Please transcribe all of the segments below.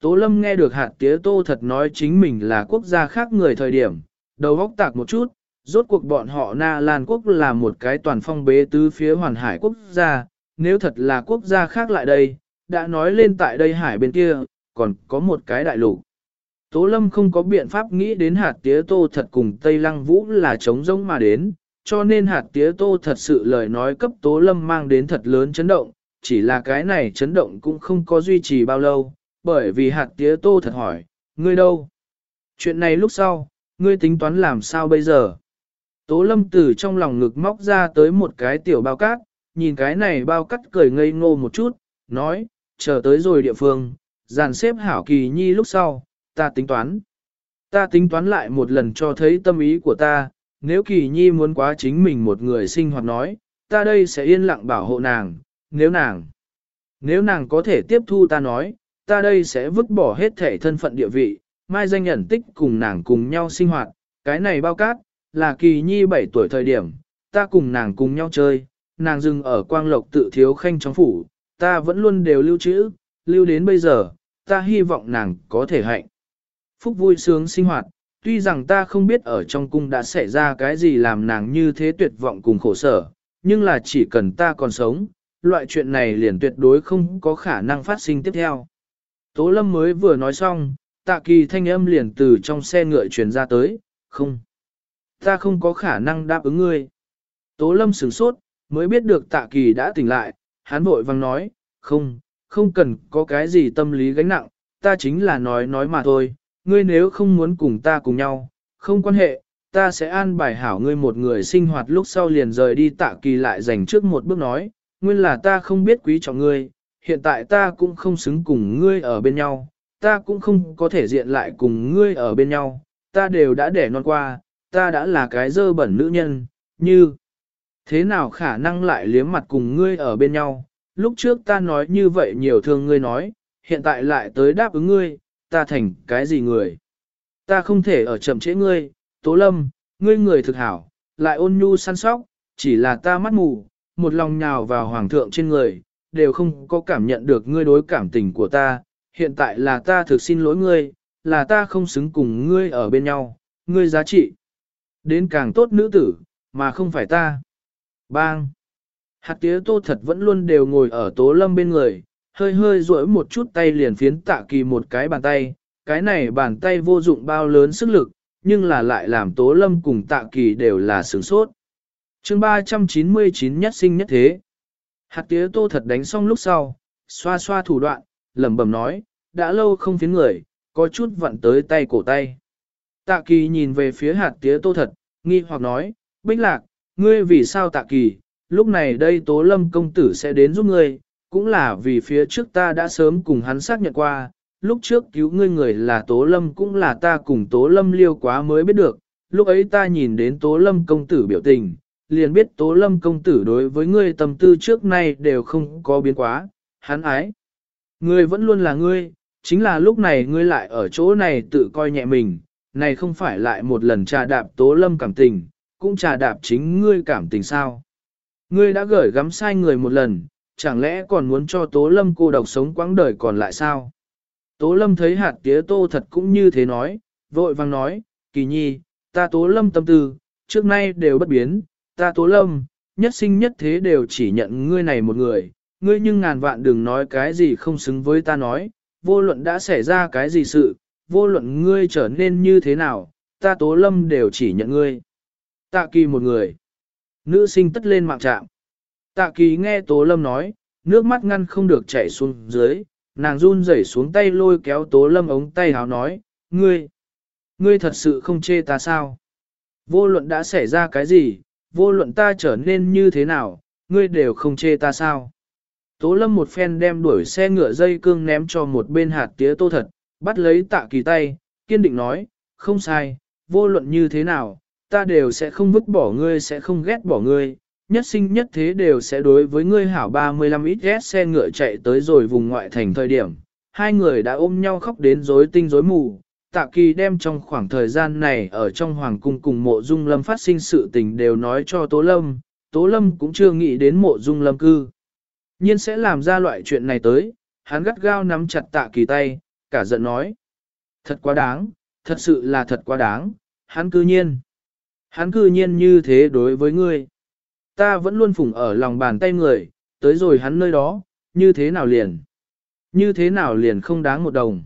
Tố Lâm nghe được hạt tía tô thật nói chính mình là quốc gia khác người thời điểm, đầu góc tạc một chút, rốt cuộc bọn họ Na Lan quốc là một cái toàn phong bế tứ phía hoàn hải quốc gia, nếu thật là quốc gia khác lại đây, đã nói lên tại đây hải bên kia, còn có một cái đại lục. Tố Lâm không có biện pháp nghĩ đến hạt tía tô thật cùng Tây Lăng Vũ là chống rỗng mà đến, cho nên hạt tía tô thật sự lời nói cấp Tố Lâm mang đến thật lớn chấn động, chỉ là cái này chấn động cũng không có duy trì bao lâu, bởi vì hạt tía tô thật hỏi, ngươi đâu? Chuyện này lúc sau, ngươi tính toán làm sao bây giờ? Tố Lâm từ trong lòng ngực móc ra tới một cái tiểu bao cát, nhìn cái này bao cắt cười ngây ngô một chút, nói, chờ tới rồi địa phương, dàn xếp hảo kỳ nhi lúc sau, ta tính toán. Ta tính toán lại một lần cho thấy tâm ý của ta, nếu kỳ nhi muốn quá chính mình một người sinh hoạt nói, ta đây sẽ yên lặng bảo hộ nàng, nếu nàng, nếu nàng có thể tiếp thu ta nói, ta đây sẽ vứt bỏ hết thể thân phận địa vị, mai danh nhận tích cùng nàng cùng nhau sinh hoạt, cái này bao cát, là kỳ nhi 7 tuổi thời điểm, ta cùng nàng cùng nhau chơi, nàng dừng ở quang lộc tự thiếu khanh trong phủ, ta vẫn luôn đều lưu trữ, lưu đến bây giờ, ta hy vọng nàng có thể hạnh. Phúc vui sướng sinh hoạt, tuy rằng ta không biết ở trong cung đã xảy ra cái gì làm nàng như thế tuyệt vọng cùng khổ sở, nhưng là chỉ cần ta còn sống, loại chuyện này liền tuyệt đối không có khả năng phát sinh tiếp theo. Tố lâm mới vừa nói xong, tạ kỳ thanh âm liền từ trong xe ngựa truyền ra tới, không. Ta không có khả năng đáp ứng ngươi. Tố lâm sửng sốt, mới biết được tạ kỳ đã tỉnh lại, hắn vội vang nói, không, không cần có cái gì tâm lý gánh nặng, ta chính là nói nói mà thôi, ngươi nếu không muốn cùng ta cùng nhau, không quan hệ, ta sẽ an bài hảo ngươi một người sinh hoạt lúc sau liền rời đi tạ kỳ lại dành trước một bước nói, nguyên là ta không biết quý trọng ngươi, hiện tại ta cũng không xứng cùng ngươi ở bên nhau, ta cũng không có thể diện lại cùng ngươi ở bên nhau, ta đều đã để non qua, ta đã là cái dơ bẩn nữ nhân, như thế nào khả năng lại liếm mặt cùng ngươi ở bên nhau, lúc trước ta nói như vậy nhiều thương ngươi nói, hiện tại lại tới đáp ứng ngươi, ta thành cái gì người. Ta không thể ở chậm trễ ngươi, tố lâm, ngươi người thực hảo, lại ôn nhu săn sóc, chỉ là ta mắt mù, một lòng nhào vào hoàng thượng trên người, đều không có cảm nhận được ngươi đối cảm tình của ta, hiện tại là ta thực xin lỗi ngươi, là ta không xứng cùng ngươi ở bên nhau, ngươi giá trị. Đến càng tốt nữ tử, mà không phải ta. Bang! Hạt tía tô thật vẫn luôn đều ngồi ở tố lâm bên người, hơi hơi duỗi một chút tay liền phiến tạ kỳ một cái bàn tay, cái này bàn tay vô dụng bao lớn sức lực, nhưng là lại làm tố lâm cùng tạ kỳ đều là sướng sốt. chương 399 nhất sinh nhất thế. Hạt tía tô thật đánh xong lúc sau, xoa xoa thủ đoạn, lẩm bẩm nói, đã lâu không phiến người, có chút vặn tới tay cổ tay. Tạ kỳ nhìn về phía hạt tía tô thật, nghi hoặc nói, Bích lạc, ngươi vì sao tạ kỳ, lúc này đây tố lâm công tử sẽ đến giúp ngươi, cũng là vì phía trước ta đã sớm cùng hắn xác nhận qua, lúc trước cứu ngươi người là tố lâm cũng là ta cùng tố lâm liêu quá mới biết được, lúc ấy ta nhìn đến tố lâm công tử biểu tình, liền biết tố lâm công tử đối với ngươi tâm tư trước nay đều không có biến quá, hắn ái. Ngươi vẫn luôn là ngươi, chính là lúc này ngươi lại ở chỗ này tự coi nhẹ mình, này không phải lại một lần trà đạp tố lâm cảm tình, cũng trà đạp chính ngươi cảm tình sao. Ngươi đã gửi gắm sai người một lần, chẳng lẽ còn muốn cho Tố Lâm cô độc sống quãng đời còn lại sao? Tố Lâm thấy hạt tía tô thật cũng như thế nói, vội vang nói, kỳ nhi, ta Tố Lâm tâm tư, trước nay đều bất biến, ta Tố Lâm, nhất sinh nhất thế đều chỉ nhận ngươi này một người, ngươi nhưng ngàn vạn đừng nói cái gì không xứng với ta nói, vô luận đã xảy ra cái gì sự, vô luận ngươi trở nên như thế nào, ta Tố Lâm đều chỉ nhận ngươi. Tạ kỳ một người. Nữ sinh tất lên mạng trạm. Tạ kỳ nghe Tố Lâm nói, nước mắt ngăn không được chảy xuống dưới, nàng run rẩy xuống tay lôi kéo Tố Lâm ống tay háo nói, ngươi, ngươi thật sự không chê ta sao? Vô luận đã xảy ra cái gì, vô luận ta trở nên như thế nào, ngươi đều không chê ta sao? Tố Lâm một phen đem đuổi xe ngựa dây cương ném cho một bên hạt tía tô thật, bắt lấy tạ kỳ tay, kiên định nói, không sai, vô luận như thế nào, ta đều sẽ không vứt bỏ ngươi sẽ không ghét bỏ ngươi, nhất sinh nhất thế đều sẽ đối với ngươi hảo 35 ít ghét xe ngựa chạy tới rồi vùng ngoại thành thời điểm. Hai người đã ôm nhau khóc đến rối tinh rối mù, tạ kỳ đem trong khoảng thời gian này ở trong hoàng cung cùng mộ dung lâm phát sinh sự tình đều nói cho Tố Lâm, Tố Lâm cũng chưa nghĩ đến mộ dung lâm cư. Nhiên sẽ làm ra loại chuyện này tới, hắn gắt gao nắm chặt tạ kỳ tay, cả giận nói. Thật quá đáng, thật sự là thật quá đáng, hắn cư nhiên. Hắn cư nhiên như thế đối với ngươi. Ta vẫn luôn phủng ở lòng bàn tay người, tới rồi hắn nơi đó, như thế nào liền. Như thế nào liền không đáng một đồng.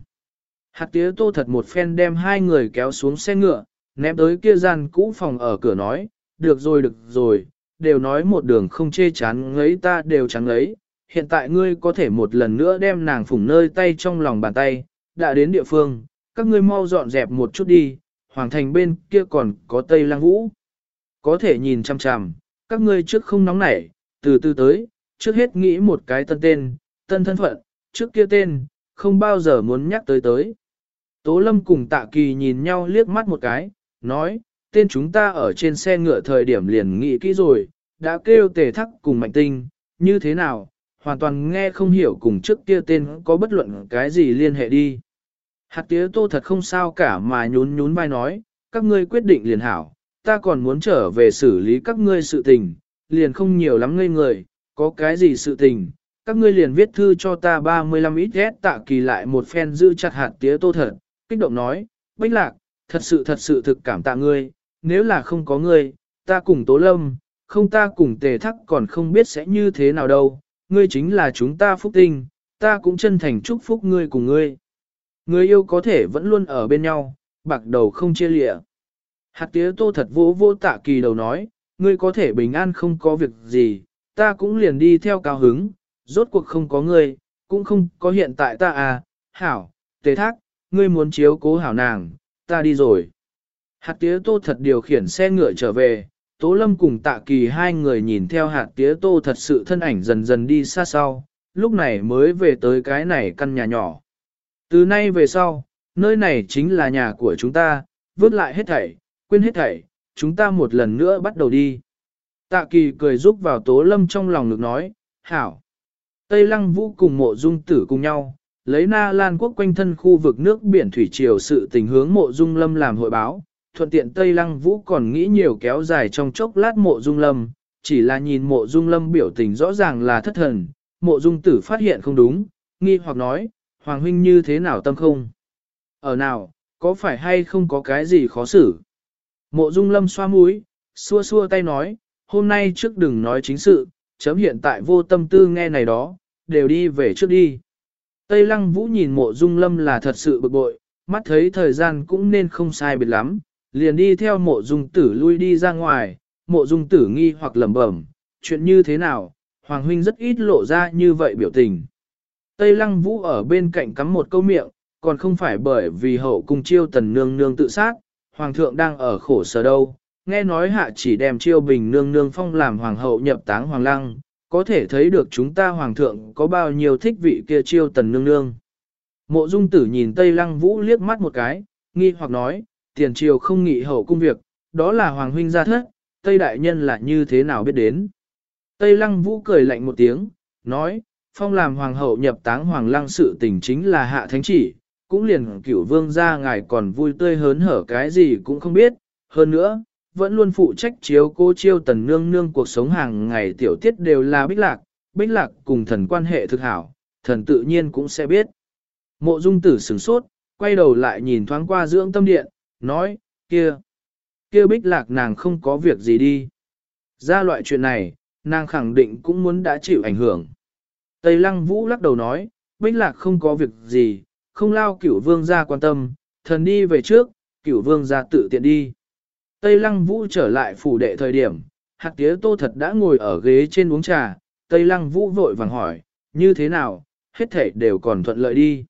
Hạt tía tô thật một phen đem hai người kéo xuống xe ngựa, ném tới kia gian cũ phòng ở cửa nói, được rồi được rồi, đều nói một đường không chê chán ngấy ta đều chán ngấy, hiện tại ngươi có thể một lần nữa đem nàng phủng nơi tay trong lòng bàn tay, đã đến địa phương, các ngươi mau dọn dẹp một chút đi, hoàng thành bên kia còn có Tây Lang Vũ. Có thể nhìn chăm chằm, các ngươi trước không nóng nảy, từ từ tới, trước hết nghĩ một cái tân tên, tân thân phận, trước kia tên, không bao giờ muốn nhắc tới tới. Tố Lâm cùng Tạ Kỳ nhìn nhau liếc mắt một cái, nói, tên chúng ta ở trên xe ngựa thời điểm liền nghĩ kỹ rồi, đã kêu tề thắc cùng mạnh tinh, như thế nào, hoàn toàn nghe không hiểu cùng trước kia tên có bất luận cái gì liên hệ đi. Hạt tía tô thật không sao cả mà nhún nhún vai nói, các ngươi quyết định liền hảo, ta còn muốn trở về xử lý các ngươi sự tình, liền không nhiều lắm ngây người, có cái gì sự tình, các ngươi liền viết thư cho ta 35 ít ghét tạ kỳ lại một phen giữ chặt hạt tía tô thật, kích động nói, bách lạc, thật sự thật sự thực cảm tạ ngươi, nếu là không có ngươi, ta cùng tố lâm, không ta cùng tề thắc còn không biết sẽ như thế nào đâu, ngươi chính là chúng ta phúc tinh, ta cũng chân thành chúc phúc ngươi cùng ngươi. Người yêu có thể vẫn luôn ở bên nhau, bạc đầu không chia lịa. Hạt tía tô thật vỗ vô tạ kỳ đầu nói, ngươi có thể bình an không có việc gì, ta cũng liền đi theo cao hứng, rốt cuộc không có ngươi, cũng không có hiện tại ta à, hảo, tề thác, ngươi muốn chiếu cố hảo nàng, ta đi rồi. Hạt tía tô thật điều khiển xe ngựa trở về, Tố Lâm cùng tạ kỳ hai người nhìn theo hạt tía tô thật sự thân ảnh dần dần đi xa sau, lúc này mới về tới cái này căn nhà nhỏ. Từ nay về sau, nơi này chính là nhà của chúng ta, vứt lại hết thảy, quên hết thảy, chúng ta một lần nữa bắt đầu đi. Tạ kỳ cười giúp vào Tố Lâm trong lòng được nói, hảo. Tây Lăng Vũ cùng mộ dung tử cùng nhau, lấy Na Lan quốc quanh thân khu vực nước biển thủy triều sự tình hướng mộ dung lâm làm hội báo, thuận tiện Tây Lăng Vũ còn nghĩ nhiều kéo dài trong chốc lát mộ dung lâm, chỉ là nhìn mộ dung lâm biểu tình rõ ràng là thất thần, mộ dung tử phát hiện không đúng, nghi hoặc nói, Hoàng huynh như thế nào tâm không? Ở nào, có phải hay không có cái gì khó xử? Mộ dung lâm xoa mũi, xua xua tay nói, hôm nay trước đừng nói chính sự, chấm hiện tại vô tâm tư nghe này đó, đều đi về trước đi. Tây lăng vũ nhìn mộ dung lâm là thật sự bực bội, mắt thấy thời gian cũng nên không sai biệt lắm, liền đi theo mộ dung tử lui đi ra ngoài, mộ dung tử nghi hoặc lẩm bẩm, chuyện như thế nào, Hoàng huynh rất ít lộ ra như vậy biểu tình. Tây lăng vũ ở bên cạnh cắm một câu miệng, còn không phải bởi vì hậu cung chiêu tần nương nương tự sát, Hoàng thượng đang ở khổ sở đâu, nghe nói hạ chỉ đem chiêu bình nương nương phong làm Hoàng hậu nhập táng Hoàng lăng, có thể thấy được chúng ta Hoàng thượng có bao nhiêu thích vị kia chiêu tần nương nương. Mộ dung tử nhìn Tây lăng vũ liếc mắt một cái, nghi hoặc nói, tiền triều không nghị hậu cung việc, đó là hoàng huynh gia thất, Tây đại nhân là như thế nào biết đến. Tây lăng vũ cười lạnh một tiếng, nói, phong làm hoàng hậu nhập táng hoàng lăng sự tình chính là hạ thánh chỉ, cũng liền cửu vương gia ngài còn vui tươi hớn hở cái gì cũng không biết, hơn nữa, vẫn luôn phụ trách chiếu cô chiêu tần nương nương cuộc sống hàng ngày tiểu tiết đều là bích lạc, bích lạc cùng thần quan hệ thực hảo, thần tự nhiên cũng sẽ biết. Mộ dung tử sửng sốt, quay đầu lại nhìn thoáng qua dưỡng tâm điện, nói, kia, kia bích lạc nàng không có việc gì đi. Ra loại chuyện này, nàng khẳng định cũng muốn đã chịu ảnh hưởng. Tây lăng vũ lắc đầu nói, bích lạc không có việc gì, không lao cửu vương ra quan tâm, thần đi về trước, cửu vương ra tự tiện đi. Tây lăng vũ trở lại phủ đệ thời điểm, hạt tía tô thật đã ngồi ở ghế trên uống trà, Tây lăng vũ vội vàng hỏi, như thế nào, hết thể đều còn thuận lợi đi.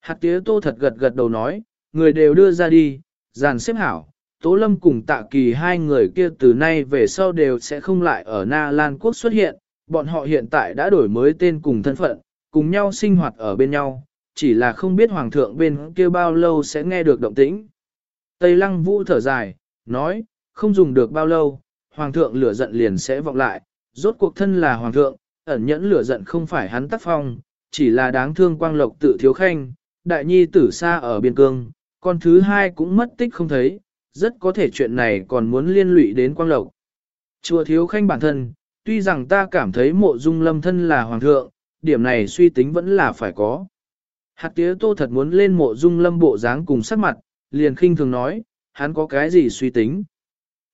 Hạt tía tô thật gật gật đầu nói, người đều đưa ra đi, dàn xếp hảo, Tố Lâm cùng Tạ Kỳ hai người kia từ nay về sau đều sẽ không lại ở Na Lan Quốc xuất hiện, bọn họ hiện tại đã đổi mới tên cùng thân phận, cùng nhau sinh hoạt ở bên nhau, chỉ là không biết Hoàng thượng bên kia bao lâu sẽ nghe được động tĩnh. Tây Lăng Vũ thở dài, nói, không dùng được bao lâu, Hoàng thượng lửa giận liền sẽ vọng lại, rốt cuộc thân là Hoàng thượng, ẩn nhẫn lửa giận không phải hắn tác phong, chỉ là đáng thương quang lộc tự thiếu khanh, đại nhi tử xa ở biên cương, con thứ hai cũng mất tích không thấy, rất có thể chuyện này còn muốn liên lụy đến quang lộc. Chùa thiếu khanh bản thân, tuy rằng ta cảm thấy mộ dung lâm thân là hoàng thượng, điểm này suy tính vẫn là phải có. Hạt tía tô thật muốn lên mộ dung lâm bộ dáng cùng sắc mặt, liền khinh thường nói, hắn có cái gì suy tính.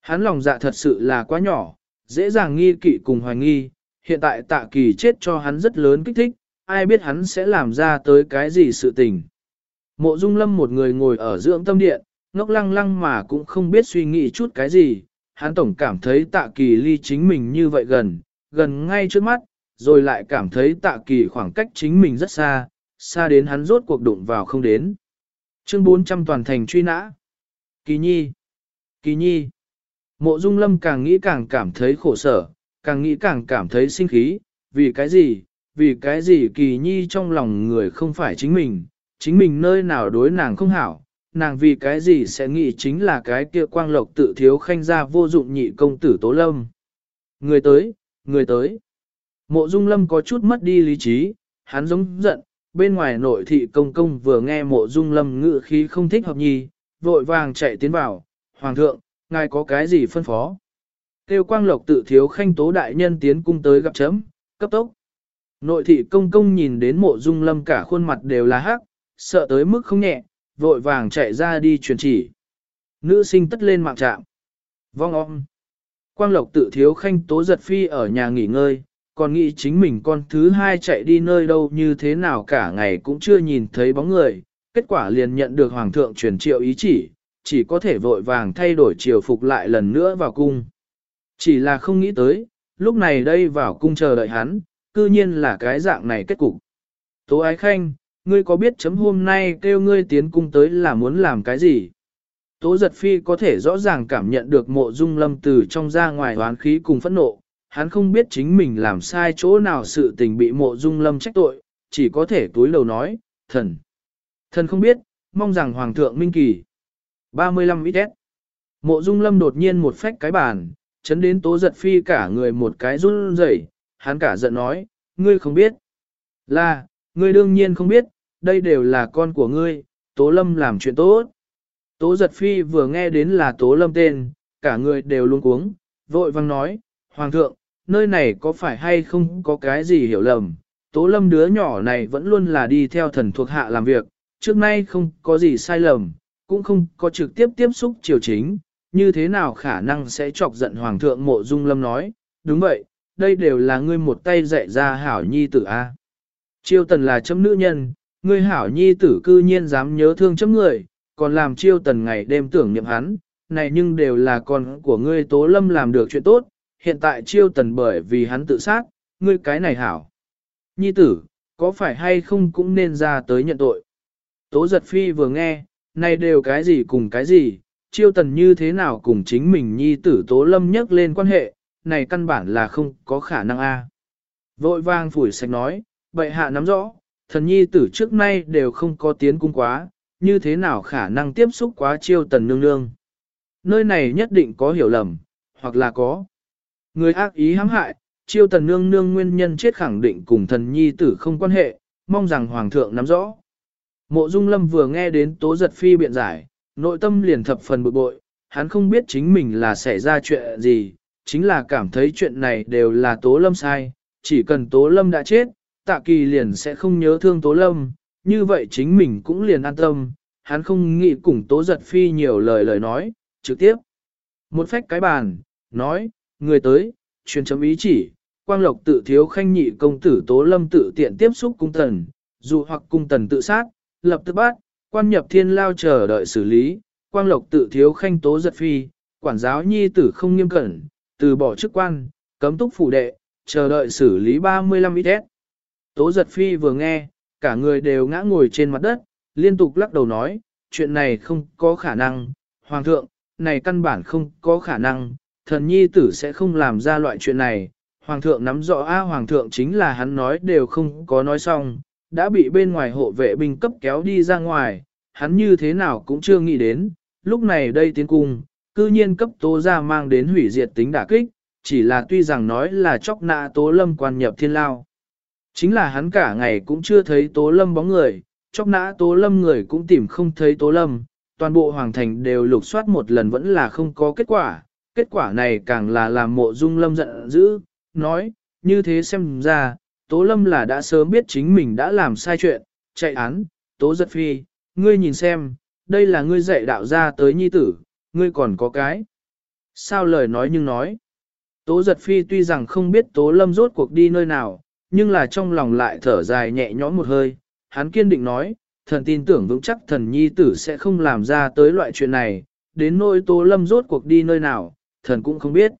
Hắn lòng dạ thật sự là quá nhỏ, dễ dàng nghi kỵ cùng hoài nghi, hiện tại tạ kỳ chết cho hắn rất lớn kích thích, ai biết hắn sẽ làm ra tới cái gì sự tình. Mộ dung lâm một người ngồi ở dưỡng tâm điện, ngốc lăng lăng mà cũng không biết suy nghĩ chút cái gì, hắn tổng cảm thấy tạ kỳ ly chính mình như vậy gần, gần ngay trước mắt, rồi lại cảm thấy tạ kỳ khoảng cách chính mình rất xa, xa đến hắn rốt cuộc đụng vào không đến. Chương 400 toàn thành truy nã. Kỳ nhi. Kỳ nhi. Mộ dung lâm càng nghĩ càng cảm thấy khổ sở, càng nghĩ càng cảm thấy sinh khí, vì cái gì, vì cái gì kỳ nhi trong lòng người không phải chính mình, chính mình nơi nào đối nàng không hảo, nàng vì cái gì sẽ nghĩ chính là cái kia quang lộc tự thiếu khanh ra vô dụng nhị công tử tố lâm. Người tới, người tới. Mộ dung lâm có chút mất đi lý trí, hắn giống giận, bên ngoài nội thị công công vừa nghe mộ dung lâm ngự khí không thích hợp nhi, vội vàng chạy tiến vào, hoàng thượng, ngài có cái gì phân phó. Tiêu quang lộc tự thiếu khanh tố đại nhân tiến cung tới gặp chấm, cấp tốc. Nội thị công công nhìn đến mộ dung lâm cả khuôn mặt đều là hắc, sợ tới mức không nhẹ, vội vàng chạy ra đi truyền chỉ. Nữ sinh tất lên mạng trạm. Vong om. Quang lộc tự thiếu khanh tố giật phi ở nhà nghỉ ngơi, còn nghĩ chính mình con thứ hai chạy đi nơi đâu như thế nào cả ngày cũng chưa nhìn thấy bóng người, kết quả liền nhận được hoàng thượng truyền triệu ý chỉ, chỉ có thể vội vàng thay đổi triều phục lại lần nữa vào cung. Chỉ là không nghĩ tới, lúc này đây vào cung chờ đợi hắn, cư nhiên là cái dạng này kết cục. Tố ái khanh, ngươi có biết chấm hôm nay kêu ngươi tiến cung tới là muốn làm cái gì? Tố giật phi có thể rõ ràng cảm nhận được mộ dung lâm từ trong ra ngoài hoán khí cùng phẫn nộ, hắn không biết chính mình làm sai chỗ nào sự tình bị mộ dung lâm trách tội, chỉ có thể túi lầu nói, thần. Thần không biết, mong rằng Hoàng thượng Minh Kỳ. 35 ít Mộ dung lâm đột nhiên một phách cái bàn, chấn đến tố giật phi cả người một cái run rẩy, hắn cả giận nói, ngươi không biết. Là, ngươi đương nhiên không biết, đây đều là con của ngươi, tố lâm làm chuyện tốt. Tố giật phi vừa nghe đến là tố lâm tên, cả người đều luôn cuống, vội vang nói, Hoàng thượng, nơi này có phải hay không có cái gì hiểu lầm, tố lâm đứa nhỏ này vẫn luôn là đi theo thần thuộc hạ làm việc, trước nay không có gì sai lầm, cũng không có trực tiếp tiếp xúc triều chính, như thế nào khả năng sẽ chọc giận Hoàng thượng mộ dung lâm nói, đúng vậy, đây đều là ngươi một tay dạy ra hảo nhi tử A. Chiêu tần là chấm nữ nhân, ngươi hảo nhi tử cư nhiên dám nhớ thương chấm người, còn làm chiêu tần ngày đêm tưởng niệm hắn, này nhưng đều là con của ngươi tố lâm làm được chuyện tốt, hiện tại chiêu tần bởi vì hắn tự sát, ngươi cái này hảo. Nhi tử, có phải hay không cũng nên ra tới nhận tội. Tố giật phi vừa nghe, này đều cái gì cùng cái gì, chiêu tần như thế nào cùng chính mình nhi tử tố lâm nhắc lên quan hệ, này căn bản là không có khả năng a. Vội vang phủi sạch nói, bệ hạ nắm rõ, thần nhi tử trước nay đều không có tiến cung quá, như thế nào khả năng tiếp xúc quá chiêu tần nương nương. Nơi này nhất định có hiểu lầm, hoặc là có. Người ác ý hãm hại, chiêu tần nương nương nguyên nhân chết khẳng định cùng thần nhi tử không quan hệ, mong rằng hoàng thượng nắm rõ. Mộ Dung Lâm vừa nghe đến tố giật phi biện giải, nội tâm liền thập phần bực bội, hắn không biết chính mình là xảy ra chuyện gì, chính là cảm thấy chuyện này đều là tố lâm sai, chỉ cần tố lâm đã chết, tạ kỳ liền sẽ không nhớ thương tố lâm, như vậy chính mình cũng liền an tâm, hắn không nghĩ cùng tố giật phi nhiều lời lời nói, trực tiếp. Một phách cái bàn, nói, người tới, truyền chấm ý chỉ, quang lộc tự thiếu khanh nhị công tử tố lâm tự tiện tiếp xúc cung tần, dù hoặc cung tần tự sát, lập tức bắt, quan nhập thiên lao chờ đợi xử lý, quang lộc tự thiếu khanh tố giật phi, quản giáo nhi tử không nghiêm cẩn, từ bỏ chức quan, cấm túc phủ đệ, chờ đợi xử lý 35 ít Tố giật phi vừa nghe, cả người đều ngã ngồi trên mặt đất, liên tục lắc đầu nói, chuyện này không có khả năng, hoàng thượng, này căn bản không có khả năng, thần nhi tử sẽ không làm ra loại chuyện này. Hoàng thượng nắm rõ A Hoàng thượng chính là hắn nói đều không có nói xong, đã bị bên ngoài hộ vệ binh cấp kéo đi ra ngoài, hắn như thế nào cũng chưa nghĩ đến, lúc này đây tiến cung, cư nhiên cấp tố ra mang đến hủy diệt tính đả kích, chỉ là tuy rằng nói là chóc nạ tố lâm quan nhập thiên lao. Chính là hắn cả ngày cũng chưa thấy tố lâm bóng người, chóc nã tố lâm người cũng tìm không thấy tố lâm, toàn bộ hoàng thành đều lục soát một lần vẫn là không có kết quả, kết quả này càng là làm mộ dung lâm giận dữ, nói, như thế xem ra, tố lâm là đã sớm biết chính mình đã làm sai chuyện, chạy án, tố giật phi, ngươi nhìn xem, đây là ngươi dạy đạo ra tới nhi tử, ngươi còn có cái. Sao lời nói nhưng nói. Tố giật phi tuy rằng không biết tố lâm rốt cuộc đi nơi nào, nhưng là trong lòng lại thở dài nhẹ nhõm một hơi, hắn kiên định nói, thần tin tưởng vững chắc thần nhi tử sẽ không làm ra tới loại chuyện này, đến nỗi tố lâm rốt cuộc đi nơi nào, thần cũng không biết.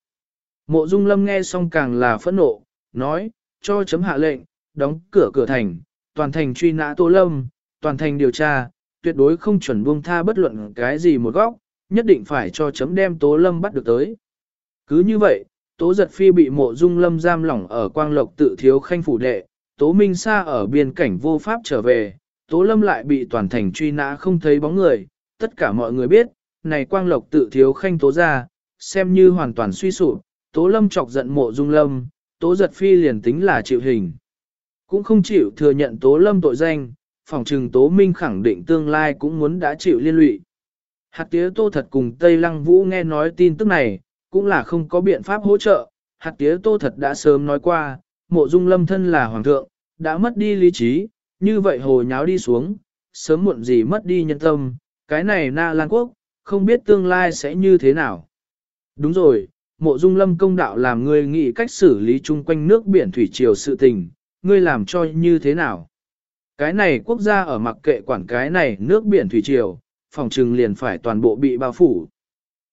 Mộ dung lâm nghe xong càng là phẫn nộ, nói, cho chấm hạ lệnh, đóng cửa cửa thành, toàn thành truy nã tố lâm, toàn thành điều tra, tuyệt đối không chuẩn buông tha bất luận cái gì một góc, nhất định phải cho chấm đem tố lâm bắt được tới. Cứ như vậy, tố giật phi bị mộ dung lâm giam lỏng ở quang lộc tự thiếu khanh phủ đệ, tố minh sa ở biên cảnh vô pháp trở về, tố lâm lại bị toàn thành truy nã không thấy bóng người, tất cả mọi người biết, này quang lộc tự thiếu khanh tố ra, xem như hoàn toàn suy sụp, tố lâm chọc giận mộ dung lâm, tố giật phi liền tính là chịu hình. Cũng không chịu thừa nhận tố lâm tội danh, phòng trừng tố minh khẳng định tương lai cũng muốn đã chịu liên lụy. Hạt tía tô thật cùng Tây Lăng Vũ nghe nói tin tức này, cũng là không có biện pháp hỗ trợ. Hạt tía tô thật đã sớm nói qua, mộ dung lâm thân là hoàng thượng, đã mất đi lý trí, như vậy hồ nháo đi xuống, sớm muộn gì mất đi nhân tâm, cái này na lan quốc, không biết tương lai sẽ như thế nào. Đúng rồi, mộ dung lâm công đạo làm ngươi nghĩ cách xử lý chung quanh nước biển thủy triều sự tình, ngươi làm cho như thế nào. Cái này quốc gia ở mặc kệ quản cái này nước biển thủy triều, phòng trừng liền phải toàn bộ bị bao phủ.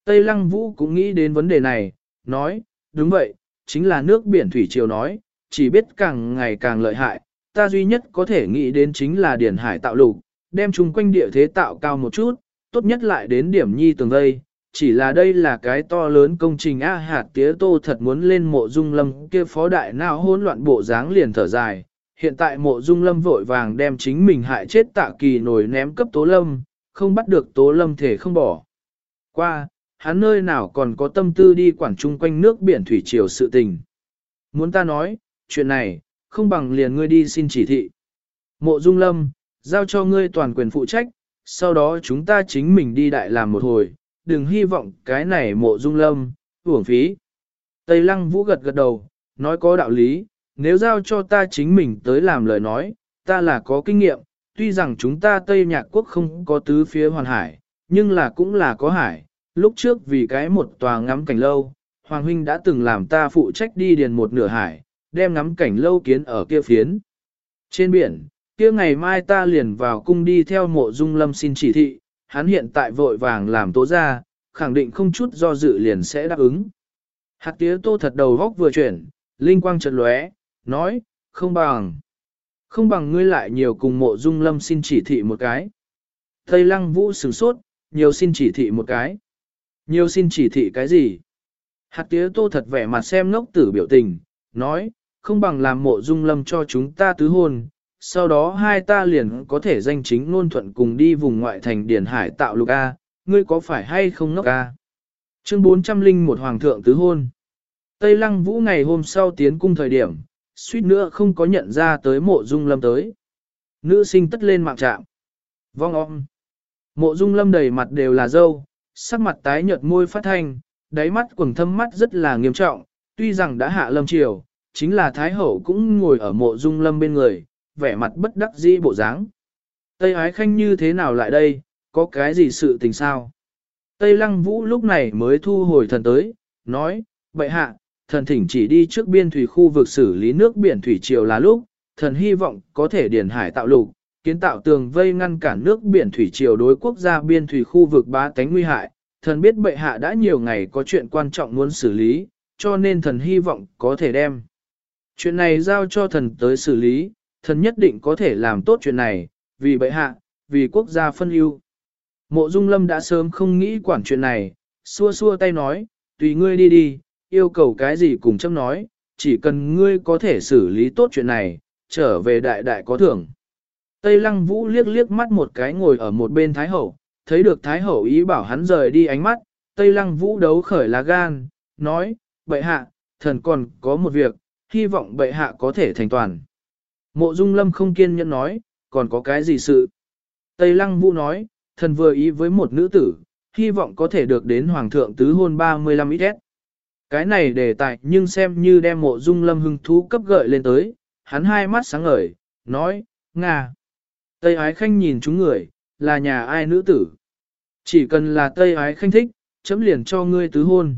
Tây Lăng Vũ cũng nghĩ đến vấn đề này, nói, đúng vậy, chính là nước biển thủy triều nói, chỉ biết càng ngày càng lợi hại, ta duy nhất có thể nghĩ đến chính là điển hải tạo lục, đem chung quanh địa thế tạo cao một chút, tốt nhất lại đến điểm nhi tường vây. Chỉ là đây là cái to lớn công trình A hạt tía tô thật muốn lên mộ dung lâm kia phó đại nào hỗn loạn bộ dáng liền thở dài. Hiện tại mộ dung lâm vội vàng đem chính mình hại chết tạ kỳ nổi ném cấp tố lâm, không bắt được tố lâm thể không bỏ. Qua, hắn nơi nào còn có tâm tư đi quản chung quanh nước biển thủy triều sự tình. Muốn ta nói, chuyện này, không bằng liền ngươi đi xin chỉ thị. Mộ Dung Lâm, giao cho ngươi toàn quyền phụ trách, sau đó chúng ta chính mình đi đại làm một hồi, đừng hy vọng cái này mộ Dung Lâm, uổng phí. Tây Lăng Vũ gật gật đầu, nói có đạo lý, nếu giao cho ta chính mình tới làm lời nói, ta là có kinh nghiệm, tuy rằng chúng ta Tây Nhạc Quốc không có tứ phía hoàn hải, nhưng là cũng là có hải, lúc trước vì cái một tòa ngắm cảnh lâu, Hoàng Huynh đã từng làm ta phụ trách đi điền một nửa hải, đem ngắm cảnh lâu kiến ở kia phiến. Trên biển, kia ngày mai ta liền vào cung đi theo mộ dung lâm xin chỉ thị, hắn hiện tại vội vàng làm tố ra, khẳng định không chút do dự liền sẽ đáp ứng. Hạt tía tô thật đầu góc vừa chuyển, linh quang chợt lóe, nói, không bằng. Không bằng ngươi lại nhiều cùng mộ dung lâm xin chỉ thị một cái. Tây lăng vũ sửng sốt, nhiều xin chỉ thị một cái. Nhiều xin chỉ thị cái gì? Hạt tía tô thật vẻ mặt xem ngốc tử biểu tình, nói, không bằng làm mộ dung lâm cho chúng ta tứ hôn, sau đó hai ta liền có thể danh chính ngôn thuận cùng đi vùng ngoại thành Điển Hải tạo lục A, ngươi có phải hay không ngốc A? Chương 401 Hoàng thượng tứ hôn Tây Lăng Vũ ngày hôm sau tiến cung thời điểm, suýt nữa không có nhận ra tới mộ dung lâm tới. Nữ sinh tất lên mạng trạm. Vong om. Mộ dung lâm đầy mặt đều là dâu, sắc mặt tái nhợt môi phát thanh, đáy mắt quầng thâm mắt rất là nghiêm trọng, tuy rằng đã hạ lâm triều chính là Thái Hậu cũng ngồi ở mộ dung lâm bên người, vẻ mặt bất đắc dĩ bộ dáng. Tây ái khanh như thế nào lại đây, có cái gì sự tình sao? Tây lăng vũ lúc này mới thu hồi thần tới, nói, bệ hạ, thần thỉnh chỉ đi trước biên thủy khu vực xử lý nước biển thủy triều là lúc, thần hy vọng có thể điển hải tạo lục, kiến tạo tường vây ngăn cản nước biển thủy triều đối quốc gia biên thủy khu vực bá tánh nguy hại. Thần biết bệ hạ đã nhiều ngày có chuyện quan trọng muốn xử lý, cho nên thần hy vọng có thể đem. Chuyện này giao cho thần tới xử lý, thần nhất định có thể làm tốt chuyện này, vì bệ hạ, vì quốc gia phân ưu. Mộ Dung Lâm đã sớm không nghĩ quản chuyện này, xua xua tay nói, tùy ngươi đi đi, yêu cầu cái gì cùng chấm nói, chỉ cần ngươi có thể xử lý tốt chuyện này, trở về đại đại có thưởng. Tây Lăng Vũ liếc liếc mắt một cái ngồi ở một bên Thái Hậu, thấy được Thái Hậu ý bảo hắn rời đi ánh mắt, Tây Lăng Vũ đấu khởi lá gan, nói, bệ hạ, thần còn có một việc, hy vọng bệ hạ có thể thành toàn. Mộ Dung Lâm không kiên nhẫn nói, còn có cái gì sự? Tây Lăng Vũ nói, thần vừa ý với một nữ tử, hy vọng có thể được đến Hoàng thượng tứ hôn 35 ít Cái này đề tài nhưng xem như đem mộ Dung Lâm hưng thú cấp gợi lên tới, hắn hai mắt sáng ngời, nói, Nga. Tây ái khanh nhìn chúng người, là nhà ai nữ tử. Chỉ cần là Tây ái khanh thích, chấm liền cho ngươi tứ hôn.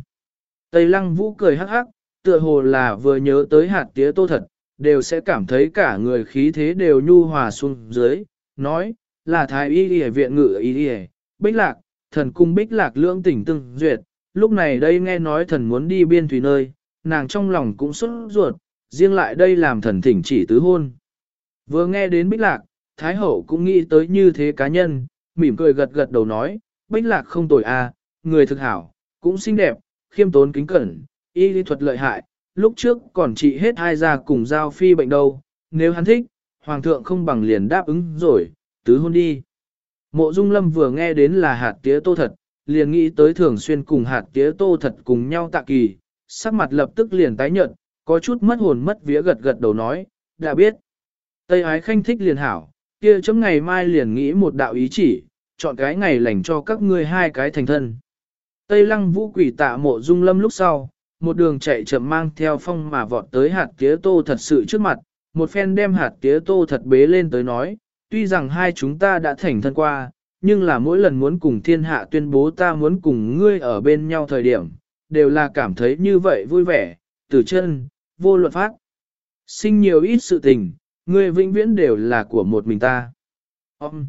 Tây lăng vũ cười hắc hắc, tựa hồ là vừa nhớ tới hạt tía tô thật, đều sẽ cảm thấy cả người khí thế đều nhu hòa xuống dưới, nói, là thái y y viện ngự y y, bích lạc, thần cung bích lạc lưỡng tỉnh từng duyệt, lúc này đây nghe nói thần muốn đi biên thủy nơi, nàng trong lòng cũng xuất ruột, riêng lại đây làm thần thỉnh chỉ tứ hôn. Vừa nghe đến bích lạc, thái hậu cũng nghĩ tới như thế cá nhân, mỉm cười gật gật đầu nói, bích lạc không tồi a, à, người thực hảo, cũng xinh đẹp, khiêm tốn kính cẩn, y lý thuật lợi hại, lúc trước còn trị hết hai gia cùng giao phi bệnh đâu, nếu hắn thích, hoàng thượng không bằng liền đáp ứng rồi, tứ hôn đi. Mộ Dung Lâm vừa nghe đến là hạt tía tô thật, liền nghĩ tới thường xuyên cùng hạt tía tô thật cùng nhau tạ kỳ, sắc mặt lập tức liền tái nhợt, có chút mất hồn mất vía gật gật đầu nói, đã biết. Tây ái khanh thích liền hảo, kia chấm ngày mai liền nghĩ một đạo ý chỉ, chọn cái ngày lành cho các ngươi hai cái thành thân. Tây lăng vũ quỷ tạ mộ dung lâm lúc sau, một đường chạy chậm mang theo phong mà vọt tới hạt tía tô thật sự trước mặt, một phen đem hạt tía tô thật bế lên tới nói, tuy rằng hai chúng ta đã thành thân qua, nhưng là mỗi lần muốn cùng thiên hạ tuyên bố ta muốn cùng ngươi ở bên nhau thời điểm, đều là cảm thấy như vậy vui vẻ, từ chân, vô luận phát. Sinh nhiều ít sự tình, ngươi vĩnh viễn đều là của một mình ta. Ông!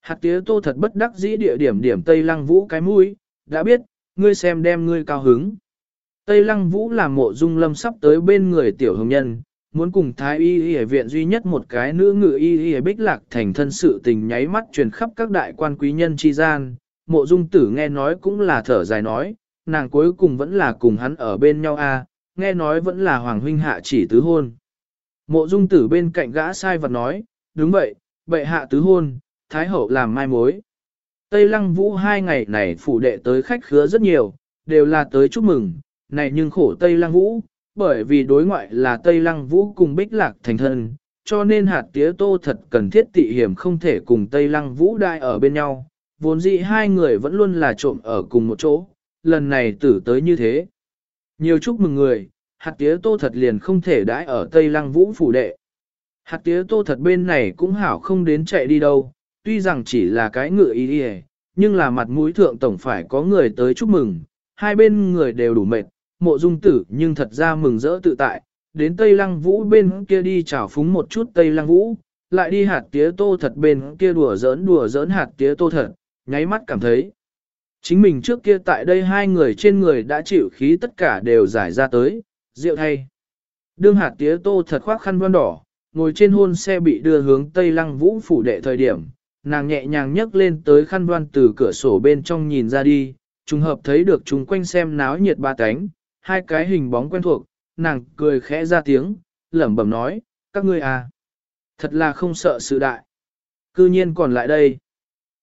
Hạt tía tô thật bất đắc dĩ địa điểm điểm Tây Lăng Vũ cái mũi, đã biết, ngươi xem đem ngươi cao hứng. Tây Lăng Vũ là mộ dung lâm sắp tới bên người tiểu hồng nhân, muốn cùng thái y y viện duy nhất một cái nữ ngự y y bích lạc thành thân sự tình nháy mắt truyền khắp các đại quan quý nhân chi gian. Mộ dung tử nghe nói cũng là thở dài nói, nàng cuối cùng vẫn là cùng hắn ở bên nhau a, nghe nói vẫn là hoàng huynh hạ chỉ tứ hôn. Mộ dung tử bên cạnh gã sai vật nói, đúng vậy, bệ hạ tứ hôn, thái hậu làm mai mối. Tây lăng vũ hai ngày này phủ đệ tới khách khứa rất nhiều, đều là tới chúc mừng, này nhưng khổ Tây lăng vũ, bởi vì đối ngoại là Tây lăng vũ cùng bích lạc thành thân, cho nên hạt tía tô thật cần thiết tị hiểm không thể cùng Tây lăng vũ đai ở bên nhau, vốn dĩ hai người vẫn luôn là trộm ở cùng một chỗ, lần này tử tới như thế. Nhiều chúc mừng người, hạt tía tô thật liền không thể đãi ở Tây lăng vũ phủ đệ. Hạt tía tô thật bên này cũng hảo không đến chạy đi đâu, tuy rằng chỉ là cái ngựa ý đi nhưng là mặt mũi thượng tổng phải có người tới chúc mừng, hai bên người đều đủ mệt, mộ dung tử nhưng thật ra mừng rỡ tự tại, đến Tây Lăng Vũ bên kia đi chào phúng một chút Tây Lăng Vũ, lại đi hạt tía tô thật bên kia đùa giỡn đùa giỡn hạt tía tô thật, nháy mắt cảm thấy. Chính mình trước kia tại đây hai người trên người đã chịu khí tất cả đều giải ra tới, rượu thay. Đương hạt tía tô thật khoác khăn voan đỏ, ngồi trên hôn xe bị đưa hướng Tây Lăng Vũ phủ đệ thời điểm, nàng nhẹ nhàng nhấc lên tới khăn đoan từ cửa sổ bên trong nhìn ra đi, trùng hợp thấy được chúng quanh xem náo nhiệt ba cánh, hai cái hình bóng quen thuộc, nàng cười khẽ ra tiếng, lẩm bẩm nói, các ngươi à, thật là không sợ sự đại. Cư nhiên còn lại đây.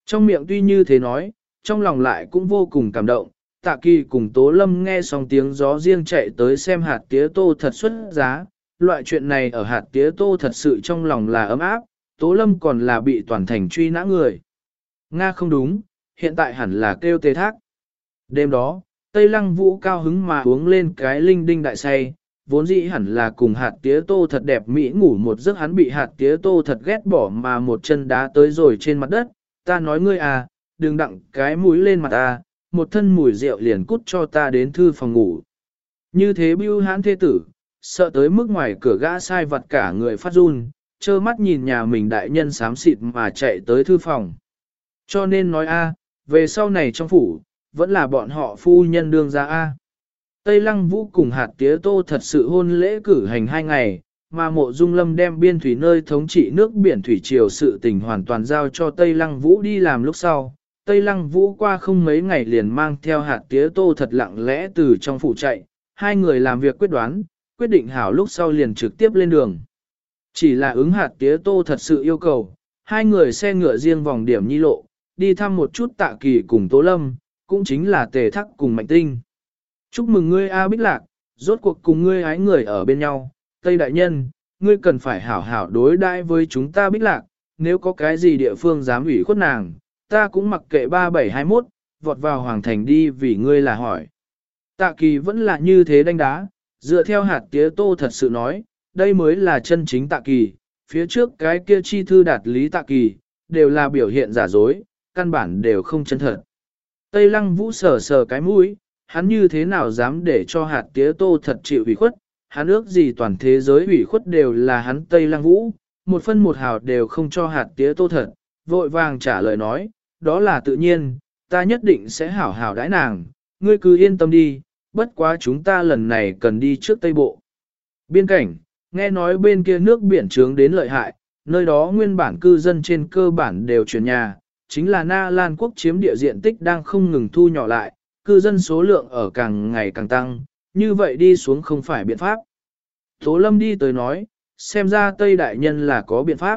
Trong miệng tuy như thế nói, trong lòng lại cũng vô cùng cảm động, tạ kỳ cùng tố lâm nghe xong tiếng gió riêng chạy tới xem hạt tía tô thật xuất giá, loại chuyện này ở hạt tía tô thật sự trong lòng là ấm áp, Tố Lâm còn là bị toàn thành truy nã người. Nga không đúng, hiện tại hẳn là kêu tê thác. Đêm đó, Tây Lăng Vũ cao hứng mà uống lên cái linh đinh đại say, vốn dĩ hẳn là cùng hạt tía tô thật đẹp mỹ ngủ một giấc hắn bị hạt tía tô thật ghét bỏ mà một chân đá tới rồi trên mặt đất. Ta nói ngươi à, đừng đặng cái mũi lên mặt ta, một thân mùi rượu liền cút cho ta đến thư phòng ngủ. Như thế bưu hãn thế tử, sợ tới mức ngoài cửa gã sai vật cả người phát run, trơ mắt nhìn nhà mình đại nhân xám xịt mà chạy tới thư phòng. Cho nên nói a, về sau này trong phủ, vẫn là bọn họ phu nhân đương gia a. Tây Lăng Vũ cùng hạt tía tô thật sự hôn lễ cử hành hai ngày, mà mộ dung lâm đem biên thủy nơi thống trị nước biển thủy triều sự tình hoàn toàn giao cho Tây Lăng Vũ đi làm lúc sau. Tây Lăng Vũ qua không mấy ngày liền mang theo hạt tía tô thật lặng lẽ từ trong phủ chạy, hai người làm việc quyết đoán, quyết định hảo lúc sau liền trực tiếp lên đường. Chỉ là ứng hạt tía tô thật sự yêu cầu, hai người xe ngựa riêng vòng điểm nhi lộ, đi thăm một chút tạ kỳ cùng Tố Lâm, cũng chính là tề thắc cùng mạnh tinh. Chúc mừng ngươi A Bích Lạc, rốt cuộc cùng ngươi ái người ở bên nhau, Tây Đại Nhân, ngươi cần phải hảo hảo đối đãi với chúng ta Bích Lạc, nếu có cái gì địa phương dám ủy khuất nàng, ta cũng mặc kệ 3721, vọt vào hoàng thành đi vì ngươi là hỏi. Tạ kỳ vẫn là như thế đánh đá, dựa theo hạt tía tô thật sự nói, đây mới là chân chính tạ kỳ, phía trước cái kia chi thư đạt lý tạ kỳ, đều là biểu hiện giả dối, căn bản đều không chân thật. Tây lăng vũ sờ sờ cái mũi, hắn như thế nào dám để cho hạt tía tô thật chịu ủy khuất, hắn ước gì toàn thế giới ủy khuất đều là hắn Tây lăng vũ, một phân một hào đều không cho hạt tía tô thật, vội vàng trả lời nói, đó là tự nhiên, ta nhất định sẽ hảo hảo đãi nàng, ngươi cứ yên tâm đi, bất quá chúng ta lần này cần đi trước Tây Bộ. Biên cảnh, nghe nói bên kia nước biển trướng đến lợi hại, nơi đó nguyên bản cư dân trên cơ bản đều chuyển nhà, chính là Na Lan quốc chiếm địa diện tích đang không ngừng thu nhỏ lại, cư dân số lượng ở càng ngày càng tăng, như vậy đi xuống không phải biện pháp. Tố Lâm đi tới nói, xem ra Tây Đại Nhân là có biện pháp.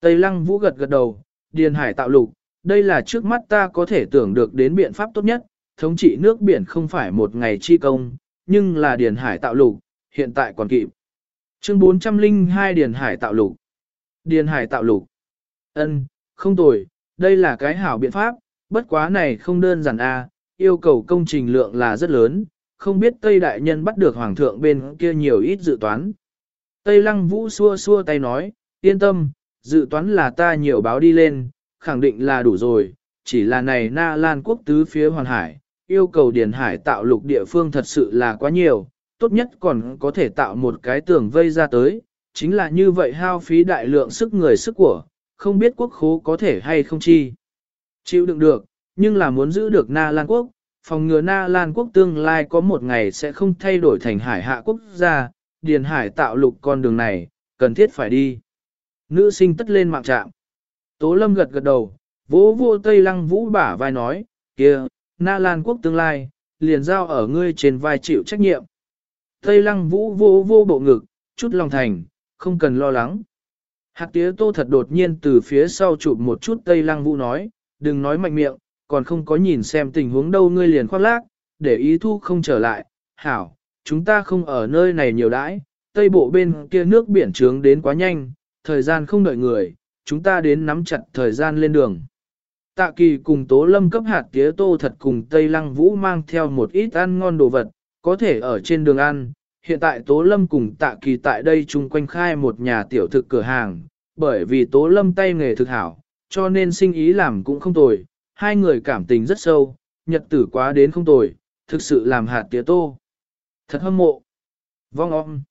Tây Lăng Vũ gật gật đầu, Điền Hải tạo lục, đây là trước mắt ta có thể tưởng được đến biện pháp tốt nhất, thống trị nước biển không phải một ngày chi công, nhưng là Điền Hải tạo lục, hiện tại còn kịp. Chương 402 Điền Hải tạo lục. Điền Hải tạo lục. Ân, không tồi, đây là cái hảo biện pháp, bất quá này không đơn giản a, yêu cầu công trình lượng là rất lớn, không biết Tây Đại Nhân bắt được Hoàng thượng bên kia nhiều ít dự toán. Tây Lăng Vũ xua xua tay nói, yên tâm, dự toán là ta nhiều báo đi lên, khẳng định là đủ rồi, chỉ là này Na Lan quốc tứ phía hoàn hải, yêu cầu Điền Hải tạo lục địa phương thật sự là quá nhiều, tốt nhất còn có thể tạo một cái tường vây ra tới, chính là như vậy hao phí đại lượng sức người sức của, không biết quốc khố có thể hay không chi. Chịu đựng được, nhưng là muốn giữ được Na Lan quốc, phòng ngừa Na Lan quốc tương lai có một ngày sẽ không thay đổi thành hải hạ quốc gia, Điền Hải tạo lục con đường này, cần thiết phải đi. Nữ sinh tất lên mạng trạm. Tố Lâm gật gật đầu, vỗ vô Tây Lăng Vũ bả vai nói, kia, Na Lan quốc tương lai, liền giao ở ngươi trên vai chịu trách nhiệm. Tây Lăng Vũ vô vô bộ ngực, chút lòng thành, không cần lo lắng. Hạt tía tô thật đột nhiên từ phía sau chụp một chút Tây Lăng Vũ nói, đừng nói mạnh miệng, còn không có nhìn xem tình huống đâu ngươi liền khoác lác, để ý thu không trở lại. Hảo, chúng ta không ở nơi này nhiều đãi, tây bộ bên kia nước biển trướng đến quá nhanh, thời gian không đợi người, chúng ta đến nắm chặt thời gian lên đường. Tạ kỳ cùng tố lâm cấp hạt tía tô thật cùng Tây Lăng Vũ mang theo một ít ăn ngon đồ vật, có thể ở trên đường ăn. Hiện tại Tố Lâm cùng Tạ Kỳ tại đây chung quanh khai một nhà tiểu thực cửa hàng, bởi vì Tố Lâm tay nghề thực hảo, cho nên sinh ý làm cũng không tồi, hai người cảm tình rất sâu, nhật tử quá đến không tồi, thực sự làm hạt tía tô. Thật hâm mộ. Vong om.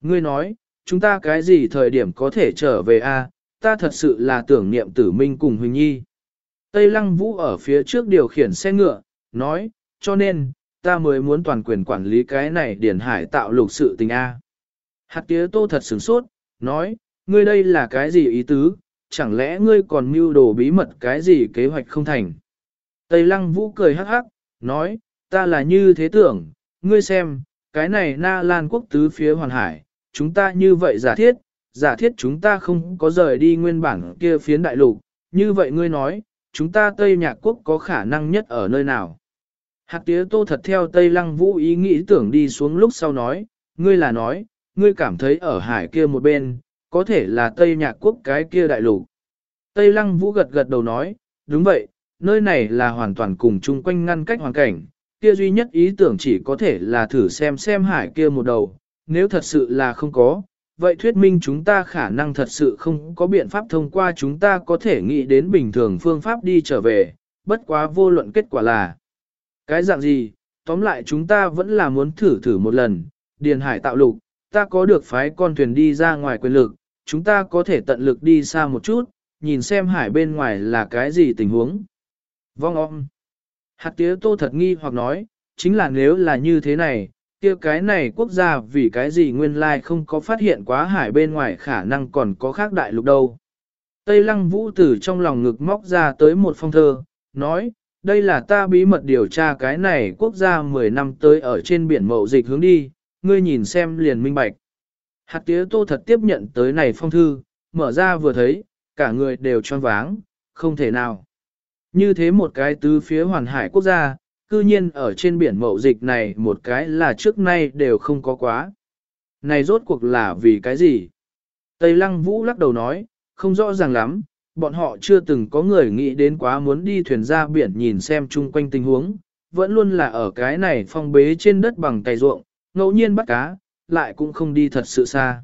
Ngươi nói, chúng ta cái gì thời điểm có thể trở về a? ta thật sự là tưởng niệm tử minh cùng Huỳnh Nhi. Tây Lăng Vũ ở phía trước điều khiển xe ngựa, nói, cho nên, ta mới muốn toàn quyền quản lý cái này điển hải tạo lục sự tình A. Hạt tía tô thật sửng sốt, nói, ngươi đây là cái gì ý tứ, chẳng lẽ ngươi còn mưu đồ bí mật cái gì kế hoạch không thành. Tây lăng vũ cười hắc hắc, nói, ta là như thế tưởng, ngươi xem, cái này na lan quốc tứ phía hoàn hải, chúng ta như vậy giả thiết, giả thiết chúng ta không có rời đi nguyên bản kia phiến đại lục, như vậy ngươi nói, chúng ta Tây Nhạc Quốc có khả năng nhất ở nơi nào? Hạt tía tô thật theo Tây Lăng Vũ ý nghĩ tưởng đi xuống lúc sau nói, ngươi là nói, ngươi cảm thấy ở hải kia một bên, có thể là Tây Nhạc Quốc cái kia đại lục. Tây Lăng Vũ gật gật đầu nói, đúng vậy, nơi này là hoàn toàn cùng chung quanh ngăn cách hoàn cảnh, kia duy nhất ý tưởng chỉ có thể là thử xem xem hải kia một đầu, nếu thật sự là không có, vậy thuyết minh chúng ta khả năng thật sự không có biện pháp thông qua chúng ta có thể nghĩ đến bình thường phương pháp đi trở về, bất quá vô luận kết quả là cái dạng gì, tóm lại chúng ta vẫn là muốn thử thử một lần, điền hải tạo lục, ta có được phái con thuyền đi ra ngoài quyền lực, chúng ta có thể tận lực đi xa một chút, nhìn xem hải bên ngoài là cái gì tình huống. Vong om. Hạt tía tô thật nghi hoặc nói, chính là nếu là như thế này, kia cái này quốc gia vì cái gì nguyên lai không có phát hiện quá hải bên ngoài khả năng còn có khác đại lục đâu. Tây lăng vũ tử trong lòng ngực móc ra tới một phong thơ, nói, đây là ta bí mật điều tra cái này quốc gia 10 năm tới ở trên biển mậu dịch hướng đi, ngươi nhìn xem liền minh bạch. Hạt tía tô thật tiếp nhận tới này phong thư, mở ra vừa thấy, cả người đều choáng váng, không thể nào. Như thế một cái tứ phía hoàn hải quốc gia, cư nhiên ở trên biển mậu dịch này một cái là trước nay đều không có quá. Này rốt cuộc là vì cái gì? Tây Lăng Vũ lắc đầu nói, không rõ ràng lắm, bọn họ chưa từng có người nghĩ đến quá muốn đi thuyền ra biển nhìn xem chung quanh tình huống, vẫn luôn là ở cái này phong bế trên đất bằng cày ruộng, ngẫu nhiên bắt cá, lại cũng không đi thật sự xa.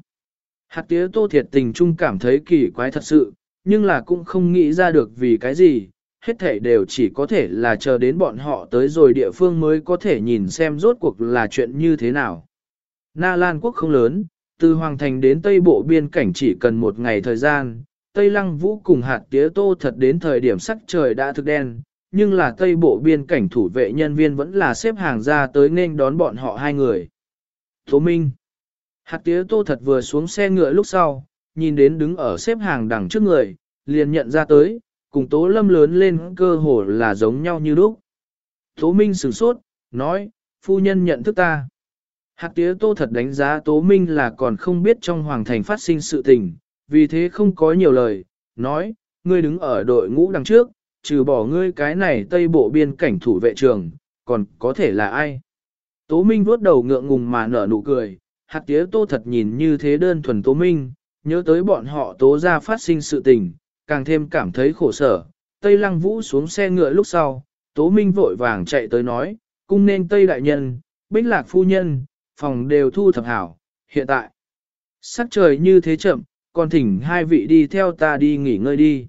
Hạt tía tô thiệt tình trung cảm thấy kỳ quái thật sự, nhưng là cũng không nghĩ ra được vì cái gì, hết thể đều chỉ có thể là chờ đến bọn họ tới rồi địa phương mới có thể nhìn xem rốt cuộc là chuyện như thế nào. Na Lan quốc không lớn, từ Hoàng Thành đến Tây Bộ biên cảnh chỉ cần một ngày thời gian, Tây Lăng Vũ cùng hạt tía tô thật đến thời điểm sắc trời đã thực đen, nhưng là Tây Bộ biên cảnh thủ vệ nhân viên vẫn là xếp hàng ra tới nên đón bọn họ hai người. Tố Minh Hạt tía tô thật vừa xuống xe ngựa lúc sau, nhìn đến đứng ở xếp hàng đằng trước người, liền nhận ra tới, cùng Tố Lâm lớn lên cơ hồ là giống nhau như lúc. Tố Minh sửng sốt, nói, phu nhân nhận thức ta. Hạt tía tô thật đánh giá Tố Minh là còn không biết trong hoàng thành phát sinh sự tình, vì thế không có nhiều lời, nói, ngươi đứng ở đội ngũ đằng trước, trừ bỏ ngươi cái này tây bộ biên cảnh thủ vệ trường, còn có thể là ai. Tố Minh vuốt đầu ngượng ngùng mà nở nụ cười, hạt tía tô thật nhìn như thế đơn thuần Tố Minh, nhớ tới bọn họ tố ra phát sinh sự tình, càng thêm cảm thấy khổ sở. Tây Lăng Vũ xuống xe ngựa lúc sau, Tố Minh vội vàng chạy tới nói, cung nên Tây Đại Nhân, Bích Lạc Phu Nhân, phòng đều thu thập hảo, hiện tại. Sắc trời như thế chậm, còn thỉnh hai vị đi theo ta đi nghỉ ngơi đi.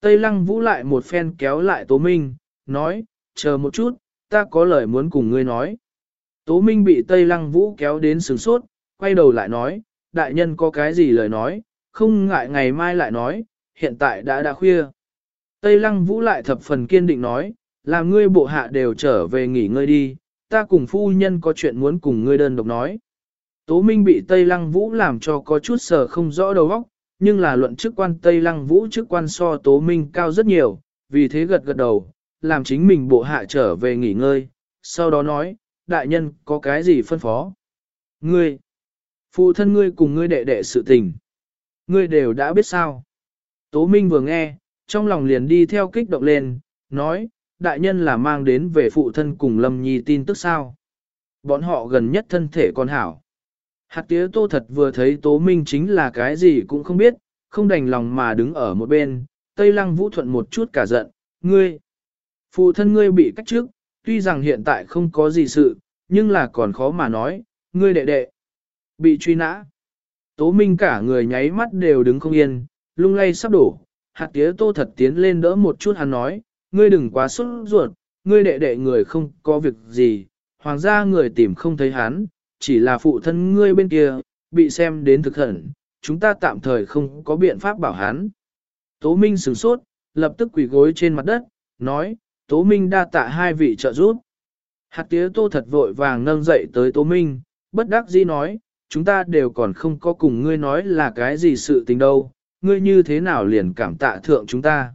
Tây Lăng Vũ lại một phen kéo lại Tố Minh, nói, chờ một chút, ta có lời muốn cùng ngươi nói. Tố Minh bị Tây Lăng Vũ kéo đến sướng sốt, quay đầu lại nói, đại nhân có cái gì lời nói, không ngại ngày mai lại nói, hiện tại đã đã khuya. Tây Lăng Vũ lại thập phần kiên định nói, làm ngươi bộ hạ đều trở về nghỉ ngơi đi, ta cùng phu nhân có chuyện muốn cùng ngươi đơn độc nói. Tố Minh bị Tây Lăng Vũ làm cho có chút sở không rõ đầu óc, nhưng là luận chức quan Tây Lăng Vũ chức quan so Tố Minh cao rất nhiều, vì thế gật gật đầu, làm chính mình bộ hạ trở về nghỉ ngơi, sau đó nói, đại nhân có cái gì phân phó? Ngươi, phụ thân ngươi cùng ngươi đệ đệ sự tình. Ngươi đều đã biết sao? Tố Minh vừa nghe, trong lòng liền đi theo kích động lên, nói, đại nhân là mang đến về phụ thân cùng Lâm Nhi tin tức sao? Bọn họ gần nhất thân thể con hảo. Hạt tía tô thật vừa thấy Tố Minh chính là cái gì cũng không biết, không đành lòng mà đứng ở một bên, Tây Lăng Vũ Thuận một chút cả giận, ngươi. Phụ thân ngươi bị cách trước, tuy rằng hiện tại không có gì sự, nhưng là còn khó mà nói, ngươi đệ đệ. Bị truy nã. Tố Minh cả người nháy mắt đều đứng không yên, lung lay sắp đổ. Hạt tía tô thật tiến lên đỡ một chút hắn nói, ngươi đừng quá sốt ruột, ngươi đệ đệ người không có việc gì, hoàng gia người tìm không thấy hắn, chỉ là phụ thân ngươi bên kia, bị xem đến thực hẳn, chúng ta tạm thời không có biện pháp bảo hắn. Tố Minh sửng sốt, lập tức quỳ gối trên mặt đất, nói, Tố Minh đa tạ hai vị trợ giúp. Hạt tía tô thật vội vàng nâng dậy tới Tố Minh, bất đắc dĩ nói, chúng ta đều còn không có cùng ngươi nói là cái gì sự tình đâu, ngươi như thế nào liền cảm tạ thượng chúng ta.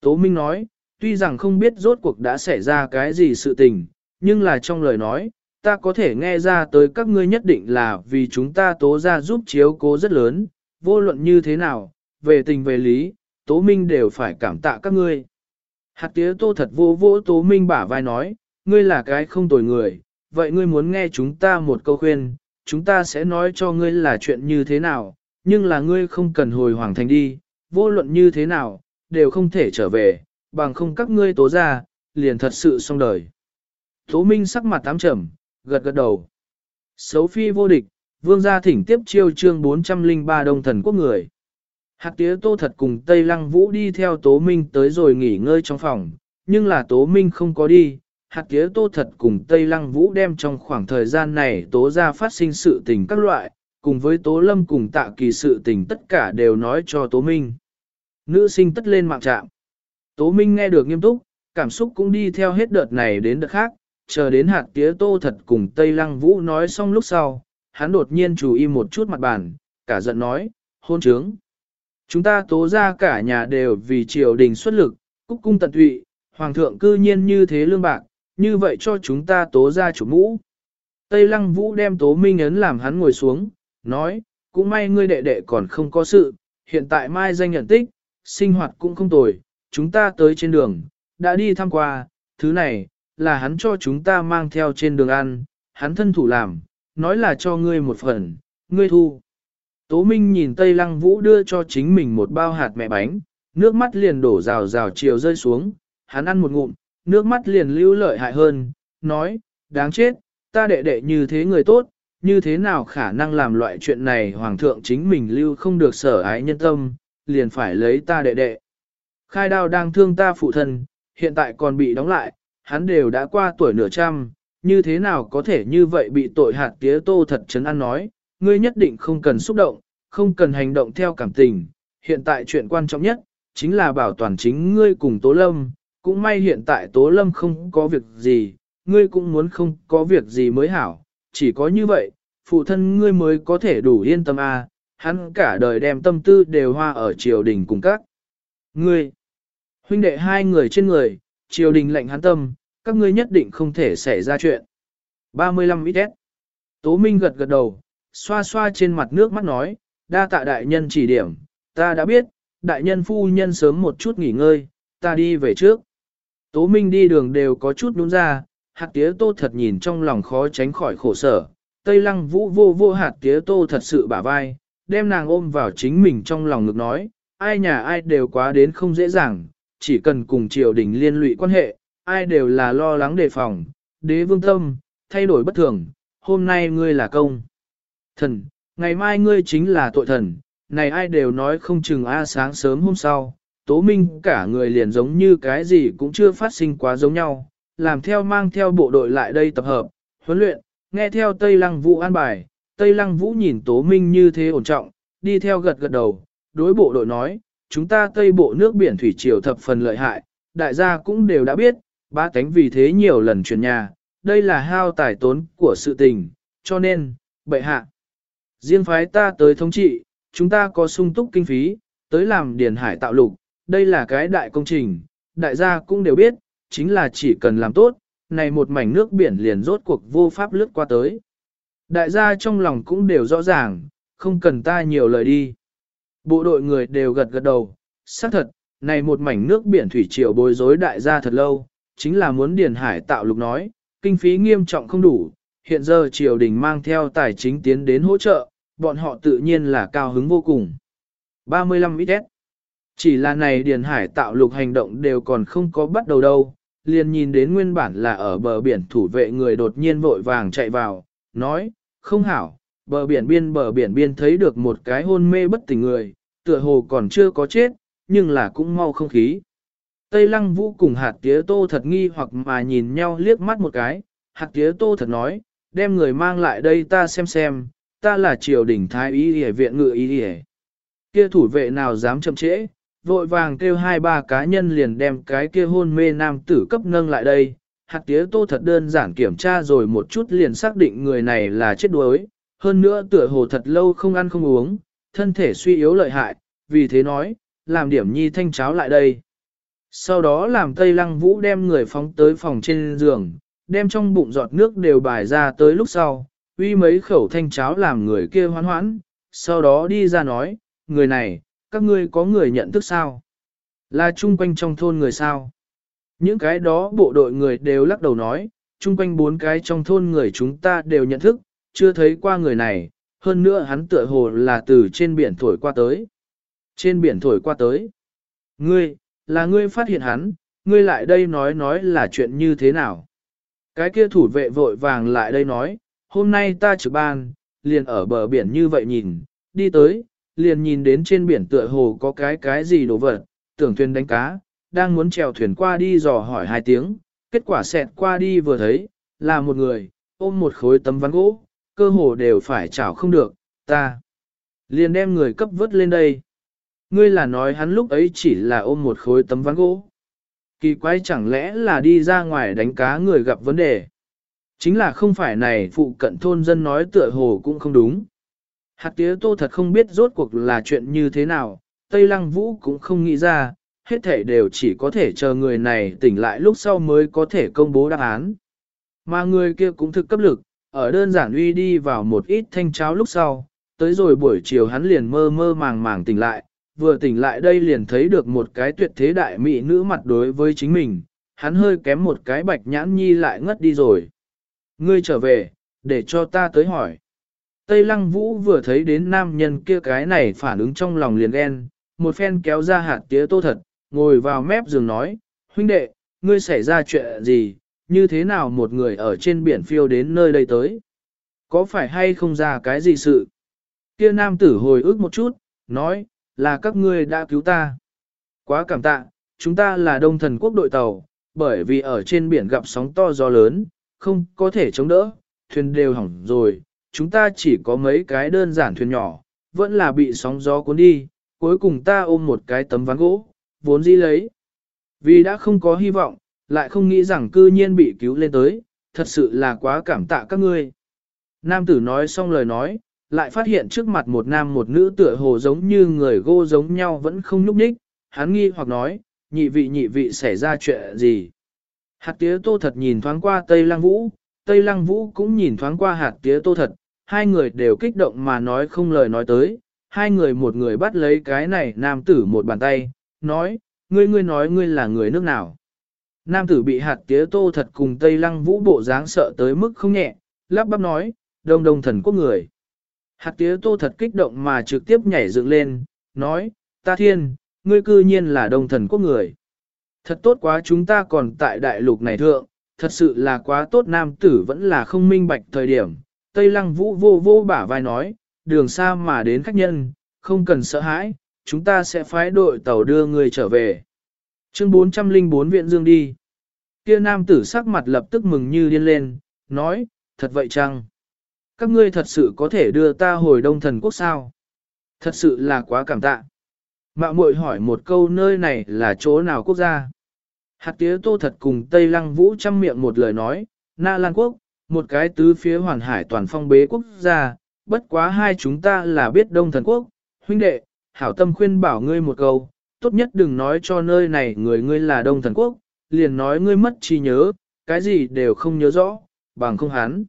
Tố Minh nói, tuy rằng không biết rốt cuộc đã xảy ra cái gì sự tình, nhưng là trong lời nói, ta có thể nghe ra tới các ngươi nhất định là vì chúng ta tố ra giúp chiếu cố rất lớn, vô luận như thế nào, về tình về lý, tố minh đều phải cảm tạ các ngươi. Hạt tía tô thật vô vô tố minh bả vai nói, ngươi là cái không tồi người, vậy ngươi muốn nghe chúng ta một câu khuyên, chúng ta sẽ nói cho ngươi là chuyện như thế nào, nhưng là ngươi không cần hồi hoàng thành đi, vô luận như thế nào, đều không thể trở về, bằng không các ngươi tố ra, liền thật sự xong đời. Tố Minh sắc mặt tám trầm, gật gật đầu. Xấu phi vô địch, vương gia thỉnh tiếp chiêu chương 403 đông thần quốc người. Hạt tía tô thật cùng Tây Lăng Vũ đi theo Tố Minh tới rồi nghỉ ngơi trong phòng, nhưng là Tố Minh không có đi. Hạt tía tô thật cùng Tây Lăng Vũ đem trong khoảng thời gian này tố ra phát sinh sự tình các loại, cùng với Tố Lâm cùng tạ kỳ sự tình tất cả đều nói cho Tố Minh. Nữ sinh tất lên mạng trạm. Tố Minh nghe được nghiêm túc, cảm xúc cũng đi theo hết đợt này đến đợt khác, chờ đến hạt tía tô thật cùng Tây Lăng Vũ nói xong lúc sau, hắn đột nhiên chú ý một chút mặt bàn, cả giận nói, hôn trướng. Chúng ta tố ra cả nhà đều vì triều đình xuất lực, cúc cung tận tụy, hoàng thượng cư nhiên như thế lương bạc, như vậy cho chúng ta tố ra chủ mũ. Tây Lăng Vũ đem tố minh ấn làm hắn ngồi xuống, nói, cũng may ngươi đệ đệ còn không có sự, hiện tại mai danh nhận tích, sinh hoạt cũng không tồi, chúng ta tới trên đường, đã đi thăm qua, thứ này, là hắn cho chúng ta mang theo trên đường ăn, hắn thân thủ làm, nói là cho ngươi một phần, ngươi thu. Tố Minh nhìn Tây Lăng Vũ đưa cho chính mình một bao hạt mẹ bánh, nước mắt liền đổ rào rào chiều rơi xuống, hắn ăn một ngụm, nước mắt liền lưu lợi hại hơn, nói, đáng chết, ta đệ đệ như thế người tốt, như thế nào khả năng làm loại chuyện này hoàng thượng chính mình lưu không được sở ái nhân tâm, liền phải lấy ta đệ đệ. Khai đao đang thương ta phụ thân, hiện tại còn bị đóng lại, hắn đều đã qua tuổi nửa trăm, như thế nào có thể như vậy bị tội hạt tía tô thật chấn an nói, ngươi nhất định không cần xúc động, không cần hành động theo cảm tình, hiện tại chuyện quan trọng nhất, chính là bảo toàn chính ngươi cùng Tố Lâm, cũng may hiện tại Tố Lâm không có việc gì, ngươi cũng muốn không có việc gì mới hảo, chỉ có như vậy, phụ thân ngươi mới có thể đủ yên tâm a. À, hắn cả đời đem tâm tư đều hoa ở triều đình cùng các. Ngươi, huynh đệ hai người trên người, triều đình lệnh hắn tâm, các ngươi nhất định không thể xảy ra chuyện. 35 ít Tố Minh gật gật đầu, xoa xoa trên mặt nước mắt nói, đa tạ đại nhân chỉ điểm, ta đã biết, đại nhân phu nhân sớm một chút nghỉ ngơi, ta đi về trước. Tố Minh đi đường đều có chút đúng ra, hạt tía tô thật nhìn trong lòng khó tránh khỏi khổ sở. Tây lăng vũ vô vô hạt tía tô thật sự bả vai, đem nàng ôm vào chính mình trong lòng ngực nói, ai nhà ai đều quá đến không dễ dàng, chỉ cần cùng triều đình liên lụy quan hệ, ai đều là lo lắng đề phòng, đế vương tâm, thay đổi bất thường, hôm nay ngươi là công. Thần, ngày mai ngươi chính là tội thần, này ai đều nói không chừng A sáng sớm hôm sau, tố minh cả người liền giống như cái gì cũng chưa phát sinh quá giống nhau, làm theo mang theo bộ đội lại đây tập hợp, huấn luyện, nghe theo Tây Lăng Vũ an bài, Tây Lăng Vũ nhìn tố minh như thế ổn trọng, đi theo gật gật đầu, đối bộ đội nói, chúng ta Tây bộ nước biển thủy triều thập phần lợi hại, đại gia cũng đều đã biết, ba tánh vì thế nhiều lần chuyển nhà, đây là hao tài tốn của sự tình, cho nên, bệ hạ. Riêng phái ta tới thống trị, chúng ta có sung túc kinh phí, tới làm điền hải tạo lục, đây là cái đại công trình, đại gia cũng đều biết, chính là chỉ cần làm tốt, này một mảnh nước biển liền rốt cuộc vô pháp lướt qua tới. Đại gia trong lòng cũng đều rõ ràng, không cần ta nhiều lời đi. Bộ đội người đều gật gật đầu, xác thật, này một mảnh nước biển thủy triều bối rối đại gia thật lâu, chính là muốn điền hải tạo lục nói, kinh phí nghiêm trọng không đủ, hiện giờ triều đình mang theo tài chính tiến đến hỗ trợ, bọn họ tự nhiên là cao hứng vô cùng. 35 ít Chỉ là này Điền Hải tạo lục hành động đều còn không có bắt đầu đâu, liền nhìn đến nguyên bản là ở bờ biển thủ vệ người đột nhiên vội vàng chạy vào, nói, không hảo, bờ biển biên bờ biển biên thấy được một cái hôn mê bất tỉnh người, tựa hồ còn chưa có chết, nhưng là cũng mau không khí. Tây lăng vũ cùng hạt tía tô thật nghi hoặc mà nhìn nhau liếc mắt một cái, hạt tía tô thật nói, đem người mang lại đây ta xem xem, ta là triều đình thái y y viện ngự y y Kia thủ vệ nào dám chậm trễ, vội vàng kêu hai ba cá nhân liền đem cái kia hôn mê nam tử cấp nâng lại đây. Hạt tía tô thật đơn giản kiểm tra rồi một chút liền xác định người này là chết đuối, hơn nữa tựa hồ thật lâu không ăn không uống, thân thể suy yếu lợi hại, vì thế nói, làm điểm nhi thanh cháo lại đây. Sau đó làm Tây Lăng Vũ đem người phóng tới phòng trên giường, đem trong bụng giọt nước đều bài ra tới lúc sau, uy mấy khẩu thanh cháo làm người kia hoán hoãn, sau đó đi ra nói, người này, các ngươi có người nhận thức sao? Là chung quanh trong thôn người sao? Những cái đó bộ đội người đều lắc đầu nói, chung quanh bốn cái trong thôn người chúng ta đều nhận thức, chưa thấy qua người này, hơn nữa hắn tựa hồ là từ trên biển thổi qua tới. Trên biển thổi qua tới. Ngươi, là ngươi phát hiện hắn, ngươi lại đây nói nói là chuyện như thế nào. Cái kia thủ vệ vội vàng lại đây nói, hôm nay ta trực ban, liền ở bờ biển như vậy nhìn, đi tới, liền nhìn đến trên biển tựa hồ có cái cái gì đồ vật, tưởng thuyền đánh cá, đang muốn chèo thuyền qua đi dò hỏi hai tiếng, kết quả xẹt qua đi vừa thấy, là một người, ôm một khối tấm ván gỗ, cơ hồ đều phải chảo không được, ta. Liền đem người cấp vớt lên đây. Ngươi là nói hắn lúc ấy chỉ là ôm một khối tấm ván gỗ. Kỳ quái chẳng lẽ là đi ra ngoài đánh cá người gặp vấn đề. Chính là không phải này phụ cận thôn dân nói tựa hồ cũng không đúng. Hạt tía tô thật không biết rốt cuộc là chuyện như thế nào, Tây Lăng Vũ cũng không nghĩ ra, hết thể đều chỉ có thể chờ người này tỉnh lại lúc sau mới có thể công bố đáp án. Mà người kia cũng thực cấp lực, ở đơn giản uy đi vào một ít thanh cháo lúc sau, tới rồi buổi chiều hắn liền mơ mơ màng màng tỉnh lại, vừa tỉnh lại đây liền thấy được một cái tuyệt thế đại mỹ nữ mặt đối với chính mình, hắn hơi kém một cái bạch nhãn nhi lại ngất đi rồi. Ngươi trở về, để cho ta tới hỏi. Tây lăng vũ vừa thấy đến nam nhân kia cái này phản ứng trong lòng liền ghen, một phen kéo ra hạt tía tô thật, ngồi vào mép giường nói, huynh đệ, ngươi xảy ra chuyện gì, như thế nào một người ở trên biển phiêu đến nơi đây tới. có phải hay không ra cái gì sự? Kia nam tử hồi ức một chút, nói, là các ngươi đã cứu ta. Quá cảm tạ, chúng ta là đông thần quốc đội tàu, bởi vì ở trên biển gặp sóng to gió lớn, không có thể chống đỡ, thuyền đều hỏng rồi, chúng ta chỉ có mấy cái đơn giản thuyền nhỏ, vẫn là bị sóng gió cuốn đi, cuối cùng ta ôm một cái tấm ván gỗ, vốn dĩ lấy. Vì đã không có hy vọng, lại không nghĩ rằng cư nhiên bị cứu lên tới, thật sự là quá cảm tạ các ngươi. Nam tử nói xong lời nói, lại phát hiện trước mặt một nam một nữ tựa hồ giống như người gô giống nhau vẫn không nhúc nhích, hắn nghi hoặc nói, nhị vị nhị vị xảy ra chuyện gì. Hạt tía tô thật nhìn thoáng qua Tây Lăng Vũ, Tây Lăng Vũ cũng nhìn thoáng qua hạt tía tô thật, hai người đều kích động mà nói không lời nói tới, hai người một người bắt lấy cái này nam tử một bàn tay, nói, ngươi ngươi nói ngươi là người nước nào. Nam tử bị hạt tía tô thật cùng Tây Lăng Vũ bộ dáng sợ tới mức không nhẹ, lắp bắp nói, đông đông thần quốc người. Hạt tía tô thật kích động mà trực tiếp nhảy dựng lên, nói, ta thiên, ngươi cư nhiên là đông thần quốc người. Thật tốt quá chúng ta còn tại đại lục này thượng, thật sự là quá tốt nam tử vẫn là không minh bạch thời điểm. Tây lăng vũ vô vô bả vai nói, đường xa mà đến khách nhân, không cần sợ hãi, chúng ta sẽ phái đội tàu đưa người trở về. Chương 404 viện dương đi. Kia nam tử sắc mặt lập tức mừng như điên lên, nói, thật vậy chăng? Các ngươi thật sự có thể đưa ta hồi đông thần quốc sao? Thật sự là quá cảm tạ. Mạo muội hỏi một câu nơi này là chỗ nào quốc gia? Hạt tía tô thật cùng Tây Lăng Vũ chăm miệng một lời nói, Na Lan Quốc, một cái tứ phía hoàn hải toàn phong bế quốc gia, bất quá hai chúng ta là biết Đông Thần Quốc, huynh đệ, hảo tâm khuyên bảo ngươi một câu, tốt nhất đừng nói cho nơi này người ngươi là Đông Thần Quốc, liền nói ngươi mất trí nhớ, cái gì đều không nhớ rõ, bằng không hắn.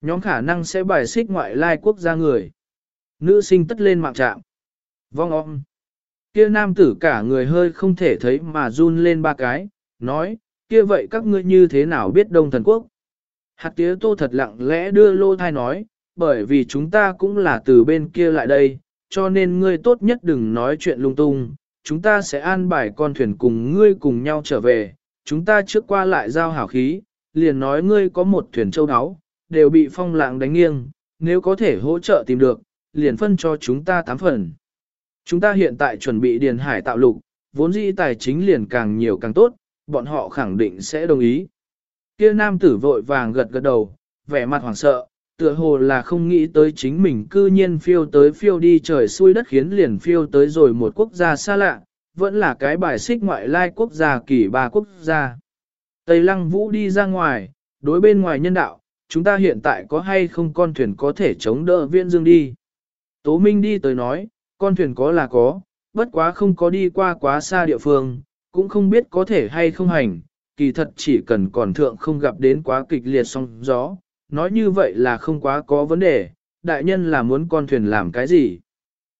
Nhóm khả năng sẽ bài xích ngoại lai quốc gia người. Nữ sinh tất lên mạng trạm. Vong om. Kia nam tử cả người hơi không thể thấy mà run lên ba cái, nói, kia vậy các ngươi như thế nào biết Đông Thần Quốc? Hạt tía tô thật lặng lẽ đưa lô thai nói, bởi vì chúng ta cũng là từ bên kia lại đây, cho nên ngươi tốt nhất đừng nói chuyện lung tung, chúng ta sẽ an bài con thuyền cùng ngươi cùng nhau trở về, chúng ta trước qua lại giao hảo khí, liền nói ngươi có một thuyền châu áo, đều bị phong lạng đánh nghiêng, nếu có thể hỗ trợ tìm được, liền phân cho chúng ta tám phần. Chúng ta hiện tại chuẩn bị điền hải tạo lục, vốn dĩ tài chính liền càng nhiều càng tốt, bọn họ khẳng định sẽ đồng ý. Kia nam tử vội vàng gật gật đầu, vẻ mặt hoảng sợ, tựa hồ là không nghĩ tới chính mình cư nhiên phiêu tới phiêu đi trời xuôi đất khiến liền phiêu tới rồi một quốc gia xa lạ, vẫn là cái bài xích ngoại lai quốc gia kỳ ba quốc gia. Tây Lăng Vũ đi ra ngoài, đối bên ngoài nhân đạo, chúng ta hiện tại có hay không con thuyền có thể chống đỡ viên dương đi. Tố Minh đi tới nói, con thuyền có là có, bất quá không có đi qua quá xa địa phương, cũng không biết có thể hay không hành, kỳ thật chỉ cần còn thượng không gặp đến quá kịch liệt sóng gió, nói như vậy là không quá có vấn đề, đại nhân là muốn con thuyền làm cái gì.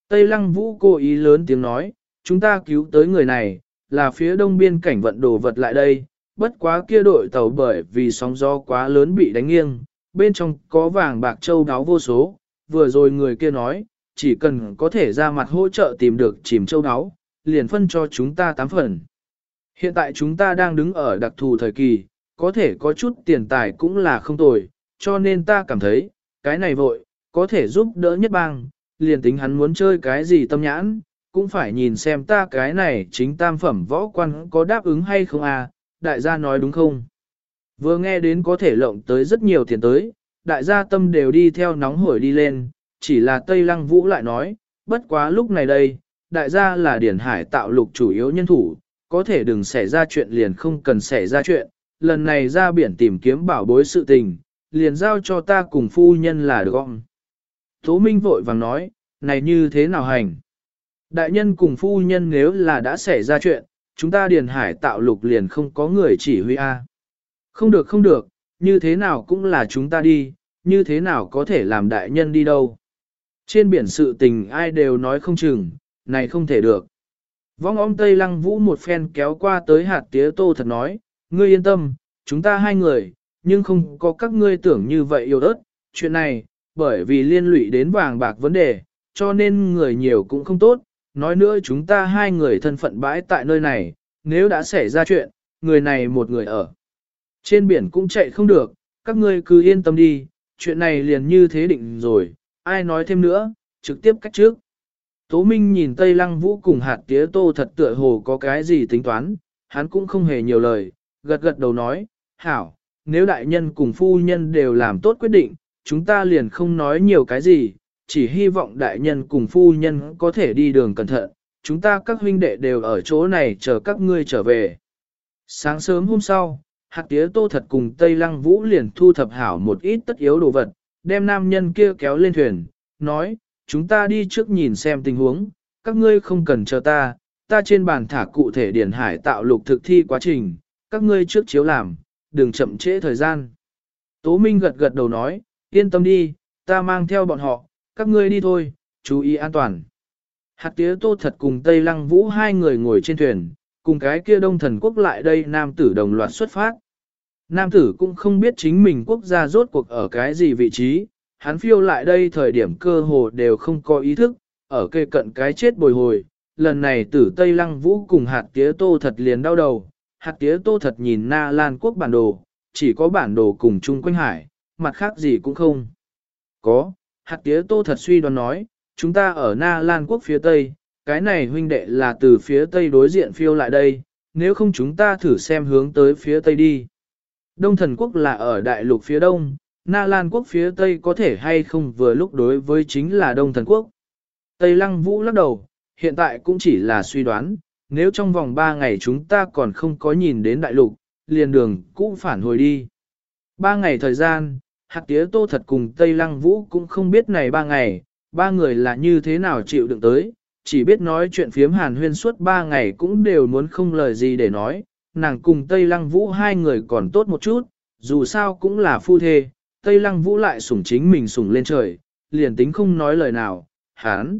Tây Lăng Vũ cố ý lớn tiếng nói, chúng ta cứu tới người này, là phía đông biên cảnh vận đồ vật lại đây, bất quá kia đội tàu bởi vì sóng gió quá lớn bị đánh nghiêng, bên trong có vàng bạc châu đáo vô số, vừa rồi người kia nói, chỉ cần có thể ra mặt hỗ trợ tìm được chìm châu đáo, liền phân cho chúng ta tám phần. Hiện tại chúng ta đang đứng ở đặc thù thời kỳ, có thể có chút tiền tài cũng là không tồi, cho nên ta cảm thấy, cái này vội, có thể giúp đỡ nhất bang, liền tính hắn muốn chơi cái gì tâm nhãn, cũng phải nhìn xem ta cái này chính tam phẩm võ quan có đáp ứng hay không à, đại gia nói đúng không? Vừa nghe đến có thể lộng tới rất nhiều tiền tới, đại gia tâm đều đi theo nóng hổi đi lên, chỉ là Tây Lăng Vũ lại nói, bất quá lúc này đây, đại gia là điển hải tạo lục chủ yếu nhân thủ, có thể đừng xảy ra chuyện liền không cần xảy ra chuyện, lần này ra biển tìm kiếm bảo bối sự tình, liền giao cho ta cùng phu nhân là được không? Tố Minh vội vàng nói, này như thế nào hành? Đại nhân cùng phu nhân nếu là đã xảy ra chuyện, chúng ta điền hải tạo lục liền không có người chỉ huy A. Không được không được, như thế nào cũng là chúng ta đi, như thế nào có thể làm đại nhân đi đâu. Trên biển sự tình ai đều nói không chừng, này không thể được. Vong ông Tây Lăng Vũ một phen kéo qua tới hạt tía tô thật nói, ngươi yên tâm, chúng ta hai người, nhưng không có các ngươi tưởng như vậy yêu ớt. Chuyện này, bởi vì liên lụy đến vàng bạc vấn đề, cho nên người nhiều cũng không tốt. Nói nữa chúng ta hai người thân phận bãi tại nơi này, nếu đã xảy ra chuyện, người này một người ở. Trên biển cũng chạy không được, các ngươi cứ yên tâm đi, chuyện này liền như thế định rồi, ai nói thêm nữa, trực tiếp cách trước. Tố Minh nhìn Tây Lăng Vũ cùng hạt tía tô thật tựa hồ có cái gì tính toán, hắn cũng không hề nhiều lời, gật gật đầu nói, hảo, nếu đại nhân cùng phu nhân đều làm tốt quyết định, chúng ta liền không nói nhiều cái gì, chỉ hy vọng đại nhân cùng phu nhân có thể đi đường cẩn thận, chúng ta các huynh đệ đều ở chỗ này chờ các ngươi trở về. Sáng sớm hôm sau, hạt tía tô thật cùng Tây Lăng Vũ liền thu thập hảo một ít tất yếu đồ vật, đem nam nhân kia kéo lên thuyền, nói, chúng ta đi trước nhìn xem tình huống, các ngươi không cần chờ ta, ta trên bàn thả cụ thể điển hải tạo lục thực thi quá trình, các ngươi trước chiếu làm, đừng chậm trễ thời gian. Tố Minh gật gật đầu nói, yên tâm đi, ta mang theo bọn họ, các ngươi đi thôi, chú ý an toàn. Hạt tía tô thật cùng Tây Lăng Vũ hai người ngồi trên thuyền, cùng cái kia đông thần quốc lại đây nam tử đồng loạt xuất phát. Nam tử cũng không biết chính mình quốc gia rốt cuộc ở cái gì vị trí, hắn phiêu lại đây thời điểm cơ hồ đều không có ý thức, ở kề cận cái chết bồi hồi. Lần này tử Tây Lăng Vũ cùng hạt tía tô thật liền đau đầu, hạt tía tô thật nhìn Na Lan quốc bản đồ, chỉ có bản đồ cùng chung quanh hải, mặt khác gì cũng không. Có, hạt tía tô thật suy đoán nói, chúng ta ở Na Lan quốc phía Tây, cái này huynh đệ là từ phía Tây đối diện phiêu lại đây, nếu không chúng ta thử xem hướng tới phía Tây đi. Đông thần quốc là ở đại lục phía Đông, Na Lan quốc phía Tây có thể hay không vừa lúc đối với chính là Đông thần quốc. Tây Lăng Vũ lắc đầu, hiện tại cũng chỉ là suy đoán, nếu trong vòng 3 ngày chúng ta còn không có nhìn đến đại lục, liền đường cũng phản hồi đi. 3 ngày thời gian, hạt tía tô thật cùng Tây Lăng Vũ cũng không biết này 3 ngày, ba người là như thế nào chịu đựng tới, chỉ biết nói chuyện phiếm hàn huyên suốt 3 ngày cũng đều muốn không lời gì để nói, nàng cùng Tây Lăng Vũ hai người còn tốt một chút, dù sao cũng là phu thê, Tây Lăng Vũ lại sủng chính mình sủng lên trời, liền tính không nói lời nào, hán.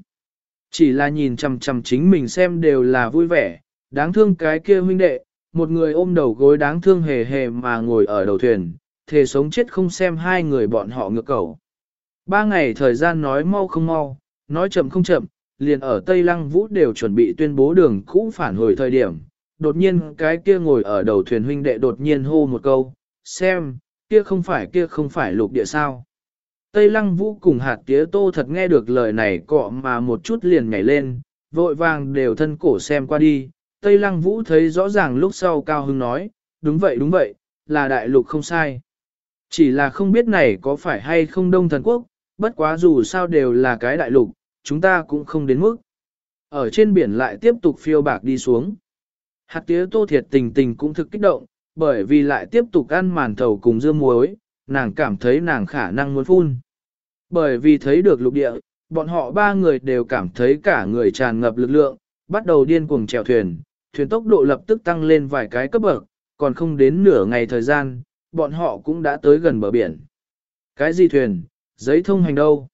Chỉ là nhìn chằm chằm chính mình xem đều là vui vẻ, đáng thương cái kia huynh đệ, một người ôm đầu gối đáng thương hề hề mà ngồi ở đầu thuyền, thề sống chết không xem hai người bọn họ ngược cầu. Ba ngày thời gian nói mau không mau, nói chậm không chậm, liền ở Tây Lăng Vũ đều chuẩn bị tuyên bố đường cũ phản hồi thời điểm. Đột nhiên cái kia ngồi ở đầu thuyền huynh đệ đột nhiên hô một câu, xem, kia không phải kia không phải lục địa sao. Tây Lăng Vũ cùng hạt tía tô thật nghe được lời này cọ mà một chút liền nhảy lên, vội vàng đều thân cổ xem qua đi. Tây Lăng Vũ thấy rõ ràng lúc sau Cao Hưng nói, đúng vậy đúng vậy, là đại lục không sai. Chỉ là không biết này có phải hay không đông thần quốc, bất quá dù sao đều là cái đại lục, chúng ta cũng không đến mức. Ở trên biển lại tiếp tục phiêu bạc đi xuống. Hạt tía tô thiệt tình tình cũng thực kích động, bởi vì lại tiếp tục ăn màn thầu cùng dưa muối, nàng cảm thấy nàng khả năng muốn phun. Bởi vì thấy được lục địa, bọn họ ba người đều cảm thấy cả người tràn ngập lực lượng, bắt đầu điên cuồng chèo thuyền, thuyền tốc độ lập tức tăng lên vài cái cấp bậc, còn không đến nửa ngày thời gian, bọn họ cũng đã tới gần bờ biển. Cái gì thuyền, giấy thông hành đâu?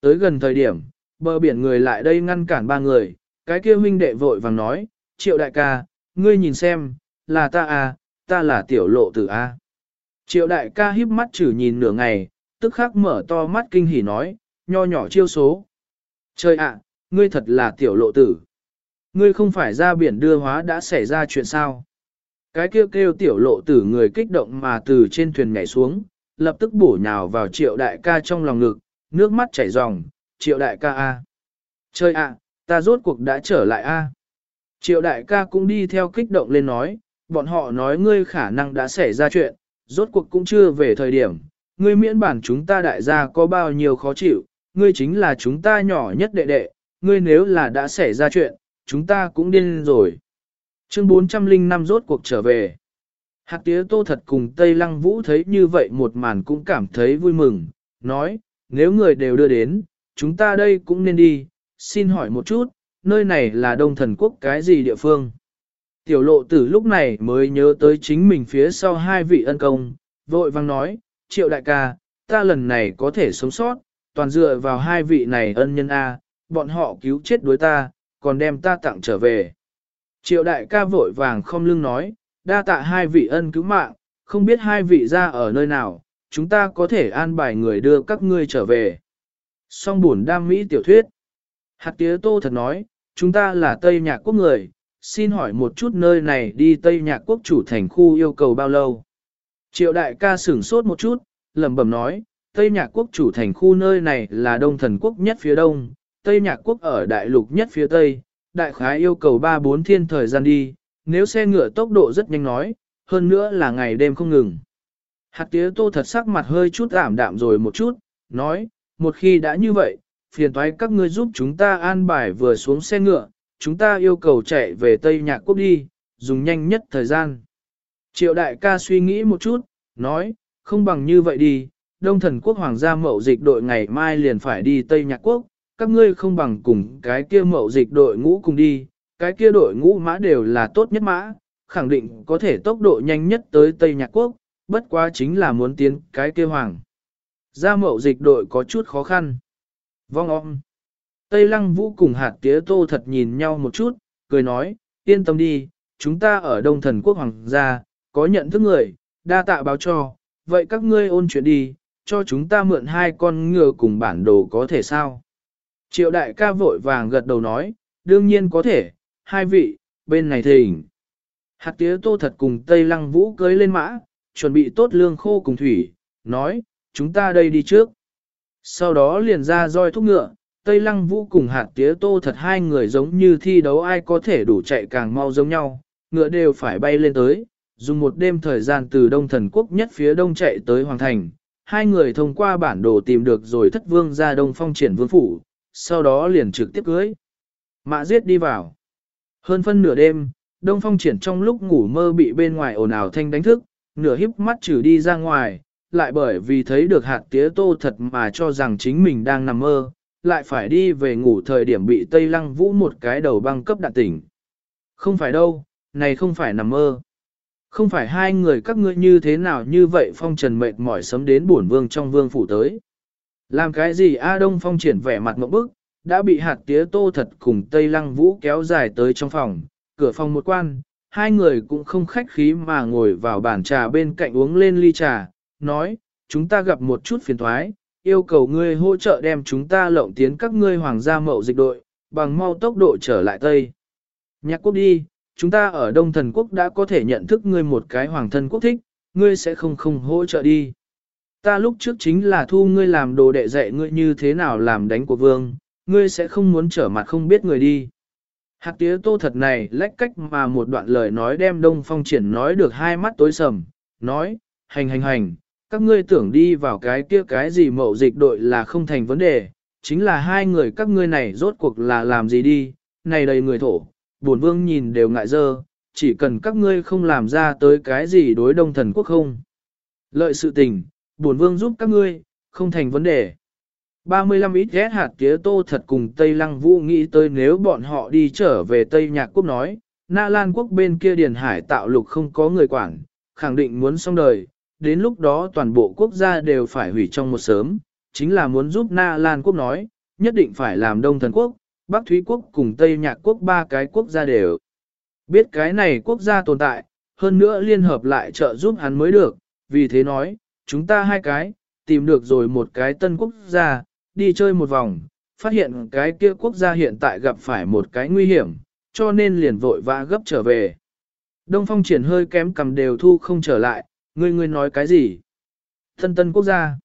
Tới gần thời điểm, bờ biển người lại đây ngăn cản ba người, cái kia huynh đệ vội vàng nói, triệu đại ca, ngươi nhìn xem, là ta à, ta là tiểu lộ tử a. Triệu đại ca híp mắt chử nhìn nửa ngày, tức khắc mở to mắt kinh hỉ nói, nho nhỏ chiêu số. Trời ạ, ngươi thật là tiểu lộ tử. Ngươi không phải ra biển đưa hóa đã xảy ra chuyện sao? Cái kêu kêu tiểu lộ tử người kích động mà từ trên thuyền nhảy xuống, lập tức bổ nhào vào triệu đại ca trong lòng ngực, nước mắt chảy ròng, triệu đại ca A. Trời ạ, ta rốt cuộc đã trở lại A. Triệu đại ca cũng đi theo kích động lên nói, bọn họ nói ngươi khả năng đã xảy ra chuyện, rốt cuộc cũng chưa về thời điểm, ngươi miễn bản chúng ta đại gia có bao nhiêu khó chịu, ngươi chính là chúng ta nhỏ nhất đệ đệ, ngươi nếu là đã xảy ra chuyện, chúng ta cũng điên rồi. Chương 405 rốt cuộc trở về. Hạt tía tô thật cùng Tây Lăng Vũ thấy như vậy một màn cũng cảm thấy vui mừng, nói, nếu người đều đưa đến, chúng ta đây cũng nên đi, xin hỏi một chút, nơi này là Đông Thần Quốc cái gì địa phương? Tiểu lộ tử lúc này mới nhớ tới chính mình phía sau hai vị ân công, vội vang nói, triệu đại ca, ta lần này có thể sống sót, toàn dựa vào hai vị này ân nhân A, bọn họ cứu chết đối ta, còn đem ta tặng trở về. Triệu đại ca vội vàng không lưng nói, đa tạ hai vị ân cứu mạng, không biết hai vị ra ở nơi nào, chúng ta có thể an bài người đưa các ngươi trở về. Song buồn đam mỹ tiểu thuyết. Hạt tía tô thật nói, chúng ta là Tây Nhạc Quốc người, xin hỏi một chút nơi này đi Tây Nhạc Quốc chủ thành khu yêu cầu bao lâu. Triệu đại ca sửng sốt một chút, lẩm bẩm nói, Tây Nhạc Quốc chủ thành khu nơi này là Đông Thần Quốc nhất phía đông, Tây Nhạc Quốc ở Đại Lục nhất phía tây, đại khái yêu cầu 3-4 thiên thời gian đi, nếu xe ngựa tốc độ rất nhanh nói, hơn nữa là ngày đêm không ngừng. Hạt tía tô thật sắc mặt hơi chút ảm đạm rồi một chút, nói, một khi đã như vậy, phiền toái các ngươi giúp chúng ta an bài vừa xuống xe ngựa, chúng ta yêu cầu chạy về Tây Nhạc Quốc đi, dùng nhanh nhất thời gian. Triệu đại ca suy nghĩ một chút, nói, không bằng như vậy đi, Đông thần quốc hoàng gia mậu dịch đội ngày mai liền phải đi Tây Nhạc Quốc, các ngươi không bằng cùng cái kia mậu dịch đội ngũ cùng đi, cái kia đội ngũ mã đều là tốt nhất mã, khẳng định có thể tốc độ nhanh nhất tới Tây Nhạc Quốc, bất quá chính là muốn tiến cái kia hoàng. Gia mậu dịch đội có chút khó khăn. Vong om. Tây Lăng Vũ cùng hạt tía tô thật nhìn nhau một chút, cười nói, yên tâm đi, chúng ta ở Đông Thần Quốc Hoàng gia, có nhận thức người, đa tạ báo cho, vậy các ngươi ôn chuyện đi, cho chúng ta mượn hai con ngựa cùng bản đồ có thể sao? Triệu đại ca vội vàng gật đầu nói, đương nhiên có thể, hai vị, bên này thỉnh. Hạt tía tô thật cùng Tây Lăng Vũ cưới lên mã, chuẩn bị tốt lương khô cùng thủy, nói, chúng ta đây đi trước. Sau đó liền ra roi thúc ngựa, Tây Lăng Vũ cùng hạt tía tô thật hai người giống như thi đấu ai có thể đủ chạy càng mau giống nhau, ngựa đều phải bay lên tới, dùng một đêm thời gian từ Đông Thần Quốc nhất phía đông chạy tới Hoàng Thành. Hai người thông qua bản đồ tìm được rồi thất vương ra Đông Phong triển vương phủ, sau đó liền trực tiếp cưới. Mã giết đi vào. Hơn phân nửa đêm, Đông Phong triển trong lúc ngủ mơ bị bên ngoài ồn ào thanh đánh thức, nửa híp mắt trừ đi ra ngoài, lại bởi vì thấy được hạt tía tô thật mà cho rằng chính mình đang nằm mơ, lại phải đi về ngủ thời điểm bị Tây Lăng Vũ một cái đầu băng cấp đạn tỉnh. Không phải đâu, này không phải nằm mơ. Không phải hai người các ngươi như thế nào như vậy phong trần mệt mỏi sấm đến bổn vương trong vương phủ tới. Làm cái gì A Đông phong triển vẻ mặt ngậm bức, đã bị hạt tía tô thật cùng Tây Lăng Vũ kéo dài tới trong phòng, cửa phòng một quan, hai người cũng không khách khí mà ngồi vào bàn trà bên cạnh uống lên ly trà, nói, chúng ta gặp một chút phiền thoái, yêu cầu ngươi hỗ trợ đem chúng ta lộng tiến các ngươi hoàng gia mậu dịch đội, bằng mau tốc độ trở lại Tây. Nhạc quốc đi, chúng ta ở Đông Thần Quốc đã có thể nhận thức ngươi một cái hoàng thân quốc thích, ngươi sẽ không không hỗ trợ đi. Ta lúc trước chính là thu ngươi làm đồ đệ dạy ngươi như thế nào làm đánh của vương, ngươi sẽ không muốn trở mặt không biết người đi. Hạt tía tô thật này lách cách mà một đoạn lời nói đem Đông Phong triển nói được hai mắt tối sầm, nói, hành hành hành, các ngươi tưởng đi vào cái kia cái gì mậu dịch đội là không thành vấn đề, chính là hai người các ngươi này rốt cuộc là làm gì đi, này đầy người thổ, buồn vương nhìn đều ngại dơ, chỉ cần các ngươi không làm ra tới cái gì đối đông thần quốc không. Lợi sự tình, buồn vương giúp các ngươi, không thành vấn đề. 35 ít ghét hạt tía tô thật cùng Tây Lăng Vũ nghĩ tới nếu bọn họ đi trở về Tây Nhạc Quốc nói, Na Lan Quốc bên kia Điền Hải tạo lục không có người quản, khẳng định muốn xong đời, đến lúc đó toàn bộ quốc gia đều phải hủy trong một sớm, chính là muốn giúp Na Lan Quốc nói, nhất định phải làm Đông Thần Quốc, Bắc Thúy Quốc cùng Tây Nhạc Quốc ba cái quốc gia đều. Biết cái này quốc gia tồn tại, hơn nữa liên hợp lại trợ giúp hắn mới được, vì thế nói, chúng ta hai cái, tìm được rồi một cái tân quốc gia, đi chơi một vòng, phát hiện cái kia quốc gia hiện tại gặp phải một cái nguy hiểm, cho nên liền vội vã gấp trở về. Đông phong triển hơi kém cầm đều thu không trở lại, ngươi ngươi nói cái gì? Thân tân quốc gia.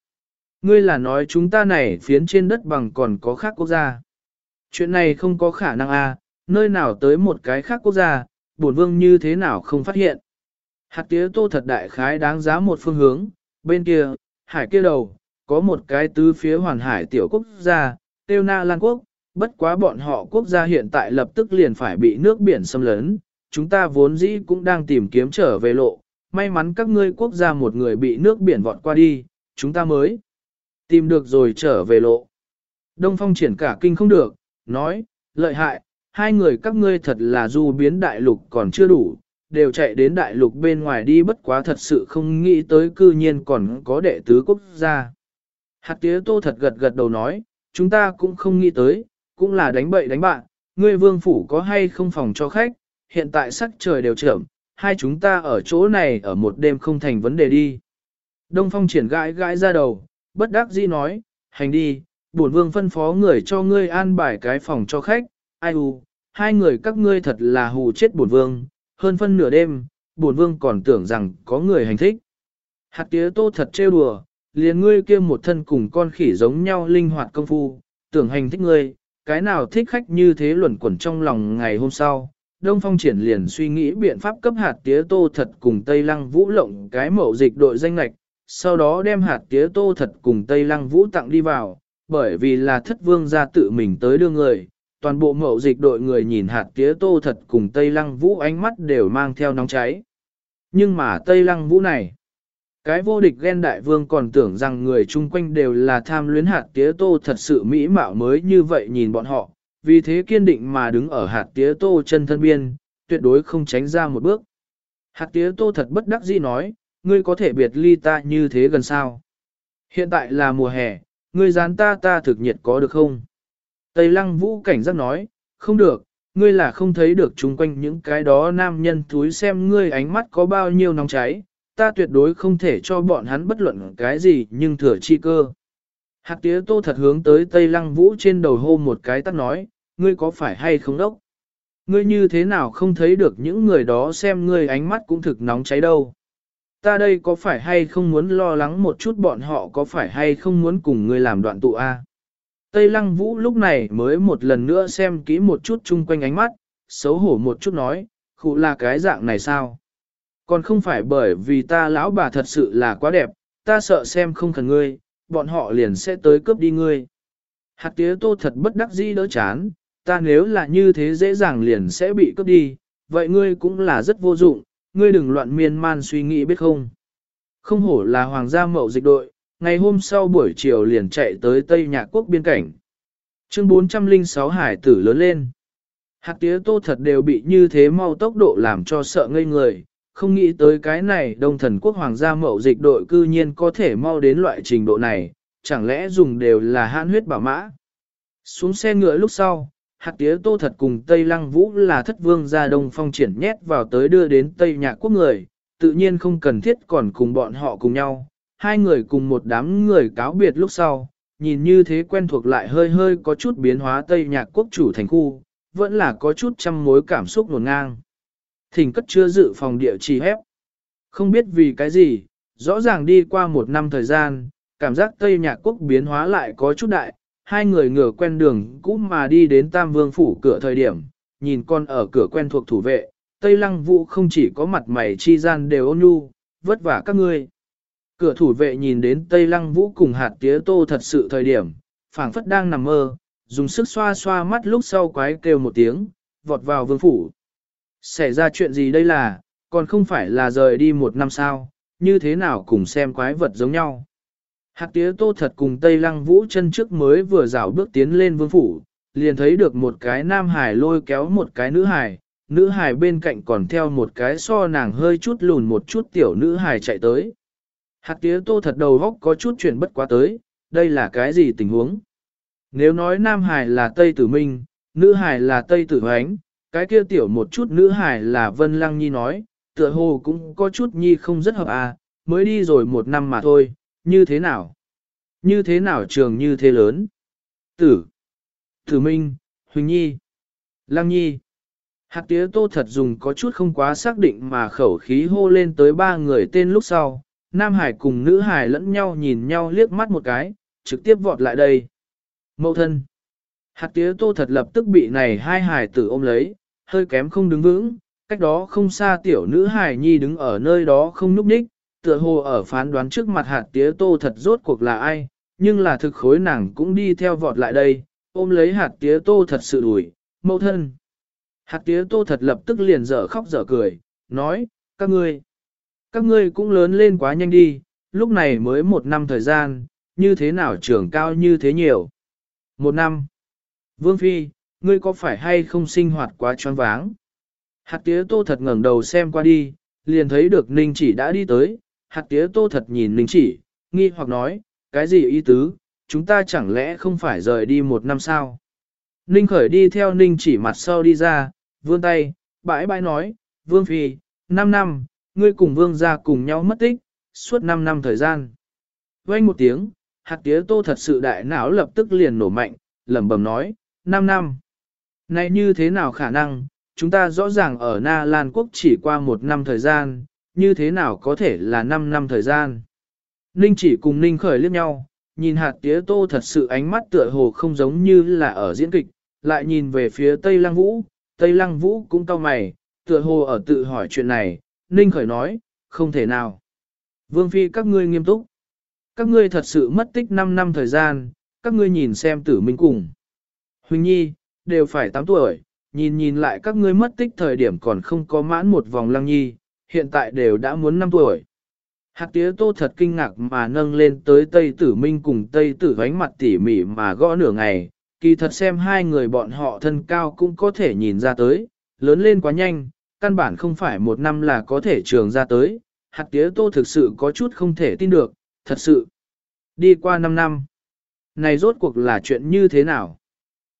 Ngươi là nói chúng ta này phiến trên đất bằng còn có khác quốc gia. Chuyện này không có khả năng a, à, nơi nào tới một cái khác quốc gia, bổn vương như thế nào không phát hiện. Hạt tía tô thật đại khái đáng giá một phương hướng, bên kia, hải kia đầu, có một cái tứ phía hoàn hải tiểu quốc gia, tiêu na lan quốc, bất quá bọn họ quốc gia hiện tại lập tức liền phải bị nước biển xâm lấn, chúng ta vốn dĩ cũng đang tìm kiếm trở về lộ, may mắn các ngươi quốc gia một người bị nước biển vọt qua đi, chúng ta mới tìm được rồi trở về lộ. Đông phong triển cả kinh không được, nói, lợi hại, hai người các ngươi thật là du biến đại lục còn chưa đủ, đều chạy đến đại lục bên ngoài đi bất quá thật sự không nghĩ tới cư nhiên còn có đệ tứ quốc gia. Hạt tía tô thật gật gật đầu nói, chúng ta cũng không nghĩ tới, cũng là đánh bậy đánh bạn, ngươi vương phủ có hay không phòng cho khách, hiện tại sắc trời đều trưởng, hai chúng ta ở chỗ này ở một đêm không thành vấn đề đi. Đông phong triển gãi gãi ra đầu, bất đắc dĩ nói, hành đi, bổn vương phân phó người cho ngươi an bài cái phòng cho khách, ai u, hai người các ngươi thật là hù chết bổn vương, hơn phân nửa đêm, bổn vương còn tưởng rằng có người hành thích. Hạt tía tô thật trêu đùa, liền ngươi kia một thân cùng con khỉ giống nhau linh hoạt công phu, tưởng hành thích ngươi, cái nào thích khách như thế luẩn quẩn trong lòng ngày hôm sau. Đông Phong triển liền suy nghĩ biện pháp cấp hạt tía tô thật cùng Tây Lăng Vũ lộng cái mậu dịch đội danh lạch, sau đó đem hạt tía tô thật cùng Tây Lăng Vũ tặng đi vào, bởi vì là thất vương gia tự mình tới đưa người, toàn bộ mậu dịch đội người nhìn hạt tía tô thật cùng Tây Lăng Vũ ánh mắt đều mang theo nóng cháy. Nhưng mà Tây Lăng Vũ này, cái vô địch ghen đại vương còn tưởng rằng người chung quanh đều là tham luyến hạt tía tô thật sự mỹ mạo mới như vậy nhìn bọn họ, vì thế kiên định mà đứng ở hạt tía tô chân thân biên, tuyệt đối không tránh ra một bước. Hạt tía tô thật bất đắc dĩ nói, ngươi có thể biệt ly ta như thế gần sao. Hiện tại là mùa hè, ngươi dán ta ta thực nhiệt có được không? Tây lăng vũ cảnh giác nói, không được, ngươi là không thấy được chung quanh những cái đó nam nhân túi xem ngươi ánh mắt có bao nhiêu nóng cháy, ta tuyệt đối không thể cho bọn hắn bất luận cái gì nhưng thừa chi cơ. Hạt tía tô thật hướng tới Tây Lăng Vũ trên đầu hô một cái tắt nói, ngươi có phải hay không đốc? Ngươi như thế nào không thấy được những người đó xem ngươi ánh mắt cũng thực nóng cháy đâu? Ta đây có phải hay không muốn lo lắng một chút bọn họ có phải hay không muốn cùng ngươi làm đoạn tụ a? Tây Lăng Vũ lúc này mới một lần nữa xem kỹ một chút chung quanh ánh mắt, xấu hổ một chút nói, khụ là cái dạng này sao? Còn không phải bởi vì ta lão bà thật sự là quá đẹp, ta sợ xem không cần ngươi, bọn họ liền sẽ tới cướp đi ngươi. Hạt tía tô thật bất đắc dĩ đỡ chán, ta nếu là như thế dễ dàng liền sẽ bị cướp đi, vậy ngươi cũng là rất vô dụng, ngươi đừng loạn miên man suy nghĩ biết không. Không hổ là hoàng gia mậu dịch đội, ngày hôm sau buổi chiều liền chạy tới Tây Nhạc Quốc biên cảnh. Chương 406 hải tử lớn lên. Hạt tía tô thật đều bị như thế mau tốc độ làm cho sợ ngây người, không nghĩ tới cái này đông thần quốc hoàng gia mậu dịch đội cư nhiên có thể mau đến loại trình độ này, chẳng lẽ dùng đều là hãn huyết bảo mã. Xuống xe ngựa lúc sau, hạt tía tô thật cùng Tây Lăng Vũ là thất vương gia đông phong triển nhét vào tới đưa đến Tây Nhạc Quốc người, tự nhiên không cần thiết còn cùng bọn họ cùng nhau. Hai người cùng một đám người cáo biệt lúc sau, nhìn như thế quen thuộc lại hơi hơi có chút biến hóa Tây Nhạc Quốc chủ thành khu, vẫn là có chút trăm mối cảm xúc nổn ngang. Thỉnh cất chưa dự phòng địa chỉ hép. Không biết vì cái gì, rõ ràng đi qua một năm thời gian, cảm giác Tây Nhạc Quốc biến hóa lại có chút đại, hai người ngửa quen đường cũ mà đi đến Tam Vương Phủ cửa thời điểm, nhìn con ở cửa quen thuộc thủ vệ, Tây Lăng Vũ không chỉ có mặt mày chi gian đều ôn nhu, vất vả các ngươi. Cửa thủ vệ nhìn đến Tây Lăng Vũ cùng hạt tía tô thật sự thời điểm, phảng phất đang nằm mơ, dùng sức xoa xoa mắt lúc sau quái kêu một tiếng, vọt vào vương phủ. Xảy ra chuyện gì đây là, còn không phải là rời đi một năm sao, như thế nào cùng xem quái vật giống nhau. Hạc tía tô thật cùng Tây Lăng Vũ chân trước mới vừa rảo bước tiến lên vương phủ, liền thấy được một cái nam hải lôi kéo một cái nữ hải, nữ hải bên cạnh còn theo một cái so nàng hơi chút lùn một chút tiểu nữ hải chạy tới. Hạc tía tô thật đầu góc có chút chuyển bất quá tới, đây là cái gì tình huống? Nếu nói nam hải là Tây Tử Minh, nữ hải là Tây Tử Hoánh, cái kia tiểu một chút nữ hải là Vân Lăng Nhi nói, tựa hồ cũng có chút Nhi không rất hợp à, mới đi rồi một năm mà thôi, như thế nào? Như thế nào trường như thế lớn? Tử, Tử Minh, Huỳnh Nhi, Lăng Nhi. Hạt tía tô thật dùng có chút không quá xác định mà khẩu khí hô lên tới ba người tên lúc sau, Nam Hải cùng nữ Hải lẫn nhau nhìn nhau liếc mắt một cái, trực tiếp vọt lại đây. Mậu thân. Hạt tía tô thật lập tức bị này hai Hải tử ôm lấy, hơi kém không đứng vững, cách đó không xa tiểu nữ Hải Nhi đứng ở nơi đó không núp đích, tựa hồ ở phán đoán trước mặt hạt tía tô thật rốt cuộc là ai, nhưng là thực khối nàng cũng đi theo vọt lại đây, ôm lấy hạt tía tô thật sự đuổi, mẫu thân. Hạt tía tô thật lập tức liền dở khóc dở cười, nói, các ngươi, các ngươi cũng lớn lên quá nhanh đi, lúc này mới một năm thời gian, như thế nào trưởng cao như thế nhiều. Một năm. Vương Phi, ngươi có phải hay không sinh hoạt quá choáng váng? Hạt tía tô thật ngẩng đầu xem qua đi, liền thấy được Ninh chỉ đã đi tới, hạt tía tô thật nhìn Ninh chỉ, nghi hoặc nói, cái gì ý tứ, chúng ta chẳng lẽ không phải rời đi một năm sao? Ninh khởi đi theo Ninh chỉ mặt sau đi ra, vươn tay, bãi bãi nói, Vương Phi, 5 năm, ngươi cùng Vương ra cùng nhau mất tích, suốt 5 năm thời gian. Quanh một tiếng, hạt tía tô thật sự đại não lập tức liền nổ mạnh, lẩm bẩm nói, 5 năm. Này như thế nào khả năng, chúng ta rõ ràng ở Na Lan Quốc chỉ qua một năm thời gian, như thế nào có thể là 5 năm thời gian. Ninh chỉ cùng Ninh khởi liếc nhau, nhìn hạt tía tô thật sự ánh mắt tựa hồ không giống như là ở diễn kịch, lại nhìn về phía Tây Lăng Vũ, Tây Lăng Vũ cũng cau mày, tựa hồ ở tự hỏi chuyện này, Ninh khởi nói, không thể nào. Vương Phi các ngươi nghiêm túc. Các ngươi thật sự mất tích 5 năm thời gian, các ngươi nhìn xem tử minh cùng. Huỳnh Nhi, đều phải 8 tuổi, nhìn nhìn lại các ngươi mất tích thời điểm còn không có mãn một vòng lăng nhi, hiện tại đều đã muốn 5 tuổi. Hạt tía tô thật kinh ngạc mà nâng lên tới Tây Tử Minh cùng Tây Tử gánh mặt tỉ mỉ mà gõ nửa ngày, kỳ thật xem hai người bọn họ thân cao cũng có thể nhìn ra tới, lớn lên quá nhanh, căn bản không phải một năm là có thể trường ra tới, hạt tía tô thực sự có chút không thể tin được, thật sự. Đi qua 5 năm, này rốt cuộc là chuyện như thế nào?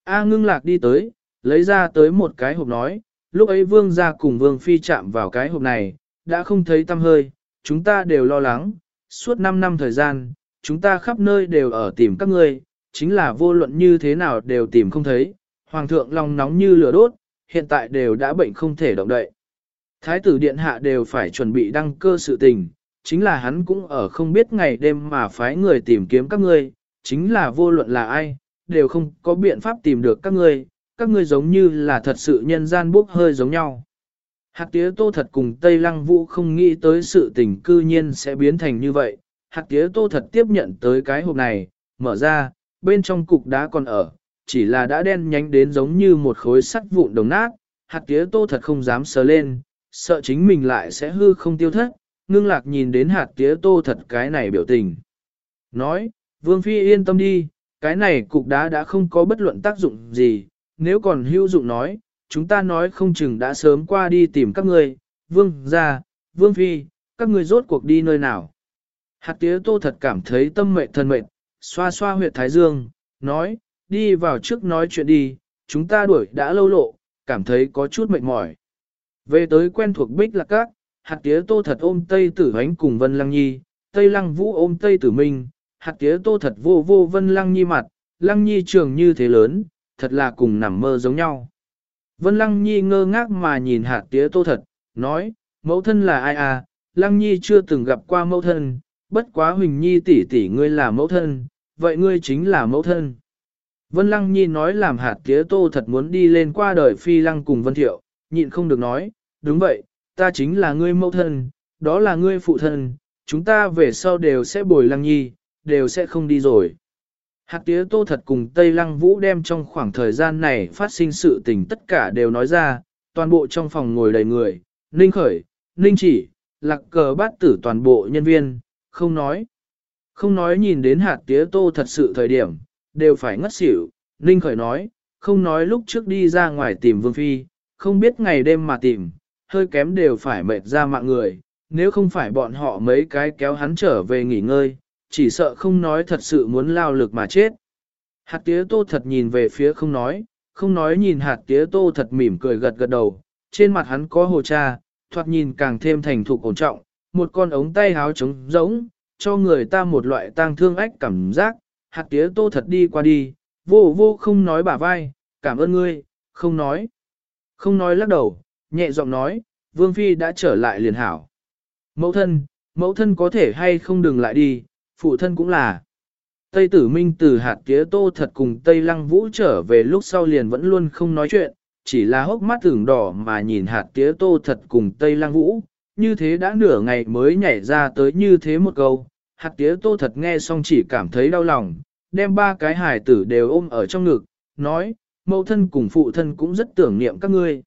A ngưng lạc đi tới, lấy ra tới một cái hộp nói, lúc ấy vương ra cùng vương phi chạm vào cái hộp này, đã không thấy tâm hơi, chúng ta đều lo lắng, suốt 5 năm thời gian, chúng ta khắp nơi đều ở tìm các ngươi, chính là vô luận như thế nào đều tìm không thấy, hoàng thượng lòng nóng như lửa đốt, hiện tại đều đã bệnh không thể động đậy. Thái tử điện hạ đều phải chuẩn bị đăng cơ sự tình, chính là hắn cũng ở không biết ngày đêm mà phái người tìm kiếm các ngươi, chính là vô luận là ai, đều không có biện pháp tìm được các ngươi, các ngươi giống như là thật sự nhân gian bốc hơi giống nhau. Hạc tía tô thật cùng Tây Lăng Vũ không nghĩ tới sự tình cư nhiên sẽ biến thành như vậy. Hạc tía tô thật tiếp nhận tới cái hộp này, mở ra, bên trong cục đá còn ở, chỉ là đã đen nhánh đến giống như một khối sắt vụn đồng nát. Hạc tía tô thật không dám sờ lên, sợ chính mình lại sẽ hư không tiêu thất, ngưng lạc nhìn đến hạt tía tô thật cái này biểu tình. Nói, Vương Phi yên tâm đi, cái này cục đá đã không có bất luận tác dụng gì, nếu còn hữu dụng nói, chúng ta nói không chừng đã sớm qua đi tìm các ngươi, Vương gia Vương Phi, các ngươi rốt cuộc đi nơi nào. Hạt tía tô thật cảm thấy tâm mệnh thân mệnh, xoa xoa huyệt thái dương, nói, đi vào trước nói chuyện đi, chúng ta đuổi đã lâu lộ, cảm thấy có chút mệt mỏi. Về tới quen thuộc bích lạc các, hạt tía tô thật ôm Tây Tử ánh cùng Vân Lăng Nhi, Tây Lăng Vũ ôm Tây Tử Minh, hạt tía tô thật vô vô Vân Lăng Nhi mặt, Lăng Nhi trường như thế lớn, thật là cùng nằm mơ giống nhau. Vân Lăng Nhi ngơ ngác mà nhìn hạt tía tô thật, nói, mẫu thân là ai à, Lăng Nhi chưa từng gặp qua mẫu thân, bất quá Huỳnh Nhi tỷ tỷ ngươi là mẫu thân, vậy ngươi chính là mẫu thân. Vân Lăng Nhi nói làm hạt tía tô thật muốn đi lên qua đời phi lăng cùng Vân Thiệu, nhịn không được nói, đúng vậy, ta chính là ngươi mẫu thân, đó là ngươi phụ thân, chúng ta về sau đều sẽ bồi lăng nhi, đều sẽ không đi rồi. Hạt tía tô thật cùng Tây Lăng Vũ đem trong khoảng thời gian này phát sinh sự tình tất cả đều nói ra, toàn bộ trong phòng ngồi đầy người, Ninh Khởi, Ninh Chỉ, lạc cờ bát tử toàn bộ nhân viên, không nói. Không nói nhìn đến hạt tía tô thật sự thời điểm, đều phải ngất xỉu, Ninh Khởi nói, không nói lúc trước đi ra ngoài tìm Vương Phi, không biết ngày đêm mà tìm, hơi kém đều phải mệt ra mạng người, nếu không phải bọn họ mấy cái kéo hắn trở về nghỉ ngơi, chỉ sợ không nói thật sự muốn lao lực mà chết. Hạt tía tô thật nhìn về phía không nói, không nói nhìn hạt tía tô thật mỉm cười gật gật đầu, trên mặt hắn có hồ cha, thoạt nhìn càng thêm thành thục ổn trọng, một con ống tay háo trống rỗng, cho người ta một loại tang thương ách cảm giác, hạt tía tô thật đi qua đi, vô vô không nói bả vai, cảm ơn ngươi, không nói. Không nói lắc đầu, nhẹ giọng nói, Vương Phi đã trở lại liền hảo. Mẫu thân, mẫu thân có thể hay không đừng lại đi, phụ thân cũng là. Tây tử minh từ hạt tía tô thật cùng Tây lăng vũ trở về lúc sau liền vẫn luôn không nói chuyện, chỉ là hốc mắt tưởng đỏ mà nhìn hạt tía tô thật cùng Tây lăng vũ, như thế đã nửa ngày mới nhảy ra tới như thế một câu. Hạt tía tô thật nghe xong chỉ cảm thấy đau lòng, đem ba cái hài tử đều ôm ở trong ngực, nói, mẫu thân cùng phụ thân cũng rất tưởng niệm các ngươi.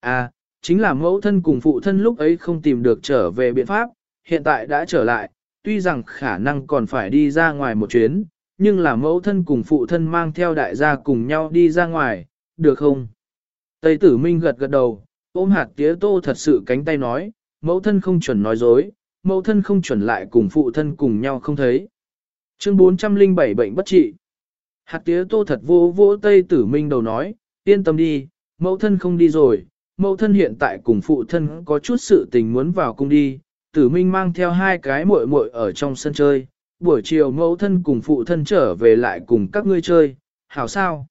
À, chính là mẫu thân cùng phụ thân lúc ấy không tìm được trở về biện pháp, hiện tại đã trở lại, tuy rằng khả năng còn phải đi ra ngoài một chuyến, nhưng là mẫu thân cùng phụ thân mang theo đại gia cùng nhau đi ra ngoài, được không? Tây tử minh gật gật đầu, ôm hạt tía tô thật sự cánh tay nói, mẫu thân không chuẩn nói dối, mẫu thân không chuẩn lại cùng phụ thân cùng nhau không thấy. Chương 407 bệnh bất trị. Hạt tía tô thật vô vô Tây tử minh đầu nói, yên tâm đi, mẫu thân không đi rồi, mẫu thân hiện tại cùng phụ thân có chút sự tình muốn vào cung đi, tử minh mang theo hai cái muội muội ở trong sân chơi, buổi chiều mẫu thân cùng phụ thân trở về lại cùng các ngươi chơi, hảo sao?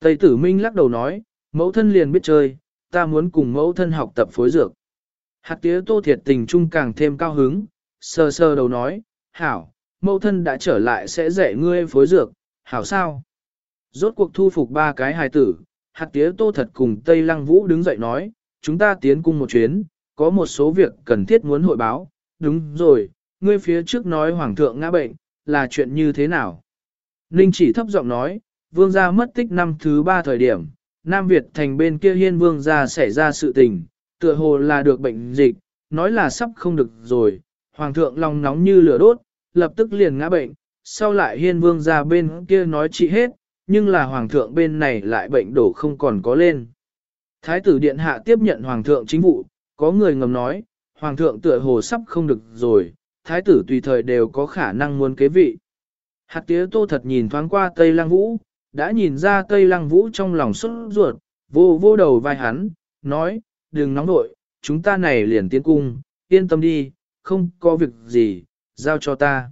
Tây tử minh lắc đầu nói, mẫu thân liền biết chơi, ta muốn cùng mẫu thân học tập phối dược. Hạt tía tô thiệt tình trung càng thêm cao hứng, sơ sơ đầu nói, hảo, mẫu thân đã trở lại sẽ dạy ngươi phối dược, hảo sao? Rốt cuộc thu phục ba cái hài tử, hạt tía tô thật cùng Tây Lăng Vũ đứng dậy nói, chúng ta tiến cung một chuyến, có một số việc cần thiết muốn hội báo, đúng rồi, ngươi phía trước nói hoàng thượng ngã bệnh, là chuyện như thế nào? Ninh chỉ thấp giọng nói, vương gia mất tích năm thứ ba thời điểm, Nam Việt thành bên kia hiên vương gia xảy ra sự tình, tựa hồ là được bệnh dịch, nói là sắp không được rồi, hoàng thượng lòng nóng như lửa đốt, lập tức liền ngã bệnh, sau lại hiên vương gia bên kia nói trị hết, nhưng là hoàng thượng bên này lại bệnh đổ không còn có lên. Thái tử điện hạ tiếp nhận hoàng thượng chính vụ, có người ngầm nói, hoàng thượng tựa hồ sắp không được rồi, thái tử tùy thời đều có khả năng muốn kế vị. Hạt tía tô thật nhìn thoáng qua Tây Lăng Vũ, đã nhìn ra Tây Lăng Vũ trong lòng xuất ruột, vô vô đầu vai hắn, nói, đừng nóng nội, chúng ta này liền tiến cung, yên tâm đi, không có việc gì, giao cho ta.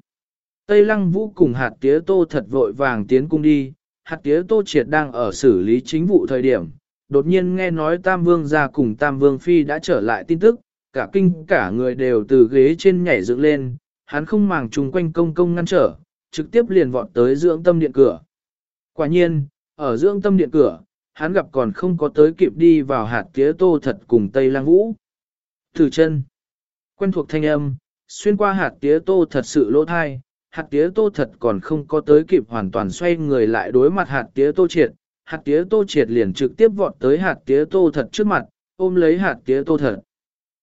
Tây Lăng Vũ cùng hạt tía tô thật vội vàng tiến cung đi, hạt tía tô triệt đang ở xử lý chính vụ thời điểm, đột nhiên nghe nói Tam Vương gia cùng Tam Vương Phi đã trở lại tin tức, cả kinh cả người đều từ ghế trên nhảy dựng lên, hắn không màng chung quanh công công ngăn trở, trực tiếp liền vọt tới dưỡng tâm điện cửa. Quả nhiên, ở dưỡng tâm điện cửa, hắn gặp còn không có tới kịp đi vào hạt tía tô thật cùng Tây Lang Vũ. Thử chân, quen thuộc thanh âm, xuyên qua hạt tía tô thật sự lỗ thai, hạt tía tô thật còn không có tới kịp hoàn toàn xoay người lại đối mặt hạt tía tô triệt, hạt tía tô triệt liền trực tiếp vọt tới hạt tía tô thật trước mặt, ôm lấy hạt tía tô thật.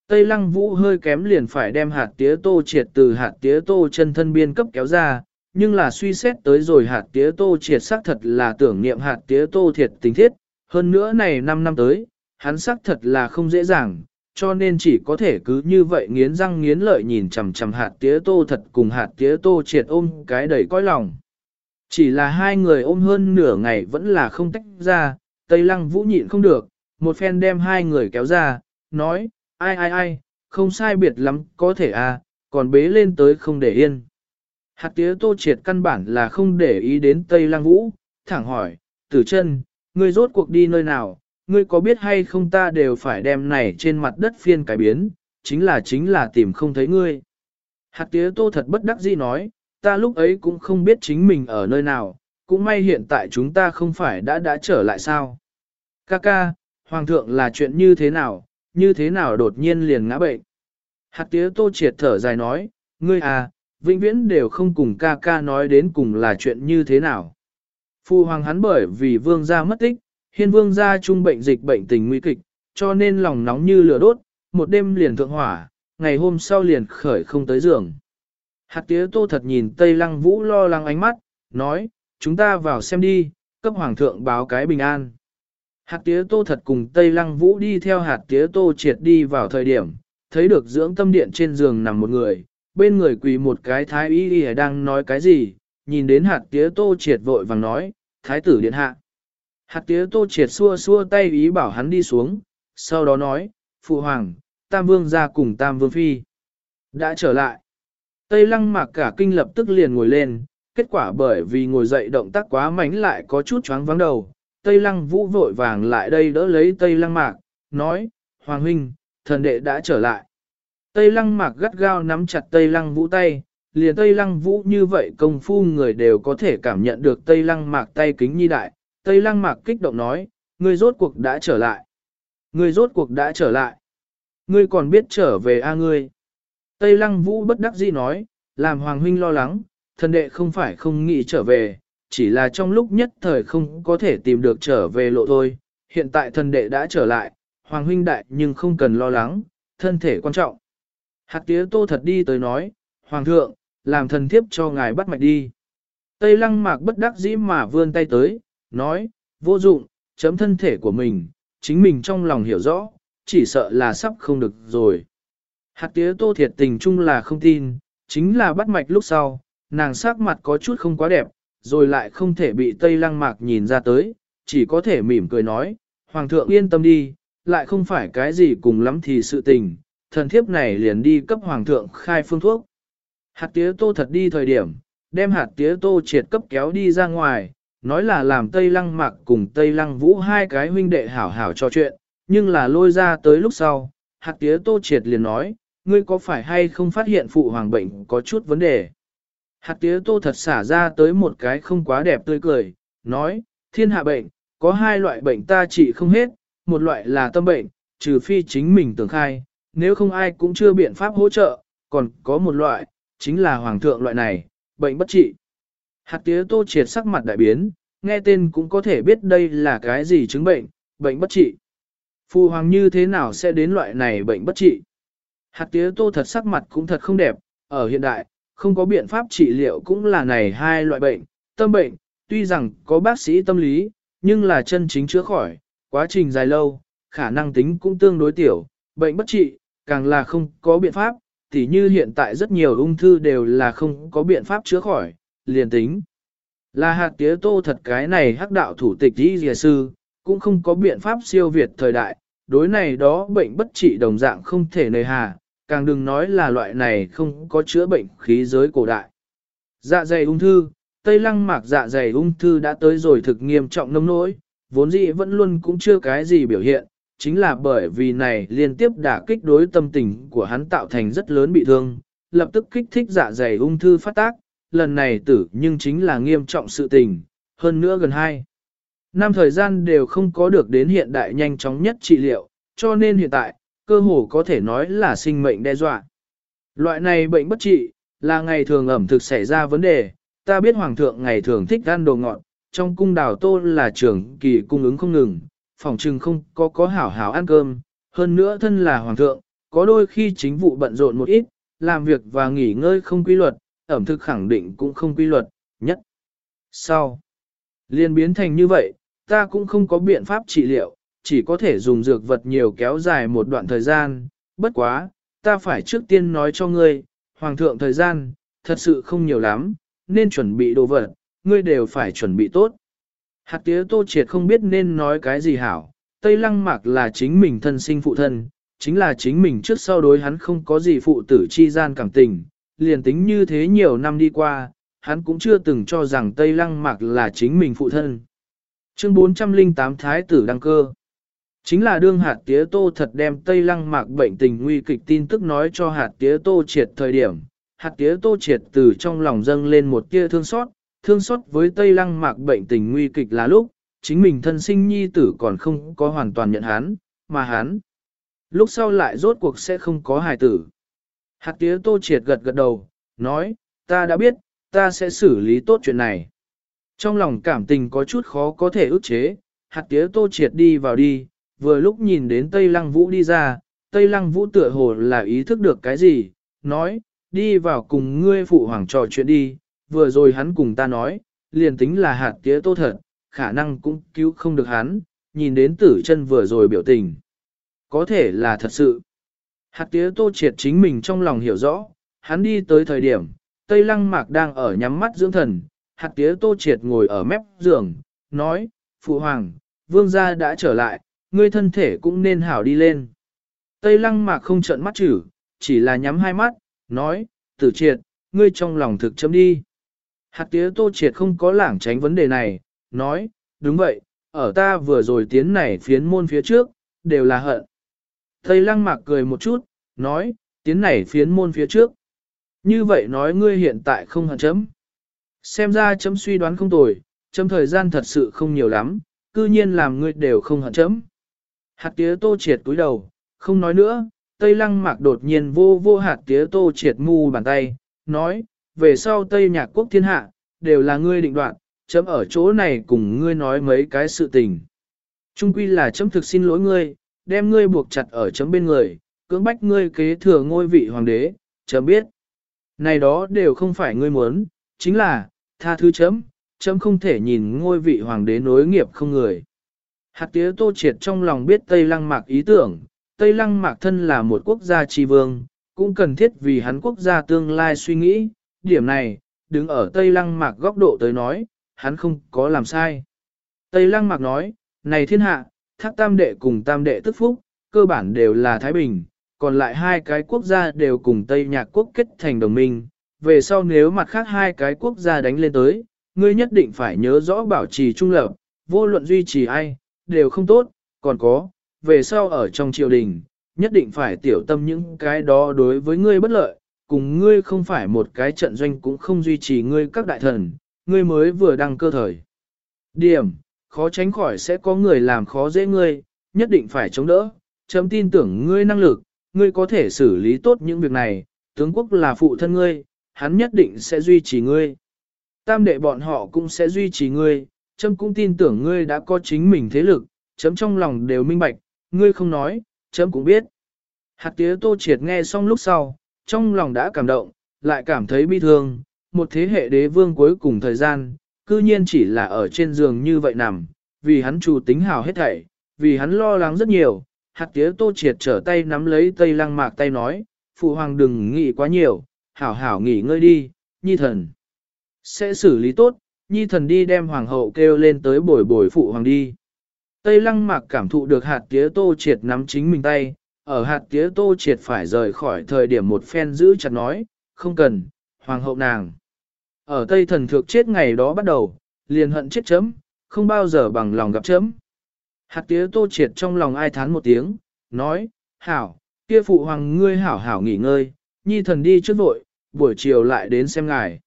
Tây lăng vũ hơi kém liền phải đem hạt tía tô triệt từ hạt tía tô chân thân biên cấp kéo ra, nhưng là suy xét tới rồi hạt tía tô triệt xác thật là tưởng niệm hạt tía tô thiệt tình thiết, hơn nữa này 5 năm tới, hắn xác thật là không dễ dàng, cho nên chỉ có thể cứ như vậy nghiến răng nghiến lợi nhìn chằm chằm hạt tía tô thật cùng hạt tía tô triệt ôm cái đầy cõi lòng. Chỉ là hai người ôm hơn nửa ngày vẫn là không tách ra, Tây Lăng Vũ nhịn không được, một phen đem hai người kéo ra, nói, ai ai ai, không sai biệt lắm, có thể à, còn bế lên tới không để yên. Hạt tía tô triệt căn bản là không để ý đến Tây Lăng Vũ, thẳng hỏi, tử chân, ngươi rốt cuộc đi nơi nào, ngươi có biết hay không ta đều phải đem này trên mặt đất phiên cải biến, chính là chính là tìm không thấy ngươi. Hạt tía tô thật bất đắc dĩ nói, ta lúc ấy cũng không biết chính mình ở nơi nào, cũng may hiện tại chúng ta không phải đã đã trở lại sao. Kaka, Hoàng thượng là chuyện như thế nào, như thế nào đột nhiên liền ngã bệnh. Hạt tía tô triệt thở dài nói, ngươi à, vĩnh viễn đều không cùng ca ca nói đến cùng là chuyện như thế nào. Phu hoàng hắn bởi vì vương gia mất tích, hiên vương gia trung bệnh dịch bệnh tình nguy kịch, cho nên lòng nóng như lửa đốt, một đêm liền thượng hỏa, ngày hôm sau liền khởi không tới giường. Hạt tía tô thật nhìn Tây Lăng Vũ lo lắng ánh mắt, nói, chúng ta vào xem đi, cấp hoàng thượng báo cái bình an. Hạt tía tô thật cùng Tây Lăng Vũ đi theo hạt tía tô triệt đi vào thời điểm, thấy được dưỡng tâm điện trên giường nằm một người, bên người quỳ một cái thái y y đang nói cái gì, nhìn đến hạt tía tô triệt vội vàng nói, thái tử điện hạ. Hạt tía tô triệt xua xua tay ý bảo hắn đi xuống, sau đó nói, phụ hoàng, tam vương ra cùng tam vương phi. Đã trở lại. Tây lăng mạc cả kinh lập tức liền ngồi lên, kết quả bởi vì ngồi dậy động tác quá mánh lại có chút choáng vắng đầu. Tây lăng vũ vội vàng lại đây đỡ lấy Tây lăng mạc, nói, Hoàng huynh, thần đệ đã trở lại. Tây lăng mạc gắt gao nắm chặt Tây lăng vũ tay, liền Tây lăng vũ như vậy công phu người đều có thể cảm nhận được Tây lăng mạc tay kính nhi đại. Tây lăng mạc kích động nói, ngươi rốt cuộc đã trở lại. Ngươi rốt cuộc đã trở lại. Ngươi còn biết trở về a ngươi. Tây lăng vũ bất đắc dĩ nói, làm hoàng huynh lo lắng, thần đệ không phải không nghĩ trở về, chỉ là trong lúc nhất thời không có thể tìm được trở về lộ thôi. Hiện tại thần đệ đã trở lại, hoàng huynh đại nhưng không cần lo lắng, thân thể quan trọng. Hạt tía tô thật đi tới nói, Hoàng thượng, làm thần thiếp cho ngài bắt mạch đi. Tây lăng mạc bất đắc dĩ mà vươn tay tới, nói, vô dụng, chấm thân thể của mình, chính mình trong lòng hiểu rõ, chỉ sợ là sắp không được rồi. Hạt tía tô thiệt tình chung là không tin, chính là bắt mạch lúc sau, nàng sắc mặt có chút không quá đẹp, rồi lại không thể bị Tây lăng mạc nhìn ra tới, chỉ có thể mỉm cười nói, Hoàng thượng yên tâm đi, lại không phải cái gì cùng lắm thì sự tình, thần thiếp này liền đi cấp hoàng thượng khai phương thuốc. Hạt tía tô thật đi thời điểm, đem hạt tía tô triệt cấp kéo đi ra ngoài, nói là làm Tây Lăng Mạc cùng Tây Lăng Vũ hai cái huynh đệ hảo hảo cho chuyện, nhưng là lôi ra tới lúc sau, hạt tía tô triệt liền nói, ngươi có phải hay không phát hiện phụ hoàng bệnh có chút vấn đề? Hạt tía tô thật xả ra tới một cái không quá đẹp tươi cười, nói, thiên hạ bệnh, có hai loại bệnh ta trị không hết, một loại là tâm bệnh, trừ phi chính mình tưởng khai, nếu không ai cũng chưa biện pháp hỗ trợ, còn có một loại, chính là hoàng thượng loại này, bệnh bất trị. Hạt tía tô triệt sắc mặt đại biến, nghe tên cũng có thể biết đây là cái gì chứng bệnh, bệnh bất trị. Phu hoàng như thế nào sẽ đến loại này bệnh bất trị? Hạt tía tô thật sắc mặt cũng thật không đẹp, ở hiện đại, không có biện pháp trị liệu cũng là này hai loại bệnh, tâm bệnh, tuy rằng có bác sĩ tâm lý, nhưng là chân chính chữa khỏi, quá trình dài lâu, khả năng tính cũng tương đối tiểu, bệnh bất trị, càng là không có biện pháp, tỉ như hiện tại rất nhiều ung thư đều là không có biện pháp chữa khỏi, liền tính. Là hạt tía tô thật cái này hắc đạo thủ tịch đi dìa sư, cũng không có biện pháp siêu việt thời đại, đối này đó bệnh bất trị đồng dạng không thể nề hà, càng đừng nói là loại này không có chữa bệnh khí giới cổ đại. Dạ dày ung thư, Tây Lăng mạc dạ dày ung thư đã tới rồi thực nghiêm trọng nông nỗi, vốn dĩ vẫn luôn cũng chưa cái gì biểu hiện, chính là bởi vì này liên tiếp đả kích đối tâm tình của hắn tạo thành rất lớn bị thương, lập tức kích thích dạ dày ung thư phát tác, lần này tử nhưng chính là nghiêm trọng sự tình, hơn nữa gần hai. Năm thời gian đều không có được đến hiện đại nhanh chóng nhất trị liệu, cho nên hiện tại, cơ hồ có thể nói là sinh mệnh đe dọa. Loại này bệnh bất trị, là ngày thường ẩm thực xảy ra vấn đề, ta biết hoàng thượng ngày thường thích ăn đồ ngọt, trong cung đào tô là trưởng kỳ cung ứng không ngừng, phòng trừng không có có hảo hảo ăn cơm, hơn nữa thân là hoàng thượng, có đôi khi chính vụ bận rộn một ít, làm việc và nghỉ ngơi không quy luật, ẩm thực khẳng định cũng không quy luật, nhất. Sau, liên biến thành như vậy, ta cũng không có biện pháp trị liệu, chỉ có thể dùng dược vật nhiều kéo dài một đoạn thời gian, bất quá, ta phải trước tiên nói cho ngươi, hoàng thượng thời gian, thật sự không nhiều lắm, nên chuẩn bị đồ vật, ngươi đều phải chuẩn bị tốt. Hạt tía tô triệt không biết nên nói cái gì hảo, Tây Lăng Mạc là chính mình thân sinh phụ thân, chính là chính mình trước sau đối hắn không có gì phụ tử chi gian cảm tình, liền tính như thế nhiều năm đi qua, hắn cũng chưa từng cho rằng Tây Lăng Mạc là chính mình phụ thân. Chương 408 Thái tử đăng cơ Chính là đương hạt tía tô thật đem Tây Lăng Mạc bệnh tình nguy kịch tin tức nói cho hạt tía tô triệt thời điểm. Hạt tía tô triệt từ trong lòng dâng lên một tia thương xót, thương xót với Tây Lăng Mạc bệnh tình nguy kịch là lúc, chính mình thân sinh nhi tử còn không có hoàn toàn nhận hắn, mà hắn. Lúc sau lại rốt cuộc sẽ không có hài tử. Hạt tía tô triệt gật gật đầu, nói, ta đã biết, ta sẽ xử lý tốt chuyện này. Trong lòng cảm tình có chút khó có thể ức chế, hạt tía tô triệt đi vào đi, vừa lúc nhìn đến Tây Lăng Vũ đi ra, Tây Lăng Vũ tựa hồ là ý thức được cái gì, nói, đi vào cùng ngươi phụ hoàng trò chuyện đi, vừa rồi hắn cùng ta nói, liền tính là hạt tía tô thật, khả năng cũng cứu không được hắn, nhìn đến tử chân vừa rồi biểu tình. Có thể là thật sự. Hạt tía tô triệt chính mình trong lòng hiểu rõ, hắn đi tới thời điểm, Tây Lăng Mạc đang ở nhắm mắt dưỡng thần, hạt tía tô triệt ngồi ở mép giường, nói, Phụ Hoàng, Vương gia đã trở lại, ngươi thân thể cũng nên hảo đi lên. Tây Lăng Mạc không trợn mắt chử, chỉ là nhắm hai mắt, nói, tử triệt, ngươi trong lòng thực chấm đi. Hạt tía tô triệt không có lảng tránh vấn đề này, nói, đúng vậy, ở ta vừa rồi tiến này phiến môn phía trước, đều là hận. Tây lăng mạc cười một chút, nói, tiến này phiến môn phía trước. Như vậy nói ngươi hiện tại không hận chấm. Xem ra chấm suy đoán không tồi, chấm thời gian thật sự không nhiều lắm, cư nhiên làm ngươi đều không hận chấm. Hạt tía tô triệt túi đầu, không nói nữa, Tây lăng mạc đột nhiên vô vô hạt tía tô triệt mu bàn tay, nói, về sau Tây nhạc quốc thiên hạ, đều là ngươi định đoạt, chấm ở chỗ này cùng ngươi nói mấy cái sự tình. Trung quy là chấm thực xin lỗi ngươi, đem ngươi buộc chặt ở chấm bên người, cưỡng bách ngươi kế thừa ngôi vị hoàng đế, chấm biết. Này đó đều không phải ngươi muốn, chính là, tha thứ chấm, chấm không thể nhìn ngôi vị hoàng đế nối nghiệp không người. Hạt tía tô triệt trong lòng biết Tây Lăng Mạc ý tưởng, Tây Lăng Mạc thân là một quốc gia tri vương, cũng cần thiết vì hắn quốc gia tương lai suy nghĩ, điểm này, đứng ở Tây Lăng Mạc góc độ tới nói, hắn không có làm sai. Tây Lăng Mạc nói, này thiên hạ, thác tam đệ cùng tam đệ tức phúc, cơ bản đều là Thái Bình, còn lại hai cái quốc gia đều cùng Tây Nhạc quốc kết thành đồng minh, về sau nếu mặt khác hai cái quốc gia đánh lên tới, ngươi nhất định phải nhớ rõ bảo trì trung lập, vô luận duy trì ai, đều không tốt, còn có, về sau ở trong triều đình, nhất định phải tiểu tâm những cái đó đối với ngươi bất lợi, cùng ngươi không phải một cái trận doanh cũng không duy trì ngươi các đại thần, ngươi mới vừa đăng cơ thời. Điểm, khó tránh khỏi sẽ có người làm khó dễ ngươi, nhất định phải chống đỡ, chấm tin tưởng ngươi năng lực, ngươi có thể xử lý tốt những việc này, tướng quốc là phụ thân ngươi, hắn nhất định sẽ duy trì ngươi. Tam đệ bọn họ cũng sẽ duy trì ngươi, chấm cũng tin tưởng ngươi đã có chính mình thế lực, chấm trong lòng đều minh bạch, ngươi không nói, chấm cũng biết. Hạt tía tô triệt nghe xong lúc sau, trong lòng đã cảm động, lại cảm thấy bi thương, một thế hệ đế vương cuối cùng thời gian, cư nhiên chỉ là ở trên giường như vậy nằm, vì hắn chủ tính hào hết thảy, vì hắn lo lắng rất nhiều, hạt tía tô triệt trở tay nắm lấy tây lăng mạc tay nói, phụ hoàng đừng nghĩ quá nhiều, hảo hảo nghỉ ngơi đi, nhi thần. Sẽ xử lý tốt, nhi thần đi đem hoàng hậu kêu lên tới bồi bồi phụ hoàng đi. Tây lăng mạc cảm thụ được hạt tía tô triệt nắm chính mình tay, ở hạt tía tô triệt phải rời khỏi thời điểm một phen giữ chặt nói, không cần, hoàng hậu nàng. Ở Tây thần thược chết ngày đó bắt đầu, liền hận chết chấm, không bao giờ bằng lòng gặp chấm. Hạt tía tô triệt trong lòng ai thán một tiếng, nói, hảo, kia phụ hoàng ngươi hảo hảo nghỉ ngơi, nhi thần đi trước vội, buổi chiều lại đến xem ngài.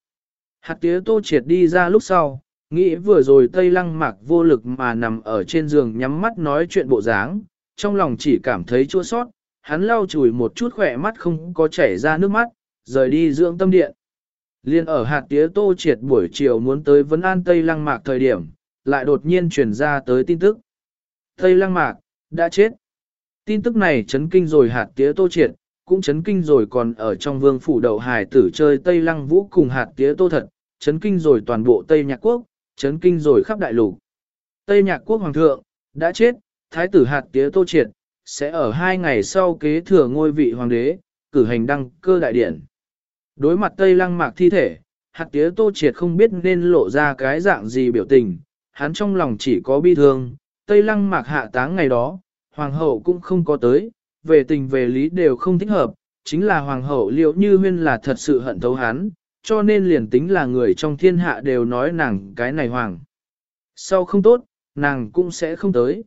Hạt tía tô triệt đi ra lúc sau, nghĩ vừa rồi tây lăng mạc vô lực mà nằm ở trên giường nhắm mắt nói chuyện bộ dáng, trong lòng chỉ cảm thấy chua sót, hắn lau chùi một chút khỏe mắt không có chảy ra nước mắt, rời đi dưỡng tâm điện. Liên ở hạt tía tô triệt buổi chiều muốn tới vấn an Tây Lăng Mạc thời điểm, lại đột nhiên truyền ra tới tin tức. Tây Lăng Mạc, đã chết. Tin tức này chấn kinh rồi hạt tía tô triệt, cũng chấn kinh rồi còn ở trong vương phủ đậu hài tử chơi Tây Lăng Vũ cùng hạt tía tô thật, chấn kinh rồi toàn bộ Tây Nhạc Quốc, chấn kinh rồi khắp đại lục. Tây Nhạc Quốc Hoàng thượng, đã chết, thái tử hạt tía tô triệt, sẽ ở hai ngày sau kế thừa ngôi vị hoàng đế, cử hành đăng cơ đại điển. Đối mặt Tây Lăng Mạc thi thể, hạt tía tô triệt không biết nên lộ ra cái dạng gì biểu tình, hắn trong lòng chỉ có bi thương, Tây Lăng Mạc hạ táng ngày đó, hoàng hậu cũng không có tới, về tình về lý đều không thích hợp, chính là hoàng hậu liệu như huyên là thật sự hận thấu hắn, cho nên liền tính là người trong thiên hạ đều nói nàng cái này hoàng. Sau không tốt, nàng cũng sẽ không tới.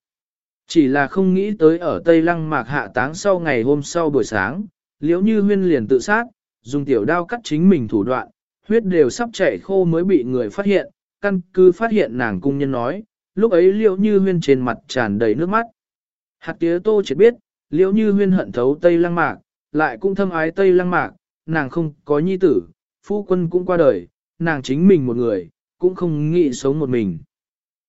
Chỉ là không nghĩ tới ở Tây Lăng Mạc hạ táng sau ngày hôm sau buổi sáng, liễu như huyên liền tự sát, dùng tiểu đao cắt chính mình thủ đoạn, huyết đều sắp chảy khô mới bị người phát hiện, căn cứ phát hiện nàng cung nhân nói, lúc ấy liễu như huyên trên mặt tràn đầy nước mắt. Hạt tía tô chỉ biết, liễu như huyên hận thấu Tây Lăng Mạc, lại cũng thâm ái Tây Lăng Mạc, nàng không có nhi tử, phu quân cũng qua đời, nàng chính mình một người, cũng không nghĩ sống một mình.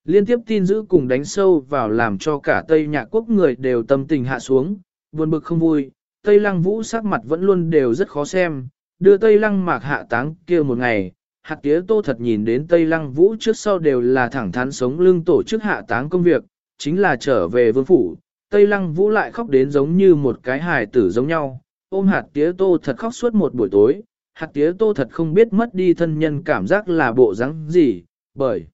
Liên tiếp tin giữ cùng đánh sâu vào làm cho cả Tây Nhạc Quốc người đều tâm tình hạ xuống, buồn bực không vui, Tây Lăng Vũ sắc mặt vẫn luôn đều rất khó xem, đưa Tây Lăng mạc hạ táng kia một ngày, hạt tía tô thật nhìn đến Tây Lăng Vũ trước sau đều là thẳng thắn sống lưng tổ chức hạ táng công việc, chính là trở về vương phủ, Tây Lăng Vũ lại khóc đến giống như một cái hài tử giống nhau, ôm hạt tía tô thật khóc suốt một buổi tối, hạt tía tô thật không biết mất đi thân nhân cảm giác là bộ dáng gì, bởi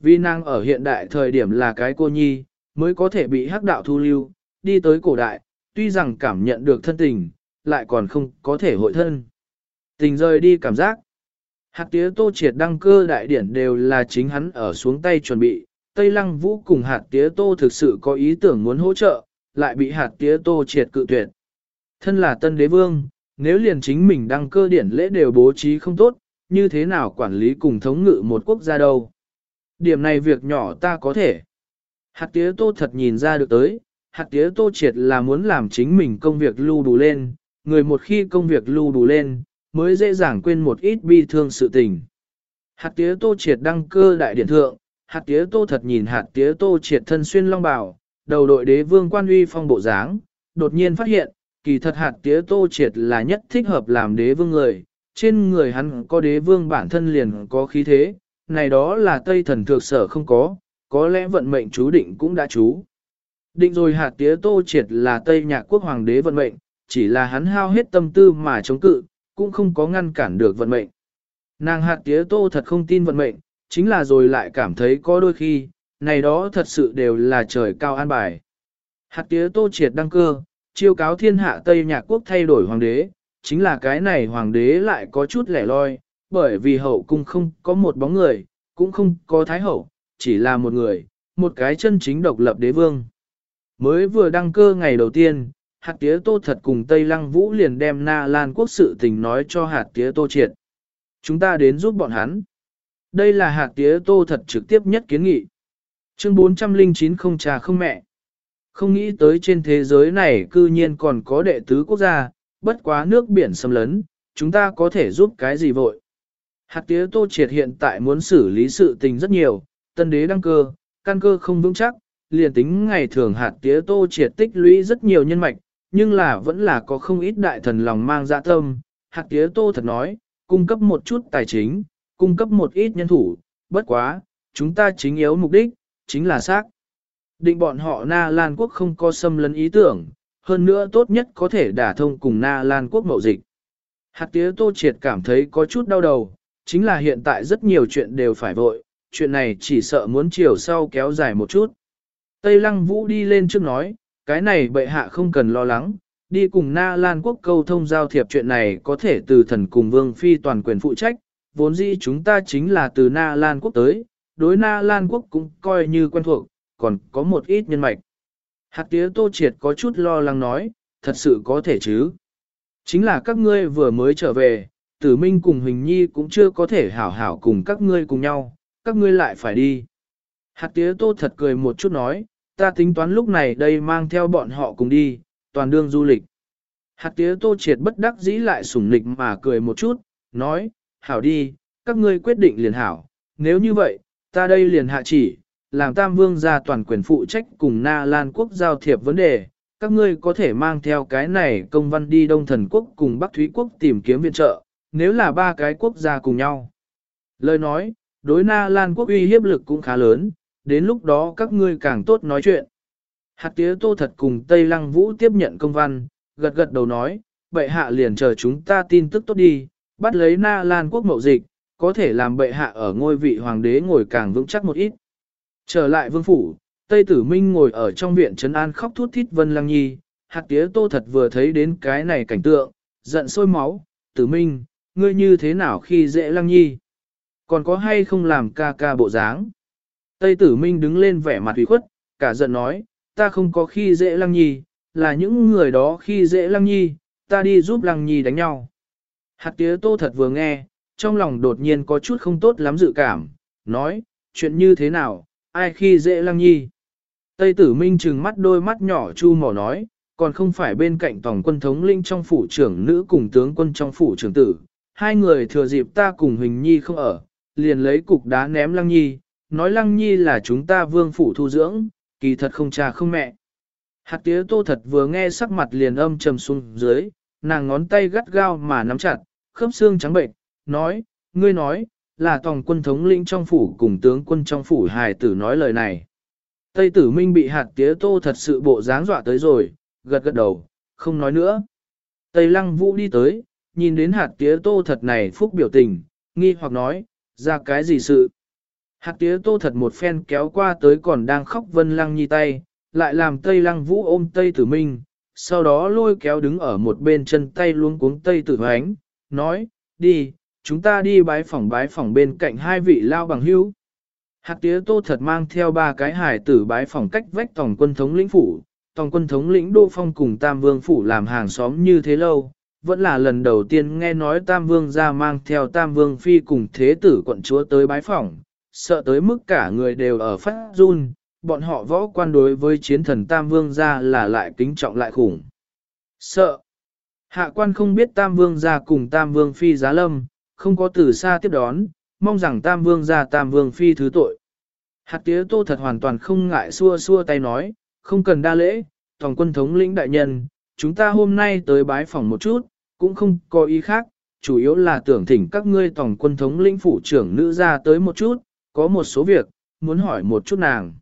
vì nàng ở hiện đại thời điểm là cái cô nhi, mới có thể bị hắc đạo thu lưu, đi tới cổ đại, tuy rằng cảm nhận được thân tình, lại còn không có thể hội thân. Tình rời đi cảm giác. Hạt tía tô triệt đăng cơ đại điển đều là chính hắn ở xuống tay chuẩn bị, Tây Lăng Vũ cùng hạt tía tô thực sự có ý tưởng muốn hỗ trợ, lại bị hạt tía tô triệt cự tuyệt. Thân là tân đế vương, nếu liền chính mình đăng cơ điển lễ đều bố trí không tốt, như thế nào quản lý cùng thống ngự một quốc gia đâu. Điểm này việc nhỏ ta có thể. Hạt tía tô thật nhìn ra được tới, hạt tía tô triệt là muốn làm chính mình công việc lưu đủ lên, người một khi công việc lưu đủ lên, mới dễ dàng quên một ít bi thương sự tình. Hạt tía tô triệt đăng cơ đại điện thượng, hạt tía tô thật nhìn hạt tía tô triệt thân xuyên long bào, đầu đội đế vương quan uy phong bộ dáng, đột nhiên phát hiện, kỳ thật hạt tía tô triệt là nhất thích hợp làm đế vương người, trên người hắn có đế vương bản thân liền có khí thế, này đó là Tây thần thược sở không có, có lẽ vận mệnh chú định cũng đã chú. Định rồi hạt tía tô triệt là Tây Nhạc quốc hoàng đế vận mệnh, chỉ là hắn hao hết tâm tư mà chống cự, cũng không có ngăn cản được vận mệnh. Nàng hạt tía tô thật không tin vận mệnh, chính là rồi lại cảm thấy có đôi khi, này đó thật sự đều là trời cao an bài. Hạt tía tô triệt đăng cơ, chiêu cáo thiên hạ Tây Nhạc quốc thay đổi hoàng đế, chính là cái này hoàng đế lại có chút lẻ loi, bởi vì hậu cung không có một bóng người, cũng không có thái hậu, chỉ là một người, một cái chân chính độc lập đế vương. Mới vừa đăng cơ ngày đầu tiên, hạt tía tô thật cùng Tây Lăng Vũ liền đem Na Lan quốc sự tình nói cho hạt tía tô triệt. Chúng ta đến giúp bọn hắn. Đây là hạt tía tô thật trực tiếp nhất kiến nghị. Chương 409 không trà không mẹ. Không nghĩ tới trên thế giới này cư nhiên còn có đệ tứ quốc gia, bất quá nước biển xâm lấn, chúng ta có thể giúp cái gì vội. Hạt tía tô triệt hiện tại muốn xử lý sự tình rất nhiều, tân đế đăng cơ, căn cơ không vững chắc, liền tính ngày thường hạt tía tô triệt tích lũy rất nhiều nhân mạch, nhưng là vẫn là có không ít đại thần lòng mang dạ tâm. Hạt tía tô thật nói, cung cấp một chút tài chính, cung cấp một ít nhân thủ, bất quá, chúng ta chính yếu mục đích, chính là xác. Định bọn họ Na Lan Quốc không có xâm lấn ý tưởng, hơn nữa tốt nhất có thể đả thông cùng Na Lan Quốc mậu dịch. Hạt tía tô triệt cảm thấy có chút đau đầu, chính là hiện tại rất nhiều chuyện đều phải vội, chuyện này chỉ sợ muốn chiều sau kéo dài một chút. Tây Lăng Vũ đi lên trước nói, cái này bệ hạ không cần lo lắng, đi cùng Na Lan quốc câu thông giao thiệp chuyện này có thể từ thần cùng Vương Phi toàn quyền phụ trách, vốn dĩ chúng ta chính là từ Na Lan quốc tới, đối Na Lan quốc cũng coi như quen thuộc, còn có một ít nhân mạch. Hạt tía tô triệt có chút lo lắng nói, thật sự có thể chứ. Chính là các ngươi vừa mới trở về, tử minh cùng Huỳnh Nhi cũng chưa có thể hảo hảo cùng các ngươi cùng nhau, các ngươi lại phải đi. Hạt tía tô thật cười một chút nói, ta tính toán lúc này đây mang theo bọn họ cùng đi, toàn đương du lịch. Hạt tía tô triệt bất đắc dĩ lại sủng nịch mà cười một chút, nói, hảo đi, các ngươi quyết định liền hảo, nếu như vậy, ta đây liền hạ chỉ, làm tam vương ra toàn quyền phụ trách cùng Na Lan quốc giao thiệp vấn đề, các ngươi có thể mang theo cái này công văn đi Đông Thần quốc cùng Bắc Thúy quốc tìm kiếm viện trợ, nếu là ba cái quốc gia cùng nhau. Lời nói, đối Na Lan quốc uy hiếp lực cũng khá lớn, đến lúc đó các ngươi càng tốt nói chuyện. Hạt tía tô thật cùng Tây Lăng Vũ tiếp nhận công văn, gật gật đầu nói, bệ hạ liền chờ chúng ta tin tức tốt đi, bắt lấy Na Lan quốc mậu dịch, có thể làm bệ hạ ở ngôi vị hoàng đế ngồi càng vững chắc một ít. Trở lại vương phủ, Tây Tử Minh ngồi ở trong viện trấn an khóc thút thít Vân Lăng Nhi, hạt tía tô thật vừa thấy đến cái này cảnh tượng, giận sôi máu, Tử Minh, ngươi như thế nào khi dễ Lăng Nhi? Còn có hay không làm ca ca bộ dáng? Tây Tử Minh đứng lên vẻ mặt ủy khuất, cả giận nói, ta không có khi dễ Lăng Nhi, là những người đó khi dễ Lăng Nhi, ta đi giúp Lăng Nhi đánh nhau. Hạt tía tô thật vừa nghe, trong lòng đột nhiên có chút không tốt lắm dự cảm, nói, chuyện như thế nào, ai khi dễ Lăng Nhi. Tây Tử Minh trừng mắt đôi mắt nhỏ chu mỏ nói, còn không phải bên cạnh tổng quân thống linh trong phủ trưởng nữ cùng tướng quân trong phủ trưởng tử. Hai người thừa dịp ta cùng Huỳnh Nhi không ở, liền lấy cục đá ném Lăng Nhi, nói Lăng Nhi là chúng ta vương phủ thu dưỡng, kỳ thật không cha không mẹ. Hạt tía tô thật vừa nghe sắc mặt liền âm trầm xuống dưới, nàng ngón tay gắt gao mà nắm chặt, khớp xương trắng bệnh, nói, ngươi nói, là tòng quân thống lĩnh trong phủ cùng tướng quân trong phủ hài tử nói lời này. Tây tử minh bị hạt tía tô thật sự bộ dáng dọa tới rồi, gật gật đầu, không nói nữa. Tây lăng vũ đi tới, nhìn đến hạt tía tô thật này phúc biểu tình, nghi hoặc nói, ra cái gì sự. Hạt tía tô thật một phen kéo qua tới còn đang khóc vân lăng nhi tay, lại làm tây lăng vũ ôm tây tử minh, sau đó lôi kéo đứng ở một bên chân tay luống cuống tây tử hoánh, nói, đi, chúng ta đi bái phòng bái phòng bên cạnh hai vị lao bằng hữu. Hạt tía tô thật mang theo ba cái hải tử bái phòng cách vách tổng quân thống lĩnh phủ, tổng quân thống lĩnh Đô Phong cùng Tam Vương phủ làm hàng xóm như thế lâu, vẫn là lần đầu tiên nghe nói Tam Vương ra mang theo Tam Vương phi cùng thế tử quận chúa tới bái phỏng, sợ tới mức cả người đều ở phát run, bọn họ võ quan đối với chiến thần Tam Vương ra là lại kính trọng lại khủng. Sợ. Hạ quan không biết Tam Vương ra cùng Tam Vương phi giá lâm, không có từ xa tiếp đón, mong rằng Tam Vương ra Tam Vương phi thứ tội. Hạt tía tô thật hoàn toàn không ngại xua xua tay nói, không cần đa lễ, toàn quân thống lĩnh đại nhân, chúng ta hôm nay tới bái phòng một chút, cũng không có ý khác, chủ yếu là tưởng thỉnh các ngươi tổng quân thống lĩnh phủ trưởng nữ ra tới một chút, có một số việc, muốn hỏi một chút nàng.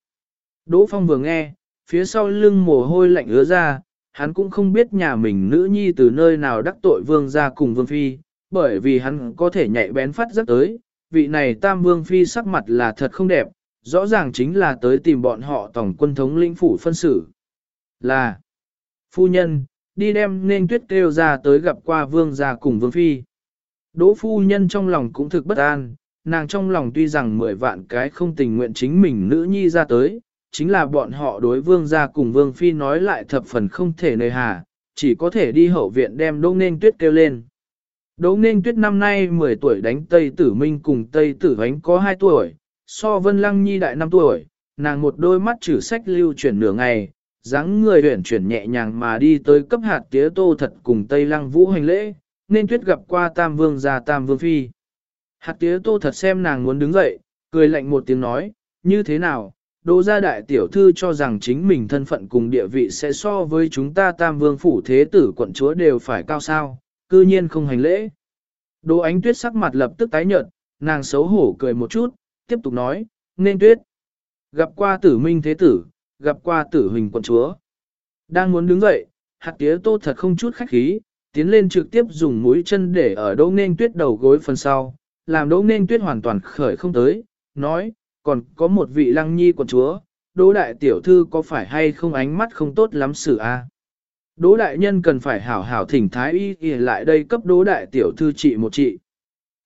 Đỗ Phong vừa nghe, phía sau lưng mồ hôi lạnh ứa ra, hắn cũng không biết nhà mình nữ nhi từ nơi nào đắc tội vương ra cùng vương phi, bởi vì hắn có thể nhạy bén phát rất tới, vị này tam vương phi sắc mặt là thật không đẹp, rõ ràng chính là tới tìm bọn họ tổng quân thống lĩnh phủ phân xử. Là, phu nhân, đi đem nên tuyết kêu ra tới gặp qua vương gia cùng vương phi. Đỗ phu nhân trong lòng cũng thực bất an, nàng trong lòng tuy rằng mười vạn cái không tình nguyện chính mình nữ nhi ra tới, chính là bọn họ đối vương gia cùng vương phi nói lại thập phần không thể nơi hà, chỉ có thể đi hậu viện đem Đỗ Nên Tuyết kêu lên. Đỗ Ninh Tuyết năm nay 10 tuổi đánh Tây Tử Minh cùng Tây Tử Ánh có 2 tuổi, so Vân Lăng Nhi đại 5 tuổi, nàng một đôi mắt chữ sách lưu chuyển nửa ngày, dáng người huyển chuyển nhẹ nhàng mà đi tới cấp hạt tía tô thật cùng Tây Lăng Vũ hành lễ, nên tuyết gặp qua Tam Vương gia Tam Vương Phi. Hạt tía tô thật xem nàng muốn đứng dậy, cười lạnh một tiếng nói, như thế nào, đỗ gia đại tiểu thư cho rằng chính mình thân phận cùng địa vị sẽ so với chúng ta Tam Vương Phủ Thế Tử quận chúa đều phải cao sao, cư nhiên không hành lễ. Đỗ ánh tuyết sắc mặt lập tức tái nhợt, nàng xấu hổ cười một chút, tiếp tục nói, nên tuyết. Gặp qua tử minh thế tử, gặp qua tử hình quận chúa. Đang muốn đứng dậy, hạt tía tô thật không chút khách khí, tiến lên trực tiếp dùng mũi chân để ở đỗ nên tuyết đầu gối phần sau, làm đỗ nên tuyết hoàn toàn khởi không tới, nói, còn có một vị lăng nhi quận chúa, đỗ đại tiểu thư có phải hay không ánh mắt không tốt lắm xử a à? Đỗ đại nhân cần phải hảo hảo thỉnh thái y y lại đây cấp đỗ đại tiểu thư trị một trị.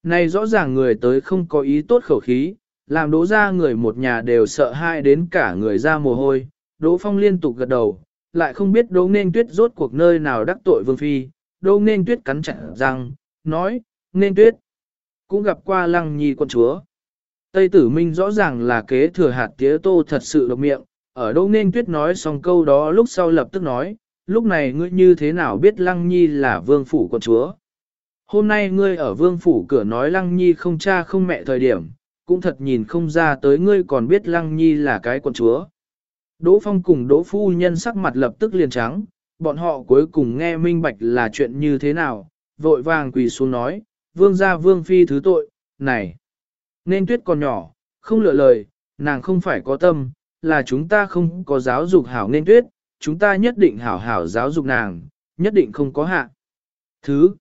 Này rõ ràng người tới không có ý tốt khẩu khí, làm đỗ ra người một nhà đều sợ hai đến cả người ra mồ hôi. Đỗ phong liên tục gật đầu, lại không biết đỗ nên tuyết rốt cuộc nơi nào đắc tội vương phi. Đỗ nên tuyết cắn chặt răng, nói, nên tuyết, cũng gặp qua lăng nhi con chúa. Tây tử minh rõ ràng là kế thừa hạt tía tô thật sự độc miệng, ở đỗ nên tuyết nói xong câu đó lúc sau lập tức nói, lúc này ngươi như thế nào biết lăng nhi là vương phủ quân chúa. Hôm nay ngươi ở vương phủ cửa nói lăng nhi không cha không mẹ thời điểm, cũng thật nhìn không ra tới ngươi còn biết Lăng Nhi là cái quận chúa. Đỗ Phong cùng Đỗ Phu Nhân sắc mặt lập tức liền trắng, bọn họ cuối cùng nghe minh bạch là chuyện như thế nào, vội vàng quỳ xuống nói, vương gia vương phi thứ tội, này. Nên tuyết còn nhỏ, không lựa lời, nàng không phải có tâm, là chúng ta không có giáo dục hảo nên tuyết, chúng ta nhất định hảo hảo giáo dục nàng, nhất định không có hạ. Thứ.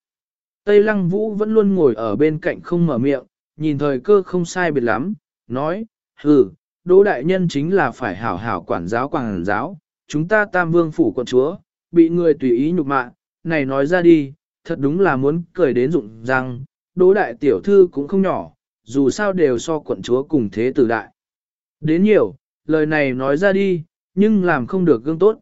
Tây Lăng Vũ vẫn luôn ngồi ở bên cạnh không mở miệng, nhìn thời cơ không sai biệt lắm, nói, hừ, đỗ đại nhân chính là phải hảo hảo quản giáo quản giáo, chúng ta tam vương phủ quận chúa, bị người tùy ý nhục mạ, này nói ra đi, thật đúng là muốn cười đến rụng răng, đỗ đại tiểu thư cũng không nhỏ, dù sao đều so quận chúa cùng thế tử đại. Đến nhiều, lời này nói ra đi, nhưng làm không được gương tốt.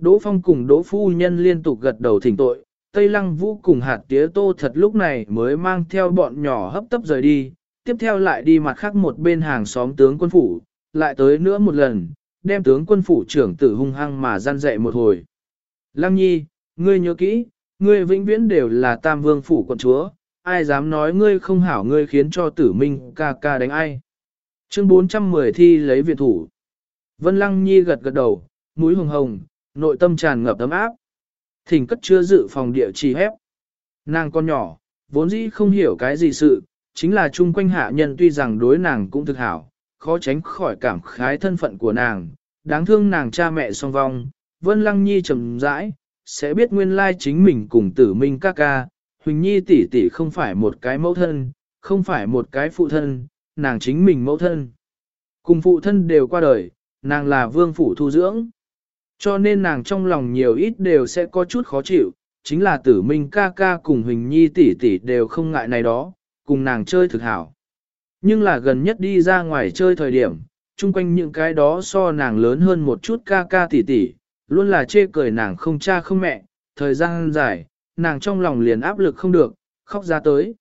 Đỗ Phong cùng Đỗ Phu Nhân liên tục gật đầu thỉnh tội, Tây Lăng Vũ cùng hạt tía tô thật lúc này mới mang theo bọn nhỏ hấp tấp rời đi, tiếp theo lại đi mặt khác một bên hàng xóm tướng quân phủ, lại tới nữa một lần, đem tướng quân phủ trưởng tử hung hăng mà gian dạy một hồi. Lăng nhi, ngươi nhớ kỹ, ngươi vĩnh viễn đều là tam vương phủ quận chúa, ai dám nói ngươi không hảo ngươi khiến cho tử minh ca ca đánh ai. Chương 410 thi lấy viện thủ. Vân Lăng Nhi gật gật đầu, mũi hồng hồng, nội tâm tràn ngập ấm áp thỉnh cất chưa dự phòng địa chỉ hép. Nàng con nhỏ, vốn dĩ không hiểu cái gì sự, chính là chung quanh hạ nhân tuy rằng đối nàng cũng thực hảo, khó tránh khỏi cảm khái thân phận của nàng, đáng thương nàng cha mẹ song vong, Vân Lăng Nhi trầm rãi, sẽ biết nguyên lai chính mình cùng tử minh ca ca, Huỳnh Nhi tỷ tỷ không phải một cái mẫu thân, không phải một cái phụ thân, nàng chính mình mẫu thân. Cùng phụ thân đều qua đời, nàng là vương phủ thu dưỡng. Cho nên nàng trong lòng nhiều ít đều sẽ có chút khó chịu, chính là tử minh ca ca cùng Huỳnh Nhi tỷ tỷ đều không ngại này đó, cùng nàng chơi thực hảo. Nhưng là gần nhất đi ra ngoài chơi thời điểm, chung quanh những cái đó so nàng lớn hơn một chút ca ca tỷ tỷ, luôn là chê cười nàng không cha không mẹ, thời gian dài, nàng trong lòng liền áp lực không được, khóc ra tới.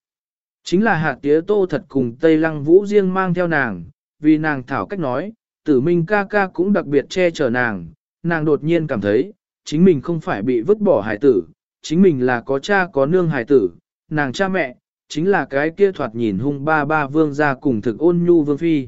Chính là hạt tía tô thật cùng Tây Lăng Vũ riêng mang theo nàng, vì nàng thảo cách nói, tử minh ca ca cũng đặc biệt che chở nàng, nàng đột nhiên cảm thấy, chính mình không phải bị vứt bỏ hài tử, chính mình là có cha có nương hài tử, nàng cha mẹ, chính là cái kia thoạt nhìn hung ba ba vương ra cùng thực ôn nhu vương phi.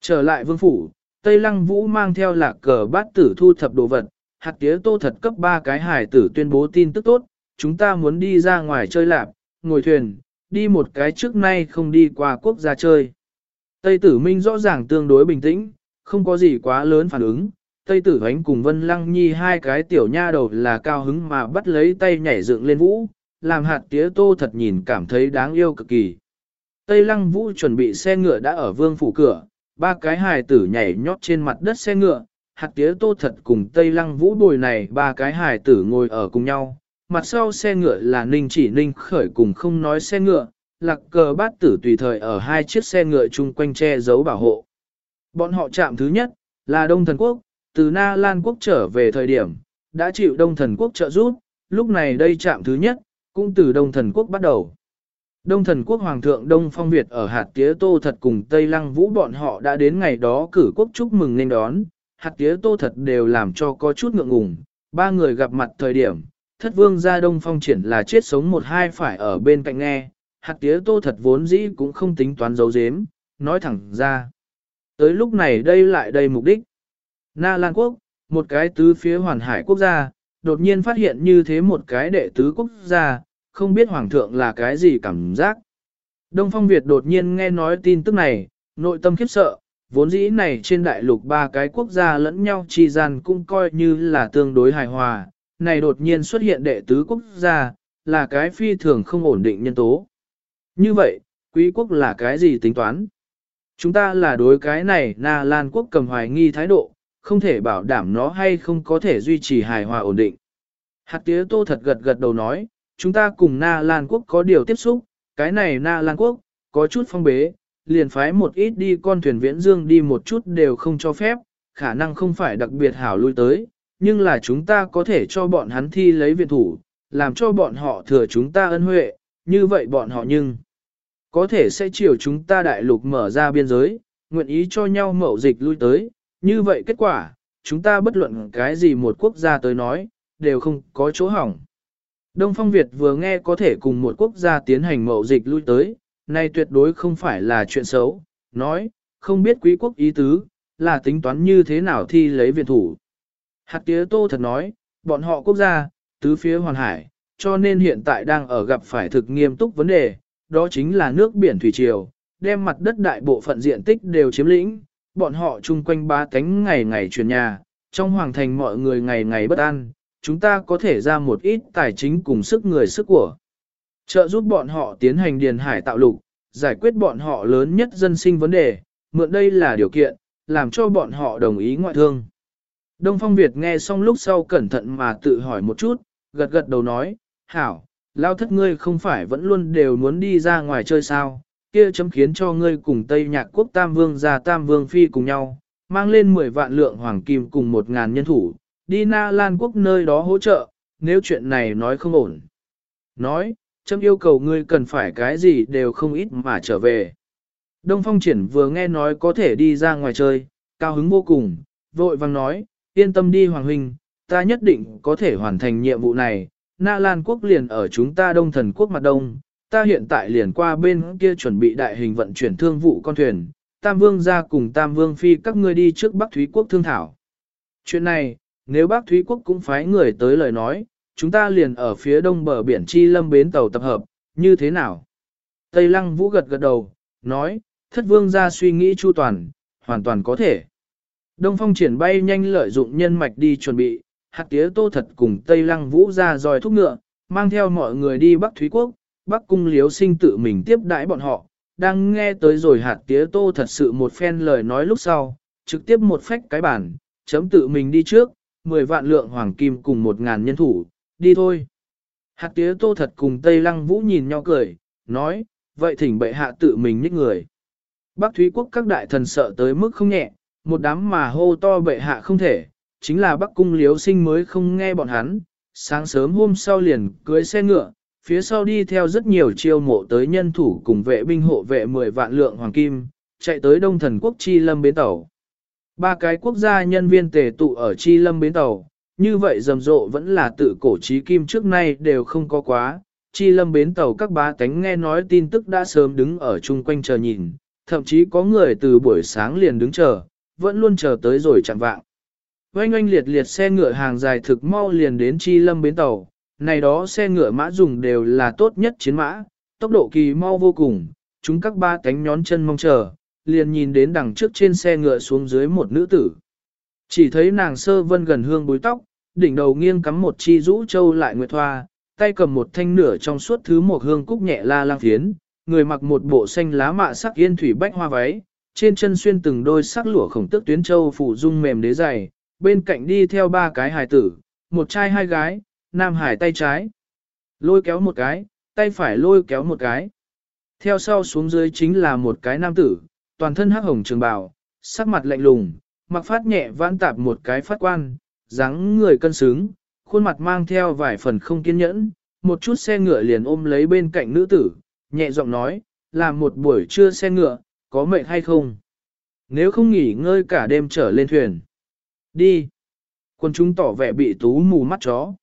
Trở lại vương phủ, Tây Lăng Vũ mang theo lạc cờ bát tử thu thập đồ vật, hạt tía tô thật cấp ba cái hài tử tuyên bố tin tức tốt, chúng ta muốn đi ra ngoài chơi lạp, ngồi thuyền, đi một cái trước nay không đi qua quốc gia chơi. Tây tử minh rõ ràng tương đối bình tĩnh, không có gì quá lớn phản ứng, Tây tử Hánh cùng Vân Lăng Nhi hai cái tiểu nha đầu là cao hứng mà bắt lấy tay nhảy dựng lên vũ, làm hạt tía tô thật nhìn cảm thấy đáng yêu cực kỳ. Tây Lăng Vũ chuẩn bị xe ngựa đã ở vương phủ cửa, ba cái hài tử nhảy nhót trên mặt đất xe ngựa, hạt tía tô thật cùng Tây Lăng Vũ bồi này ba cái hài tử ngồi ở cùng nhau. Mặt sau xe ngựa là ninh chỉ ninh khởi cùng không nói xe ngựa, lạc cờ bát tử tùy thời ở hai chiếc xe ngựa chung quanh che giấu bảo hộ. Bọn họ chạm thứ nhất, là Đông Thần Quốc, từ Na Lan quốc trở về thời điểm, đã chịu Đông Thần quốc trợ giúp, lúc này đây chạm thứ nhất, cũng từ Đông Thần Quốc bắt đầu. Đông Thần Quốc Hoàng thượng Đông Phong Việt ở hạt tía tô thật cùng Tây Lăng Vũ bọn họ đã đến ngày đó cử quốc chúc mừng nên đón, hạt tía tô thật đều làm cho có chút ngượng ngùng, ba người gặp mặt thời điểm, thất vương gia Đông Phong triển là chết sống một hai phải ở bên cạnh nghe, hạt tía tô thật vốn dĩ cũng không tính toán giấu giếm, nói thẳng ra. Tới lúc này đây lại đầy mục đích. Na Lan Quốc, một cái tứ phía hoàn hải quốc gia, đột nhiên phát hiện như thế một cái đệ tứ quốc gia, không biết hoàng thượng là cái gì cảm giác. Đông Phong Việt đột nhiên nghe nói tin tức này, nội tâm khiếp sợ, vốn dĩ này trên đại lục ba cái quốc gia lẫn nhau chi gian cũng coi như là tương đối hài hòa, này đột nhiên xuất hiện đệ tứ quốc gia, là cái phi thường không ổn định nhân tố. Như vậy, quý quốc là cái gì tính toán? Chúng ta là đối cái này Na Lan quốc cầm hoài nghi thái độ, không thể bảo đảm nó hay không có thể duy trì hài hòa ổn định. Hạt tía tô thật gật gật đầu nói, chúng ta cùng Na Lan quốc có điều tiếp xúc, cái này Na Lan quốc, có chút phong bế, liền phái một ít đi con thuyền viễn dương đi một chút đều không cho phép, khả năng không phải đặc biệt hảo lui tới, nhưng là chúng ta có thể cho bọn hắn thi lấy viện thủ, làm cho bọn họ thừa chúng ta ân huệ, như vậy bọn họ nhưng có thể sẽ chiều chúng ta đại lục mở ra biên giới, nguyện ý cho nhau mậu dịch lui tới, như vậy kết quả, chúng ta bất luận cái gì một quốc gia tới nói, đều không có chỗ hỏng. Đông Phong Việt vừa nghe có thể cùng một quốc gia tiến hành mậu dịch lui tới, nay tuyệt đối không phải là chuyện xấu, nói, không biết quý quốc ý tứ, là tính toán như thế nào thi lấy viện thủ. Hạt tía tô thật nói, bọn họ quốc gia, tứ phía hoàn hải, cho nên hiện tại đang ở gặp phải thực nghiêm túc vấn đề, đó chính là nước biển thủy triều, đem mặt đất đại bộ phận diện tích đều chiếm lĩnh, bọn họ chung quanh ba cánh ngày ngày chuyển nhà, trong hoàng thành mọi người ngày ngày bất an, chúng ta có thể ra một ít tài chính cùng sức người sức của. Trợ giúp bọn họ tiến hành điền hải tạo lục, giải quyết bọn họ lớn nhất dân sinh vấn đề, mượn đây là điều kiện, làm cho bọn họ đồng ý ngoại thương. Đông Phong Việt nghe xong lúc sau cẩn thận mà tự hỏi một chút, gật gật đầu nói, hảo, lao thất ngươi không phải vẫn luôn đều muốn đi ra ngoài chơi sao, kia chấm khiến cho ngươi cùng Tây Nhạc Quốc Tam Vương ra Tam Vương Phi cùng nhau, mang lên 10 vạn lượng hoàng kim cùng 1 ngàn nhân thủ, đi Na Lan Quốc nơi đó hỗ trợ, nếu chuyện này nói không ổn. Nói, chấm yêu cầu ngươi cần phải cái gì đều không ít mà trở về. Đông Phong Triển vừa nghe nói có thể đi ra ngoài chơi, cao hứng vô cùng, vội vàng nói, yên tâm đi Hoàng Huynh, ta nhất định có thể hoàn thành nhiệm vụ này, Na Lan quốc liền ở chúng ta đông thần quốc mặt đông, ta hiện tại liền qua bên kia chuẩn bị đại hình vận chuyển thương vụ con thuyền, Tam Vương ra cùng Tam Vương Phi các ngươi đi trước Bắc Thúy quốc thương thảo. Chuyện này, nếu Bắc Thúy quốc cũng phái người tới lời nói, chúng ta liền ở phía đông bờ biển Chi Lâm bến tàu tập hợp, như thế nào? Tây Lăng Vũ gật gật đầu, nói, thất vương ra suy nghĩ chu toàn, hoàn toàn có thể. Đông phong triển bay nhanh lợi dụng nhân mạch đi chuẩn bị, hạt tía tô thật cùng Tây Lăng Vũ ra dòi thúc ngựa, mang theo mọi người đi Bắc Thúy Quốc, Bắc Cung Liếu sinh tự mình tiếp đãi bọn họ, đang nghe tới rồi hạt tía tô thật sự một phen lời nói lúc sau, trực tiếp một phách cái bản, chấm tự mình đi trước, 10 vạn lượng hoàng kim cùng 1 ngàn nhân thủ, đi thôi. Hạt tía tô thật cùng Tây Lăng Vũ nhìn nhau cười, nói, vậy thỉnh bệ hạ tự mình nhích người. Bắc Thúy Quốc các đại thần sợ tới mức không nhẹ, một đám mà hô to bệ hạ không thể, chính là Bắc Cung Liếu Sinh mới không nghe bọn hắn, sáng sớm hôm sau liền cưới xe ngựa, phía sau đi theo rất nhiều chiêu mộ tới nhân thủ cùng vệ binh hộ vệ 10 vạn lượng hoàng kim, chạy tới Đông Thần Quốc Chi Lâm Bến Tàu. Ba cái quốc gia nhân viên tề tụ ở Chi Lâm Bến Tàu, như vậy rầm rộ vẫn là tự cổ trí kim trước nay đều không có quá. Chi Lâm Bến Tàu các bá tánh nghe nói tin tức đã sớm đứng ở chung quanh chờ nhìn, thậm chí có người từ buổi sáng liền đứng chờ, vẫn luôn chờ tới rồi chẳng vạng. Oanh oanh liệt liệt xe ngựa hàng dài thực mau liền đến Chi Lâm bến tàu, này đó xe ngựa mã dùng đều là tốt nhất chiến mã, tốc độ kỳ mau vô cùng, chúng các ba cánh nhón chân mong chờ, liền nhìn đến đằng trước trên xe ngựa xuống dưới một nữ tử. Chỉ thấy nàng sơ vân gần hương búi tóc, đỉnh đầu nghiêng cắm một chi rũ châu lại nguyệt thoa, tay cầm một thanh nửa trong suốt thứ một hương cúc nhẹ la lang phiến, người mặc một bộ xanh lá mạ sắc yên thủy bách hoa váy, trên chân xuyên từng đôi sắc lụa khổng tước tuyến châu phủ dung mềm đế dày, bên cạnh đi theo ba cái hài tử, một trai hai gái, nam hải tay trái. Lôi kéo một cái, tay phải lôi kéo một cái. Theo sau xuống dưới chính là một cái nam tử, toàn thân hắc hồng trường bào, sắc mặt lạnh lùng, mặc phát nhẹ vãn tạp một cái phát quan, dáng người cân xứng, khuôn mặt mang theo vài phần không kiên nhẫn, một chút xe ngựa liền ôm lấy bên cạnh nữ tử, nhẹ giọng nói, làm một buổi trưa xe ngựa, có mệt hay không? Nếu không nghỉ ngơi cả đêm trở lên thuyền. Đi. Quân chúng tỏ vẻ bị tú mù mắt chó.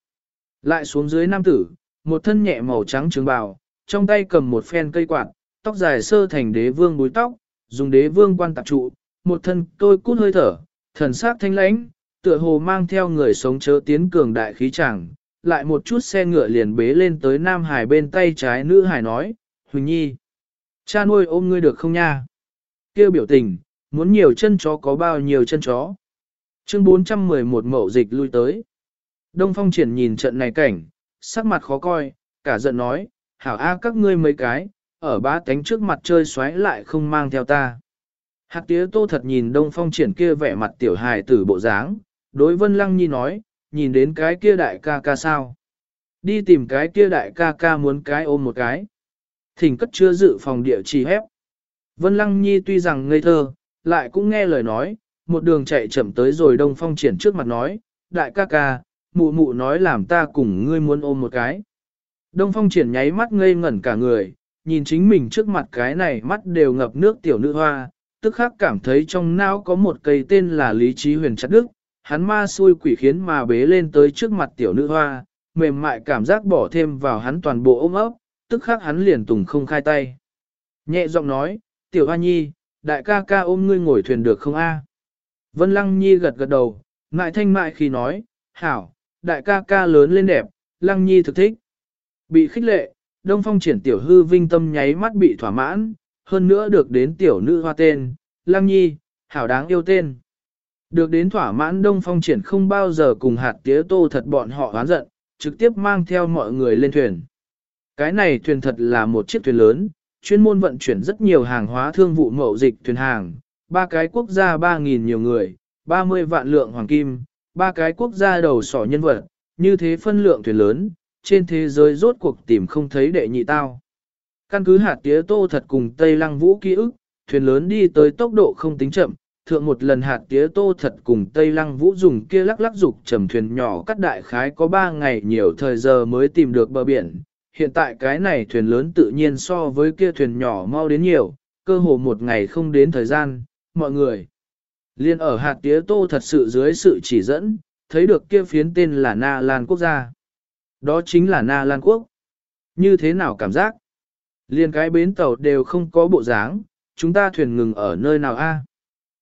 Lại xuống dưới nam tử, một thân nhẹ màu trắng trường bào, trong tay cầm một phen cây quạt, tóc dài sơ thành đế vương búi tóc, dùng đế vương quan tạp trụ, một thân tôi cút hơi thở, thần sắc thanh lãnh, tựa hồ mang theo người sống chớ tiến cường đại khí chẳng, lại một chút xe ngựa liền bế lên tới Nam Hải bên tay trái nữ Hải nói, Huỳnh Nhi, cha nuôi ôm ngươi được không nha? Kêu biểu tình, muốn nhiều chân chó có bao nhiêu chân chó. Chương 411 mậu dịch lui tới. Đông Phong triển nhìn trận này cảnh, sắc mặt khó coi, cả giận nói, hảo a các ngươi mấy cái, ở ba tánh trước mặt chơi xoáy lại không mang theo ta. Hạt tía tô thật nhìn Đông Phong triển kia vẻ mặt tiểu hài tử bộ dáng, đối Vân Lăng Nhi nói, nhìn đến cái kia đại ca ca sao. Đi tìm cái kia đại ca ca muốn cái ôm một cái. Thỉnh cất chưa dự phòng địa chỉ hép. Vân Lăng Nhi tuy rằng ngây thơ, lại cũng nghe lời nói, một đường chạy chậm tới rồi Đông Phong triển trước mặt nói, đại ca ca, mụ mụ nói làm ta cùng ngươi muốn ôm một cái. Đông Phong triển nháy mắt ngây ngẩn cả người, nhìn chính mình trước mặt cái này mắt đều ngập nước tiểu nữ hoa, tức khắc cảm thấy trong não có một cây tên là Lý Trí Huyền chặt đức, hắn ma xui quỷ khiến mà bế lên tới trước mặt tiểu nữ hoa, mềm mại cảm giác bỏ thêm vào hắn toàn bộ ôm ấp, tức khắc hắn liền tùng không khai tay. Nhẹ giọng nói, tiểu hoa nhi, đại ca ca ôm ngươi ngồi thuyền được không a? Vân Lăng Nhi gật gật đầu, ngại thanh mại khi nói, hảo, đại ca ca lớn lên đẹp, Lăng Nhi thực thích. Bị khích lệ, Đông Phong triển tiểu hư vinh tâm nháy mắt bị thỏa mãn, hơn nữa được đến tiểu nữ hoa tên, Lăng Nhi, hảo đáng yêu tên. Được đến thỏa mãn Đông Phong triển không bao giờ cùng hạt tía tô thật bọn họ oán giận, trực tiếp mang theo mọi người lên thuyền. Cái này thuyền thật là một chiếc thuyền lớn, chuyên môn vận chuyển rất nhiều hàng hóa thương vụ mậu dịch thuyền hàng, ba cái quốc gia 3.000 nhiều người, 30 vạn lượng hoàng kim, ba cái quốc gia đầu sỏ nhân vật, như thế phân lượng thuyền lớn, trên thế giới rốt cuộc tìm không thấy đệ nhị tao. Căn cứ hạt tía tô thật cùng Tây Lăng Vũ ký ức, thuyền lớn đi tới tốc độ không tính chậm, thượng một lần hạt tía tô thật cùng Tây Lăng Vũ dùng kia lắc lắc dục trầm thuyền nhỏ cắt đại khái có 3 ngày nhiều thời giờ mới tìm được bờ biển. Hiện tại cái này thuyền lớn tự nhiên so với kia thuyền nhỏ mau đến nhiều, cơ hồ một ngày không đến thời gian, mọi người. Liên ở hạt tía tô thật sự dưới sự chỉ dẫn, thấy được kia phiến tên là Na Lan Quốc gia. Đó chính là Na Lan Quốc. Như thế nào cảm giác? Liên cái bến tàu đều không có bộ dáng, chúng ta thuyền ngừng ở nơi nào a? À?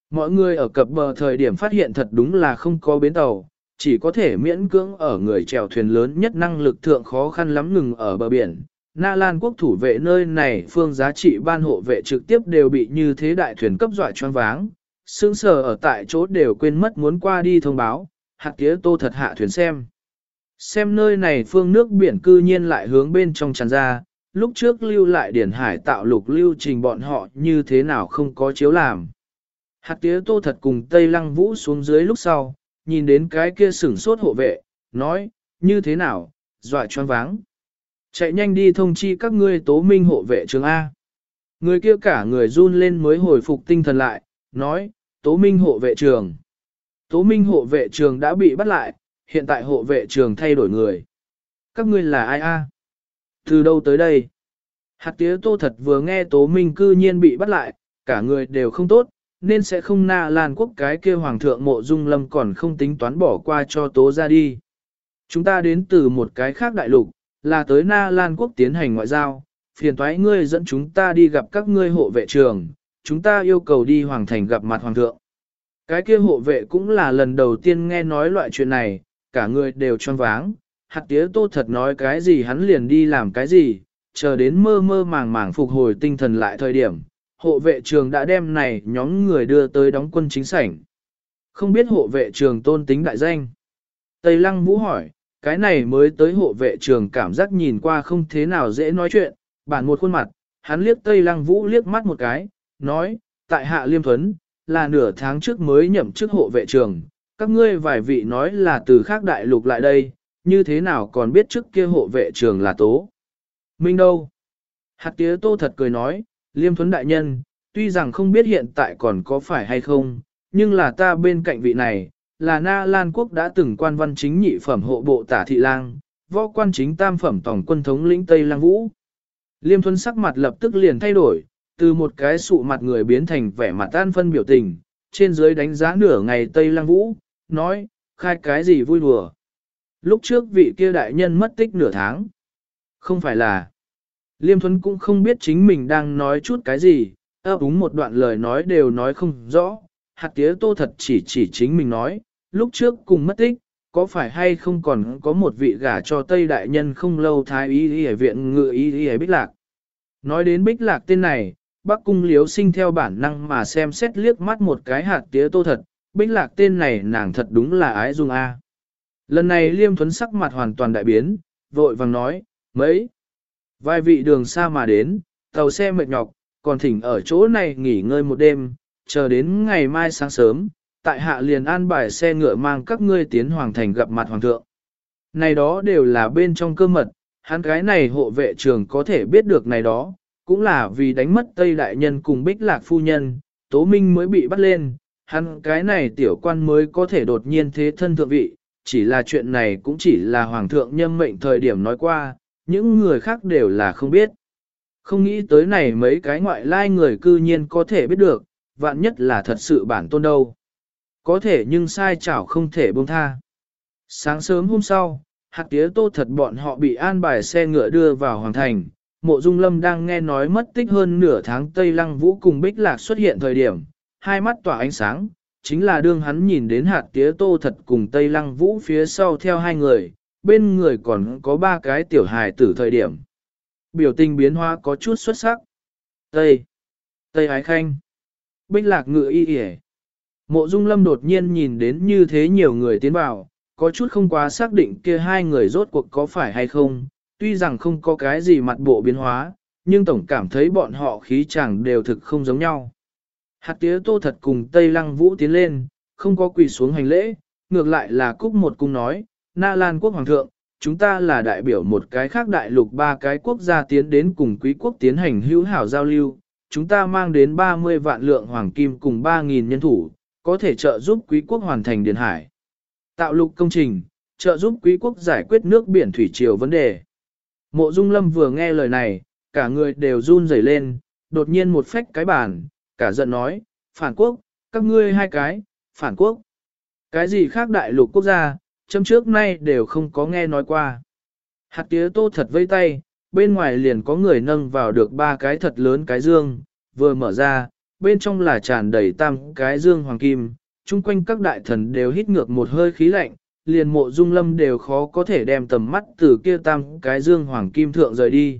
Mọi người ở cập bờ thời điểm phát hiện thật đúng là không có bến tàu, chỉ có thể miễn cưỡng ở người chèo thuyền lớn nhất năng lực thượng khó khăn lắm ngừng ở bờ biển. Na Lan quốc thủ vệ nơi này phương giá trị ban hộ vệ trực tiếp đều bị như thế đại thuyền cấp dọa choáng váng, sững sờ ở tại chỗ đều quên mất muốn qua đi thông báo, hạt tía tô thật hạ thuyền xem. Xem nơi này phương nước biển cư nhiên lại hướng bên trong tràn ra, lúc trước lưu lại điển hải tạo lục lưu trình bọn họ như thế nào không có chiếu làm. Hạt tía tô thật cùng Tây Lăng Vũ xuống dưới lúc sau, nhìn đến cái kia sửng sốt hộ vệ, nói, như thế nào, dọa choáng váng. Chạy nhanh đi thông chi các ngươi tố minh hộ vệ trường A. Người kia cả người run lên mới hồi phục tinh thần lại, nói, tố minh hộ vệ trường. Tố minh hộ vệ trường đã bị bắt lại, hiện tại hộ vệ trường thay đổi người. Các ngươi là ai a? Từ đâu tới đây? Hạt tía tô thật vừa nghe tố minh cư nhiên bị bắt lại, cả người đều không tốt, nên sẽ không na lan quốc cái kia hoàng thượng mộ dung lâm còn không tính toán bỏ qua cho tố ra đi. Chúng ta đến từ một cái khác đại lục, là tới na lan quốc tiến hành ngoại giao, phiền thoái ngươi dẫn chúng ta đi gặp các ngươi hộ vệ trường, chúng ta yêu cầu đi hoàng thành gặp mặt hoàng thượng. Cái kia hộ vệ cũng là lần đầu tiên nghe nói loại chuyện này, cả người đều choáng váng, hạt tía tô thật nói cái gì hắn liền đi làm cái gì, chờ đến mơ mơ màng màng phục hồi tinh thần lại thời điểm, hộ vệ trường đã đem này nhóm người đưa tới đóng quân chính sảnh. Không biết hộ vệ trường tôn tính đại danh. Tây Lăng Vũ hỏi, cái này mới tới hộ vệ trường cảm giác nhìn qua không thế nào dễ nói chuyện, bản một khuôn mặt, hắn liếc Tây Lăng Vũ liếc mắt một cái, nói, tại hạ liêm thuấn, là nửa tháng trước mới nhậm chức hộ vệ trường, các ngươi vài vị nói là từ khác đại lục lại đây, như thế nào còn biết trước kia hộ vệ trường là tố. Minh đâu? Hạt tía tô thật cười nói, liêm thuấn đại nhân, tuy rằng không biết hiện tại còn có phải hay không, nhưng là ta bên cạnh vị này, là Na Lan Quốc đã từng quan văn chính nhị phẩm hộ bộ tả thị lang, võ quan chính tam phẩm tổng quân thống lĩnh Tây Lang Vũ. Liêm Thuấn sắc mặt lập tức liền thay đổi, từ một cái sụ mặt người biến thành vẻ mặt tan phân biểu tình, trên dưới đánh giá nửa ngày Tây Lang Vũ, nói, khai cái gì vui đùa. Lúc trước vị kia đại nhân mất tích nửa tháng. Không phải là. Liêm Thuấn cũng không biết chính mình đang nói chút cái gì, ấp úng một đoạn lời nói đều nói không rõ. Hạt tía tô thật chỉ chỉ chính mình nói, lúc trước cùng mất tích, có phải hay không còn có một vị gả cho Tây Đại Nhân không lâu thái y y viện ngự y y bích lạc. Nói đến bích lạc tên này, bác cung liếu sinh theo bản năng mà xem xét liếc mắt một cái hạt tía tô thật, bích lạc tên này nàng thật đúng là ái dung A. Lần này liêm thuấn sắc mặt hoàn toàn đại biến, vội vàng nói, mấy, vài vị đường xa mà đến, tàu xe mệt nhọc, còn thỉnh ở chỗ này nghỉ ngơi một đêm, chờ đến ngày mai sáng sớm, tại hạ liền an bài xe ngựa mang các ngươi tiến hoàng thành gặp mặt hoàng thượng. Này đó đều là bên trong cơ mật, hắn cái này hộ vệ trường có thể biết được này đó, cũng là vì đánh mất Tây Đại Nhân cùng Bích Lạc Phu Nhân, Tố Minh mới bị bắt lên, hắn cái này tiểu quan mới có thể đột nhiên thế thân thượng vị, chỉ là chuyện này cũng chỉ là Hoàng thượng nhâm mệnh thời điểm nói qua, những người khác đều là không biết. Không nghĩ tới này mấy cái ngoại lai người cư nhiên có thể biết được, vạn nhất là thật sự bản tôn đâu. Có thể nhưng sai chảo không thể buông tha. Sáng sớm hôm sau, hạt tía tô thật bọn họ bị an bài xe ngựa đưa vào hoàng thành. Mộ Dung Lâm đang nghe nói mất tích hơn nửa tháng Tây Lăng Vũ cùng Bích Lạc xuất hiện thời điểm, hai mắt tỏa ánh sáng, chính là đương hắn nhìn đến hạt tía tô thật cùng Tây Lăng Vũ phía sau theo hai người, bên người còn có ba cái tiểu hài tử thời điểm. Biểu tình biến hóa có chút xuất sắc. Tây, Tây Ái Khanh, Bích Lạc ngựa y y Mộ Dung Lâm đột nhiên nhìn đến như thế nhiều người tiến vào, có chút không quá xác định kia hai người rốt cuộc có phải hay không, tuy rằng không có cái gì mặt bộ biến hóa, nhưng tổng cảm thấy bọn họ khí chẳng đều thực không giống nhau. Hạt tía tô thật cùng Tây Lăng Vũ tiến lên, không có quỳ xuống hành lễ, ngược lại là Cúc một cung nói, Na Lan quốc hoàng thượng, chúng ta là đại biểu một cái khác đại lục ba cái quốc gia tiến đến cùng quý quốc tiến hành hữu hảo giao lưu, chúng ta mang đến 30 vạn lượng hoàng kim cùng 3.000 nhân thủ, có thể trợ giúp quý quốc hoàn thành điền hải. Tạo lục công trình, trợ giúp quý quốc giải quyết nước biển thủy triều vấn đề. Mộ Dung Lâm vừa nghe lời này, cả người đều run rẩy lên, đột nhiên một phách cái bàn, cả giận nói, phản quốc, các ngươi hai cái, phản quốc. Cái gì khác đại lục quốc gia, châm trước nay đều không có nghe nói qua. Hạt tía tô thật vây tay, bên ngoài liền có người nâng vào được ba cái thật lớn cái dương, vừa mở ra, bên trong là tràn đầy tam cái dương hoàng kim, chung quanh các đại thần đều hít ngược một hơi khí lạnh, liền mộ dung lâm đều khó có thể đem tầm mắt từ kia tam cái dương hoàng kim thượng rời đi.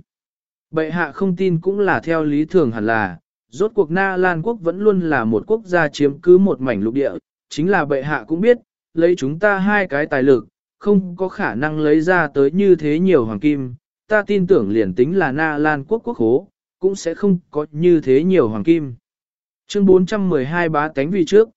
Bệ hạ không tin cũng là theo lý thường hẳn là, rốt cuộc Na Lan quốc vẫn luôn là một quốc gia chiếm cứ một mảnh lục địa, chính là bệ hạ cũng biết, lấy chúng ta hai cái tài lực, không có khả năng lấy ra tới như thế nhiều hoàng kim, ta tin tưởng liền tính là Na Lan quốc quốc hố, cũng sẽ không có như thế nhiều hoàng kim. Chương 412 bá tánh vì trước.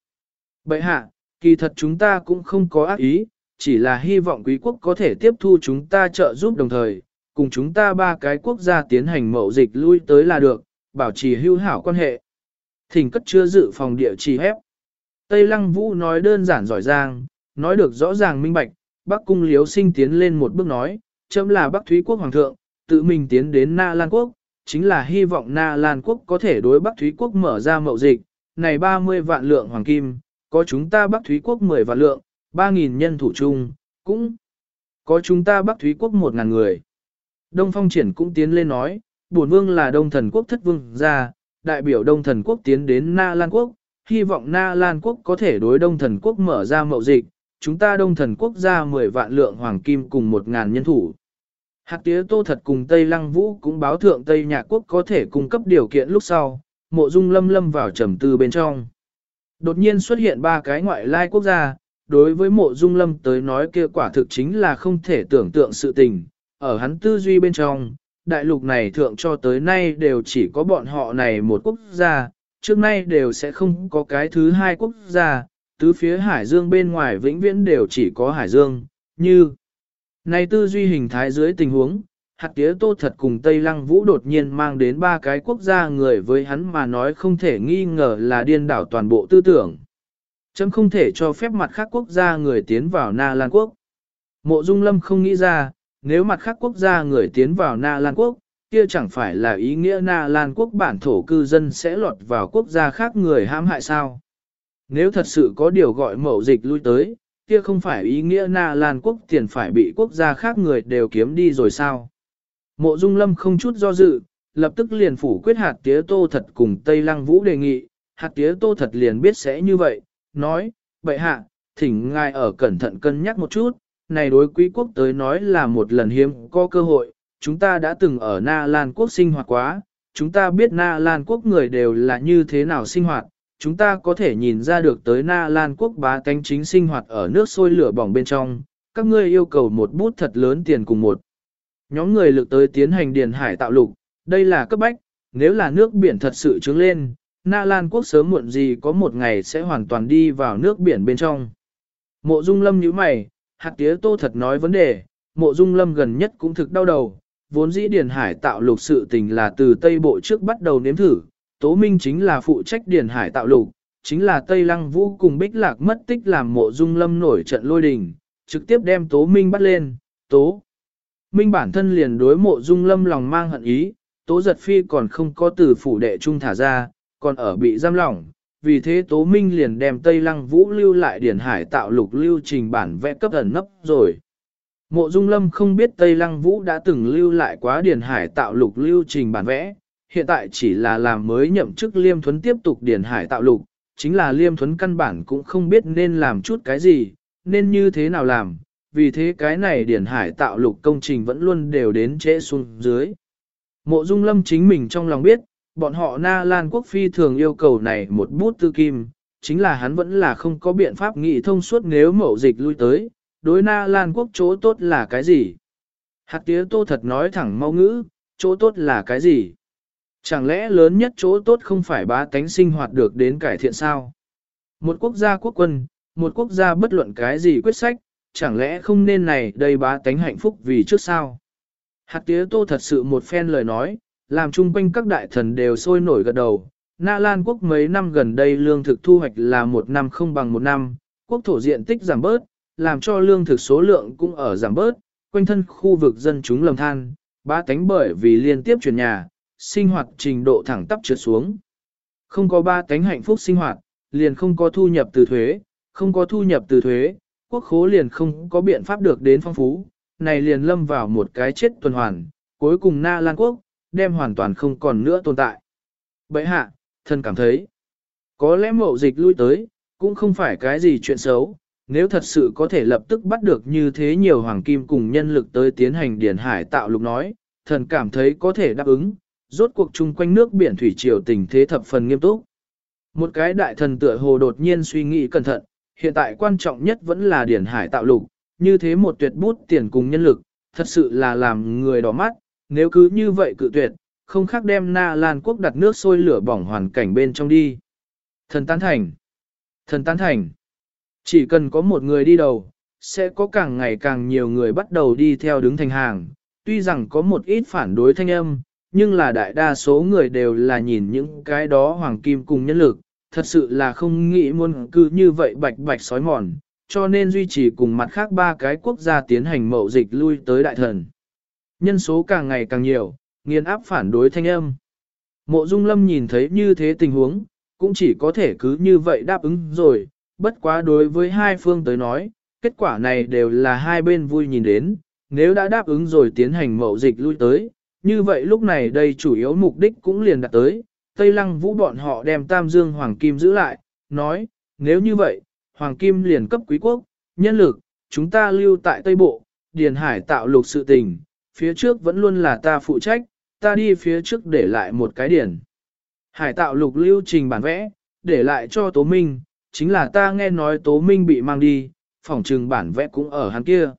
bệ hạ, kỳ thật chúng ta cũng không có ác ý, chỉ là hy vọng quý quốc có thể tiếp thu chúng ta trợ giúp đồng thời, cùng chúng ta ba cái quốc gia tiến hành mậu dịch lui tới là được, bảo trì hữu hảo quan hệ. Thỉnh cất chưa dự phòng địa chỉ hép. Tây Lăng Vũ nói đơn giản giỏi giang, nói được rõ ràng minh bạch, Bắc Cung Liếu Sinh tiến lên một bước nói, chấm là Bắc Thúy Quốc Hoàng thượng, tự mình tiến đến Na Lan Quốc, chính là hy vọng Na Lan Quốc có thể đối Bắc Thúy Quốc mở ra mậu dịch, này 30 vạn lượng hoàng kim, có chúng ta Bắc Thúy Quốc 10 vạn lượng, 3.000 nhân thủ chung, cũng có chúng ta Bắc Thúy Quốc 1.000 người. Đông Phong Triển cũng tiến lên nói, bổn vương là Đông Thần Quốc thất vương gia, đại biểu Đông Thần Quốc tiến đến Na Lan Quốc, hy vọng Na Lan Quốc có thể đối Đông Thần Quốc mở ra mậu dịch, chúng ta Đông Thần Quốc ra 10 vạn lượng hoàng kim cùng 1.000 nhân thủ. Hạt tía tô thật cùng Tây Lăng Vũ cũng báo thượng Tây Nhạc Quốc có thể cung cấp điều kiện lúc sau, mộ dung lâm lâm vào trầm tư bên trong. Đột nhiên xuất hiện ba cái ngoại lai quốc gia, đối với mộ dung lâm tới nói kia quả thực chính là không thể tưởng tượng sự tình. Ở hắn tư duy bên trong, đại lục này thượng cho tới nay đều chỉ có bọn họ này một quốc gia, trước nay đều sẽ không có cái thứ hai quốc gia, tứ phía Hải Dương bên ngoài vĩnh viễn đều chỉ có Hải Dương, như này tư duy hình thái dưới tình huống, hạt tía tô thật cùng Tây Lăng Vũ đột nhiên mang đến ba cái quốc gia người với hắn mà nói không thể nghi ngờ là điên đảo toàn bộ tư tưởng chấm không thể cho phép mặt khác quốc gia người tiến vào Na Lan Quốc. Mộ Dung Lâm không nghĩ ra, nếu mặt khác quốc gia người tiến vào Na Lan Quốc, kia chẳng phải là ý nghĩa Na Lan Quốc bản thổ cư dân sẽ lọt vào quốc gia khác người hãm hại sao? Nếu thật sự có điều gọi mậu dịch lui tới, kia không phải ý nghĩa Na Lan Quốc tiền phải bị quốc gia khác người đều kiếm đi rồi sao? Mộ Dung Lâm không chút do dự, lập tức liền phủ quyết hạt tía tô thật cùng Tây Lăng Vũ đề nghị, hạt tía tô thật liền biết sẽ như vậy, nói, bệ hạ, thỉnh ngài ở cẩn thận cân nhắc một chút, này đối quý quốc tới nói là một lần hiếm có cơ hội, chúng ta đã từng ở Na Lan quốc sinh hoạt quá, chúng ta biết Na Lan quốc người đều là như thế nào sinh hoạt, chúng ta có thể nhìn ra được tới Na Lan quốc bá tánh chính sinh hoạt ở nước sôi lửa bỏng bên trong, các ngươi yêu cầu một bút thật lớn tiền cùng một. Nhóm người lực tới tiến hành điền hải tạo lục, đây là cấp bách, nếu là nước biển thật sự trướng lên, Na Lan quốc sớm muộn gì có một ngày sẽ hoàn toàn đi vào nước biển bên trong. Mộ Dung Lâm nhíu mày, hạt tía tô thật nói vấn đề, mộ Dung Lâm gần nhất cũng thực đau đầu, vốn dĩ Điền Hải tạo lục sự tình là từ Tây Bộ trước bắt đầu nếm thử, Tố Minh chính là phụ trách Điền Hải tạo lục, chính là Tây Lăng Vũ cùng Bích Lạc mất tích làm mộ Dung Lâm nổi trận lôi đình, trực tiếp đem Tố Minh bắt lên, Tố. Minh bản thân liền đối mộ Dung Lâm lòng mang hận ý, Tố Giật Phi còn không có từ phủ đệ trung thả ra, còn ở bị giam lỏng, vì thế Tố Minh liền đem Tây Lăng Vũ lưu lại Điển Hải tạo lục lưu trình bản vẽ cấp ẩn nấp rồi. Mộ Dung Lâm không biết Tây Lăng Vũ đã từng lưu lại quá Điển Hải tạo lục lưu trình bản vẽ, hiện tại chỉ là làm mới nhậm chức Liêm Thuấn tiếp tục Điển Hải tạo lục, chính là Liêm Thuấn căn bản cũng không biết nên làm chút cái gì, nên như thế nào làm, vì thế cái này Điển Hải tạo lục công trình vẫn luôn đều đến trễ xuống dưới. Mộ Dung Lâm chính mình trong lòng biết, bọn họ Na Lan quốc phi thường yêu cầu này một bút tư kim, chính là hắn vẫn là không có biện pháp nghị thông suốt nếu mậu dịch lui tới, đối Na Lan quốc chỗ tốt là cái gì? Hạt tía tô thật nói thẳng mau ngữ, chỗ tốt là cái gì? Chẳng lẽ lớn nhất chỗ tốt không phải bá tánh sinh hoạt được đến cải thiện sao? Một quốc gia quốc quân, một quốc gia bất luận cái gì quyết sách, chẳng lẽ không nên này đây bá tánh hạnh phúc vì trước sao? Hạt tía tô thật sự một phen lời nói, làm chung quanh các đại thần đều sôi nổi gật đầu. Na Lan quốc mấy năm gần đây lương thực thu hoạch là một năm không bằng một năm, quốc thổ diện tích giảm bớt, làm cho lương thực số lượng cũng ở giảm bớt, quanh thân khu vực dân chúng lầm than, ba tánh bởi vì liên tiếp chuyển nhà, sinh hoạt trình độ thẳng tắp trượt xuống. Không có ba tánh hạnh phúc sinh hoạt, liền không có thu nhập từ thuế, không có thu nhập từ thuế, quốc khố liền không có biện pháp được đến phong phú, này liền lâm vào một cái chết tuần hoàn, cuối cùng Na Lan quốc, đem hoàn toàn không còn nữa tồn tại. Bậy hạ, thân cảm thấy, có lẽ mậu dịch lui tới, cũng không phải cái gì chuyện xấu, nếu thật sự có thể lập tức bắt được như thế nhiều hoàng kim cùng nhân lực tới tiến hành điển hải tạo lục nói, thần cảm thấy có thể đáp ứng, rốt cuộc chung quanh nước biển thủy triều tình thế thập phần nghiêm túc. Một cái đại thần tựa hồ đột nhiên suy nghĩ cẩn thận, hiện tại quan trọng nhất vẫn là điển hải tạo lục, như thế một tuyệt bút tiền cùng nhân lực, thật sự là làm người đỏ mắt, nếu cứ như vậy cự tuyệt, không khác đem Na Lan quốc đặt nước sôi lửa bỏng hoàn cảnh bên trong đi. Thần tán thành. Thần tán thành. Chỉ cần có một người đi đầu, sẽ có càng ngày càng nhiều người bắt đầu đi theo đứng thành hàng. Tuy rằng có một ít phản đối thanh âm, nhưng là đại đa số người đều là nhìn những cái đó hoàng kim cùng nhân lực, thật sự là không nghĩ muốn cư như vậy bạch bạch sói mòn, cho nên duy trì cùng mặt khác ba cái quốc gia tiến hành mậu dịch lui tới đại thần. Nhân số càng ngày càng nhiều, nghiền áp phản đối thanh âm. Mộ Dung Lâm nhìn thấy như thế tình huống, cũng chỉ có thể cứ như vậy đáp ứng rồi, bất quá đối với hai phương tới nói, kết quả này đều là hai bên vui nhìn đến, nếu đã đáp ứng rồi tiến hành mậu dịch lui tới, như vậy lúc này đây chủ yếu mục đích cũng liền đạt tới, Tây Lăng Vũ bọn họ đem Tam Dương Hoàng Kim giữ lại, nói, nếu như vậy, Hoàng Kim liền cấp quý quốc, nhân lực, chúng ta lưu tại Tây Bộ, Điền Hải tạo lục sự tình, phía trước vẫn luôn là ta phụ trách, ta đi phía trước để lại một cái điển. Hải tạo lục lưu trình bản vẽ, để lại cho Tố Minh, chính là ta nghe nói Tố Minh bị mang đi, phòng trừng bản vẽ cũng ở hắn kia.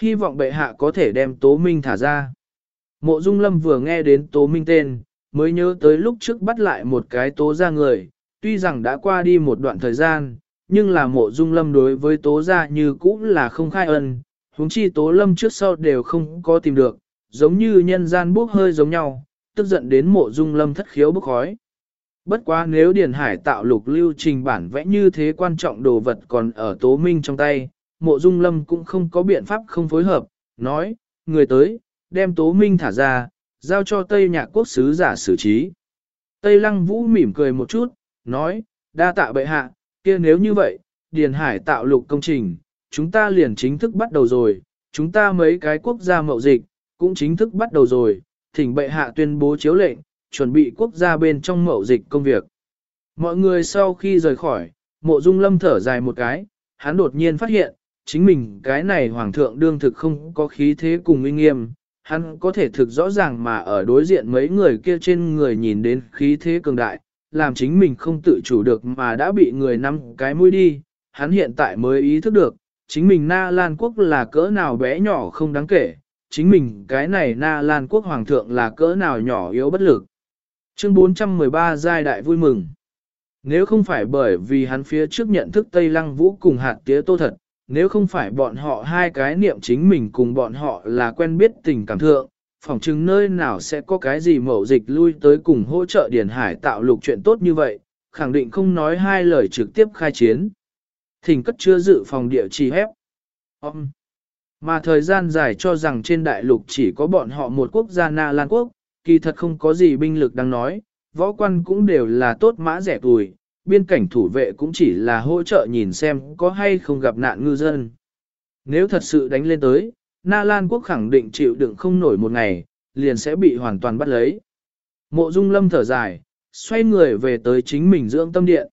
Hy vọng bệ hạ có thể đem Tố Minh thả ra. Mộ Dung Lâm vừa nghe đến Tố Minh tên, mới nhớ tới lúc trước bắt lại một cái tố ra người, tuy rằng đã qua đi một đoạn thời gian, nhưng là mộ Dung Lâm đối với tố ra như cũ là không khai ân, huống chi tố lâm trước sau đều không có tìm được, giống như nhân gian bốc hơi giống nhau, tức giận đến mộ dung lâm thất khiếu bốc khói. Bất quá nếu Điền Hải tạo lục lưu trình bản vẽ như thế quan trọng đồ vật còn ở Tố Minh trong tay, mộ dung lâm cũng không có biện pháp không phối hợp, nói, người tới, đem Tố Minh thả ra, giao cho Tây Nhạc Quốc sứ giả xử trí. Tây Lăng Vũ mỉm cười một chút, nói, đa tạ bệ hạ, kia nếu như vậy, Điền Hải tạo lục công trình, chúng ta liền chính thức bắt đầu rồi, chúng ta mấy cái quốc gia mậu dịch, cũng chính thức bắt đầu rồi, thỉnh bệ hạ tuyên bố chiếu lệnh, chuẩn bị quốc gia bên trong mậu dịch công việc. Mọi người sau khi rời khỏi, mộ dung lâm thở dài một cái, hắn đột nhiên phát hiện, chính mình cái này hoàng thượng đương thực không có khí thế cùng uy nghiêm, hắn có thể thực rõ ràng mà ở đối diện mấy người kia trên người nhìn đến khí thế cường đại, làm chính mình không tự chủ được mà đã bị người nắm cái mũi đi, hắn hiện tại mới ý thức được, chính mình Na Lan Quốc là cỡ nào bé nhỏ không đáng kể, chính mình cái này Na Lan Quốc Hoàng thượng là cỡ nào nhỏ yếu bất lực. Chương 413 giai đại vui mừng. Nếu không phải bởi vì hắn phía trước nhận thức Tây Lăng Vũ cùng hạt tía tô thật, nếu không phải bọn họ hai cái niệm chính mình cùng bọn họ là quen biết tình cảm thượng, phỏng chứng nơi nào sẽ có cái gì mẫu dịch lui tới cùng hỗ trợ Điền Hải tạo lục chuyện tốt như vậy, khẳng định không nói hai lời trực tiếp khai chiến. Thỉnh cất chưa dự phòng địa chỉ hép. Ông. Mà thời gian dài cho rằng trên đại lục chỉ có bọn họ một quốc gia Na Lan Quốc, kỳ thật không có gì binh lực đang nói, võ quan cũng đều là tốt mã rẻ tuổi, biên cảnh thủ vệ cũng chỉ là hỗ trợ nhìn xem có hay không gặp nạn ngư dân. Nếu thật sự đánh lên tới, Na Lan quốc khẳng định chịu đựng không nổi một ngày, liền sẽ bị hoàn toàn bắt lấy. Mộ Dung Lâm thở dài, xoay người về tới chính mình dưỡng tâm điện.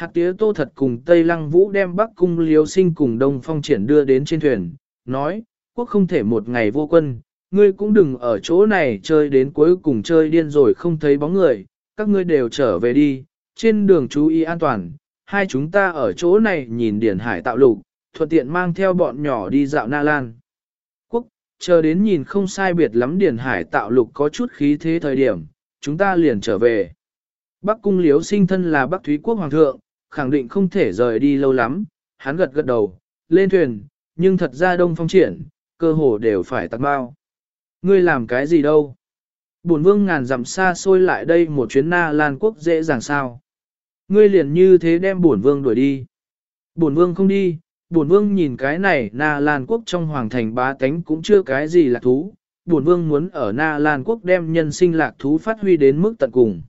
Hạt tía tô thật cùng Tây Lăng Vũ đem Bắc Cung Liêu Sinh cùng Đông Phong triển đưa đến trên thuyền, nói, quốc không thể một ngày vô quân, ngươi cũng đừng ở chỗ này chơi đến cuối cùng chơi điên rồi không thấy bóng người, các ngươi đều trở về đi, trên đường chú ý an toàn, hai chúng ta ở chỗ này nhìn điển hải tạo lục, thuận tiện mang theo bọn nhỏ đi dạo Na Lan. Quốc, chờ đến nhìn không sai biệt lắm điển hải tạo lục có chút khí thế thời điểm, chúng ta liền trở về. Bắc cung liếu sinh thân là Bắc Thúy Quốc Hoàng thượng, khẳng định không thể rời đi lâu lắm, hắn gật gật đầu, lên thuyền, nhưng thật ra đông phong triển, cơ hồ đều phải tắt bao. Ngươi làm cái gì đâu? Bổn vương ngàn dặm xa xôi lại đây một chuyến na lan quốc dễ dàng sao? Ngươi liền như thế đem bổn vương đuổi đi. Bổn vương không đi, bổn vương nhìn cái này na lan quốc trong hoàng thành bá tánh cũng chưa cái gì là thú. Bổn vương muốn ở na lan quốc đem nhân sinh lạc thú phát huy đến mức tận cùng.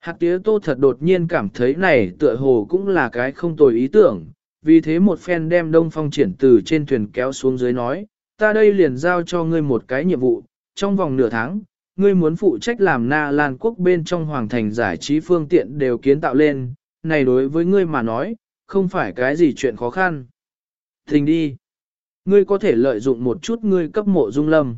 Hạt tía tô thật đột nhiên cảm thấy này tựa hồ cũng là cái không tồi ý tưởng, vì thế một phen đem đông phong triển từ trên thuyền kéo xuống dưới nói, ta đây liền giao cho ngươi một cái nhiệm vụ, trong vòng nửa tháng, ngươi muốn phụ trách làm Na Lan quốc bên trong hoàng thành giải trí phương tiện đều kiến tạo lên, này đối với ngươi mà nói, không phải cái gì chuyện khó khăn. Thình đi. Ngươi có thể lợi dụng một chút ngươi cấp mộ dung lâm.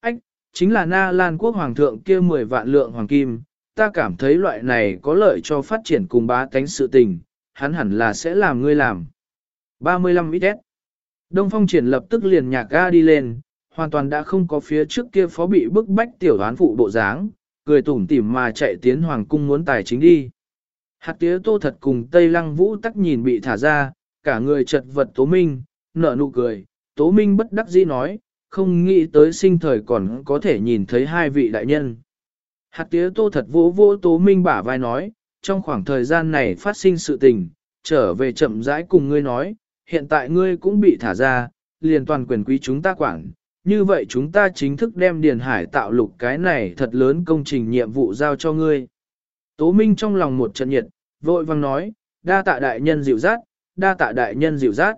Ách, chính là Na Lan quốc hoàng thượng kia 10 vạn lượng hoàng kim, ta cảm thấy loại này có lợi cho phát triển cùng bá tánh sự tình, hắn hẳn là sẽ làm ngươi làm. 35 ít Đông Phong triển lập tức liền nhạc ga đi lên, hoàn toàn đã không có phía trước kia phó bị bức bách tiểu đoán phụ bộ dáng, cười tủm tỉm mà chạy tiến hoàng cung muốn tài chính đi. Hạt tía tô thật cùng Tây Lăng Vũ tắc nhìn bị thả ra, cả người chật vật Tố Minh, nở nụ cười, Tố Minh bất đắc dĩ nói, không nghĩ tới sinh thời còn có thể nhìn thấy hai vị đại nhân. Hạt tía tô thật vỗ vỗ Tố Minh bả vai nói, trong khoảng thời gian này phát sinh sự tình, trở về chậm rãi cùng ngươi nói, hiện tại ngươi cũng bị thả ra, liền toàn quyền quý chúng ta quản, như vậy chúng ta chính thức đem Điền Hải tạo lục cái này thật lớn công trình nhiệm vụ giao cho ngươi. Tố Minh trong lòng một trận nhiệt, vội vang nói, đa tạ đại nhân dịu dắt, đa tạ đại nhân dịu dắt.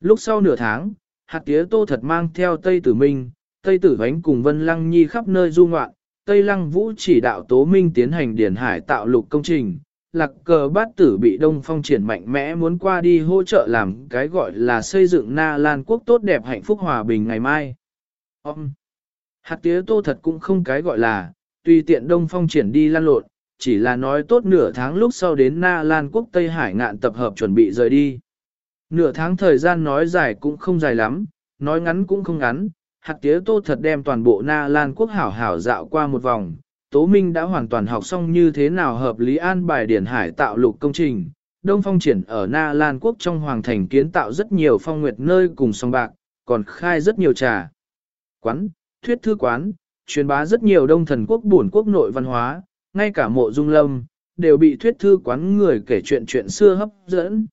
Lúc sau nửa tháng, hạt tía tô thật mang theo Tây Tử Minh, Tây Tử Vánh cùng Vân Lăng Nhi khắp nơi du ngoạn, Tây Lăng Vũ chỉ đạo Tố Minh tiến hành Điền Hải tạo lục công trình, lạc cờ bát tử bị Đông Phong triển mạnh mẽ muốn qua đi hỗ trợ làm cái gọi là xây dựng Na Lan quốc tốt đẹp hạnh phúc hòa bình ngày mai. Ông! Hạt tía tô thật cũng không cái gọi là, tùy tiện Đông Phong triển đi lan lộn, chỉ là nói tốt nửa tháng lúc sau đến Na Lan quốc Tây Hải ngạn tập hợp chuẩn bị rời đi. Nửa tháng thời gian nói dài cũng không dài lắm, nói ngắn cũng không ngắn, hạt tía tô thật đem toàn bộ Na Lan quốc hảo hảo dạo qua một vòng, Tố Minh đã hoàn toàn học xong như thế nào hợp lý an bài điển hải tạo lục công trình. Đông phong triển ở Na Lan Quốc trong hoàng thành kiến tạo rất nhiều phong nguyệt nơi cùng song bạc, còn khai rất nhiều trà. Quán, thuyết thư quán, truyền bá rất nhiều đông thần quốc buồn quốc nội văn hóa, ngay cả mộ dung lâm, đều bị thuyết thư quán người kể chuyện chuyện xưa hấp dẫn.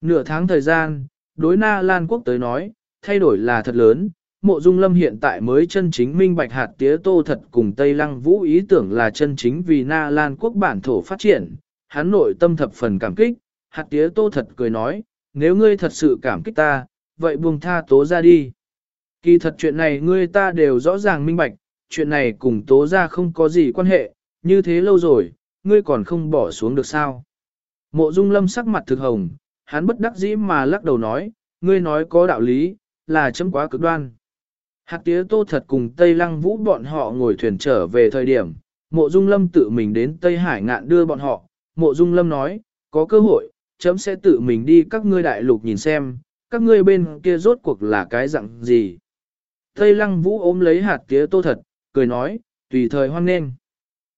Nửa tháng thời gian, đối Na Lan Quốc tới nói, thay đổi là thật lớn, mộ dung lâm hiện tại mới chân chính minh bạch hạt tía tô thật cùng Tây Lăng Vũ ý tưởng là chân chính vì Na Lan Quốc bản thổ phát triển, hắn nội tâm thập phần cảm kích, hạt tía tô thật cười nói, nếu ngươi thật sự cảm kích ta, vậy buông tha tố ra đi. Kỳ thật chuyện này ngươi ta đều rõ ràng minh bạch, chuyện này cùng tố ra không có gì quan hệ, như thế lâu rồi, ngươi còn không bỏ xuống được sao. Mộ dung lâm sắc mặt thực hồng, hắn bất đắc dĩ mà lắc đầu nói, ngươi nói có đạo lý, là chấm quá cực đoan. Hạt tía tô thật cùng Tây Lăng Vũ bọn họ ngồi thuyền trở về thời điểm, mộ dung lâm tự mình đến Tây Hải ngạn đưa bọn họ, mộ dung lâm nói, có cơ hội, chấm sẽ tự mình đi các ngươi đại lục nhìn xem, các ngươi bên kia rốt cuộc là cái dạng gì. Tây Lăng Vũ ôm lấy hạt tía tô thật, cười nói, tùy thời hoan nghênh.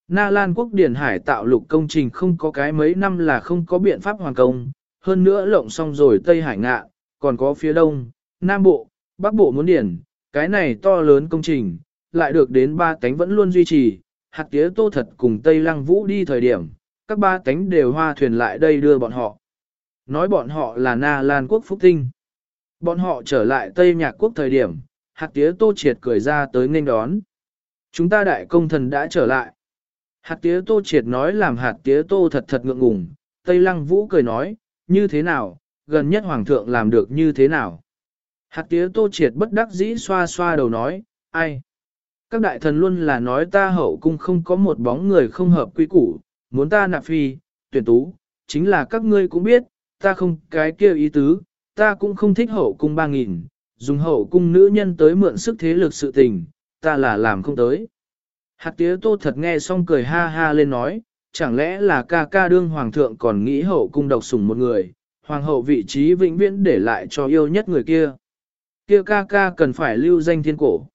Na Lan quốc điển hải tạo lục công trình không có cái mấy năm là không có biện pháp hoàn công, hơn nữa lộng xong rồi Tây Hải ngạ, còn có phía đông, Nam Bộ, Bắc Bộ muốn điển, cái này to lớn công trình, lại được đến ba cánh vẫn luôn duy trì, hạt tía tô thật cùng Tây Lăng Vũ đi thời điểm, các ba cánh đều hoa thuyền lại đây đưa bọn họ. Nói bọn họ là Na Lan quốc phúc tinh. Bọn họ trở lại Tây Nhạc quốc thời điểm, hạt tía tô triệt cười ra tới nghênh đón. Chúng ta đại công thần đã trở lại. Hạt tía tô triệt nói làm hạt tía tô thật thật ngượng ngùng, Tây Lăng Vũ cười nói, như thế nào, gần nhất Hoàng thượng làm được như thế nào. Hạt tía tô triệt bất đắc dĩ xoa xoa đầu nói, ai? Các đại thần luôn là nói ta hậu cung không có một bóng người không hợp quy củ, muốn ta nạp phi, tuyển tú, chính là các ngươi cũng biết, ta không cái kia ý tứ, ta cũng không thích hậu cung ba nghìn, dùng hậu cung nữ nhân tới mượn sức thế lực sự tình, ta là làm không tới. Hạt tía tô thật nghe xong cười ha ha lên nói, chẳng lẽ là ca ca đương hoàng thượng còn nghĩ hậu cung độc sủng một người, hoàng hậu vị trí vĩnh viễn để lại cho yêu nhất người kia. Kia ca ca cần phải lưu danh thiên cổ.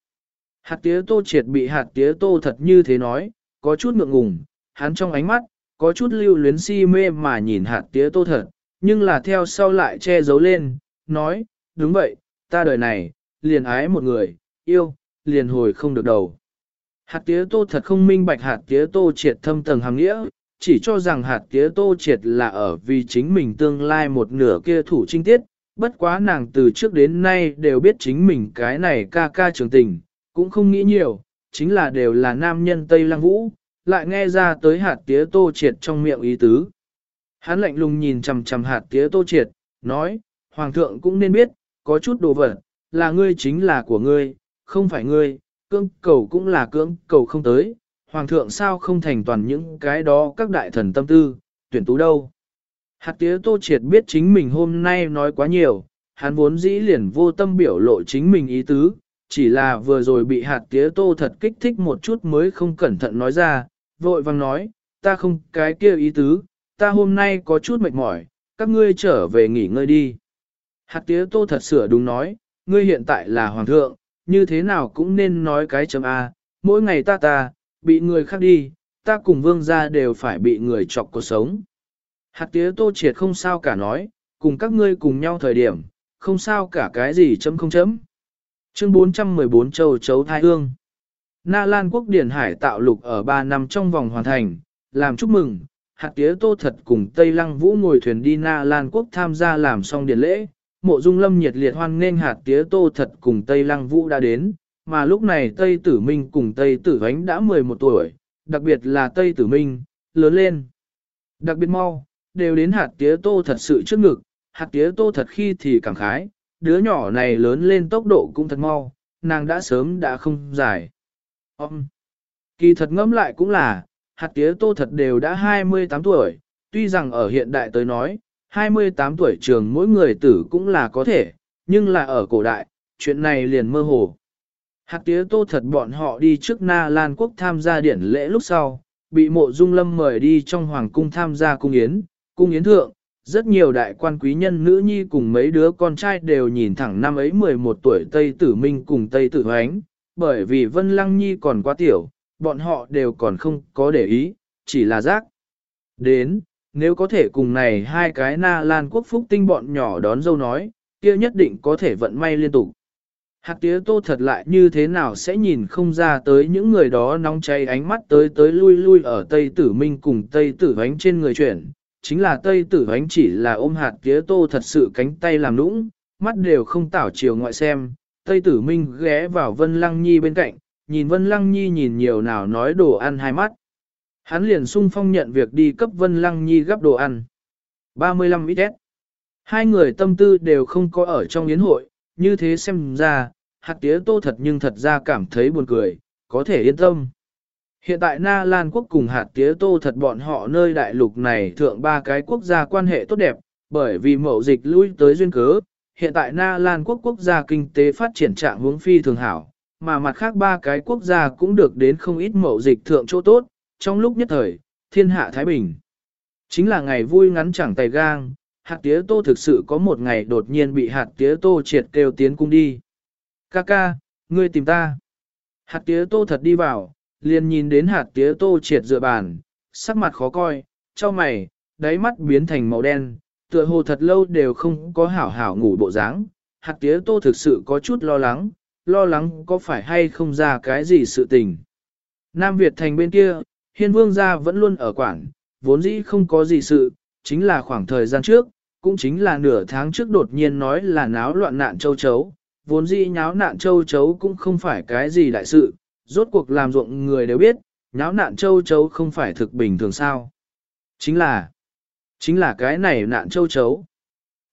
Hạt tía tô triệt bị hạt tía tô thật như thế nói, có chút ngượng ngùng, hắn trong ánh mắt, có chút lưu luyến si mê mà nhìn hạt tía tô thật, nhưng là theo sau lại che giấu lên, nói, đúng vậy, ta đời này, liền ái một người, yêu, liền hồi không được đầu. Hạt tía tô thật không minh bạch hạt tía tô triệt thâm tầng hàng nghĩa, chỉ cho rằng hạt tía tô triệt là ở vì chính mình tương lai một nửa kia thủ trinh tiết, bất quá nàng từ trước đến nay đều biết chính mình cái này ca ca trường tình, cũng không nghĩ nhiều, chính là đều là nam nhân Tây Lăng Vũ, lại nghe ra tới hạt tía tô triệt trong miệng ý tứ. Hắn lạnh lùng nhìn chằm chằm hạt tía tô triệt, nói, Hoàng thượng cũng nên biết, có chút đồ vật, là ngươi chính là của ngươi, không phải ngươi, cưỡng cầu cũng là cưỡng cầu không tới, Hoàng thượng sao không thành toàn những cái đó các đại thần tâm tư, tuyển tú đâu. Hạt tía tô triệt biết chính mình hôm nay nói quá nhiều, hắn vốn dĩ liền vô tâm biểu lộ chính mình ý tứ, chỉ là vừa rồi bị hạt tía tô thật kích thích một chút mới không cẩn thận nói ra, vội vang nói, ta không cái kia ý tứ, ta hôm nay có chút mệt mỏi, các ngươi trở về nghỉ ngơi đi. Hạt tía tô thật sửa đúng nói, ngươi hiện tại là hoàng thượng, như thế nào cũng nên nói cái chấm A, mỗi ngày ta ta, bị người khác đi, ta cùng vương gia đều phải bị người chọc cuộc sống. Hạt tía tô triệt không sao cả nói, cùng các ngươi cùng nhau thời điểm, không sao cả cái gì chấm không chấm. Chương 414 châu chấu Thái hương. Na Lan quốc điển hải tạo lục ở 3 năm trong vòng hoàn thành, làm chúc mừng, hạt tía tô thật cùng Tây Lăng Vũ ngồi thuyền đi Na Lan quốc tham gia làm xong điển lễ. Mộ Dung Lâm nhiệt liệt hoan nghênh hạt tía tô thật cùng Tây Lăng Vũ đã đến, mà lúc này Tây Tử Minh cùng Tây Tử Ánh đã 11 tuổi, đặc biệt là Tây Tử Minh, lớn lên. Đặc biệt mau, đều đến hạt tía tô thật sự trước ngực, hạt tía tô thật khi thì cảm khái, đứa nhỏ này lớn lên tốc độ cũng thật mau, nàng đã sớm đã không dài. Ông! Kỳ thật ngẫm lại cũng là, hạt tía tô thật đều đã 28 tuổi, tuy rằng ở hiện đại tới nói, 28 tuổi trường mỗi người tử cũng là có thể, nhưng là ở cổ đại, chuyện này liền mơ hồ. Hạt tía tô thật bọn họ đi trước Na Lan Quốc tham gia điển lễ lúc sau, bị mộ dung lâm mời đi trong hoàng cung tham gia cung yến, cung yến thượng, rất nhiều đại quan quý nhân nữ nhi cùng mấy đứa con trai đều nhìn thẳng năm ấy 11 tuổi Tây Tử Minh cùng Tây Tử Hoánh, bởi vì Vân Lăng Nhi còn quá tiểu, bọn họ đều còn không có để ý, chỉ là giác. Đến, nếu có thể cùng này hai cái na lan quốc phúc tinh bọn nhỏ đón dâu nói, kia nhất định có thể vận may liên tục. hạc tía tô thật lại như thế nào sẽ nhìn không ra tới những người đó nóng cháy ánh mắt tới tới lui lui ở Tây Tử Minh cùng Tây Tử Vánh trên người chuyển. Chính là Tây Tử ánh chỉ là ôm hạt tía tô thật sự cánh tay làm nũng, mắt đều không tảo chiều ngoại xem. Tây Tử Minh ghé vào Vân Lăng Nhi bên cạnh, nhìn Vân Lăng Nhi nhìn nhiều nào nói đồ ăn hai mắt. Hắn liền sung phong nhận việc đi cấp Vân Lăng Nhi gấp đồ ăn. 35 ít Hai người tâm tư đều không có ở trong yến hội, như thế xem ra, hạt tía tô thật nhưng thật ra cảm thấy buồn cười, có thể yên tâm. Hiện tại Na Lan quốc cùng hạt tía tô thật bọn họ nơi đại lục này thượng ba cái quốc gia quan hệ tốt đẹp, bởi vì mậu dịch lui tới duyên cớ, hiện tại Na Lan quốc quốc gia kinh tế phát triển trạng hướng phi thường hảo, mà mặt khác ba cái quốc gia cũng được đến không ít mậu dịch thượng chỗ tốt, trong lúc nhất thời, thiên hạ Thái Bình. Chính là ngày vui ngắn chẳng tay gang, hạt tía tô thực sự có một ngày đột nhiên bị hạt tía tô triệt kêu tiến cung đi. Ca ca, ngươi tìm ta. Hạt tía tô thật đi vào, liền nhìn đến hạt tía tô triệt dựa bàn, sắc mặt khó coi, cho mày, đáy mắt biến thành màu đen, tựa hồ thật lâu đều không có hảo hảo ngủ bộ dáng. Hạt tía tô thực sự có chút lo lắng, lo lắng có phải hay không ra cái gì sự tình. Nam Việt thành bên kia, hiên vương gia vẫn luôn ở quảng, vốn dĩ không có gì sự, chính là khoảng thời gian trước, cũng chính là nửa tháng trước đột nhiên nói là náo loạn nạn châu chấu, vốn dĩ nháo nạn châu chấu cũng không phải cái gì đại sự, rốt cuộc làm ruộng người đều biết, nháo nạn châu chấu không phải thực bình thường sao. Chính là, chính là cái này nạn châu chấu.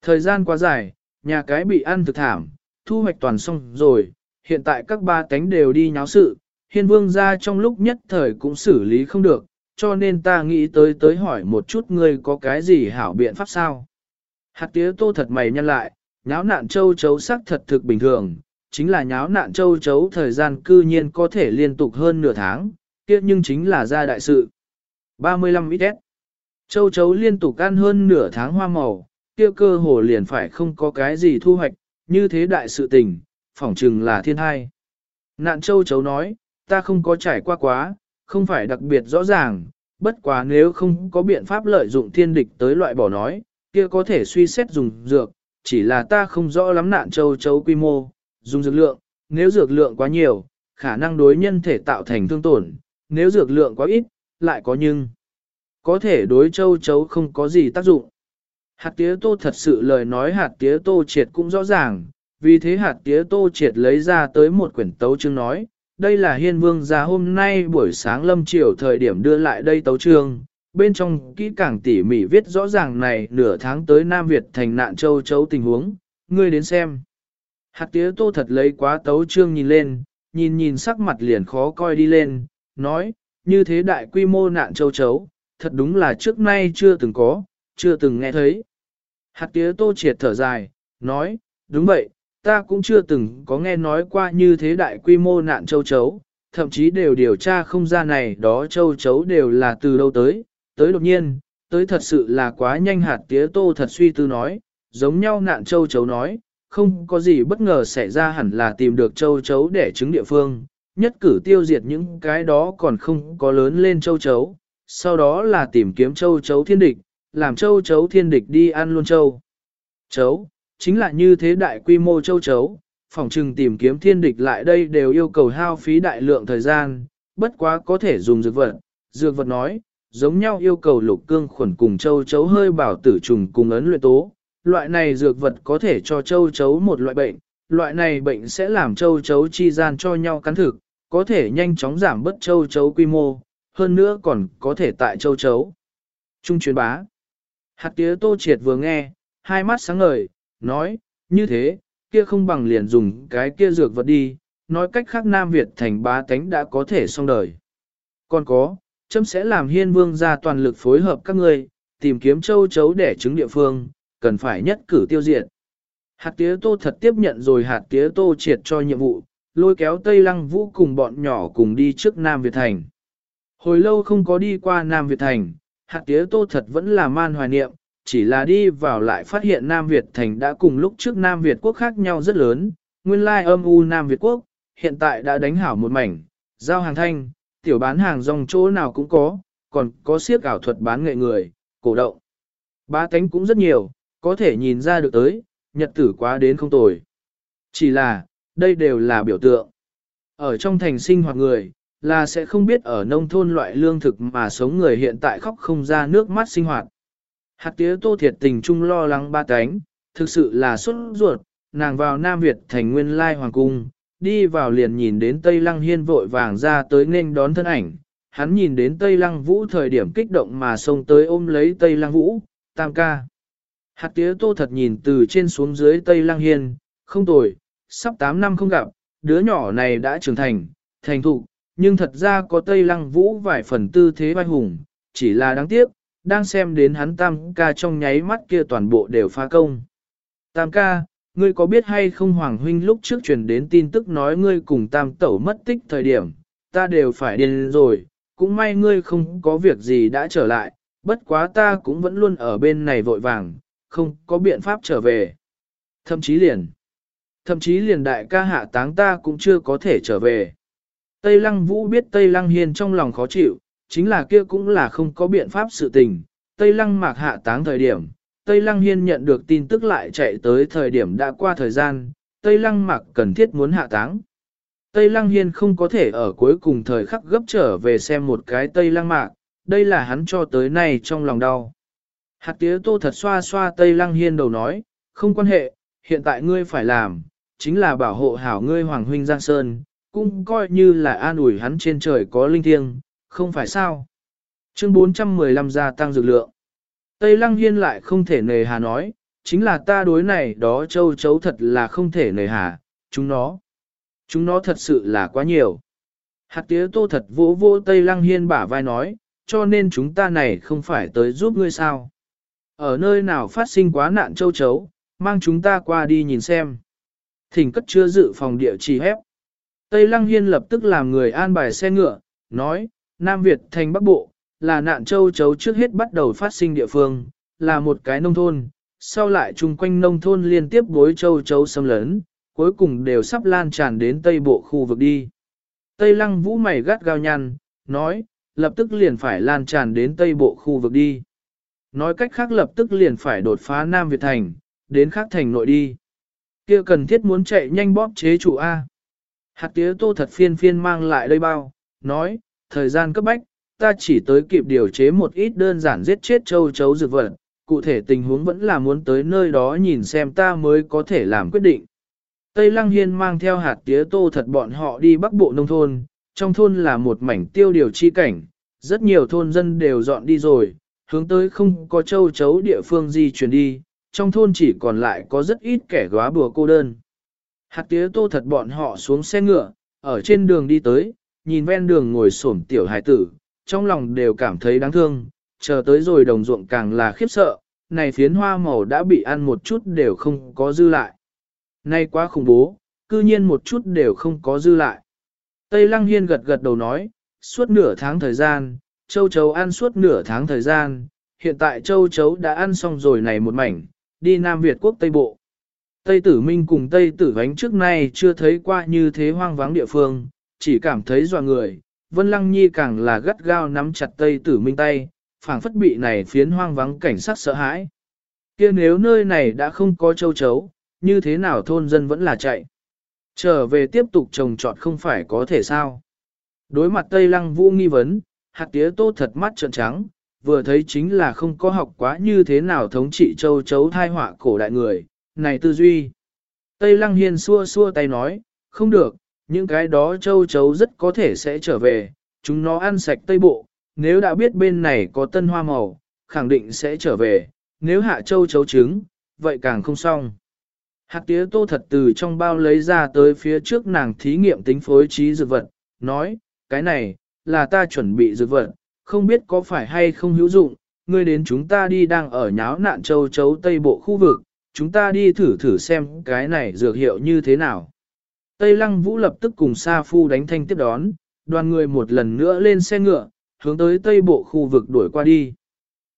Thời gian quá dài, nhà cái bị ăn thực thảm, thu hoạch toàn xong rồi, hiện tại các ba tánh đều đi nháo sự, hiên vương ra trong lúc nhất thời cũng xử lý không được, cho nên ta nghĩ tới tới hỏi một chút ngươi có cái gì hảo biện pháp sao. Hạt tía tô thật mày nhăn lại, nháo nạn châu chấu sắc thật thực bình thường, chính là nháo nạn châu chấu thời gian cư nhiên có thể liên tục hơn nửa tháng, kia nhưng chính là ra đại sự. 35 ít Châu chấu liên tục ăn hơn nửa tháng hoa màu, kia cơ hồ liền phải không có cái gì thu hoạch, như thế đại sự tình, phỏng chừng là thiên hai. Nạn châu chấu nói, ta không có trải qua quá, không phải đặc biệt rõ ràng, bất quá nếu không có biện pháp lợi dụng thiên địch tới loại bỏ nói, kia có thể suy xét dùng dược, chỉ là ta không rõ lắm nạn châu chấu quy mô, dùng dược lượng, nếu dược lượng quá nhiều, khả năng đối nhân thể tạo thành thương tổn, nếu dược lượng quá ít, lại có nhưng, có thể đối châu chấu không có gì tác dụng. Hạt tía tô thật sự lời nói hạt tía tô triệt cũng rõ ràng, vì thế hạt tía tô triệt lấy ra tới một quyển tấu chương nói, đây là hiên vương gia hôm nay buổi sáng lâm chiều thời điểm đưa lại đây tấu chương, bên trong kỹ càng tỉ mỉ viết rõ ràng này nửa tháng tới Nam Việt thành nạn châu chấu tình huống, ngươi đến xem. Hạt tía tô thật lấy quá tấu chương nhìn lên, nhìn nhìn sắc mặt liền khó coi đi lên, nói, như thế đại quy mô nạn châu chấu, thật đúng là trước nay chưa từng có, chưa từng nghe thấy. Hạt tía tô triệt thở dài, nói, đúng vậy, ta cũng chưa từng có nghe nói qua như thế đại quy mô nạn châu chấu, thậm chí đều điều tra không ra này đó châu chấu đều là từ đâu tới, tới đột nhiên, tới thật sự là quá nhanh hạt tía tô thật suy tư nói, giống nhau nạn châu chấu nói, không có gì bất ngờ xảy ra hẳn là tìm được châu chấu để chứng địa phương, nhất cử tiêu diệt những cái đó còn không có lớn lên châu chấu, sau đó là tìm kiếm châu chấu thiên địch, làm châu chấu thiên địch đi ăn luôn châu. Chấu, chính là như thế đại quy mô châu chấu, phòng trừng tìm kiếm thiên địch lại đây đều yêu cầu hao phí đại lượng thời gian, bất quá có thể dùng dược vật. Dược vật nói, giống nhau yêu cầu lục cương khuẩn cùng châu chấu hơi bảo tử trùng cùng ấn luyện tố. Loại này dược vật có thể cho châu chấu một loại bệnh, loại này bệnh sẽ làm châu chấu chi gian cho nhau cắn thực, có thể nhanh chóng giảm bớt châu chấu quy mô, hơn nữa còn có thể tại châu chấu. Trung truyền bá. Hạt tía tô triệt vừa nghe, hai mắt sáng ngời, nói, như thế, kia không bằng liền dùng cái kia dược vật đi, nói cách khác Nam Việt thành bá tánh đã có thể xong đời. Còn có, chấm sẽ làm hiên vương ra toàn lực phối hợp các ngươi, tìm kiếm châu chấu để chứng địa phương, cần phải nhất cử tiêu diệt. Hạt tía tô thật tiếp nhận rồi hạt tía tô triệt cho nhiệm vụ, lôi kéo Tây Lăng Vũ cùng bọn nhỏ cùng đi trước Nam Việt Thành. Hồi lâu không có đi qua Nam Việt Thành, hạt tía tô thật vẫn là man hoài niệm, chỉ là đi vào lại phát hiện Nam Việt Thành đã cùng lúc trước Nam Việt Quốc khác nhau rất lớn, nguyên lai âm u Nam Việt Quốc, hiện tại đã đánh hảo một mảnh, giao hàng thanh, tiểu bán hàng rong chỗ nào cũng có, còn có siếc ảo thuật bán nghệ người, cổ động. Ba tánh cũng rất nhiều, có thể nhìn ra được tới, nhật tử quá đến không tồi. Chỉ là, đây đều là biểu tượng. Ở trong thành sinh hoạt người, là sẽ không biết ở nông thôn loại lương thực mà sống người hiện tại khóc không ra nước mắt sinh hoạt. Hạt tía tô thiệt tình trung lo lắng ba cánh, thực sự là xuất ruột, nàng vào Nam Việt thành nguyên lai hoàng cung, đi vào liền nhìn đến Tây Lăng Hiên vội vàng ra tới nên đón thân ảnh. Hắn nhìn đến Tây Lăng Vũ thời điểm kích động mà xông tới ôm lấy Tây Lăng Vũ, tam ca. Hạt tía tô thật nhìn từ trên xuống dưới Tây Lăng Hiên, không tồi, sắp 8 năm không gặp, đứa nhỏ này đã trưởng thành, thành thục, nhưng thật ra có Tây Lăng Vũ vài phần tư thế vai hùng, chỉ là đáng tiếc, đang xem đến hắn tam ca trong nháy mắt kia toàn bộ đều phá công. Tam ca, ngươi có biết hay không Hoàng Huynh lúc trước truyền đến tin tức nói ngươi cùng tam tẩu mất tích thời điểm, ta đều phải điên rồi, cũng may ngươi không có việc gì đã trở lại, bất quá ta cũng vẫn luôn ở bên này vội vàng, không có biện pháp trở về. Thậm chí liền, thậm chí liền đại ca hạ táng ta cũng chưa có thể trở về. Tây Lăng Vũ biết Tây Lăng Hiên trong lòng khó chịu, chính là kia cũng là không có biện pháp sự tình. Tây Lăng mạc hạ táng thời điểm, Tây Lăng Hiên nhận được tin tức lại chạy tới thời điểm đã qua thời gian, Tây Lăng mạc cần thiết muốn hạ táng. Tây Lăng Hiên không có thể ở cuối cùng thời khắc gấp trở về xem một cái Tây Lăng mạc, đây là hắn cho tới nay trong lòng đau. Hạt tía tô thật xoa xoa Tây Lăng Hiên đầu nói, không quan hệ, hiện tại ngươi phải làm, chính là bảo hộ hảo ngươi Hoàng Huynh Giang Sơn, cũng coi như là an ủi hắn trên trời có linh thiêng, không phải sao. Chương 415 gia tăng dược lượng. Tây Lăng Hiên lại không thể nề hà nói, chính là ta đối này đó châu chấu thật là không thể nề hà, chúng nó. Chúng nó thật sự là quá nhiều. Hạt tía tô thật vỗ vỗ Tây Lăng Hiên bả vai nói, cho nên chúng ta này không phải tới giúp ngươi sao. Ở nơi nào phát sinh quá nạn châu chấu, mang chúng ta qua đi nhìn xem. Thỉnh cất chưa dự phòng địa chỉ hép. Tây Lăng Hiên lập tức làm người an bài xe ngựa, nói, Nam Việt thành Bắc Bộ, là nạn châu chấu trước hết bắt đầu phát sinh địa phương, là một cái nông thôn, sau lại chung quanh nông thôn liên tiếp bối châu chấu xâm lấn, cuối cùng đều sắp lan tràn đến Tây Bộ khu vực đi. Tây Lăng Vũ mày gắt gao nhăn, nói, lập tức liền phải lan tràn đến Tây Bộ khu vực đi. Nói cách khác lập tức liền phải đột phá Nam Việt thành, đến khác thành nội đi. Kia cần thiết muốn chạy nhanh bóp chế chủ A. Hạt tía tô thật phiên phiên mang lại đây bao, nói, thời gian cấp bách, ta chỉ tới kịp điều chế một ít đơn giản giết chết châu chấu dược vật, cụ thể tình huống vẫn là muốn tới nơi đó nhìn xem ta mới có thể làm quyết định. Tây Lăng Hiên mang theo hạt tía tô thật bọn họ đi bắc bộ nông thôn, trong thôn là một mảnh tiêu điều chi cảnh, rất nhiều thôn dân đều dọn đi rồi, hướng tới không có châu chấu địa phương di chuyển đi, trong thôn chỉ còn lại có rất ít kẻ góa bùa cô đơn. Hạt tía tô thật bọn họ xuống xe ngựa, ở trên đường đi tới, nhìn ven đường ngồi xổm tiểu hải tử, trong lòng đều cảm thấy đáng thương, chờ tới rồi đồng ruộng càng là khiếp sợ, này phiến hoa màu đã bị ăn một chút đều không có dư lại. Nay quá khủng bố, cư nhiên một chút đều không có dư lại. Tây Lăng Hiên gật gật đầu nói, suốt nửa tháng thời gian, châu chấu ăn suốt nửa tháng thời gian, hiện tại châu chấu đã ăn xong rồi này một mảnh, đi Nam Việt quốc Tây Bộ. Tây Tử Minh cùng Tây Tử Vánh trước nay chưa thấy qua như thế hoang vắng địa phương, chỉ cảm thấy dọa người. Vân Lăng Nhi càng là gắt gao nắm chặt Tây Tử Minh tay, phảng phất bị này phiến hoang vắng cảnh sát sợ hãi. kia nếu nơi này đã không có châu chấu, như thế nào thôn dân vẫn là chạy. Trở về tiếp tục trồng trọt không phải có thể sao. Đối mặt Tây Lăng Vũ nghi vấn, hạt tía tô thật mắt trợn trắng, vừa thấy chính là không có học quá như thế nào thống trị châu chấu thai họa cổ đại người, này tư duy. Tây Lăng Hiên xua xua tay nói, không được, những cái đó châu chấu rất có thể sẽ trở về, chúng nó ăn sạch Tây Bộ, nếu đã biết bên này có tân hoa màu, khẳng định sẽ trở về, nếu hạ châu chấu trứng, vậy càng không xong. Hạt tía tô thật từ trong bao lấy ra tới phía trước nàng thí nghiệm tính phối trí dược vật, nói, cái này, là ta chuẩn bị dược vật, không biết có phải hay không hữu dụng, ngươi đến chúng ta đi đang ở nháo nạn châu chấu Tây Bộ khu vực, chúng ta đi thử thử xem cái này dược hiệu như thế nào. Tây Lăng Vũ lập tức cùng Sa Phu đánh thanh tiếp đón, đoàn người một lần nữa lên xe ngựa, hướng tới Tây Bộ khu vực đuổi qua đi.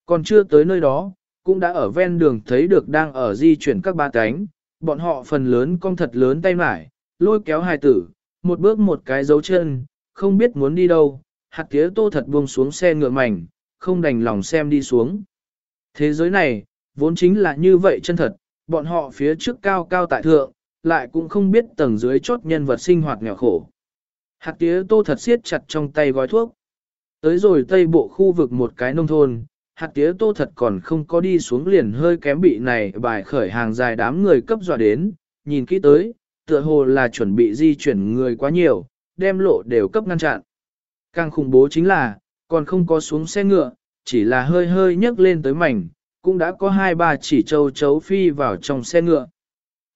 Còn chưa tới nơi đó, cũng đã ở ven đường thấy được đang ở di chuyển các ba cánh, bọn họ phần lớn con thật lớn tay mải, lôi kéo hài tử, một bước một cái dấu chân, không biết muốn đi đâu, hạt tía tô thật buông xuống xe ngựa mảnh, không đành lòng xem đi xuống. Thế giới này, vốn chính là như vậy chân thật, bọn họ phía trước cao cao tại thượng, lại cũng không biết tầng dưới chốt nhân vật sinh hoạt nghèo khổ. Hạt tía tô thật siết chặt trong tay gói thuốc. Tới rồi tây bộ khu vực một cái nông thôn, hạt tía tô thật còn không có đi xuống liền hơi kém bị này bài khởi hàng dài đám người cấp dọa đến, nhìn kỹ tới, tựa hồ là chuẩn bị di chuyển người quá nhiều, đem lộ đều cấp ngăn chặn. Càng khủng bố chính là, còn không có xuống xe ngựa, chỉ là hơi hơi nhấc lên tới mảnh, cũng đã có hai ba chỉ châu chấu phi vào trong xe ngựa.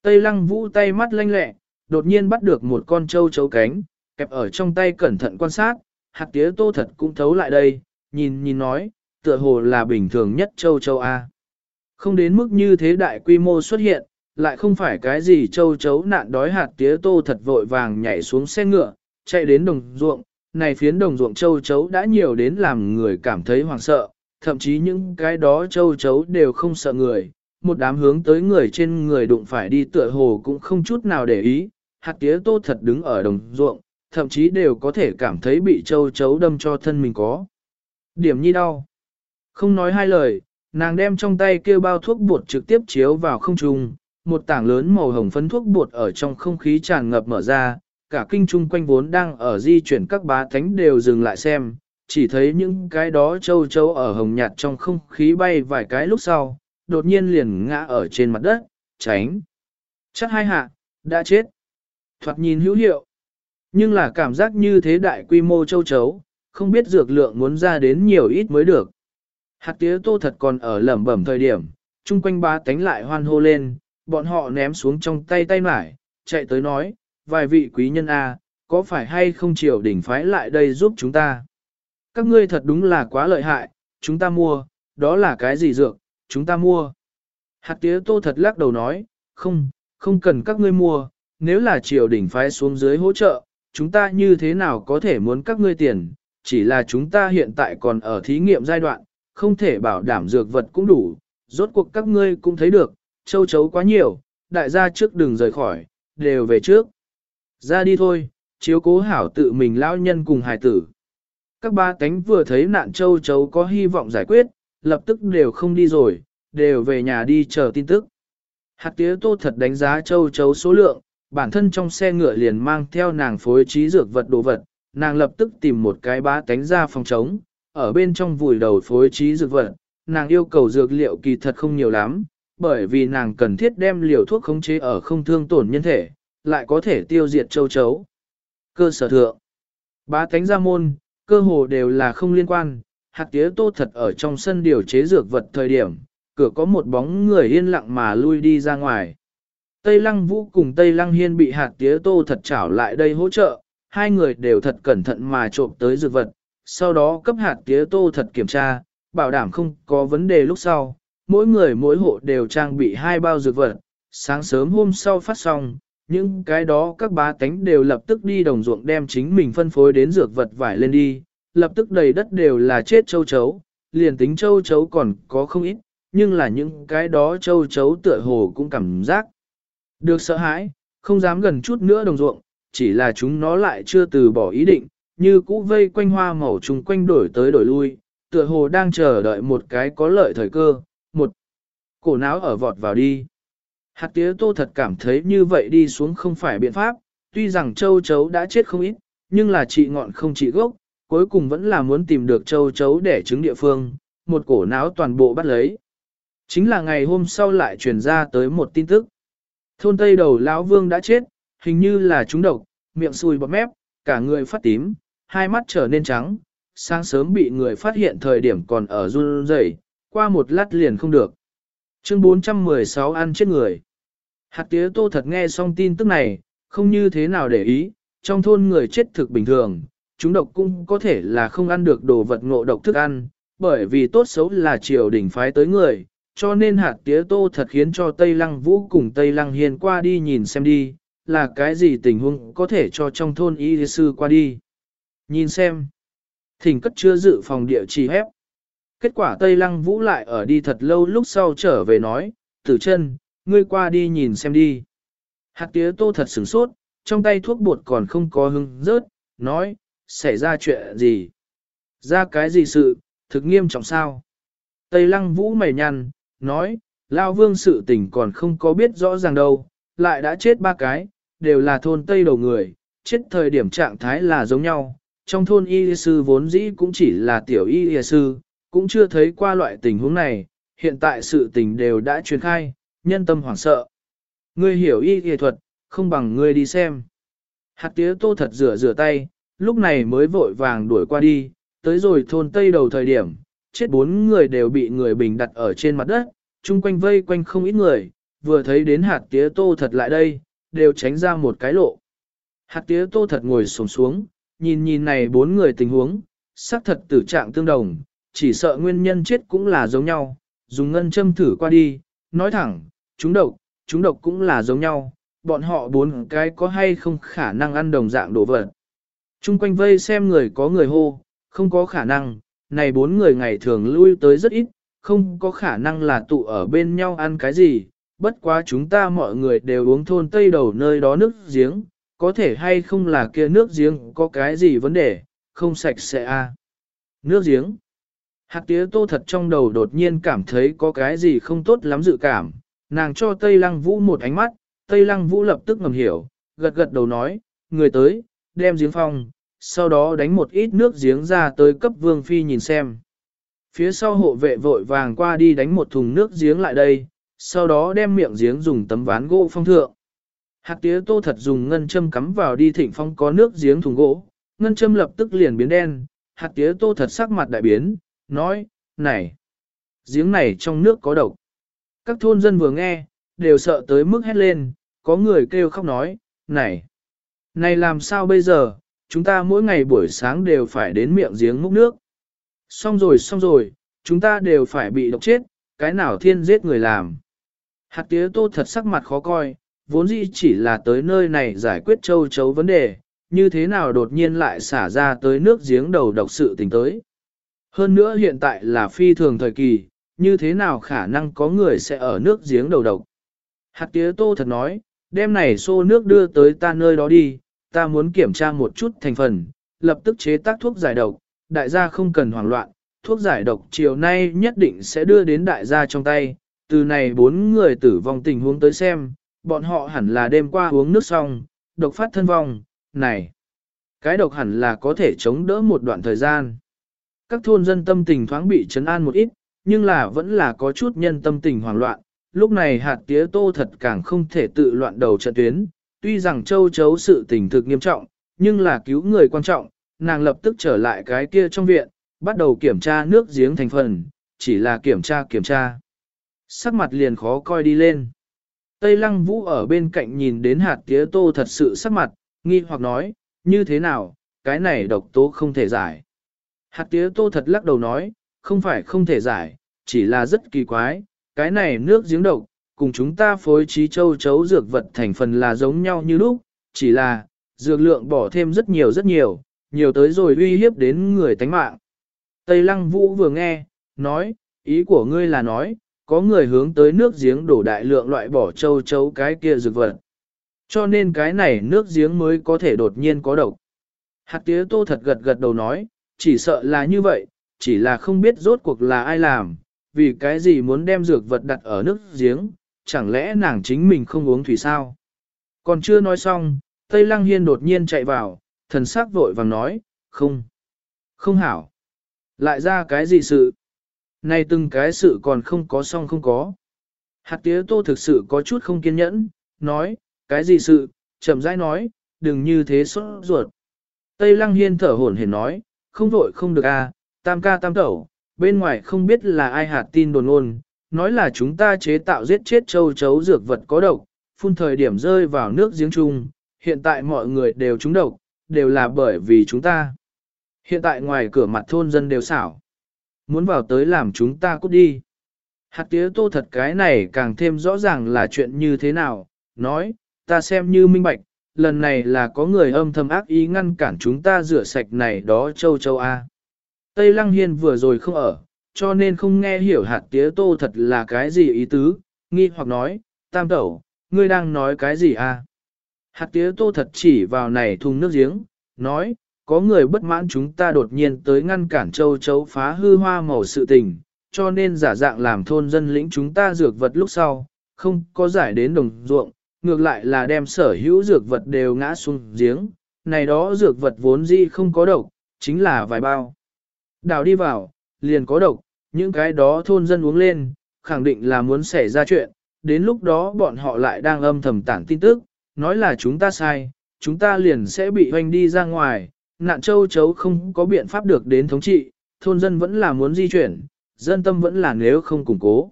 Tây lăng vũ tay mắt lanh lẹ, đột nhiên bắt được một con châu chấu cánh, kẹp ở trong tay cẩn thận quan sát, hạt tía tô thật cũng thấu lại đây, nhìn nhìn nói, tựa hồ là bình thường nhất châu châu A. Không đến mức như thế đại quy mô xuất hiện, lại không phải cái gì châu chấu nạn đói hạt tía tô thật vội vàng nhảy xuống xe ngựa, chạy đến đồng ruộng, này phiến đồng ruộng châu chấu đã nhiều đến làm người cảm thấy hoảng sợ, thậm chí những cái đó châu chấu đều không sợ người, một đám hướng tới người trên người đụng phải đi tựa hồ cũng không chút nào để ý, hạt tía tô thật đứng ở đồng ruộng, thậm chí đều có thể cảm thấy bị châu chấu đâm cho thân mình có. Điểm nhi đau. Không nói hai lời, nàng đem trong tay kêu bao thuốc bột trực tiếp chiếu vào không trung, một tảng lớn màu hồng phấn thuốc bột ở trong không khí tràn ngập mở ra, cả kinh trung quanh vốn đang ở di chuyển các bá thánh đều dừng lại xem, chỉ thấy những cái đó châu châu ở hồng nhạt trong không khí bay vài cái lúc sau, đột nhiên liền ngã ở trên mặt đất, tránh. Chắc hai hạ, đã chết. Thoạt nhìn hữu hiệu. Nhưng là cảm giác như thế đại quy mô châu chấu, không biết dược lượng muốn ra đến nhiều ít mới được. Hạt tía tô thật còn ở lẩm bẩm thời điểm, chung quanh ba tánh lại hoan hô lên, bọn họ ném xuống trong tay tay mải, chạy tới nói, vài vị quý nhân A, có phải hay không triều đỉnh phái lại đây giúp chúng ta? Các ngươi thật đúng là quá lợi hại, chúng ta mua, đó là cái gì dược, chúng ta mua. Hạt tía tô thật lắc đầu nói, không, không cần các ngươi mua, nếu là triều đỉnh phái xuống dưới hỗ trợ, chúng ta như thế nào có thể muốn các ngươi tiền, chỉ là chúng ta hiện tại còn ở thí nghiệm giai đoạn, không thể bảo đảm dược vật cũng đủ, rốt cuộc các ngươi cũng thấy được, châu chấu quá nhiều, đại gia trước đừng rời khỏi, đều về trước. Ra đi thôi, chiếu cố hảo tự mình lão nhân cùng hài tử. Các ba cánh vừa thấy nạn châu chấu có hy vọng giải quyết, lập tức đều không đi rồi, đều về nhà đi chờ tin tức. Hạt tía tô thật đánh giá châu chấu số lượng, bản thân trong xe ngựa liền mang theo nàng phối trí dược vật đồ vật, nàng lập tức tìm một cái bá tánh ra phòng trống, ở bên trong vùi đầu phối trí dược vật, nàng yêu cầu dược liệu kỳ thật không nhiều lắm, bởi vì nàng cần thiết đem liều thuốc khống chế ở không thương tổn nhân thể, lại có thể tiêu diệt châu chấu. Cơ sở thượng, bá tánh ra môn, cơ hồ đều là không liên quan, hạt tía tô thật ở trong sân điều chế dược vật thời điểm, cửa có một bóng người yên lặng mà lui đi ra ngoài. Tây Lăng Vũ cùng Tây Lăng Hiên bị hạt tía tô thật chảo lại đây hỗ trợ, hai người đều thật cẩn thận mà trộm tới dược vật, sau đó cấp hạt tía tô thật kiểm tra, bảo đảm không có vấn đề lúc sau, mỗi người mỗi hộ đều trang bị hai bao dược vật, sáng sớm hôm sau phát xong, những cái đó các bá tánh đều lập tức đi đồng ruộng đem chính mình phân phối đến dược vật vải lên đi, lập tức đầy đất đều là chết châu chấu, liền tính châu chấu còn có không ít, nhưng là những cái đó châu chấu tựa hồ cũng cảm giác được sợ hãi, không dám gần chút nữa đồng ruộng, chỉ là chúng nó lại chưa từ bỏ ý định, như cũ vây quanh hoa màu trùng quanh đổi tới đổi lui, tựa hồ đang chờ đợi một cái có lợi thời cơ, một cổ não ở vọt vào đi. Hạt tía tô thật cảm thấy như vậy đi xuống không phải biện pháp, tuy rằng châu chấu đã chết không ít, nhưng là trị ngọn không trị gốc, cuối cùng vẫn là muốn tìm được châu chấu để trứng địa phương, một cổ não toàn bộ bắt lấy. Chính là ngày hôm sau lại truyền ra tới một tin tức. Thôn Tây đầu lão vương đã chết, hình như là trúng độc, miệng sùi bọt mép, cả người phát tím, hai mắt trở nên trắng, sáng sớm bị người phát hiện thời điểm còn ở run rẩy, qua một lát liền không được. Chương 416 ăn chết người. Hạt tía tô thật nghe xong tin tức này, không như thế nào để ý, trong thôn người chết thực bình thường, chúng độc cũng có thể là không ăn được đồ vật ngộ độc thức ăn, bởi vì tốt xấu là triều đình phái tới người, cho nên hạt tía tô thật khiến cho Tây Lăng Vũ cùng Tây Lăng Hiền qua đi nhìn xem đi, là cái gì tình huống có thể cho trong thôn y sư qua đi. Nhìn xem, thỉnh cất chưa dự phòng địa chỉ hép. Kết quả Tây Lăng Vũ lại ở đi thật lâu lúc sau trở về nói, tử chân, ngươi qua đi nhìn xem đi. Hạt tía tô thật sửng sốt, trong tay thuốc bột còn không có hưng rớt, nói, xảy ra chuyện gì? Ra cái gì sự, thực nghiêm trọng sao? Tây lăng vũ mày nhăn, nói, Lao vương sự tình còn không có biết rõ ràng đâu, lại đã chết ba cái, đều là thôn Tây đầu người, chết thời điểm trạng thái là giống nhau. Trong thôn y sư vốn dĩ cũng chỉ là tiểu y sư, cũng chưa thấy qua loại tình huống này, hiện tại sự tình đều đã truyền khai, nhân tâm hoảng sợ. Ngươi hiểu y y thuật, không bằng ngươi đi xem. Hạt tía tô thật rửa rửa tay, lúc này mới vội vàng đuổi qua đi, tới rồi thôn Tây đầu thời điểm, chết bốn người đều bị người bình đặt ở trên mặt đất, chung quanh vây quanh không ít người, vừa thấy đến hạt tía tô thật lại đây, đều tránh ra một cái lộ. Hạt tía tô thật ngồi sổng xuống, nhìn nhìn này bốn người tình huống, xác thật tử trạng tương đồng, chỉ sợ nguyên nhân chết cũng là giống nhau, dùng ngân châm thử qua đi, nói thẳng, chúng độc, chúng độc cũng là giống nhau, bọn họ bốn cái có hay không khả năng ăn đồng dạng đồ vật. Trung quanh vây xem người có người hô, không có khả năng, này bốn người ngày thường lui tới rất ít, không có khả năng là tụ ở bên nhau ăn cái gì, bất quá chúng ta mọi người đều uống thôn tây đầu nơi đó nước giếng, có thể hay không là kia nước giếng có cái gì vấn đề, không sạch sẽ a à. Nước giếng. Hạt tía tô thật trong đầu đột nhiên cảm thấy có cái gì không tốt lắm dự cảm, nàng cho Tây Lăng Vũ một ánh mắt, Tây Lăng Vũ lập tức ngầm hiểu, gật gật đầu nói, người tới, đem giếng phong, sau đó đánh một ít nước giếng ra tới cấp vương phi nhìn xem. Phía sau hộ vệ vội vàng qua đi đánh một thùng nước giếng lại đây, sau đó đem miệng giếng dùng tấm ván gỗ phong thượng. Hạt tía tô thật dùng ngân châm cắm vào đi thịnh phong có nước giếng thùng gỗ, ngân châm lập tức liền biến đen, hạt tía tô thật sắc mặt đại biến, nói, này, giếng này trong nước có độc. Các thôn dân vừa nghe, đều sợ tới mức hét lên, có người kêu khóc nói, này, này làm sao bây giờ, chúng ta mỗi ngày buổi sáng đều phải đến miệng giếng múc nước. Xong rồi xong rồi, chúng ta đều phải bị độc chết, cái nào thiên giết người làm. Hạt tía tô thật sắc mặt khó coi, vốn dĩ chỉ là tới nơi này giải quyết châu chấu vấn đề, như thế nào đột nhiên lại xả ra tới nước giếng đầu độc sự tình tới. Hơn nữa hiện tại là phi thường thời kỳ, như thế nào khả năng có người sẽ ở nước giếng đầu độc. Hạt tía tô thật nói, đem này xô nước đưa tới ta nơi đó đi, ta muốn kiểm tra một chút thành phần, lập tức chế tác thuốc giải độc, đại gia không cần hoảng loạn, thuốc giải độc chiều nay nhất định sẽ đưa đến đại gia trong tay, từ này bốn người tử vong tình huống tới xem, bọn họ hẳn là đêm qua uống nước xong, độc phát thân vong, này, cái độc hẳn là có thể chống đỡ một đoạn thời gian. Các thôn dân tâm tình thoáng bị chấn an một ít, nhưng là vẫn là có chút nhân tâm tình hoảng loạn, lúc này hạt tía tô thật càng không thể tự loạn đầu trận tuyến, tuy rằng châu chấu sự tình thực nghiêm trọng, nhưng là cứu người quan trọng, nàng lập tức trở lại cái kia trong viện, bắt đầu kiểm tra nước giếng thành phần, chỉ là kiểm tra kiểm tra. Sắc mặt liền khó coi đi lên. Tây lăng vũ ở bên cạnh nhìn đến hạt tía tô thật sự sắc mặt, nghi hoặc nói, như thế nào, cái này độc tố không thể giải. Hạt tía tô thật lắc đầu nói, không phải không thể giải, chỉ là rất kỳ quái, cái này nước giếng độc, cùng chúng ta phối trí châu chấu dược vật thành phần là giống nhau như lúc, chỉ là, dược lượng bỏ thêm rất nhiều rất nhiều, nhiều tới rồi uy hiếp đến người tánh mạng. Tây Lăng Vũ vừa nghe, nói, ý của ngươi là nói, có người hướng tới nước giếng đổ đại lượng loại bỏ châu chấu cái kia dược vật. Cho nên cái này nước giếng mới có thể đột nhiên có độc. Hạt tía tô thật gật gật đầu nói, chỉ sợ là như vậy, chỉ là không biết rốt cuộc là ai làm, vì cái gì muốn đem dược vật đặt ở nước giếng, chẳng lẽ nàng chính mình không uống thủy sao? Còn chưa nói xong, Tây Lăng Hiên đột nhiên chạy vào, thần sắc vội vàng nói, không, không hảo. Lại ra cái gì sự? Này từng cái sự còn không có xong không có. Hạt tía tô thực sự có chút không kiên nhẫn, nói, cái gì sự, chậm rãi nói, đừng như thế sốt ruột. Tây Lăng Hiên thở hổn hển nói, không vội không được à, tam ca tam tẩu, bên ngoài không biết là ai hạt tin đồn ôn, nói là chúng ta chế tạo giết chết châu chấu dược vật có độc, phun thời điểm rơi vào nước giếng chung, hiện tại mọi người đều trúng độc, đều là bởi vì chúng ta. Hiện tại ngoài cửa mặt thôn dân đều xảo. Muốn vào tới làm chúng ta cút đi. Hạt tía tô thật cái này càng thêm rõ ràng là chuyện như thế nào, nói, ta xem như minh bạch, lần này là có người âm thầm ác ý ngăn cản chúng ta rửa sạch này đó châu châu A. Tây Lăng Hiên vừa rồi không ở, cho nên không nghe hiểu hạt tía tô thật là cái gì ý tứ, nghi hoặc nói, tam tẩu, ngươi đang nói cái gì à? Hạt tía tô thật chỉ vào này thùng nước giếng, nói, có người bất mãn chúng ta đột nhiên tới ngăn cản châu chấu phá hư hoa màu sự tình, cho nên giả dạng làm thôn dân lĩnh chúng ta dược vật lúc sau, không có giải đến đồng ruộng, ngược lại là đem sở hữu dược vật đều ngã xuống giếng, này đó dược vật vốn dĩ không có độc, chính là vài bao. Đào đi vào, liền có độc, những cái đó thôn dân uống lên, khẳng định là muốn xảy ra chuyện, đến lúc đó bọn họ lại đang âm thầm tản tin tức, nói là chúng ta sai, chúng ta liền sẽ bị hoành đi ra ngoài, nạn châu chấu không có biện pháp được đến thống trị, thôn dân vẫn là muốn di chuyển, dân tâm vẫn là nếu không củng cố.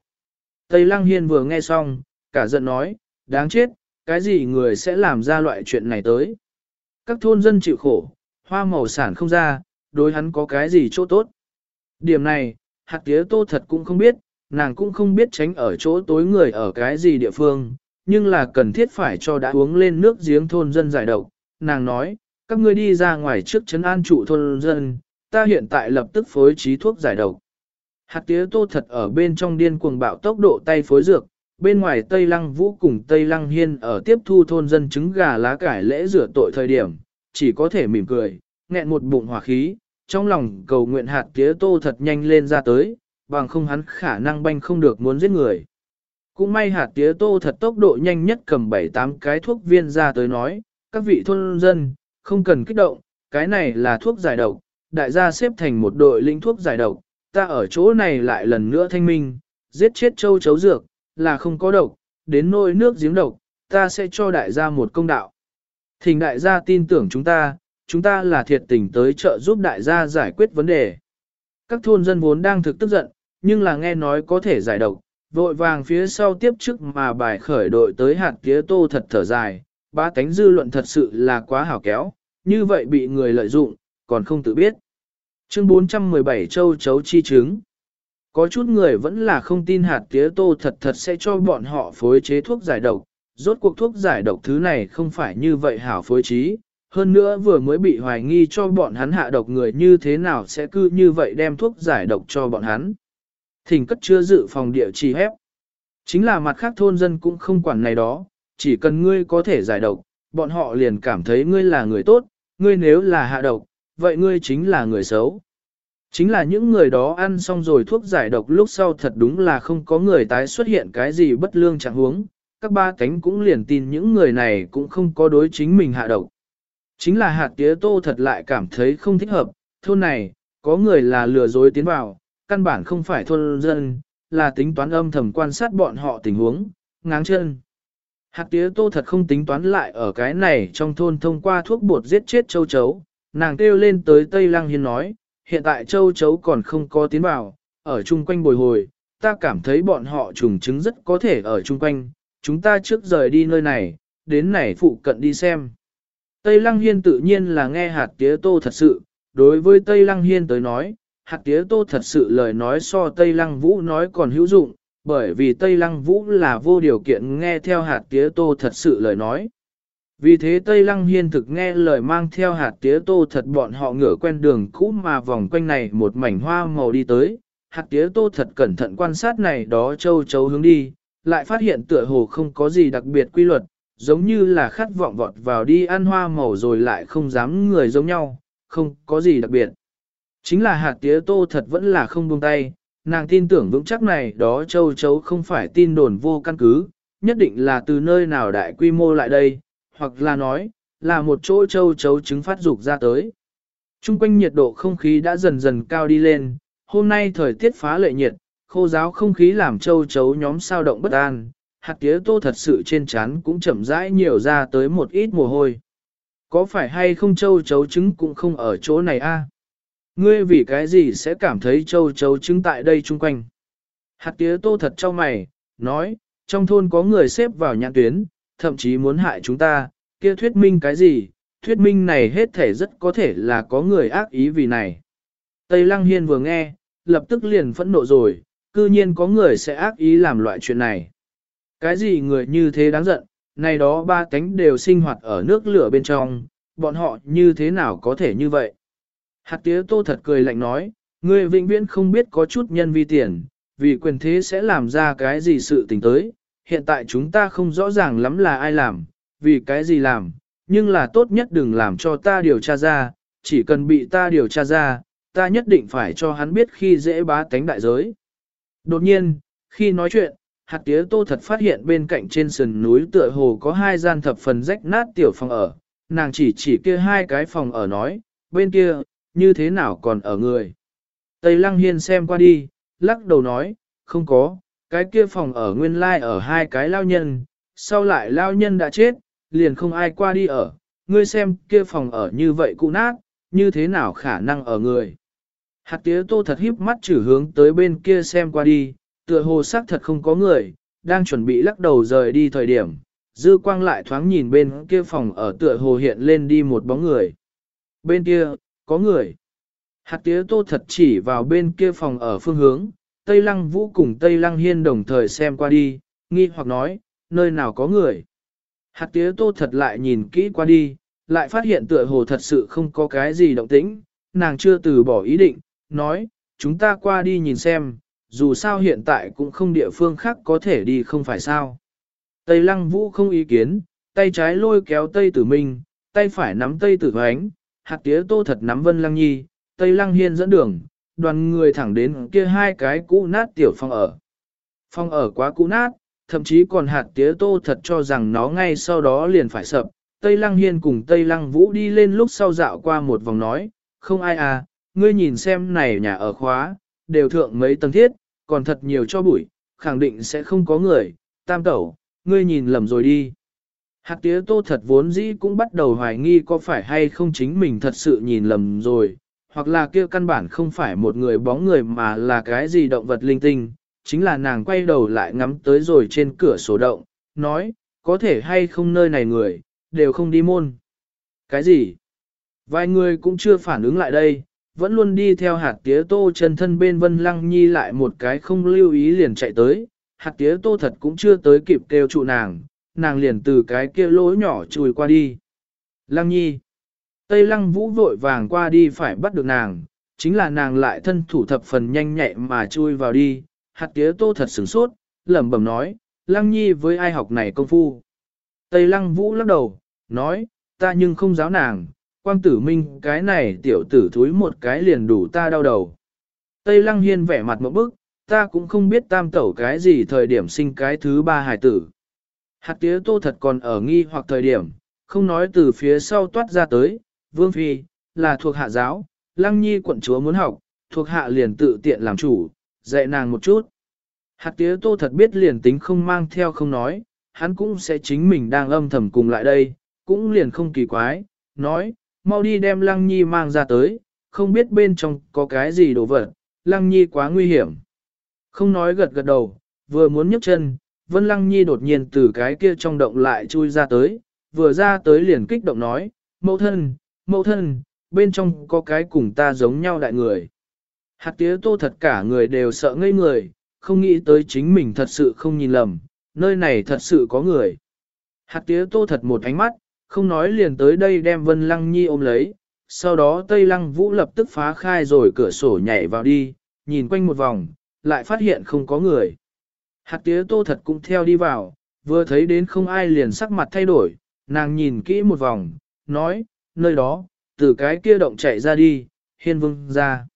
Tây Lăng Hiên vừa nghe xong, cả giận nói, đáng chết, cái gì người sẽ làm ra loại chuyện này tới. Các thôn dân chịu khổ, hoa màu sản không ra, đối hắn có cái gì chỗ tốt. Điểm này, hạt tía tô thật cũng không biết, nàng cũng không biết tránh ở chỗ tối người ở cái gì địa phương, nhưng là cần thiết phải cho đã uống lên nước giếng thôn dân giải độc. Nàng nói, các ngươi đi ra ngoài trước chấn an trụ thôn dân, ta hiện tại lập tức phối trí thuốc giải độc. Hạt tía tô thật ở bên trong điên cuồng bạo tốc độ tay phối dược, bên ngoài Tây Lăng Vũ cùng Tây Lăng Hiên ở tiếp thu thôn dân trứng gà lá cải lễ rửa tội thời điểm, chỉ có thể mỉm cười, nghẹn một bụng hỏa khí, trong lòng cầu nguyện hạt tía tô thật nhanh lên ra tới, bằng không hắn khả năng banh không được muốn giết người. Cũng may hạt tía tô thật tốc độ nhanh nhất cầm 7-8 cái thuốc viên ra tới nói, các vị thôn dân, không cần kích động, cái này là thuốc giải độc, đại gia xếp thành một đội linh thuốc giải độc, ta ở chỗ này lại lần nữa thanh minh, giết chết châu chấu dược, là không có độc, đến nôi nước giếng độc, ta sẽ cho đại gia một công đạo. Thỉnh đại gia tin tưởng chúng ta, chúng ta là thiệt tình tới trợ giúp đại gia giải quyết vấn đề. Các thôn dân vốn đang thực tức giận, nhưng là nghe nói có thể giải độc, vội vàng phía sau tiếp chức mà bài khởi đội tới hạt tía tô thật thở dài, ba cánh dư luận thật sự là quá hảo kéo, như vậy bị người lợi dụng, còn không tự biết. Chương 417 Châu Chấu Chi Trứng Có chút người vẫn là không tin hạt tía tô thật thật sẽ cho bọn họ phối chế thuốc giải độc, rốt cuộc thuốc giải độc thứ này không phải như vậy hảo phối trí, hơn nữa vừa mới bị hoài nghi cho bọn hắn hạ độc người như thế nào sẽ cứ như vậy đem thuốc giải độc cho bọn hắn. Thỉnh cất chưa dự phòng địa chỉ hép. Chính là mặt khác thôn dân cũng không quản này đó, chỉ cần ngươi có thể giải độc, bọn họ liền cảm thấy ngươi là người tốt, ngươi nếu là hạ độc, vậy ngươi chính là người xấu. Chính là những người đó ăn xong rồi thuốc giải độc lúc sau thật đúng là không có người tái xuất hiện cái gì bất lương chẳng huống, các ba cánh cũng liền tin những người này cũng không có đối chính mình hạ độc. Chính là hạt tía tô thật lại cảm thấy không thích hợp, thôn này, có người là lừa dối tiến vào, căn bản không phải thôn dân, là tính toán âm thầm quan sát bọn họ tình huống, ngáng chân. Hạt tía tô thật không tính toán lại ở cái này trong thôn thông qua thuốc bột giết chết châu chấu, nàng kêu lên tới Tây Lăng Hiên nói, hiện tại châu chấu còn không có tiến vào, ở chung quanh bồi hồi, ta cảm thấy bọn họ trùng trứng rất có thể ở chung quanh, chúng ta trước rời đi nơi này, đến này phụ cận đi xem. Tây Lăng Hiên tự nhiên là nghe hạt tía tô thật sự, đối với Tây Lăng Hiên tới nói, hạt tía tô thật sự lời nói so Tây Lăng Vũ nói còn hữu dụng, bởi vì Tây Lăng Vũ là vô điều kiện nghe theo hạt tía tô thật sự lời nói. Vì thế Tây Lăng Hiên thực nghe lời mang theo hạt tía tô thật bọn họ ngửa quen đường cũ mà vòng quanh này một mảnh hoa màu đi tới, hạt tía tô thật cẩn thận quan sát này đó châu chấu hướng đi, lại phát hiện tựa hồ không có gì đặc biệt quy luật, giống như là khát vọng vọt vào đi ăn hoa màu rồi lại không dám người giống nhau, không có gì đặc biệt. Chính là hạt tía tô thật vẫn là không buông tay, nàng tin tưởng vững chắc này đó châu chấu không phải tin đồn vô căn cứ, nhất định là từ nơi nào đại quy mô lại đây, hoặc là nói, là một chỗ châu chấu trứng phát dục ra tới. Trung quanh nhiệt độ không khí đã dần dần cao đi lên, hôm nay thời tiết phá lệ nhiệt, khô giáo không khí làm châu chấu nhóm sao động bất an, hạt tía tô thật sự trên chán cũng chậm rãi nhiều ra tới một ít mồ hôi. Có phải hay không châu chấu trứng cũng không ở chỗ này a? Ngươi vì cái gì sẽ cảm thấy châu chấu trứng tại đây chung quanh? Hạt tía tô thật cho mày, nói, trong thôn có người xếp vào nhãn tuyến, thậm chí muốn hại chúng ta, kia thuyết minh cái gì? Thuyết minh này hết thể rất có thể là có người ác ý vì này. Tây Lăng Hiên vừa nghe, lập tức liền phẫn nộ rồi, cư nhiên có người sẽ ác ý làm loại chuyện này. Cái gì người như thế đáng giận, này đó ba cánh đều sinh hoạt ở nước lửa bên trong, bọn họ như thế nào có thể như vậy? Hạt tía tô thật cười lạnh nói, người vĩnh viễn không biết có chút nhân vi tiền, vì quyền thế sẽ làm ra cái gì sự tình tới. Hiện tại chúng ta không rõ ràng lắm là ai làm, vì cái gì làm, nhưng là tốt nhất đừng làm cho ta điều tra ra, chỉ cần bị ta điều tra ra, ta nhất định phải cho hắn biết khi dễ bá tánh đại giới. Đột nhiên, khi nói chuyện, hạt tía tô thật phát hiện bên cạnh trên sườn núi tựa hồ có hai gian thập phần rách nát tiểu phòng ở, nàng chỉ chỉ kia hai cái phòng ở nói, bên kia, như thế nào còn ở người. Tây Lăng Hiên xem qua đi, lắc đầu nói, không có, cái kia phòng ở nguyên lai ở hai cái lao nhân, sau lại lao nhân đã chết, liền không ai qua đi ở, ngươi xem kia phòng ở như vậy cụ nát, như thế nào khả năng ở người. Hạt tía tô thật híp mắt chử hướng tới bên kia xem qua đi, tựa hồ xác thật không có người, đang chuẩn bị lắc đầu rời đi thời điểm, dư quang lại thoáng nhìn bên kia phòng ở tựa hồ hiện lên đi một bóng người. Bên kia, có người. Hạt tía tô thật chỉ vào bên kia phòng ở phương hướng, Tây Lăng Vũ cùng Tây Lăng Hiên đồng thời xem qua đi, nghi hoặc nói, nơi nào có người. Hạt tía tô thật lại nhìn kỹ qua đi, lại phát hiện tựa hồ thật sự không có cái gì động tĩnh, nàng chưa từ bỏ ý định, nói, chúng ta qua đi nhìn xem, dù sao hiện tại cũng không địa phương khác có thể đi không phải sao. Tây Lăng Vũ không ý kiến, tay trái lôi kéo Tây Tử Minh, tay phải nắm Tây Tử Hoánh, hạt tía tô thật nắm Vân Lăng Nhi, Tây Lăng Hiên dẫn đường, đoàn người thẳng đến kia hai cái cũ nát tiểu phòng ở. Phòng ở quá cũ nát, thậm chí còn hạt tía tô thật cho rằng nó ngay sau đó liền phải sập. Tây Lăng Hiên cùng Tây Lăng Vũ đi lên lúc sau dạo qua một vòng nói, không ai à, ngươi nhìn xem này nhà ở khóa, đều thượng mấy tầng thiết, còn thật nhiều cho bụi, khẳng định sẽ không có người, tam tẩu, ngươi nhìn lầm rồi đi. Hạt tía tô thật vốn dĩ cũng bắt đầu hoài nghi có phải hay không chính mình thật sự nhìn lầm rồi, hoặc là kia căn bản không phải một người bóng người mà là cái gì động vật linh tinh, chính là nàng quay đầu lại ngắm tới rồi trên cửa sổ động, nói, có thể hay không nơi này người, đều không đi môn. Cái gì? Vài người cũng chưa phản ứng lại đây, vẫn luôn đi theo hạt tía tô chân thân bên Vân Lăng Nhi lại một cái không lưu ý liền chạy tới, hạt tía tô thật cũng chưa tới kịp kêu trụ nàng, nàng liền từ cái kia lỗ nhỏ chui qua đi. Lăng Nhi Tây Lăng Vũ vội vàng qua đi phải bắt được nàng, chính là nàng lại thân thủ thập phần nhanh nhẹ mà chui vào đi, hạt tía tô thật sửng sốt, lẩm bẩm nói, Lăng Nhi với ai học này công phu. Tây Lăng Vũ lắc đầu, nói, ta nhưng không giáo nàng, quang tử minh cái này tiểu tử thúi một cái liền đủ ta đau đầu. Tây Lăng Hiên vẻ mặt một bức, ta cũng không biết tam tẩu cái gì thời điểm sinh cái thứ ba hải tử. Hạt tía tô thật còn ở nghi hoặc thời điểm, không nói từ phía sau toát ra tới, vương phi, là thuộc hạ giáo, lăng nhi quận chúa muốn học, thuộc hạ liền tự tiện làm chủ, dạy nàng một chút. Hạt tía tô thật biết liền tính không mang theo không nói, hắn cũng sẽ chính mình đang âm thầm cùng lại đây, cũng liền không kỳ quái, nói, mau đi đem lăng nhi mang ra tới, không biết bên trong có cái gì đồ vật, lăng nhi quá nguy hiểm. Không nói gật gật đầu, vừa muốn nhấc chân, Vân Lăng Nhi đột nhiên từ cái kia trong động lại chui ra tới, vừa ra tới liền kích động nói, mẫu thân, mẫu thân, bên trong có cái cùng ta giống nhau đại người. Hạt tía tô thật cả người đều sợ ngây người, không nghĩ tới chính mình thật sự không nhìn lầm, nơi này thật sự có người. Hạt tía tô thật một ánh mắt, không nói liền tới đây đem Vân Lăng Nhi ôm lấy, sau đó Tây Lăng Vũ lập tức phá khai rồi cửa sổ nhảy vào đi, nhìn quanh một vòng, lại phát hiện không có người. Hạt tía tô thật cũng theo đi vào, vừa thấy đến không ai liền sắc mặt thay đổi, nàng nhìn kỹ một vòng, nói, nơi đó, từ cái kia động chạy ra đi, hiên vương ra.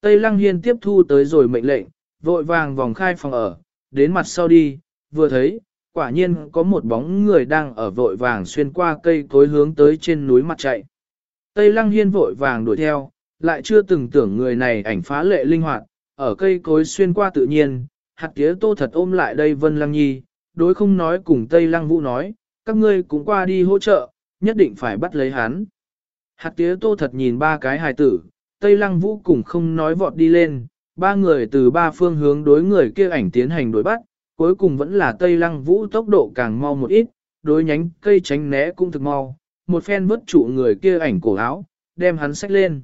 Tây lăng hiên tiếp thu tới rồi mệnh lệnh, vội vàng vòng khai phòng ở, đến mặt sau đi, vừa thấy, quả nhiên có một bóng người đang ở vội vàng xuyên qua cây cối hướng tới trên núi mặt chạy. Tây lăng hiên vội vàng đuổi theo, lại chưa từng tưởng người này ảnh phá lệ linh hoạt, ở cây cối xuyên qua tự nhiên, hạt tía tô thật ôm lại đây Vân Lăng Nhi, đối không nói cùng Tây Lăng Vũ nói, các ngươi cũng qua đi hỗ trợ, nhất định phải bắt lấy hắn. Hạt tía tô thật nhìn ba cái hài tử, Tây Lăng Vũ cùng không nói vọt đi lên, ba người từ ba phương hướng đối người kia ảnh tiến hành đối bắt, cuối cùng vẫn là Tây Lăng Vũ tốc độ càng mau một ít, đối nhánh cây tránh né cũng thực mau, một phen vớt trụ người kia ảnh cổ áo, đem hắn xách lên.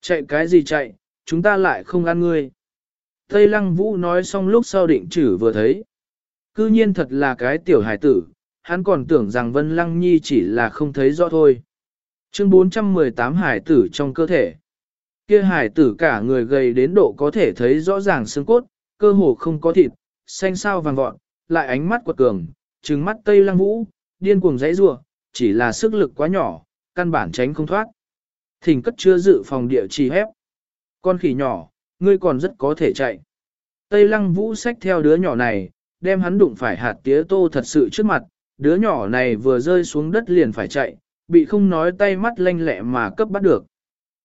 Chạy cái gì chạy, chúng ta lại không ăn ngươi. Tây Lăng Vũ nói xong lúc sau định chử vừa thấy. Cư nhiên thật là cái tiểu hải tử, hắn còn tưởng rằng Vân Lăng Nhi chỉ là không thấy rõ thôi. Chương 418 hải tử trong cơ thể. Kia hải tử cả người gầy đến độ có thể thấy rõ ràng xương cốt, cơ hồ không có thịt, xanh sao vàng vọt, lại ánh mắt quật cường, trừng mắt Tây Lăng Vũ, điên cuồng dãy rủa, chỉ là sức lực quá nhỏ, căn bản tránh không thoát. Thỉnh cất chưa dự phòng địa chỉ hép. Con khỉ nhỏ, ngươi còn rất có thể chạy. Tây lăng vũ xách theo đứa nhỏ này, đem hắn đụng phải hạt tía tô thật sự trước mặt, đứa nhỏ này vừa rơi xuống đất liền phải chạy, bị không nói tay mắt lanh lẹ mà cấp bắt được.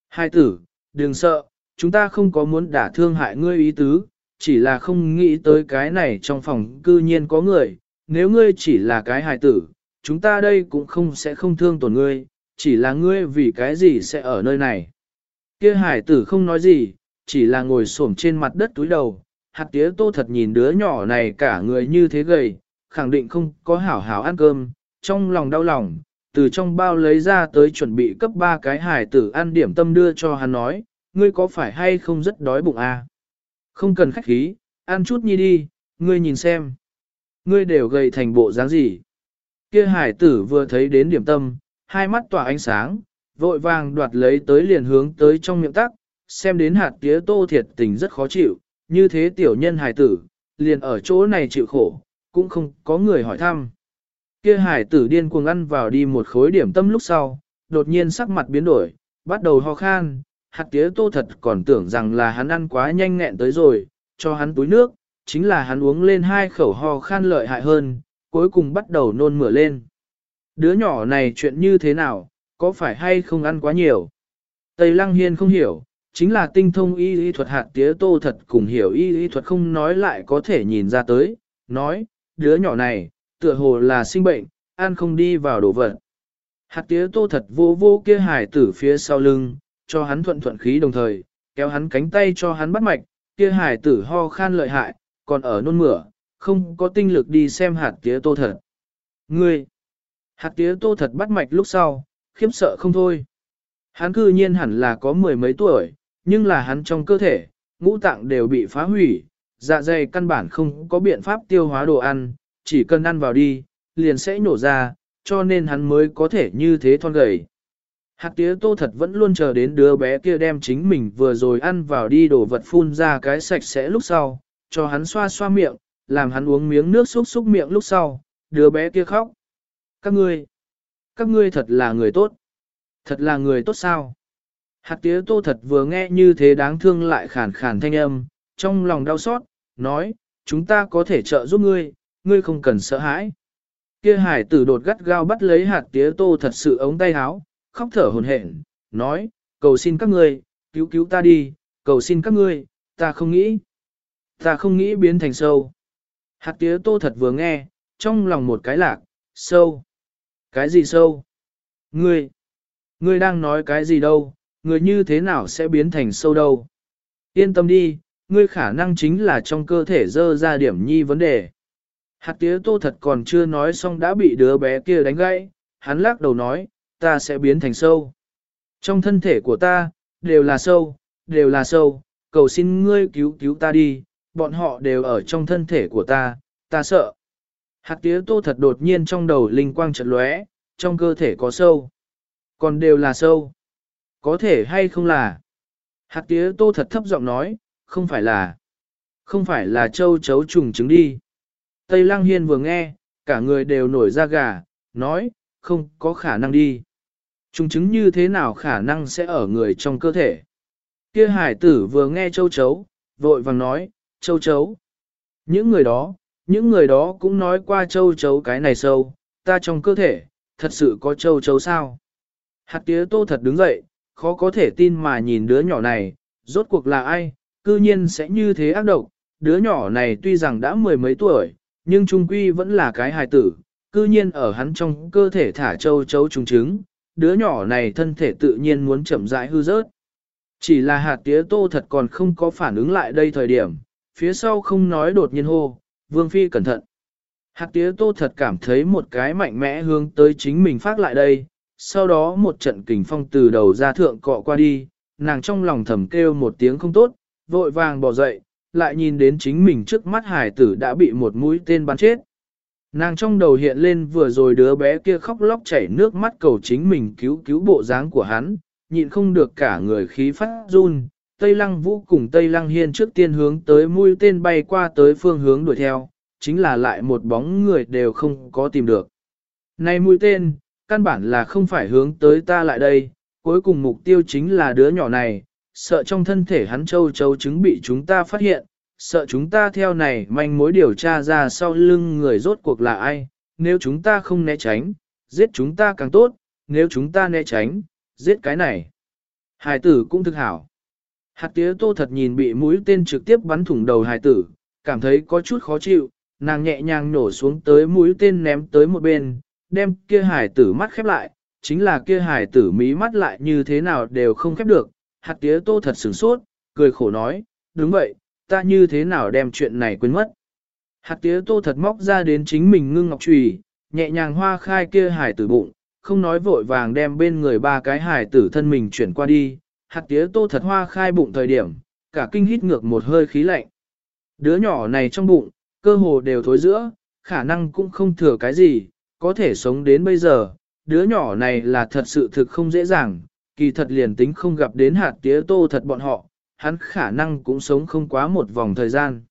Hai tử, đừng sợ, chúng ta không có muốn đả thương hại ngươi ý tứ, chỉ là không nghĩ tới cái này trong phòng cư nhiên có người, nếu ngươi chỉ là cái hài tử, chúng ta đây cũng không sẽ không thương tổn ngươi, chỉ là ngươi vì cái gì sẽ ở nơi này. Kia hải tử không nói gì, chỉ là ngồi xổm trên mặt đất túi đầu, hạt tía tô thật nhìn đứa nhỏ này cả người như thế gầy, khẳng định không có hảo hảo ăn cơm, trong lòng đau lòng, từ trong bao lấy ra tới chuẩn bị cấp ba cái hải tử ăn điểm tâm đưa cho hắn nói, ngươi có phải hay không rất đói bụng à? Không cần khách khí, ăn chút nhi đi, ngươi nhìn xem. Ngươi đều gầy thành bộ dáng gì? Kia hải tử vừa thấy đến điểm tâm, hai mắt tỏa ánh sáng, vội vàng đoạt lấy tới liền hướng tới trong miệng tắc, xem đến hạt tía tô thiệt tình rất khó chịu, như thế tiểu nhân hải tử, liền ở chỗ này chịu khổ, cũng không có người hỏi thăm. Kia hải tử điên cuồng ăn vào đi một khối điểm tâm lúc sau, đột nhiên sắc mặt biến đổi, bắt đầu ho khan, hạt tía tô thật còn tưởng rằng là hắn ăn quá nhanh nghẹn tới rồi, cho hắn túi nước, chính là hắn uống lên hai khẩu ho khan lợi hại hơn, cuối cùng bắt đầu nôn mửa lên. Đứa nhỏ này chuyện như thế nào, có phải hay không ăn quá nhiều? Tây Lăng Hiên không hiểu, chính là tinh thông y y thuật hạt tía tô thật cùng hiểu y y thuật không nói lại có thể nhìn ra tới, nói, đứa nhỏ này, tựa hồ là sinh bệnh, ăn không đi vào đồ vật. Hạt tía tô thật vô vô kia hải tử phía sau lưng, cho hắn thuận thuận khí đồng thời, kéo hắn cánh tay cho hắn bắt mạch, kia hải tử ho khan lợi hại, còn ở nôn mửa, không có tinh lực đi xem hạt tía tô thật. Ngươi, hạt tía tô thật bắt mạch lúc sau, khiếp sợ không thôi. Hắn cư nhiên hẳn là có mười mấy tuổi, nhưng là hắn trong cơ thể, ngũ tạng đều bị phá hủy, dạ dày căn bản không có biện pháp tiêu hóa đồ ăn, chỉ cần ăn vào đi, liền sẽ nổ ra, cho nên hắn mới có thể như thế thon gầy. Hạt tía tô thật vẫn luôn chờ đến đứa bé kia đem chính mình vừa rồi ăn vào đi đổ vật phun ra cái sạch sẽ lúc sau, cho hắn xoa xoa miệng, làm hắn uống miếng nước xúc xúc miệng lúc sau, đứa bé kia khóc. Các ngươi, các ngươi thật là người tốt. Thật là người tốt sao? Hạt tía tô thật vừa nghe như thế đáng thương lại khàn khàn thanh âm, trong lòng đau xót, nói, chúng ta có thể trợ giúp ngươi, ngươi không cần sợ hãi. Kia hải tử đột gắt gao bắt lấy hạt tía tô thật sự ống tay háo, khóc thở hồn hển, nói, cầu xin các ngươi, cứu cứu ta đi, cầu xin các ngươi, ta không nghĩ. Ta không nghĩ biến thành sâu. Hạt tía tô thật vừa nghe, trong lòng một cái lạc, sâu. Cái gì sâu? Ngươi, ngươi đang nói cái gì đâu, Ngươi như thế nào sẽ biến thành sâu đâu? Yên tâm đi, ngươi khả năng chính là trong cơ thể dơ ra điểm nhi vấn đề. Hạt tía tô thật còn chưa nói xong đã bị đứa bé kia đánh gãy, hắn lắc đầu nói, ta sẽ biến thành sâu. Trong thân thể của ta, đều là sâu, đều là sâu, cầu xin ngươi cứu cứu ta đi, bọn họ đều ở trong thân thể của ta, ta sợ. Hạt tía tô thật đột nhiên trong đầu linh quang chợt lóe, trong cơ thể có sâu. Còn đều là sâu. Có thể hay không là. Hạt tía tô thật thấp giọng nói, không phải là. Không phải là châu chấu trùng trứng đi. Tây Lăng Hiên vừa nghe, cả người đều nổi da gà, nói, không có khả năng đi. Trùng chứng như thế nào khả năng sẽ ở người trong cơ thể. Kia hải tử vừa nghe châu chấu, vội vàng nói, châu chấu. Những người đó, những người đó cũng nói qua châu chấu cái này sâu, ta trong cơ thể, thật sự có châu chấu sao. Hạt tía tô thật đứng dậy, khó có thể tin mà nhìn đứa nhỏ này, rốt cuộc là ai, cư nhiên sẽ như thế ác độc. Đứa nhỏ này tuy rằng đã mười mấy tuổi, nhưng trung quy vẫn là cái hài tử, cư nhiên ở hắn trong cơ thể thả châu chấu trùng trứng, đứa nhỏ này thân thể tự nhiên muốn chậm rãi hư rớt. Chỉ là hạt tía tô thật còn không có phản ứng lại đây thời điểm, phía sau không nói đột nhiên hô, vương phi cẩn thận. Hạt tía tô thật cảm thấy một cái mạnh mẽ hướng tới chính mình phát lại đây, sau đó một trận kình phong từ đầu ra thượng cọ qua đi, nàng trong lòng thầm kêu một tiếng không tốt, vội vàng bỏ dậy, lại nhìn đến chính mình trước mắt hải tử đã bị một mũi tên bắn chết. Nàng trong đầu hiện lên vừa rồi đứa bé kia khóc lóc chảy nước mắt cầu chính mình cứu cứu bộ dáng của hắn, nhịn không được cả người khí phát run. Tây Lăng Vũ cùng Tây Lăng Hiên trước tiên hướng tới mũi tên bay qua tới phương hướng đuổi theo, chính là lại một bóng người đều không có tìm được. Này mũi tên, căn bản là không phải hướng tới ta lại đây, cuối cùng mục tiêu chính là đứa nhỏ này, sợ trong thân thể hắn châu châu trứng bị chúng ta phát hiện, sợ chúng ta theo này manh mối điều tra ra sau lưng người rốt cuộc là ai, nếu chúng ta không né tránh, giết chúng ta càng tốt, nếu chúng ta né tránh, giết cái này. Hải tử cũng thực hảo. Hạt tía tô thật nhìn bị mũi tên trực tiếp bắn thủng đầu hải tử, cảm thấy có chút khó chịu, nàng nhẹ nhàng nổ xuống tới mũi tên ném tới một bên, đem kia hải tử mắt khép lại, chính là kia hải tử mí mắt lại như thế nào đều không khép được. Hạt tía tô thật sửng sốt, cười khổ nói, đúng vậy, ta như thế nào đem chuyện này quên mất. Hạt tía tô thật móc ra đến chính mình ngưng ngọc trùy, nhẹ nhàng hoa khai kia hải tử bụng, không nói vội vàng đem bên người ba cái hải tử thân mình chuyển qua đi. Hạt tía tô thật hoa khai bụng thời điểm, cả kinh hít ngược một hơi khí lạnh. Đứa nhỏ này trong bụng, cơ hồ đều thối giữa, khả năng cũng không thừa cái gì, có thể sống đến bây giờ. Đứa nhỏ này là thật sự thực không dễ dàng, kỳ thật liền tính không gặp đến hạt tía tô thật bọn họ, hắn khả năng cũng sống không quá một vòng thời gian.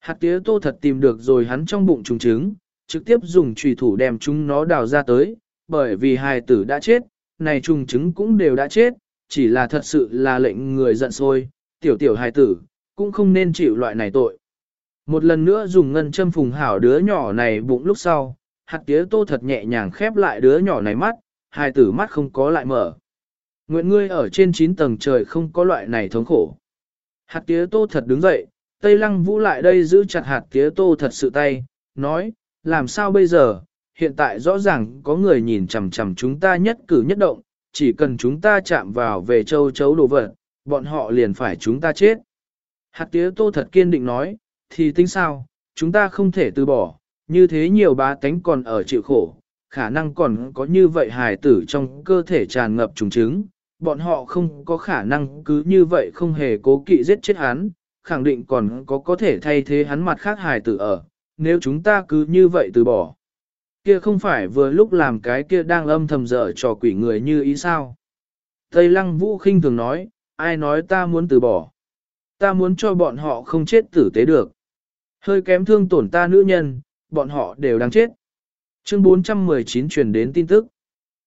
Hạt tía tô thật tìm được rồi hắn trong bụng trùng trứng, trực tiếp dùng trùy thủ đem chúng nó đào ra tới, bởi vì hài tử đã chết, này trùng trứng cũng đều đã chết, chỉ là thật sự là lệnh người giận sôi tiểu tiểu hài tử, cũng không nên chịu loại này tội. Một lần nữa dùng ngân châm phùng hảo đứa nhỏ này bụng lúc sau, hạt tía tô thật nhẹ nhàng khép lại đứa nhỏ này mắt, hài tử mắt không có lại mở. Nguyện ngươi ở trên 9 tầng trời không có loại này thống khổ. Hạt tía tô thật đứng dậy, Tây Lăng Vũ lại đây giữ chặt hạt tía tô thật sự tay, nói, làm sao bây giờ, hiện tại rõ ràng có người nhìn chằm chằm chúng ta nhất cử nhất động, chỉ cần chúng ta chạm vào về châu chấu đồ vật, bọn họ liền phải chúng ta chết. Hạt tía tô thật kiên định nói, thì tính sao, chúng ta không thể từ bỏ, như thế nhiều bá tánh còn ở chịu khổ, khả năng còn có như vậy hài tử trong cơ thể tràn ngập trùng trứng, bọn họ không có khả năng cứ như vậy không hề cố kỵ giết chết hắn, khẳng định còn có có thể thay thế hắn mặt khác hài tử ở, nếu chúng ta cứ như vậy từ bỏ. Kia không phải vừa lúc làm cái kia đang âm thầm dở trò quỷ người như ý sao. Tây lăng vũ khinh thường nói, ai nói ta muốn từ bỏ. Ta muốn cho bọn họ không chết tử tế được. Hơi kém thương tổn ta nữ nhân, bọn họ đều đang chết. Chương 419 truyền đến tin tức.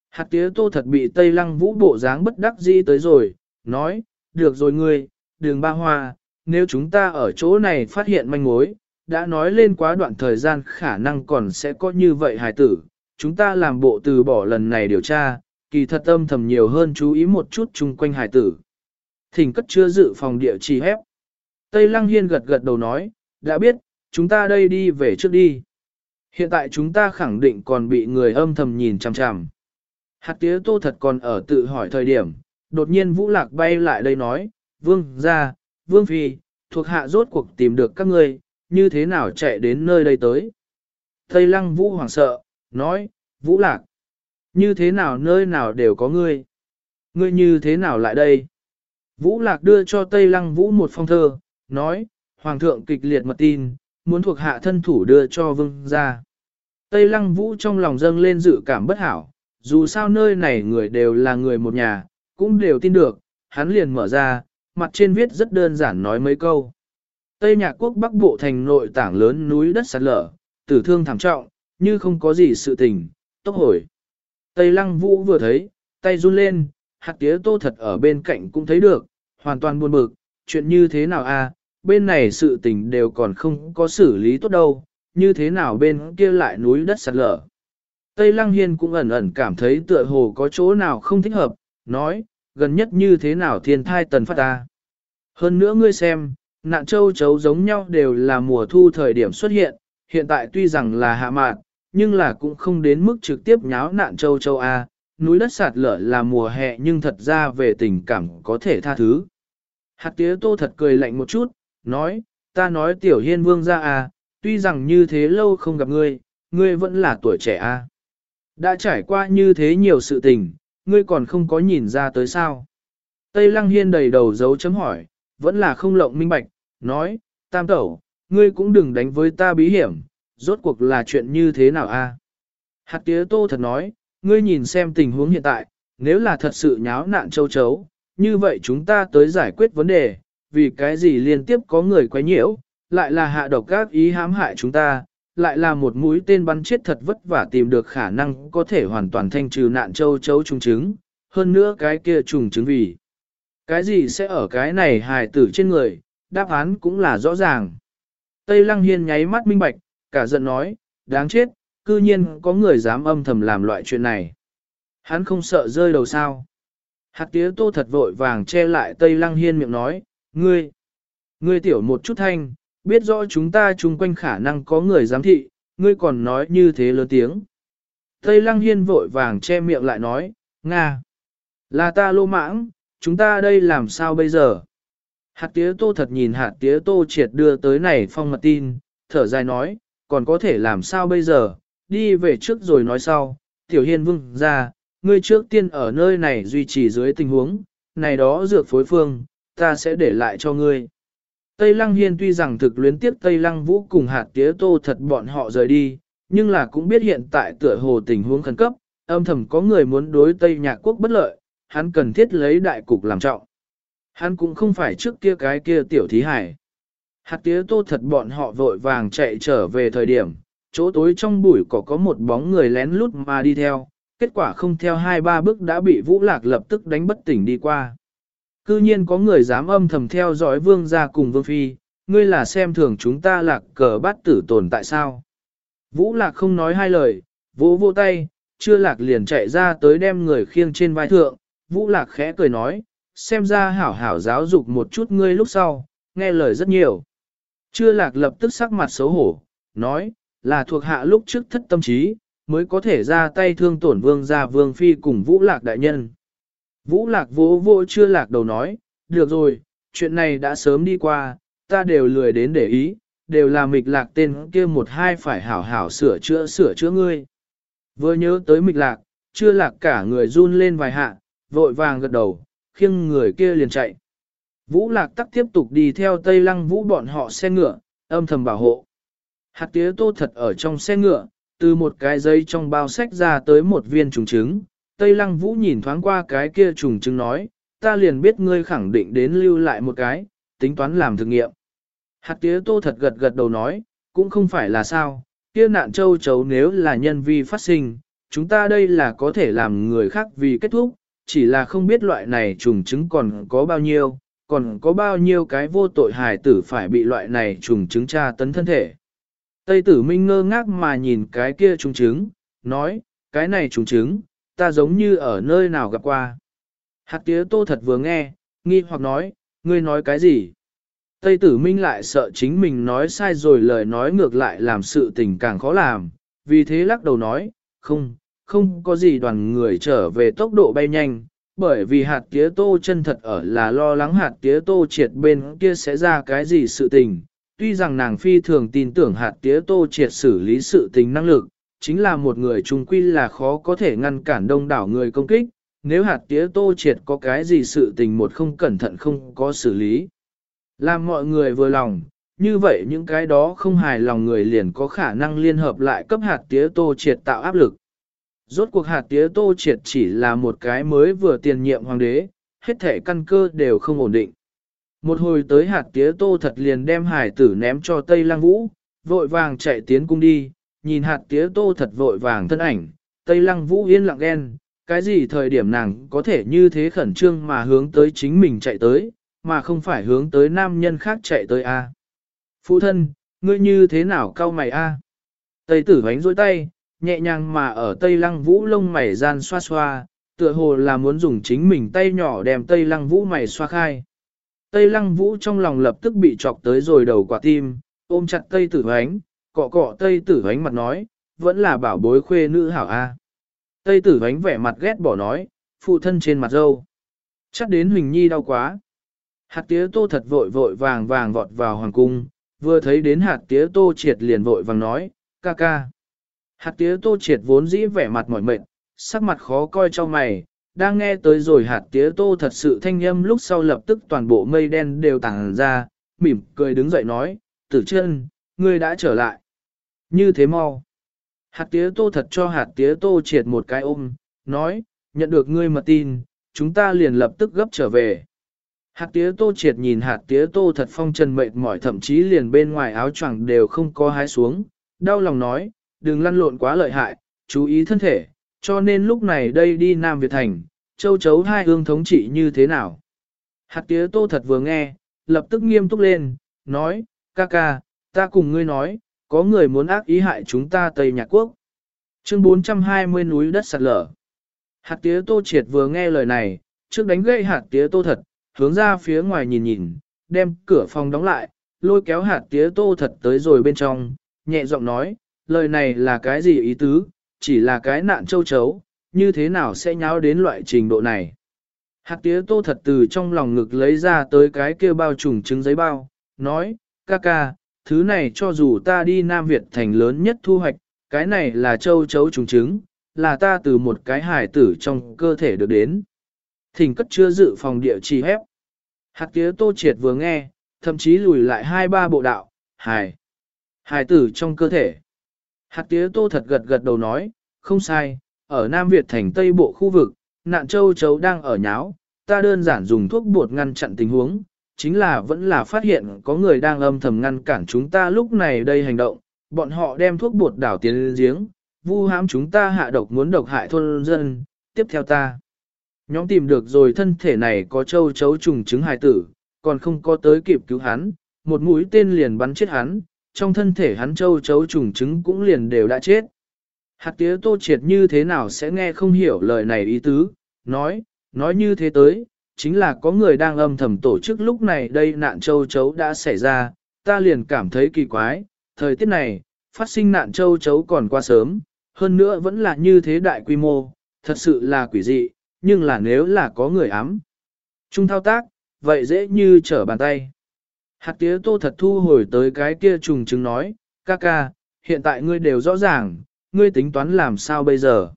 Hạt tía tô thật bị Tây Lăng Vũ bộ dáng bất đắc dĩ tới rồi, nói, được rồi ngươi, đường ba hoa, nếu chúng ta ở chỗ này phát hiện manh mối, đã nói lên quá đoạn thời gian khả năng còn sẽ có như vậy hài tử, chúng ta làm bộ từ bỏ lần này điều tra, kỳ thật âm thầm nhiều hơn chú ý một chút chung quanh hài tử. Thỉnh cất chưa dự phòng địa chỉ hép. Tây Lăng Hiên gật gật đầu nói, đã biết, chúng ta đây đi về trước đi. Hiện tại chúng ta khẳng định còn bị người âm thầm nhìn chằm chằm. Hạt tía tô thật còn ở tự hỏi thời điểm, đột nhiên Vũ Lạc bay lại đây nói, Vương ra, Vương Phi, thuộc hạ rốt cuộc tìm được các ngươi, như thế nào chạy đến nơi đây tới. Tây Lăng Vũ hoảng sợ, nói, Vũ Lạc, như thế nào nơi nào đều có ngươi. Ngươi như thế nào lại đây? Vũ Lạc đưa cho Tây Lăng Vũ một phong thơ, nói, Hoàng thượng kịch liệt mật tin, muốn thuộc hạ thân thủ đưa cho vương ra. Tây Lăng Vũ trong lòng dâng lên dự cảm bất hảo, dù sao nơi này người đều là người một nhà, cũng đều tin được, hắn liền mở ra, mặt trên viết rất đơn giản nói mấy câu. Tây Nhạc Quốc Bắc Bộ thành nội tảng lớn núi đất sạt lở, tử thương thảm trọng, như không có gì sự tình, tốc hồi. Tây Lăng Vũ vừa thấy, tay run lên, hạt tía tô thật ở bên cạnh cũng thấy được, hoàn toàn buồn bực, chuyện như thế nào a? bên này sự tình đều còn không có xử lý tốt đâu, như thế nào bên kia lại núi đất sạt lở. Tây Lăng Hiên cũng ẩn ẩn cảm thấy tựa hồ có chỗ nào không thích hợp, nói, gần nhất như thế nào thiên thai tần phát ta. Hơn nữa ngươi xem, nạn châu chấu giống nhau đều là mùa thu thời điểm xuất hiện, hiện tại tuy rằng là hạ mạn, nhưng là cũng không đến mức trực tiếp nháo nạn châu châu A, núi đất sạt lở là mùa hè nhưng thật ra về tình cảm có thể tha thứ. Hạt tía tô thật cười lạnh một chút, nói, ta nói tiểu hiên vương ra à, tuy rằng như thế lâu không gặp ngươi, ngươi vẫn là tuổi trẻ à. Đã trải qua như thế nhiều sự tình, ngươi còn không có nhìn ra tới sao. Tây lăng hiên đầy đầu dấu chấm hỏi, vẫn là không lộng minh bạch, nói, tam tẩu, ngươi cũng đừng đánh với ta bí hiểm, rốt cuộc là chuyện như thế nào a? À? Hạt tía tô thật nói, ngươi nhìn xem tình huống hiện tại, nếu là thật sự nháo nạn châu chấu, như vậy chúng ta tới giải quyết vấn đề, vì cái gì liên tiếp có người quấy nhiễu, lại là hạ độc các ý hãm hại chúng ta, lại là một mũi tên bắn chết thật vất vả tìm được khả năng có thể hoàn toàn thanh trừ nạn châu chấu trùng trứng, hơn nữa cái kia trùng trứng vì. Cái gì sẽ ở cái này hài tử trên người, đáp án cũng là rõ ràng. Tây Lăng Hiên nháy mắt minh bạch, cả giận nói, đáng chết, cư nhiên có người dám âm thầm làm loại chuyện này. Hắn không sợ rơi đầu sao. Hạt tía tô thật vội vàng che lại Tây Lăng Hiên miệng nói, ngươi, ngươi tiểu một chút thanh, biết rõ chúng ta chung quanh khả năng có người giám thị, ngươi còn nói như thế lớn tiếng. Tây Lăng Hiên vội vàng che miệng lại nói, Nga, là ta lô mãng, chúng ta đây làm sao bây giờ? Hạt tía tô thật nhìn hạt tía tô triệt đưa tới này phong mật tin, thở dài nói, còn có thể làm sao bây giờ, đi về trước rồi nói sau, tiểu hiên vương ra, ngươi trước tiên ở nơi này duy trì dưới tình huống, này đó dược phối phương, ta sẽ để lại cho ngươi. Tây Lăng Hiên tuy rằng thực luyến tiếp Tây Lăng Vũ cùng hạt tía tô thật bọn họ rời đi, nhưng là cũng biết hiện tại tựa hồ tình huống khẩn cấp, âm thầm có người muốn đối Tây Nhạc Quốc bất lợi, hắn cần thiết lấy đại cục làm trọng. Hắn cũng không phải trước kia cái kia tiểu thí hải. Hạt tía tô thật bọn họ vội vàng chạy trở về thời điểm, chỗ tối trong bụi cỏ có một bóng người lén lút mà đi theo, kết quả không theo hai ba bước đã bị Vũ Lạc lập tức đánh bất tỉnh đi qua. Cư nhiên có người dám âm thầm theo dõi vương gia cùng vương phi, ngươi là xem thường chúng ta lạc cờ bát tử tồn tại sao. Vũ Lạc không nói hai lời, vỗ vỗ tay, chưa lạc liền chạy ra tới đem người khiêng trên vai thượng, Vũ Lạc khẽ cười nói, xem ra hảo hảo giáo dục một chút ngươi lúc sau, nghe lời rất nhiều. Chưa lạc lập tức sắc mặt xấu hổ, nói, là thuộc hạ lúc trước thất tâm trí, mới có thể ra tay thương tổn vương gia vương phi cùng vũ lạc đại nhân. Vũ lạc vỗ vỗ chưa lạc đầu nói, được rồi, chuyện này đã sớm đi qua, ta đều lười đến để ý, đều là mịch lạc tên kia một hai phải hảo hảo sửa chữa sửa chữa ngươi. Vừa nhớ tới mịch lạc, chưa lạc cả người run lên vài hạ, vội vàng gật đầu, khiêng người kia liền chạy. Vũ lạc tắc tiếp tục đi theo Tây Lăng Vũ bọn họ xe ngựa, âm thầm bảo hộ. Hạt tía tô thật ở trong xe ngựa, từ một cái giấy trong bao sách ra tới một viên trùng trứng. Tây Lăng Vũ nhìn thoáng qua cái kia trùng trứng nói, ta liền biết ngươi khẳng định đến lưu lại một cái, tính toán làm thực nghiệm. Hạt tía tô thật gật gật đầu nói, cũng không phải là sao, kia nạn châu chấu nếu là nhân vi phát sinh, chúng ta đây là có thể làm người khác vì kết thúc, chỉ là không biết loại này trùng trứng còn có bao nhiêu, còn có bao nhiêu cái vô tội hài tử phải bị loại này trùng trứng tra tấn thân thể. Tây tử minh ngơ ngác mà nhìn cái kia trùng trứng, nói, cái này trùng trứng, ta giống như ở nơi nào gặp qua. Hạt tía tô thật vừa nghe, nghi hoặc nói, ngươi nói cái gì? Tây tử minh lại sợ chính mình nói sai rồi lời nói ngược lại làm sự tình càng khó làm, vì thế lắc đầu nói, không, không có gì đoàn người trở về tốc độ bay nhanh, bởi vì hạt tía tô chân thật ở là lo lắng hạt tía tô triệt bên kia sẽ ra cái gì sự tình. Tuy rằng nàng phi thường tin tưởng hạt tía tô triệt xử lý sự tình năng lực, chính là một người trung quy là khó có thể ngăn cản đông đảo người công kích, nếu hạt tía tô triệt có cái gì sự tình một không cẩn thận không có xử lý. Làm mọi người vừa lòng, như vậy những cái đó không hài lòng người liền có khả năng liên hợp lại cấp hạt tía tô triệt tạo áp lực. Rốt cuộc hạt tía tô triệt chỉ là một cái mới vừa tiền nhiệm hoàng đế, hết thể căn cơ đều không ổn định. Một hồi tới hạt tía tô thật liền đem hải tử ném cho Tây Lăng Vũ, vội vàng chạy tiến cung đi, nhìn hạt tía tô thật vội vàng thân ảnh, Tây Lăng Vũ yên lặng ghen, cái gì thời điểm nàng có thể như thế khẩn trương mà hướng tới chính mình chạy tới, mà không phải hướng tới nam nhân khác chạy tới a. Phụ thân, ngươi như thế nào cao mày a? Tây tử vánh dôi tay, nhẹ nhàng mà ở tây lăng vũ lông mày gian xoa xoa, tựa hồ là muốn dùng chính mình tay nhỏ đem tây lăng vũ mày xoa khai. Tây lăng vũ trong lòng lập tức bị chọc tới rồi đầu quả tim, ôm chặt tây tử ánh, cọ cọ tây tử ánh mặt nói, vẫn là bảo bối khuê nữ hảo A. Tây tử ánh vẻ mặt ghét bỏ nói, phụ thân trên mặt dâu. Chắc đến Huỳnh Nhi đau quá. Hạt tía tô thật vội vội vàng vàng vọt vào hoàng cung, vừa thấy đến hạt tía tô triệt liền vội vàng nói, ca ca. Hạt tía tô triệt vốn dĩ vẻ mặt mỏi mệt, sắc mặt khó coi cho mày, đang nghe tới rồi hạt tía tô thật sự thanh âm lúc sau lập tức toàn bộ mây đen đều tàng ra, mỉm cười đứng dậy nói, tử chân, ngươi đã trở lại. Như thế mau. Hạt tía tô thật cho hạt tía tô triệt một cái ôm, nói, nhận được ngươi mật tin, chúng ta liền lập tức gấp trở về. Hạt tía tô triệt nhìn hạt tía tô thật phong trần mệt mỏi thậm chí liền bên ngoài áo choàng đều không có hái xuống, đau lòng nói, đừng lăn lộn quá lợi hại, chú ý thân thể, cho nên lúc này đây đi Nam Việt Thành, châu chấu hai hương thống trị như thế nào. Hạt tía tô thật vừa nghe, lập tức nghiêm túc lên, nói, ca ca, ta cùng ngươi nói, có người muốn ác ý hại chúng ta Tây Nhạc Quốc. Chương 420 núi đất sạt lở. Hạt tía tô triệt vừa nghe lời này, trước đánh gây hạt tía tô thật, hướng ra phía ngoài nhìn nhìn, đem cửa phòng đóng lại, lôi kéo hạt tía tô thật tới rồi bên trong, nhẹ giọng nói, lời này là cái gì ý tứ, chỉ là cái nạn châu chấu, như thế nào sẽ nháo đến loại trình độ này. Hạt tía tô thật từ trong lòng ngực lấy ra tới cái kia bao trùng trứng giấy bao, nói, ca ca, thứ này cho dù ta đi Nam Việt thành lớn nhất thu hoạch, cái này là châu chấu trùng trứng, là ta từ một cái hải tử trong cơ thể được đến. Thỉnh cất chưa dự phòng địa chỉ hép. Hạt tía tô triệt vừa nghe, thậm chí lùi lại hai ba bộ đạo, hải, hải tử trong cơ thể. Hạt tía tô thật gật gật đầu nói, không sai, ở Nam Việt thành Tây Bộ khu vực, nạn châu chấu đang ở nháo, ta đơn giản dùng thuốc bột ngăn chặn tình huống, chính là vẫn là phát hiện có người đang âm thầm ngăn cản chúng ta lúc này đây hành động, bọn họ đem thuốc bột đảo tiến lên giếng, vu hãm chúng ta hạ độc muốn độc hại thôn dân, tiếp theo ta. Nhóm tìm được rồi thân thể này có châu chấu trùng trứng hài tử, còn không có tới kịp cứu hắn, một mũi tên liền bắn chết hắn, trong thân thể hắn châu chấu trùng trứng cũng liền đều đã chết. Hạt tía tô triệt như thế nào sẽ nghe không hiểu lời này ý tứ, nói, nói như thế tới, chính là có người đang âm thầm tổ chức lúc này đây nạn châu chấu đã xảy ra, ta liền cảm thấy kỳ quái, thời tiết này, phát sinh nạn châu chấu còn qua sớm, hơn nữa vẫn là như thế đại quy mô, thật sự là quỷ dị, nhưng là nếu là có người ám. Trung thao tác, vậy dễ như trở bàn tay. Hạt tía tô thật thu hồi tới cái kia trùng chứng nói, ca ca, hiện tại ngươi đều rõ ràng, ngươi tính toán làm sao bây giờ.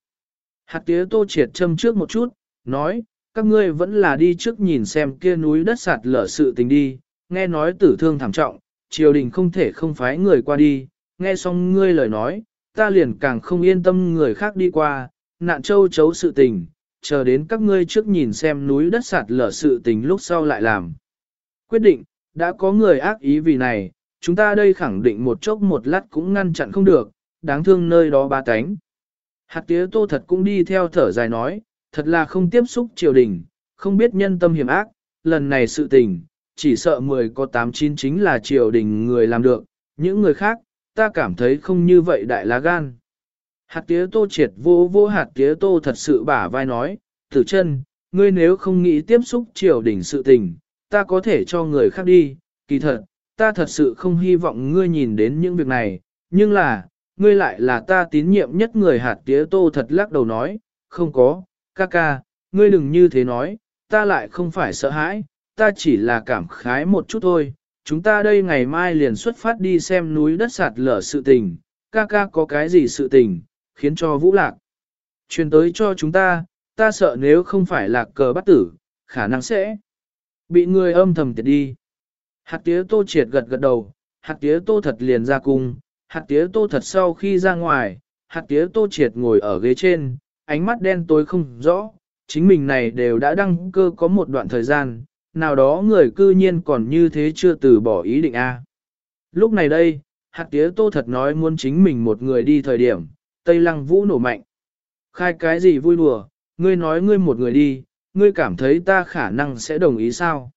Hạt tía tô triệt châm trước một chút, nói, các ngươi vẫn là đi trước nhìn xem kia núi đất sạt lở sự tình đi, nghe nói tử thương thảm trọng, triều đình không thể không phái người qua đi, nghe xong ngươi lời nói, ta liền càng không yên tâm người khác đi qua, nạn châu chấu sự tình, chờ đến các ngươi trước nhìn xem núi đất sạt lở sự tình lúc sau lại làm. Quyết định, đã có người ác ý vì này, chúng ta đây khẳng định một chốc một lát cũng ngăn chặn không được, đáng thương nơi đó ba cánh. Hạt tía tô thật cũng đi theo thở dài nói, thật là không tiếp xúc triều đình, không biết nhân tâm hiểm ác, lần này sự tình, chỉ sợ 10 có tám chín chính là triều đình người làm được, những người khác, ta cảm thấy không như vậy đại lá gan. Hạt tía tô triệt vô vô hạt tía tô thật sự bả vai nói, tử chân, ngươi nếu không nghĩ tiếp xúc triều đình sự tình, ta có thể cho người khác đi, kỳ thật, ta thật sự không hy vọng ngươi nhìn đến những việc này, nhưng là, ngươi lại là ta tín nhiệm nhất người hạt tía tô thật lắc đầu nói, không có, ca ca, ngươi đừng như thế nói, ta lại không phải sợ hãi, ta chỉ là cảm khái một chút thôi, chúng ta đây ngày mai liền xuất phát đi xem núi đất sạt lở sự tình, ca ca có cái gì sự tình, khiến cho vũ lạc. Truyền tới cho chúng ta, ta sợ nếu không phải lạc cờ bắt tử, khả năng sẽ bị người âm thầm tiệt đi. Hạt tía tô triệt gật gật đầu, hạt tía tô thật liền ra cung, hạt tía tô thật sau khi ra ngoài, hạt tía tô triệt ngồi ở ghế trên, ánh mắt đen tối không rõ, chính mình này đều đã đăng cơ có một đoạn thời gian, nào đó người cư nhiên còn như thế chưa từ bỏ ý định A. Lúc này đây, hạt tía tô thật nói muốn chính mình một người đi thời điểm, Tây Lăng Vũ nổ mạnh. Khai cái gì vui đùa, ngươi nói ngươi một người đi, ngươi cảm thấy ta khả năng sẽ đồng ý sao?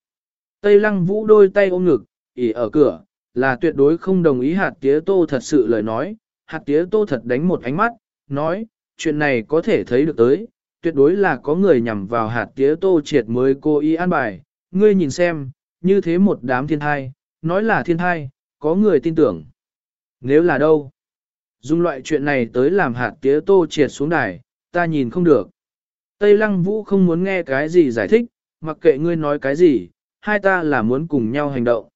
Tây Lăng Vũ đôi tay ôm ngực, ỉ ở cửa, là tuyệt đối không đồng ý hạt tía tô thật sự lời nói. Hạt tía tô thật đánh một ánh mắt, nói, chuyện này có thể thấy được tới, tuyệt đối là có người nhằm vào hạt tía tô triệt mới cô ý an bài. Ngươi nhìn xem, như thế một đám thiên thai, nói là thiên thai, có người tin tưởng. Nếu là đâu? Dùng loại chuyện này tới làm hạt tía tô triệt xuống đài, ta nhìn không được. Tây Lăng Vũ không muốn nghe cái gì giải thích, mặc kệ ngươi nói cái gì, hai ta là muốn cùng nhau hành động.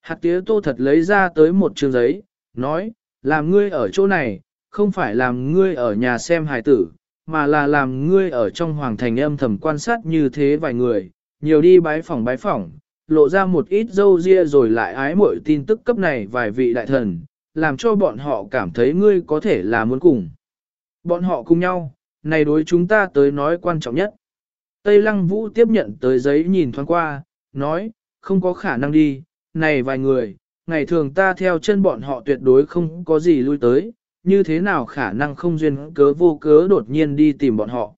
Hạt tía tô thật lấy ra tới một trường giấy, nói, làm ngươi ở chỗ này, không phải làm ngươi ở nhà xem hài tử, mà là làm ngươi ở trong hoàng thành âm thầm quan sát như thế vài người, nhiều đi bái phỏng bái phỏng, lộ ra một ít dâu ria rồi lại ái mội tin tức cấp này vài vị đại thần, làm cho bọn họ cảm thấy ngươi có thể là muốn cùng. Bọn họ cùng nhau, này đối chúng ta tới nói quan trọng nhất. Tây Lăng Vũ tiếp nhận tới giấy nhìn thoáng qua, nói, không có khả năng đi, này vài người, ngày thường ta theo chân bọn họ tuyệt đối không có gì lui tới, như thế nào khả năng không duyên cớ vô cớ đột nhiên đi tìm bọn họ.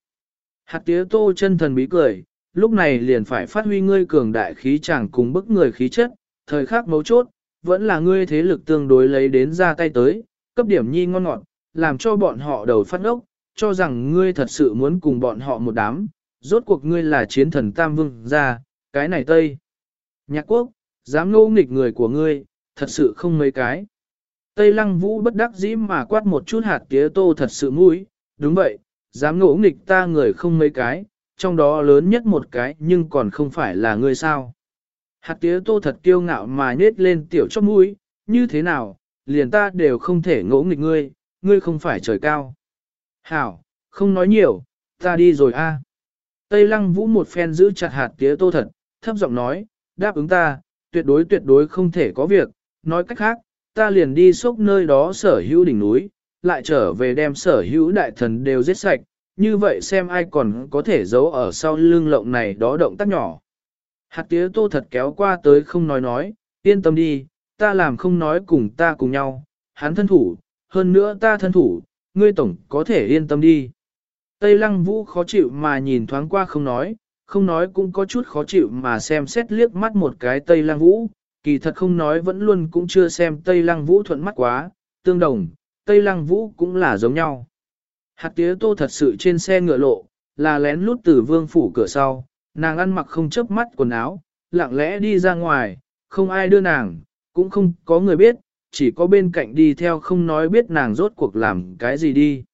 Hạt tía tô chân thần bí cười, lúc này liền phải phát huy ngươi cường đại khí chẳng cùng bức người khí chất, thời khắc mấu chốt, vẫn là ngươi thế lực tương đối lấy đến ra tay tới, cấp điểm nhi ngon ngọt, làm cho bọn họ đầu phát ốc, cho rằng ngươi thật sự muốn cùng bọn họ một đám, rốt cuộc ngươi là chiến thần Tam Vương ra, cái này Tây. Nhạc quốc, dám ngô nghịch người của ngươi, thật sự không mấy cái. Tây lăng vũ bất đắc dĩ mà quát một chút hạt tía tô thật sự mũi, đúng vậy, dám ngỗ nghịch ta người không mấy cái, trong đó lớn nhất một cái nhưng còn không phải là ngươi sao. Hạt tía tô thật kiêu ngạo mà nhết lên tiểu chóp mũi, như thế nào, liền ta đều không thể ngỗ nghịch ngươi, ngươi không phải trời cao. Hảo, không nói nhiều, ta đi rồi a. Tây lăng vũ một phen giữ chặt hạt tía tô thật, thấp giọng nói, đáp ứng ta, tuyệt đối tuyệt đối không thể có việc, nói cách khác, ta liền đi xúc nơi đó sở hữu đỉnh núi, lại trở về đem sở hữu đại thần đều giết sạch, như vậy xem ai còn có thể giấu ở sau lưng lộng này đó động tác nhỏ. Hạt tía tô thật kéo qua tới không nói nói, yên tâm đi, ta làm không nói cùng ta cùng nhau, hắn thân thủ, hơn nữa ta thân thủ, ngươi tổng có thể yên tâm đi. Tây lăng vũ khó chịu mà nhìn thoáng qua không nói, không nói cũng có chút khó chịu mà xem xét liếc mắt một cái Tây lăng vũ, kỳ thật không nói vẫn luôn cũng chưa xem Tây lăng vũ thuận mắt quá, tương đồng, Tây lăng vũ cũng là giống nhau. Hạt tía tô thật sự trên xe ngựa lộ, là lén lút từ vương phủ cửa sau, nàng ăn mặc không chớp mắt quần áo, lặng lẽ đi ra ngoài, không ai đưa nàng, cũng không có người biết, chỉ có bên cạnh đi theo không nói biết nàng rốt cuộc làm cái gì đi.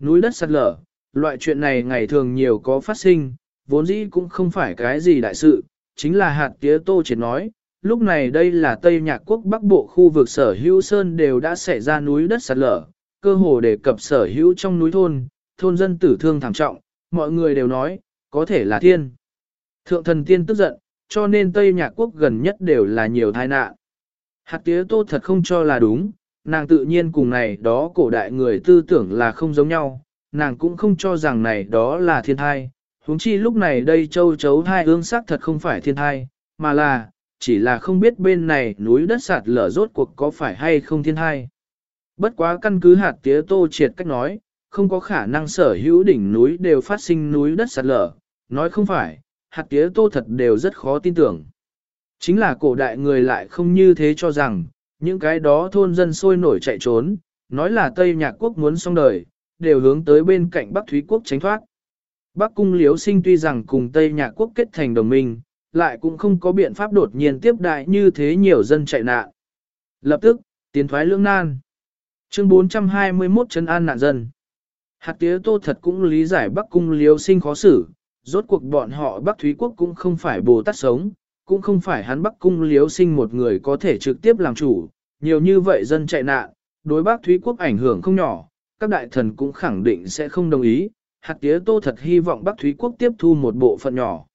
Núi đất sạt lở, loại chuyện này ngày thường nhiều có phát sinh, vốn dĩ cũng không phải cái gì đại sự, chính là hạt tía tô chỉ nói, lúc này đây là Tây Nhạc Quốc Bắc Bộ khu vực sở hữu sơn đều đã xảy ra núi đất sạt lở, cơ hồ đề cập sở hữu trong núi thôn, thôn dân tử thương thảm trọng, mọi người đều nói, có thể là thiên. Thượng thần tiên tức giận, cho nên Tây Nhạc Quốc gần nhất đều là nhiều tai nạn. Hạt tía tô thật không cho là đúng, nàng tự nhiên cùng này đó cổ đại người tư tưởng là không giống nhau, nàng cũng không cho rằng này đó là thiên thai. huống chi lúc này đây châu chấu hai ương sắc thật không phải thiên thai, mà là, chỉ là không biết bên này núi đất sạt lở rốt cuộc có phải hay không thiên hai. Bất quá căn cứ hạt tía tô triệt cách nói, không có khả năng sở hữu đỉnh núi đều phát sinh núi đất sạt lở, nói không phải, hạt tía tô thật đều rất khó tin tưởng. Chính là cổ đại người lại không như thế cho rằng, những cái đó thôn dân sôi nổi chạy trốn, nói là Tây Nhạc Quốc muốn xong đời, đều hướng tới bên cạnh Bắc Thúy Quốc tránh thoát. Bắc Cung Liếu Sinh tuy rằng cùng Tây Nhạc Quốc kết thành đồng minh, lại cũng không có biện pháp đột nhiên tiếp đại như thế nhiều dân chạy nạn. Lập tức, tiến thoái lưỡng nan. Chương 421 Trấn an nạn dân. Hạt tía tô thật cũng lý giải Bắc Cung Liếu Sinh khó xử, rốt cuộc bọn họ Bắc Thúy Quốc cũng không phải bồ tát sống, cũng không phải hắn Bắc Cung Liếu Sinh một người có thể trực tiếp làm chủ, nhiều như vậy dân chạy nạn, đối Bắc Thúy Quốc ảnh hưởng không nhỏ, các đại thần cũng khẳng định sẽ không đồng ý, hạt tía tô thật hy vọng Bắc Thúy Quốc tiếp thu một bộ phận nhỏ.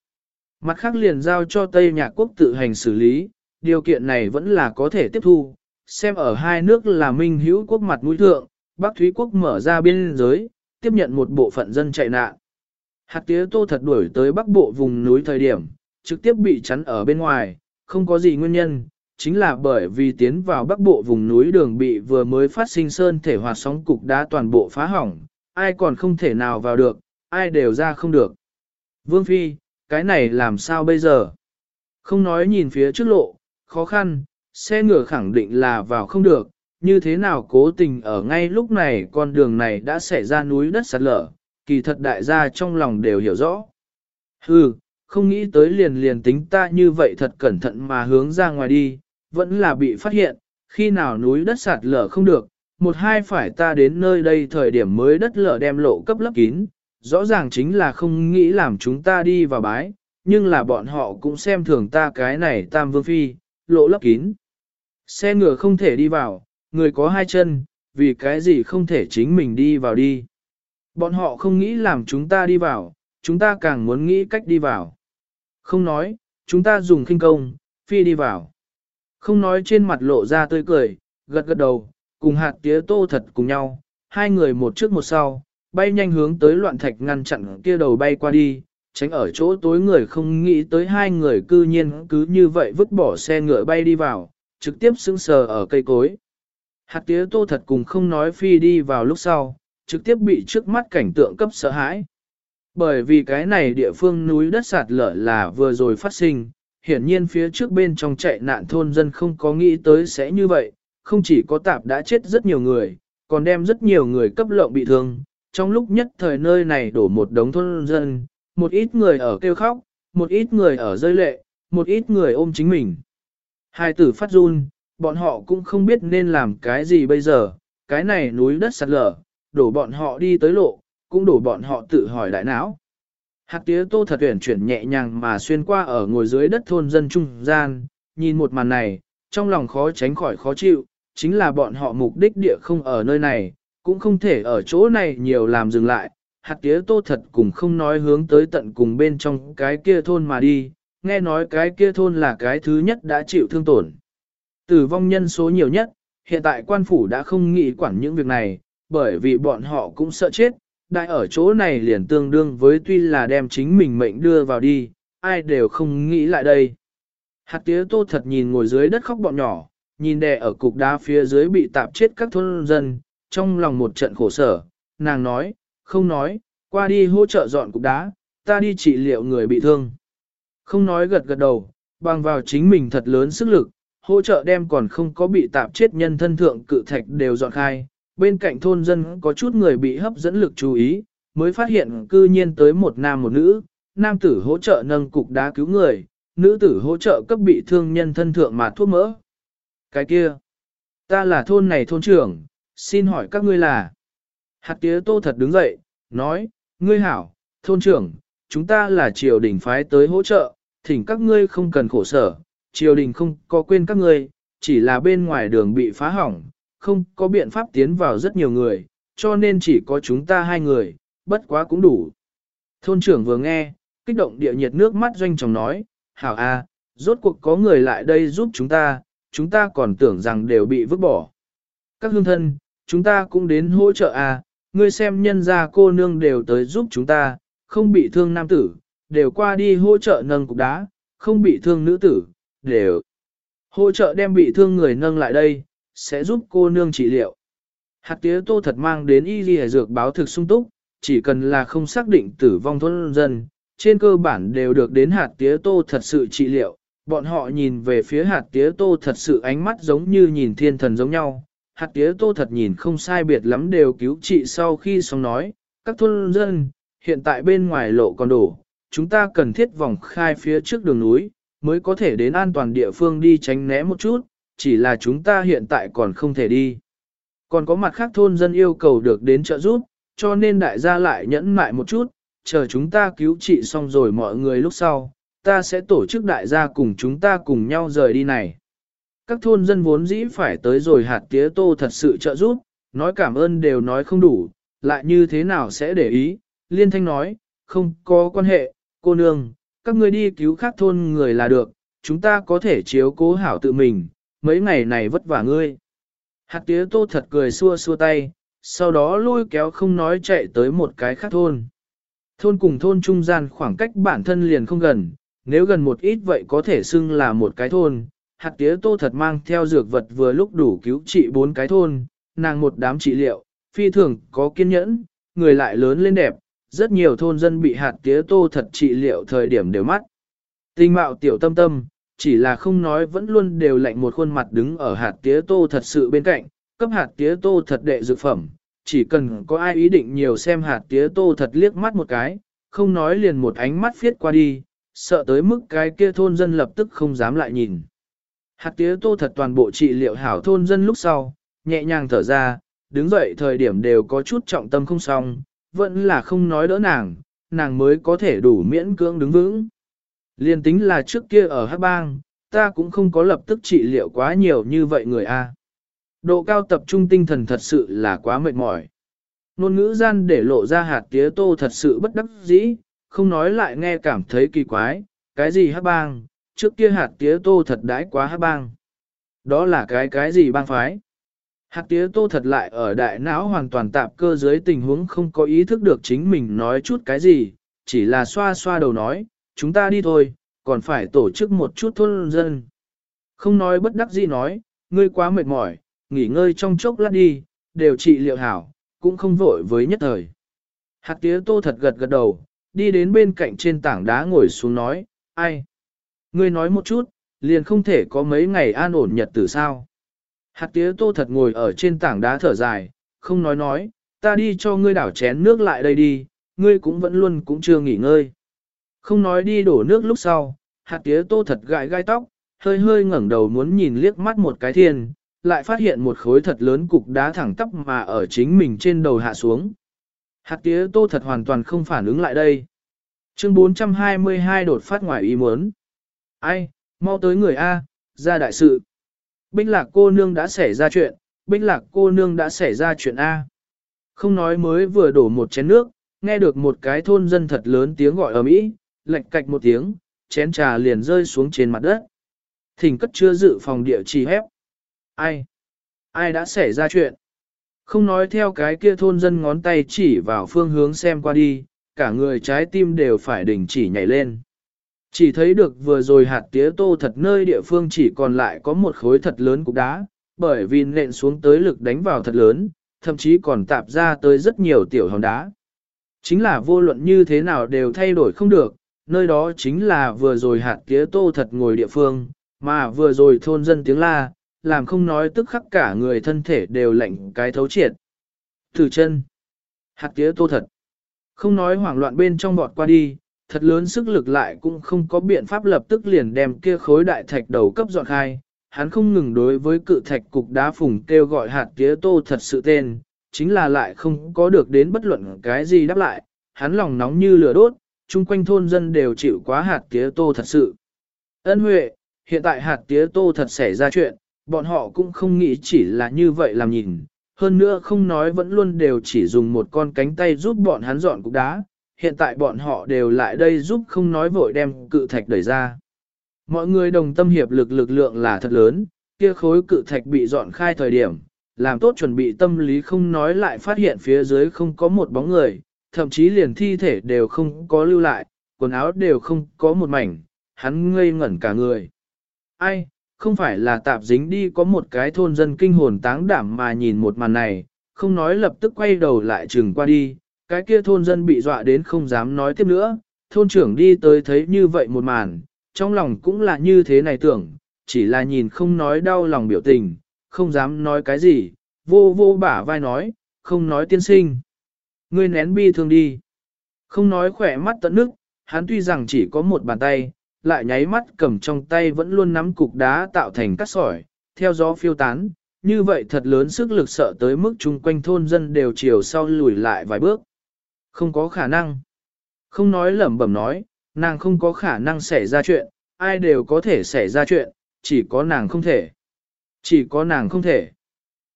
Mặt khác liền giao cho Tây Nhạc Quốc tự hành xử lý, điều kiện này vẫn là có thể tiếp thu, xem ở hai nước là minh hữu quốc mặt mũi thượng, Bắc Thúy Quốc mở ra biên giới, tiếp nhận một bộ phận dân chạy nạn. Hạt tía tô thật đuổi tới bắc bộ vùng núi thời điểm, trực tiếp bị chắn ở bên ngoài, không có gì nguyên nhân, chính là bởi vì tiến vào bắc bộ vùng núi đường bị vừa mới phát sinh sơn thể hòa sóng cục đá toàn bộ phá hỏng, ai còn không thể nào vào được, ai đều ra không được. Vương Phi, cái này làm sao bây giờ? Không nói nhìn phía trước lộ, khó khăn, xe ngựa khẳng định là vào không được, như thế nào cố tình ở ngay lúc này con đường này đã xảy ra núi đất sạt lở, kỳ thật đại gia trong lòng đều hiểu rõ. Hừ, không nghĩ tới liền liền tính ta như vậy thật cẩn thận mà hướng ra ngoài đi, vẫn là bị phát hiện, khi nào núi đất sạt lở không được, một hai phải ta đến nơi đây thời điểm mới đất lở đem lộ cấp lấp kín, rõ ràng chính là không nghĩ làm chúng ta đi vào bái, nhưng là bọn họ cũng xem thường ta cái này tam vương phi, lộ lấp kín. Xe ngựa không thể đi vào, người có hai chân, vì cái gì không thể chính mình đi vào đi. Bọn họ không nghĩ làm chúng ta đi vào, chúng ta càng muốn nghĩ cách đi vào. Không nói, chúng ta dùng khinh công, phi đi vào. Không nói trên mặt lộ ra tươi cười, gật gật đầu, cùng hạt tía tô thật cùng nhau, hai người một trước một sau, bay nhanh hướng tới loạn thạch ngăn chặn kia đầu bay qua đi, tránh ở chỗ tối người không nghĩ tới hai người cư nhiên cứ như vậy vứt bỏ xe ngựa bay đi vào, trực tiếp sững sờ ở cây cối. Hạt tía tô thật cùng không nói phi đi vào lúc sau, trực tiếp bị trước mắt cảnh tượng cấp sợ hãi. Bởi vì cái này địa phương núi đất sạt lở là vừa rồi phát sinh, hiển nhiên phía trước bên trong chạy nạn thôn dân không có nghĩ tới sẽ như vậy, không chỉ có tạp đã chết rất nhiều người, còn đem rất nhiều người cấp lộng bị thương. Trong lúc nhất thời nơi này đổ một đống thôn dân, một ít người ở kêu khóc, một ít người ở rơi lệ, một ít người ôm chính mình. Hai tử phát run, bọn họ cũng không biết nên làm cái gì bây giờ, cái này núi đất sạt lở, đổ bọn họ đi tới lộ, cũng đổ bọn họ tự hỏi đại não. Hạt tía tô thật tuyển chuyển nhẹ nhàng mà xuyên qua ở ngồi dưới đất thôn dân trung gian, nhìn một màn này, trong lòng khó tránh khỏi khó chịu, chính là bọn họ mục đích địa không ở nơi này, cũng không thể ở chỗ này nhiều làm dừng lại. Hạt tía tô thật cùng không nói hướng tới tận cùng bên trong cái kia thôn mà đi, nghe nói cái kia thôn là cái thứ nhất đã chịu thương tổn. Tử vong nhân số nhiều nhất, hiện tại quan phủ đã không nghĩ quản những việc này, bởi vì bọn họ cũng sợ chết, đại ở chỗ này liền tương đương với tuy là đem chính mình mệnh đưa vào đi, ai đều không nghĩ lại đây. Hạt tía tô thật nhìn ngồi dưới đất khóc bọn nhỏ, nhìn đè ở cục đá phía dưới bị tạp chết các thôn dân, trong lòng một trận khổ sở, nàng nói, không nói, qua đi hỗ trợ dọn cục đá, ta đi trị liệu người bị thương. Không nói gật gật đầu, bằng vào chính mình thật lớn sức lực, hỗ trợ đem còn không có bị tạp chết nhân thân thượng cự thạch đều dọn khai. Bên cạnh thôn dân có chút người bị hấp dẫn lực chú ý, mới phát hiện cư nhiên tới một nam một nữ, nam tử hỗ trợ nâng cục đá cứu người, nữ tử hỗ trợ cấp bị thương nhân thân thượng mà thuốc mỡ. Cái kia, ta là thôn này thôn trưởng, xin hỏi các ngươi là. Hạt tía tô thật đứng dậy, nói, ngươi hảo, thôn trưởng, chúng ta là triều đình phái tới hỗ trợ, thỉnh các ngươi không cần khổ sở, triều đình không có quên các ngươi, chỉ là bên ngoài đường bị phá hỏng, không có biện pháp tiến vào rất nhiều người, cho nên chỉ có chúng ta hai người, bất quá cũng đủ. Thôn trưởng vừa nghe, kích động địa nhiệt nước mắt doanh chồng nói, hảo a, rốt cuộc có người lại đây giúp chúng ta, chúng ta còn tưởng rằng đều bị vứt bỏ. Các hương thân, chúng ta cũng đến hỗ trợ à? ngươi xem nhân gia cô nương đều tới giúp chúng ta, không bị thương nam tử, đều qua đi hỗ trợ nâng cục đá, không bị thương nữ tử, đều hỗ trợ đem bị thương người nâng lại đây, sẽ giúp cô nương trị liệu. Hạt tía tô thật mang đến y ghi dược báo thực sung túc, chỉ cần là không xác định tử vong thôn dân, trên cơ bản đều được đến hạt tía tô thật sự trị liệu. Bọn họ nhìn về phía hạt tía tô thật sự ánh mắt giống như nhìn thiên thần giống nhau. Hạt tía tô thật nhìn không sai biệt lắm đều cứu trị sau khi xong nói, các thôn dân, hiện tại bên ngoài lộ còn đổ, chúng ta cần thiết vòng khai phía trước đường núi, mới có thể đến an toàn địa phương đi tránh né một chút, chỉ là chúng ta hiện tại còn không thể đi. Còn có mặt khác thôn dân yêu cầu được đến trợ giúp, cho nên đại gia lại nhẫn mại một chút, chờ chúng ta cứu trị xong rồi mọi người lúc sau, ta sẽ tổ chức đại gia cùng chúng ta cùng nhau rời đi này. Các thôn dân vốn dĩ phải tới rồi hạt tía tô thật sự trợ giúp, nói cảm ơn đều nói không đủ, lại như thế nào sẽ để ý, liên thanh nói, không có quan hệ, cô nương, các ngươi đi cứu khác thôn người là được, chúng ta có thể chiếu cố hảo tự mình, mấy ngày này vất vả ngươi. Hạt tía tô thật cười xua xua tay, sau đó lôi kéo không nói chạy tới một cái khác thôn. Thôn cùng thôn trung gian khoảng cách bản thân liền không gần, nếu gần một ít vậy có thể xưng là một cái thôn. Hạt tía tô thật mang theo dược vật vừa lúc đủ cứu trị bốn cái thôn, nàng một đám trị liệu, phi thường có kiên nhẫn, người lại lớn lên đẹp, rất nhiều thôn dân bị hạt tía tô thật trị liệu thời điểm đều mắt. Tình mạo tiểu tâm tâm, chỉ là không nói vẫn luôn đều lạnh một khuôn mặt đứng ở hạt tía tô thật sự bên cạnh, cấp hạt tía tô thật đệ dược phẩm, chỉ cần có ai ý định nhiều xem hạt tía tô thật liếc mắt một cái, không nói liền một ánh mắt phiết qua đi, sợ tới mức cái kia thôn dân lập tức không dám lại nhìn. Hạt tía tô thật toàn bộ trị liệu hảo thôn dân lúc sau, nhẹ nhàng thở ra, đứng dậy thời điểm đều có chút trọng tâm không xong, vẫn là không nói đỡ nàng, nàng mới có thể đủ miễn cưỡng đứng vững. Liên tính là trước kia ở Hát Bang, ta cũng không có lập tức trị liệu quá nhiều như vậy người A. Độ cao tập trung tinh thần thật sự là quá mệt mỏi. Nôn ngữ gian để lộ ra hạt tía tô thật sự bất đắc dĩ, không nói lại nghe cảm thấy kỳ quái, cái gì Hát Bang, trước kia hạt tía tô thật đãi quá Hát Bang. Đó là cái cái gì bang phái? Hạt tía tô thật lại ở đại não hoàn toàn tạp cơ dưới tình huống không có ý thức được chính mình nói chút cái gì, chỉ là xoa xoa đầu nói, chúng ta đi thôi, còn phải tổ chức một chút thôn dân. Không nói bất đắc dĩ nói, ngươi quá mệt mỏi, nghỉ ngơi trong chốc lát đi, đều trị liệu hảo, cũng không vội với nhất thời. Hạt tía tô thật gật gật đầu, đi đến bên cạnh trên tảng đá ngồi xuống nói, ai? Ngươi nói một chút, liền không thể có mấy ngày an ổn nhật tử sao. Hạt tía tô thật ngồi ở trên tảng đá thở dài, không nói nói, ta đi cho ngươi đảo chén nước lại đây đi, ngươi cũng vẫn luôn cũng chưa nghỉ ngơi. Không nói đi đổ nước lúc sau, hạt tía tô thật gãi gai tóc, hơi hơi ngẩng đầu muốn nhìn liếc mắt một cái thiên, lại phát hiện một khối thật lớn cục đá thẳng tắp mà ở chính mình trên đầu hạ xuống. Hạt tía tô thật hoàn toàn không phản ứng lại đây. Chương 422 đột phát ngoài ý muốn. Ai, mau tới người A, ra đại sự. Binh lạc cô nương đã xảy ra chuyện, binh lạc cô nương đã xảy ra chuyện A. Không nói mới vừa đổ một chén nước, nghe được một cái thôn dân thật lớn tiếng gọi ở mỹ, lệch cạch một tiếng, chén trà liền rơi xuống trên mặt đất. Thỉnh cất chưa dự phòng địa chỉ hép. Ai? Ai đã xảy ra chuyện? Không nói theo cái kia thôn dân ngón tay chỉ vào phương hướng xem qua đi, cả người trái tim đều phải đình chỉ nhảy lên. Chỉ thấy được vừa rồi hạt tía tô thật nơi địa phương chỉ còn lại có một khối thật lớn cục đá, bởi vì nện xuống tới lực đánh vào thật lớn, thậm chí còn tạp ra tới rất nhiều tiểu hòn đá. Chính là vô luận như thế nào đều thay đổi không được, nơi đó chính là vừa rồi hạt tía tô thật ngồi địa phương, mà vừa rồi thôn dân tiếng la, làm không nói tức khắc cả người thân thể đều lạnh cái thấu triệt. Thử chân, hạt tía tô thật, không nói hoảng loạn bên trong bọt qua đi, thật lớn sức lực lại cũng không có biện pháp lập tức liền đem kia khối đại thạch đầu cấp dọn khai. Hắn không ngừng đối với cự thạch cục đá phùng kêu gọi hạt tía tô thật sự tên, chính là lại không có được đến bất luận cái gì đáp lại, hắn lòng nóng như lửa đốt, chung quanh thôn dân đều chịu quá hạt tía tô thật sự. Ân huệ, hiện tại hạt tía tô thật xảy ra chuyện, bọn họ cũng không nghĩ chỉ là như vậy làm nhìn, hơn nữa không nói vẫn luôn đều chỉ dùng một con cánh tay giúp bọn hắn dọn cục đá, hiện tại bọn họ đều lại đây giúp không nói vội đem cự thạch đẩy ra. Mọi người đồng tâm hiệp lực lực lượng là thật lớn, kia khối cự thạch bị dọn khai thời điểm, làm tốt chuẩn bị tâm lý không nói lại phát hiện phía dưới không có một bóng người, thậm chí liền thi thể đều không có lưu lại, quần áo đều không có một mảnh, hắn ngây ngẩn cả người. Ai, không phải là tạp dính đi có một cái thôn dân kinh hồn táng đảm mà nhìn một màn này, không nói lập tức quay đầu lại trừng qua đi, cái kia thôn dân bị dọa đến không dám nói tiếp nữa, thôn trưởng đi tới thấy như vậy một màn, trong lòng cũng là như thế này tưởng, chỉ là nhìn không nói đau lòng biểu tình, không dám nói cái gì, vô vô bả vai nói, không nói tiên sinh. Ngươi nén bi thương đi. Không nói khỏe mắt tận nước, hắn tuy rằng chỉ có một bàn tay, lại nháy mắt cầm trong tay vẫn luôn nắm cục đá tạo thành cát sỏi, theo gió phiêu tán, như vậy thật lớn sức lực sợ tới mức chung quanh thôn dân đều chiều sau lùi lại vài bước. Không có khả năng. Không nói lẩm bẩm nói, nàng không có khả năng xảy ra chuyện, ai đều có thể xảy ra chuyện, chỉ có nàng không thể. Chỉ có nàng không thể.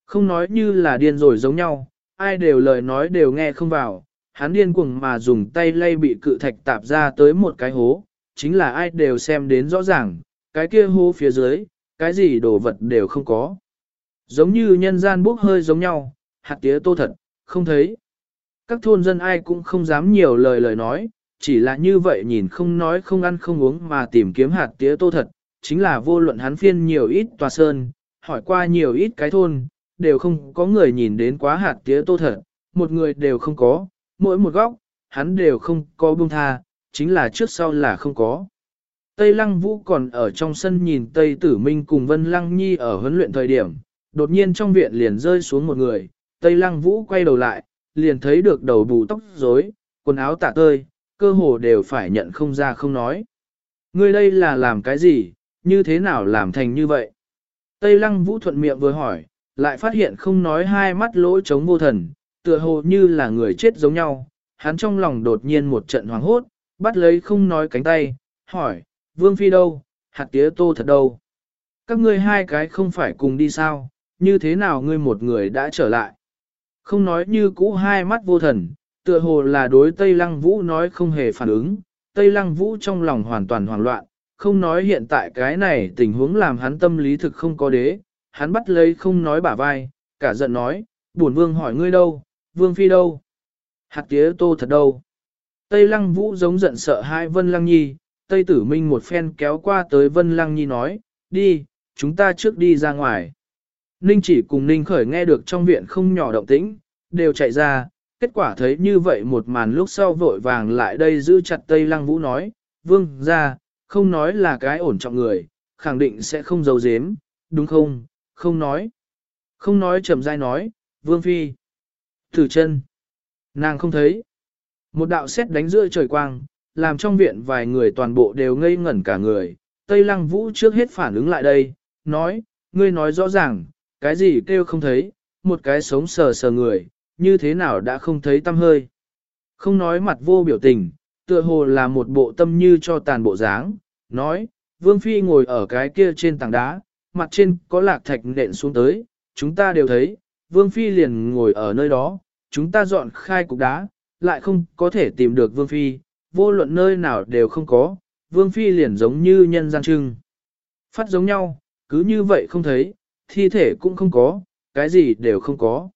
Không nói như là điên rồi giống nhau, ai đều lời nói đều nghe không vào, hắn điên cuồng mà dùng tay lay bị cự thạch tạp ra tới một cái hố, chính là ai đều xem đến rõ ràng, cái kia hố phía dưới, cái gì đồ vật đều không có. Giống như nhân gian bốc hơi giống nhau, hạt tía tô thật, không thấy. Các thôn dân ai cũng không dám nhiều lời lời nói, chỉ là như vậy nhìn không nói không ăn không uống mà tìm kiếm hạt tía tô thật, chính là vô luận hắn phiên nhiều ít tòa sơn, hỏi qua nhiều ít cái thôn, đều không có người nhìn đến quá hạt tía tô thật, một người đều không có, mỗi một góc, hắn đều không có buông tha, chính là trước sau là không có. Tây Lăng Vũ còn ở trong sân nhìn Tây Tử Minh cùng Vân Lăng Nhi ở huấn luyện thời điểm, đột nhiên trong viện liền rơi xuống một người, Tây Lăng Vũ quay đầu lại, liền thấy được đầu bù tóc rối, quần áo tả tơi, cơ hồ đều phải nhận không ra không nói. Ngươi đây là làm cái gì, như thế nào làm thành như vậy? Tây Lăng Vũ thuận miệng vừa hỏi, lại phát hiện không nói hai mắt lỗ trống vô thần, tựa hồ như là người chết giống nhau, hắn trong lòng đột nhiên một trận hoảng hốt, bắt lấy không nói cánh tay, hỏi, Vương Phi đâu, hạt tía tô thật đâu? Các ngươi hai cái không phải cùng đi sao, như thế nào ngươi một người đã trở lại? Không nói như cũ hai mắt vô thần, tựa hồ là đối Tây Lăng Vũ nói không hề phản ứng, Tây Lăng Vũ trong lòng hoàn toàn hoảng loạn, không nói hiện tại cái này tình huống làm hắn tâm lý thực không có đế, hắn bắt lấy không nói bả vai, cả giận nói, buồn vương hỏi ngươi đâu, vương phi đâu, hạt tía tô thật đâu. Tây Lăng Vũ giống giận sợ hai Vân Lăng Nhi, Tây Tử Minh một phen kéo qua tới Vân Lăng Nhi nói, đi, chúng ta trước đi ra ngoài. Ninh chỉ cùng Ninh khởi nghe được trong viện không nhỏ động tĩnh, đều chạy ra, kết quả thấy như vậy một màn lúc sau vội vàng lại đây giữ chặt Tây Lăng Vũ nói, vương ra, không nói là cái ổn trọng người, khẳng định sẽ không giấu giếm, đúng không, không nói. Không nói chậm rãi nói, vương phi. Thử chân. Nàng không thấy. Một đạo xét đánh giữa trời quang, làm trong viện vài người toàn bộ đều ngây ngẩn cả người. Tây lăng vũ trước hết phản ứng lại đây, nói, ngươi nói rõ ràng, cái gì kêu không thấy, một cái sống sờ sờ người, như thế nào đã không thấy tâm hơi. Không nói mặt vô biểu tình, tựa hồ là một bộ tâm như cho tàn bộ dáng, nói, Vương Phi ngồi ở cái kia trên tảng đá, mặt trên có lạc thạch nện xuống tới, chúng ta đều thấy, Vương Phi liền ngồi ở nơi đó, chúng ta dọn khai cục đá, lại không có thể tìm được Vương Phi, vô luận nơi nào đều không có, Vương Phi liền giống như nhân gian trưng. Phát giống nhau, cứ như vậy không thấy, thi thể cũng không có, cái gì đều không có.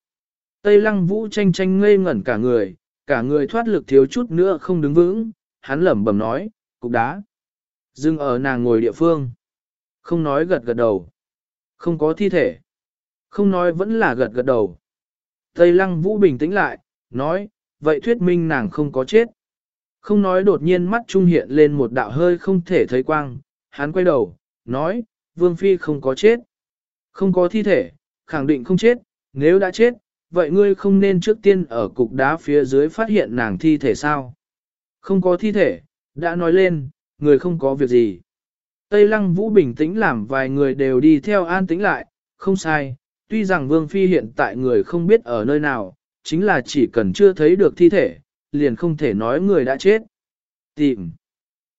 Tây lăng vũ tranh tranh ngây ngẩn cả người, cả người thoát lực thiếu chút nữa không đứng vững, hắn lẩm bẩm nói, cục đá. Dừng ở nàng ngồi địa phương. Không nói gật gật đầu. Không có thi thể. Không nói vẫn là gật gật đầu. Tây lăng vũ bình tĩnh lại, nói, vậy thuyết minh nàng không có chết. Không nói đột nhiên mắt trung hiện lên một đạo hơi không thể thấy quang, hắn quay đầu, nói, Vương Phi không có chết. Không có thi thể, khẳng định không chết, nếu đã chết, vậy ngươi không nên trước tiên ở cục đá phía dưới phát hiện nàng thi thể sao? Không có thi thể, đã nói lên, người không có việc gì. Tây Lăng Vũ bình tĩnh làm vài người đều đi theo an tĩnh lại, không sai, tuy rằng Vương Phi hiện tại người không biết ở nơi nào, chính là chỉ cần chưa thấy được thi thể, liền không thể nói người đã chết. Tìm.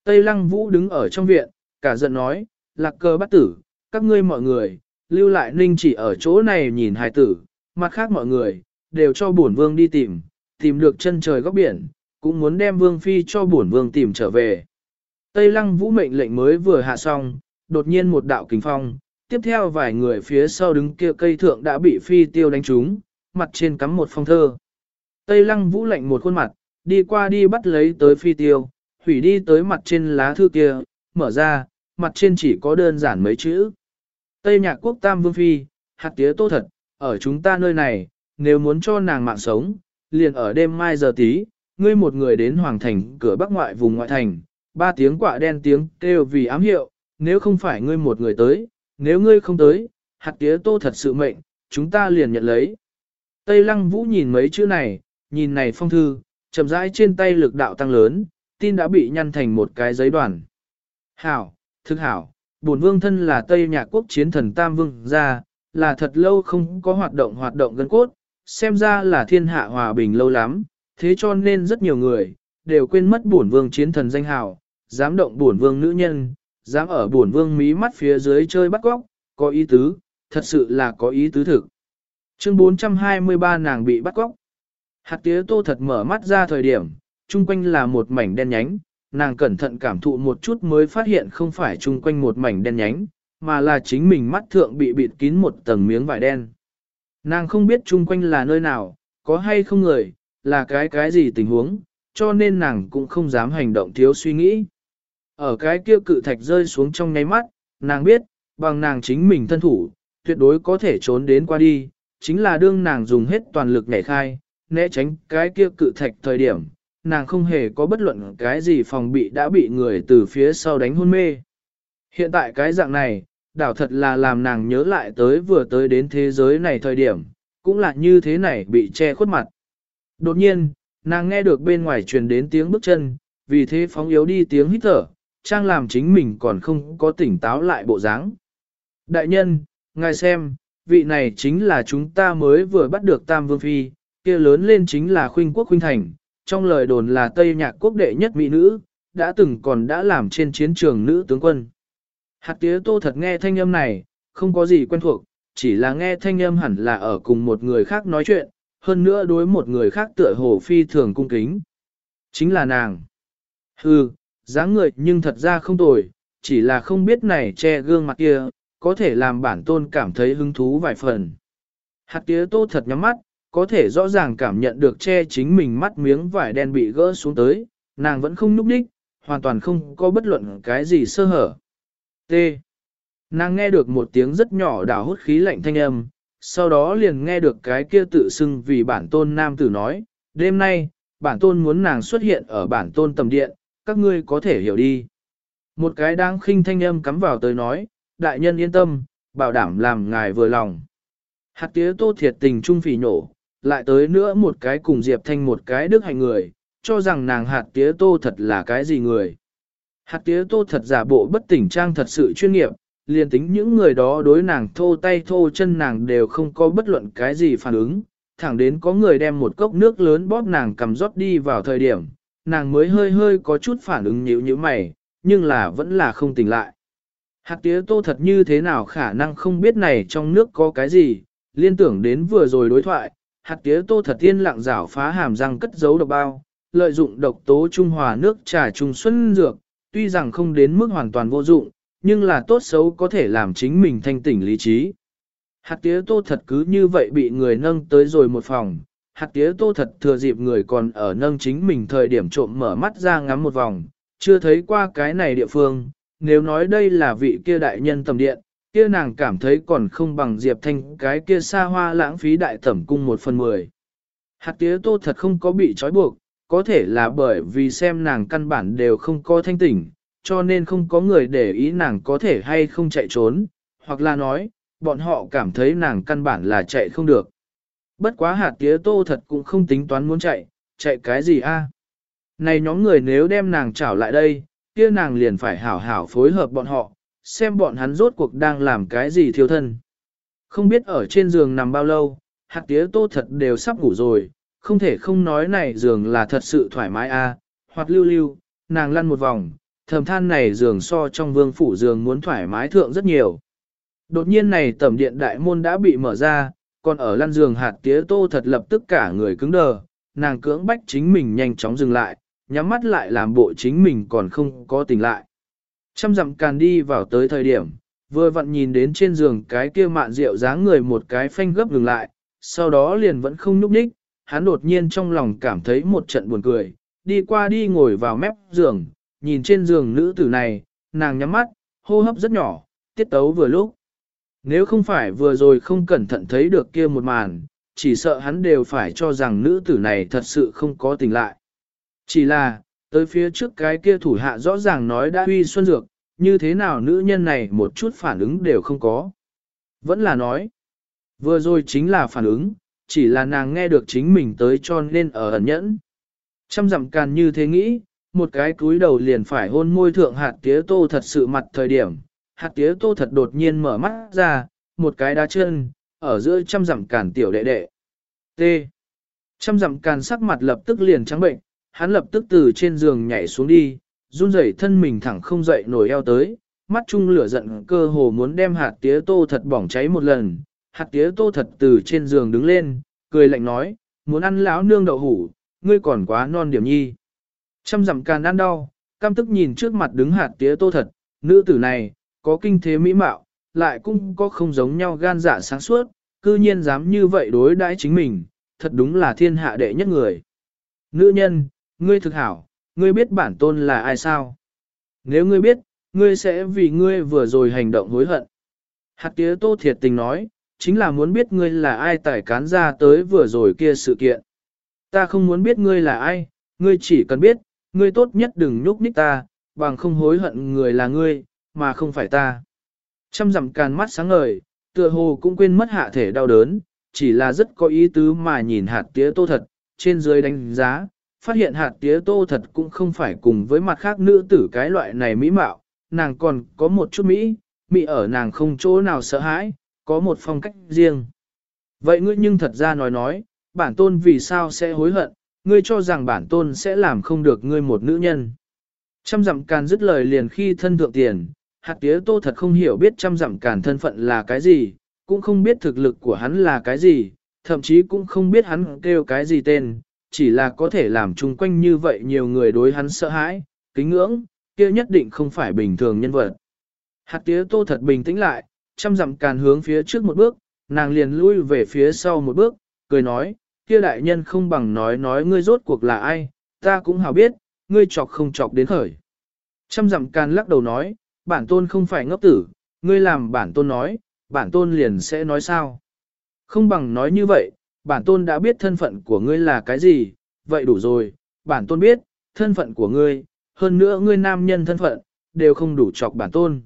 Tây Lăng Vũ đứng ở trong viện, cả giận nói, lạc cơ bắt tử, các ngươi mọi người, lưu lại ninh chỉ ở chỗ này nhìn hài tử, mặt khác mọi người, đều cho bổn vương đi tìm, tìm được chân trời góc biển, cũng muốn đem vương phi cho bổn vương tìm trở về. Tây lăng vũ mệnh lệnh mới vừa hạ xong, đột nhiên một đạo kính phong, tiếp theo vài người phía sau đứng kia cây thượng đã bị phi tiêu đánh trúng, mặt trên cắm một phong thơ. Tây lăng vũ lệnh một khuôn mặt, đi qua đi bắt lấy tới phi tiêu, hủy đi tới mặt trên lá thư kia, mở ra, mặt trên chỉ có đơn giản mấy chữ. Tây nhạc quốc tam vương phi, hạt tía tô thật, ở chúng ta nơi này, nếu muốn cho nàng mạng sống, liền ở đêm mai giờ tí, ngươi một người đến hoàng thành cửa bắc ngoại vùng ngoại thành, ba tiếng quạ đen tiếng kêu vì ám hiệu, nếu không phải ngươi một người tới, nếu ngươi không tới, hạt tía tô thật sự mệnh, chúng ta liền nhận lấy. Tây lăng vũ nhìn mấy chữ này, nhìn này phong thư, chậm rãi trên tay lực đạo tăng lớn, tin đã bị nhăn thành một cái giấy đoàn. Hảo, thức hảo, bổn vương thân là Tây Nhạc Quốc chiến thần Tam Vương gia, là thật lâu không có hoạt động hoạt động gân cốt, xem ra là thiên hạ hòa bình lâu lắm, thế cho nên rất nhiều người, đều quên mất bổn vương chiến thần danh hào, dám động bổn vương nữ nhân, dám ở bổn vương mí mắt phía dưới chơi bắt góc, có ý tứ, thật sự là có ý tứ thực. Chương 423 nàng bị bắt góc. Hạt tía tô thật mở mắt ra thời điểm, chung quanh là một mảnh đen nhánh, nàng cẩn thận cảm thụ một chút mới phát hiện không phải chung quanh một mảnh đen nhánh, mà là chính mình mắt thượng bị bịt kín một tầng miếng vải đen. Nàng không biết chung quanh là nơi nào, có hay không người, là cái cái gì tình huống, cho nên nàng cũng không dám hành động thiếu suy nghĩ. Ở cái kia cự thạch rơi xuống trong nháy mắt, nàng biết, bằng nàng chính mình thân thủ, tuyệt đối có thể trốn đến qua đi, chính là đương nàng dùng hết toàn lực nhảy khai, né tránh cái kia cự thạch thời điểm, nàng không hề có bất luận cái gì phòng bị đã bị người từ phía sau đánh hôn mê. Hiện tại cái dạng này, đảo thật là làm nàng nhớ lại tới vừa tới đến thế giới này thời điểm, cũng là như thế này bị che khuất mặt. Đột nhiên, nàng nghe được bên ngoài truyền đến tiếng bước chân, vì thế phóng yếu đi tiếng hít thở, trang làm chính mình còn không có tỉnh táo lại bộ dáng. Đại nhân, ngài xem, vị này chính là chúng ta mới vừa bắt được Tam Vương Phi, kia lớn lên chính là Khuynh Quốc Khuynh Thành, trong lời đồn là Tây Nhạc Quốc đệ nhất mỹ nữ, đã từng còn đã làm trên chiến trường nữ tướng quân. Hạt tía tô thật nghe thanh âm này, không có gì quen thuộc, chỉ là nghe thanh âm hẳn là ở cùng một người khác nói chuyện, hơn nữa đối một người khác tựa hồ phi thường cung kính. Chính là nàng. Hừ, dáng người nhưng thật ra không tồi, chỉ là không biết này che gương mặt kia, có thể làm bản tôn cảm thấy hứng thú vài phần. Hạt tía tô thật nhắm mắt, có thể rõ ràng cảm nhận được che chính mình mắt miếng vải đen bị gỡ xuống tới, nàng vẫn không núp đích, hoàn toàn không có bất luận cái gì sơ hở. T. Nàng nghe được một tiếng rất nhỏ đảo hút khí lạnh thanh âm, sau đó liền nghe được cái kia tự xưng vì bản tôn nam tử nói, đêm nay, bản tôn muốn nàng xuất hiện ở bản tôn tầm điện, các ngươi có thể hiểu đi. Một cái đang khinh thanh âm cắm vào tới nói, đại nhân yên tâm, bảo đảm làm ngài vừa lòng. Hạt tía tô thiệt tình trung phỉ nổ, lại tới nữa một cái cùng Diệp Thanh một cái đức hạnh người, cho rằng nàng hạt tía tô thật là cái gì người. Hạt tía tô thật giả bộ bất tỉnh trang thật sự chuyên nghiệp, liền tính những người đó đối nàng thô tay thô chân nàng đều không có bất luận cái gì phản ứng, thẳng đến có người đem một cốc nước lớn bóp nàng cầm rót đi vào thời điểm, nàng mới hơi hơi có chút phản ứng nhíu như mày, nhưng là vẫn là không tỉnh lại. Hạt tía tô thật như thế nào khả năng không biết này trong nước có cái gì, liên tưởng đến vừa rồi đối thoại, hạt tía tô thật tiên lặng rảo phá hàm răng cất giấu độc bao, lợi dụng độc tố trung hòa nước trà trung xuân dược, tuy rằng không đến mức hoàn toàn vô dụng, nhưng là tốt xấu có thể làm chính mình thanh tỉnh lý trí. Hạt tía tô thật cứ như vậy bị người nâng tới rồi một phòng, hạt tía tô thật thừa dịp người còn ở nâng chính mình thời điểm trộm mở mắt ra ngắm một vòng, chưa thấy qua cái này địa phương, nếu nói đây là vị kia đại nhân tầm điện, kia nàng cảm thấy còn không bằng Diệp Thanh cái kia xa hoa lãng phí đại tẩm cung một phần mười. Hạt tía tô thật không có bị trói buộc, có thể là bởi vì xem nàng căn bản đều không có thanh tỉnh, cho nên không có người để ý nàng có thể hay không chạy trốn, hoặc là nói, bọn họ cảm thấy nàng căn bản là chạy không được. Bất quá hạt tía tô thật cũng không tính toán muốn chạy, chạy cái gì a? Này nhóm người nếu đem nàng trảo lại đây, kia nàng liền phải hảo hảo phối hợp bọn họ, xem bọn hắn rốt cuộc đang làm cái gì thiêu thân. Không biết ở trên giường nằm bao lâu, hạt tía tô thật đều sắp ngủ rồi, không thể không nói này giường là thật sự thoải mái a, hoặc lưu lưu, nàng lăn một vòng, thầm than này giường so trong vương phủ giường muốn thoải mái thượng rất nhiều. Đột nhiên này tẩm điện đại môn đã bị mở ra, còn ở lăn giường hạt tía tô thật lập tức cả người cứng đờ, nàng cưỡng bách chính mình nhanh chóng dừng lại, nhắm mắt lại làm bộ chính mình còn không có tỉnh lại. Trăm dặm càn đi vào tới thời điểm, vừa vặn nhìn đến trên giường cái kia mạn rượu dáng người một cái phanh gấp ngừng lại, sau đó liền vẫn không nhúc nhích, hắn đột nhiên trong lòng cảm thấy một trận buồn cười, đi qua đi ngồi vào mép giường, nhìn trên giường nữ tử này, nàng nhắm mắt, hô hấp rất nhỏ, tiết tấu vừa lúc. Nếu không phải vừa rồi không cẩn thận thấy được kia một màn, chỉ sợ hắn đều phải cho rằng nữ tử này thật sự không có tình lại. Chỉ là, tới phía trước cái kia thủ hạ rõ ràng nói đã huy xuân dược, như thế nào nữ nhân này một chút phản ứng đều không có. Vẫn là nói, vừa rồi chính là phản ứng, chỉ là nàng nghe được chính mình tới cho nên ở ẩn nhẫn. Trăm dặm càn như thế nghĩ, một cái cúi đầu liền phải hôn môi thượng hạt tía tô thật sự mặt thời điểm, hạt tía tô thật đột nhiên mở mắt ra, một cái đá chân, ở giữa trăm dặm càn tiểu đệ đệ. T. Trăm dặm càn sắc mặt lập tức liền trắng bệnh, hắn lập tức từ trên giường nhảy xuống đi, run rẩy thân mình thẳng không dậy nổi eo tới, mắt chung lửa giận cơ hồ muốn đem hạt tía tô thật bỏng cháy một lần. Hạt tía tô thật từ trên giường đứng lên, cười lạnh nói, muốn ăn lão nương đậu hủ, ngươi còn quá non điểm nhi. Trăm dặm càn ăn đau, cam tức nhìn trước mặt đứng hạt tía tô thật, nữ tử này, có kinh thế mỹ mạo, lại cũng có không giống nhau gan dạ sáng suốt, cư nhiên dám như vậy đối đãi chính mình, thật đúng là thiên hạ đệ nhất người. Nữ nhân, ngươi thực hảo, ngươi biết bản tôn là ai sao? Nếu ngươi biết, ngươi sẽ vì ngươi vừa rồi hành động hối hận. Hạt tía tô thiệt tình nói, chính là muốn biết ngươi là ai tải cán ra tới vừa rồi kia sự kiện. Ta không muốn biết ngươi là ai, ngươi chỉ cần biết, ngươi tốt nhất đừng nhúc nhích ta, bằng không hối hận người là ngươi, mà không phải ta. Trăm dặm càn mắt sáng ngời, tựa hồ cũng quên mất hạ thể đau đớn, chỉ là rất có ý tứ mà nhìn hạt tía tô thật, trên dưới đánh giá, phát hiện hạt tía tô thật cũng không phải cùng với mặt khác nữ tử cái loại này mỹ mạo, nàng còn có một chút mỹ, mỹ ở nàng không chỗ nào sợ hãi, có một phong cách riêng. Vậy ngươi nhưng thật ra nói nói, bản tôn vì sao sẽ hối hận, ngươi cho rằng bản tôn sẽ làm không được ngươi một nữ nhân. Trăm dặm càn dứt lời liền khi thân thượng tiền, hạt tía tô thật không hiểu biết trăm dặm càn thân phận là cái gì, cũng không biết thực lực của hắn là cái gì, thậm chí cũng không biết hắn kêu cái gì tên, chỉ là có thể làm chung quanh như vậy nhiều người đối hắn sợ hãi, kính ngưỡng, kia nhất định không phải bình thường nhân vật. Hạt tía tô thật bình tĩnh lại, chăm dặm càn hướng phía trước một bước, nàng liền lui về phía sau một bước, cười nói, kia đại nhân không bằng nói nói ngươi rốt cuộc là ai, ta cũng hào biết, ngươi chọc không chọc đến khởi. chăm dặm càn lắc đầu nói, bản tôn không phải ngốc tử, ngươi làm bản tôn nói, bản tôn liền sẽ nói sao. Không bằng nói như vậy, bản tôn đã biết thân phận của ngươi là cái gì, vậy đủ rồi, bản tôn biết, thân phận của ngươi, hơn nữa ngươi nam nhân thân phận, đều không đủ chọc bản tôn.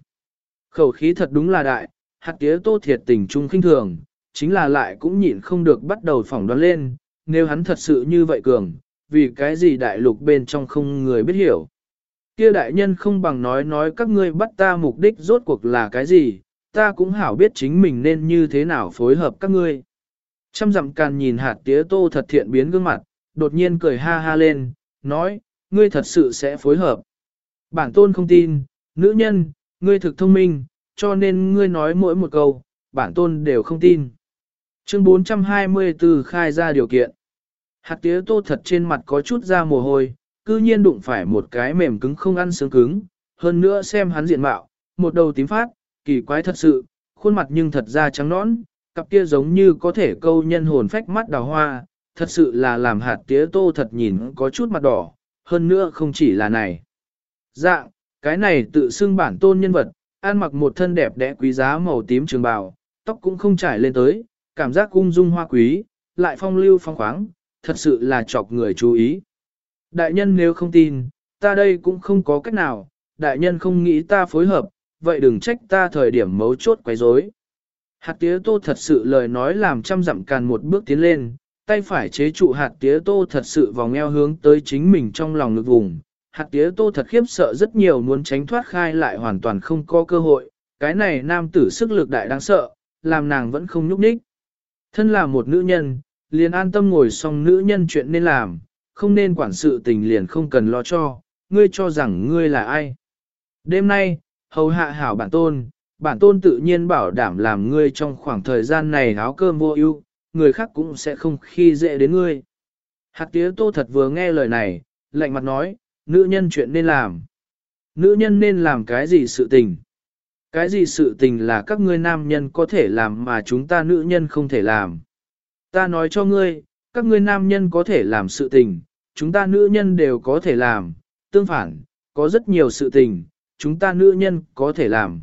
Khẩu khí thật đúng là đại, hạt tía tô thiệt tình trung khinh thường, chính là lại cũng nhịn không được bắt đầu phỏng đoán lên, nếu hắn thật sự như vậy cường, vì cái gì đại lục bên trong không người biết hiểu. Kia đại nhân không bằng nói nói các ngươi bắt ta mục đích rốt cuộc là cái gì, ta cũng hảo biết chính mình nên như thế nào phối hợp các ngươi. Trăm dặm càn nhìn hạt tía tô thật thiện biến gương mặt, đột nhiên cười ha ha lên, nói, ngươi thật sự sẽ phối hợp. Bản tôn không tin, nữ nhân, ngươi thực thông minh, cho nên ngươi nói mỗi một câu, bản tôn đều không tin. Chương 424 khai ra điều kiện. Hạt tía tô thật trên mặt có chút da mồ hôi, cư nhiên đụng phải một cái mềm cứng không ăn sướng cứng, hơn nữa xem hắn diện mạo, một đầu tím phát, kỳ quái thật sự, khuôn mặt nhưng thật ra trắng nõn, cặp kia giống như có thể câu nhân hồn phách mắt đào hoa, thật sự là làm hạt tía tô thật nhìn có chút mặt đỏ, hơn nữa không chỉ là này. Dạng, cái này tự xưng bản tôn nhân vật, ăn mặc một thân đẹp đẽ quý giá màu tím trường bào, tóc cũng không trải lên tới, cảm giác cung dung hoa quý, lại phong lưu phong khoáng, thật sự là chọc người chú ý. Đại nhân nếu không tin, ta đây cũng không có cách nào, đại nhân không nghĩ ta phối hợp, vậy đừng trách ta thời điểm mấu chốt quấy rối. Hạt tía tô thật sự lời nói làm trăm dặm càn một bước tiến lên, tay phải chế trụ hạt tía tô thật sự vòng eo hướng tới chính mình trong lòng ngực vùng. Hạt tía tô thật khiếp sợ rất nhiều muốn tránh thoát khai lại hoàn toàn không có cơ hội, cái này nam tử sức lực đại đáng sợ, làm nàng vẫn không nhúc nhích. Thân là một nữ nhân, liền an tâm ngồi xong nữ nhân chuyện nên làm, không nên quản sự tình liền không cần lo cho, ngươi cho rằng ngươi là ai. Đêm nay, hầu hạ hảo bản tôn, bản tôn tự nhiên bảo đảm làm ngươi trong khoảng thời gian này áo cơm vô ưu, người khác cũng sẽ không khi dễ đến ngươi. Hạt tía tô thật vừa nghe lời này, lạnh mặt nói, nữ nhân chuyện nên làm. Nữ nhân nên làm cái gì sự tình? Cái gì sự tình là các ngươi nam nhân có thể làm mà chúng ta nữ nhân không thể làm? Ta nói cho ngươi, các ngươi nam nhân có thể làm sự tình, chúng ta nữ nhân đều có thể làm, tương phản, có rất nhiều sự tình, chúng ta nữ nhân có thể làm.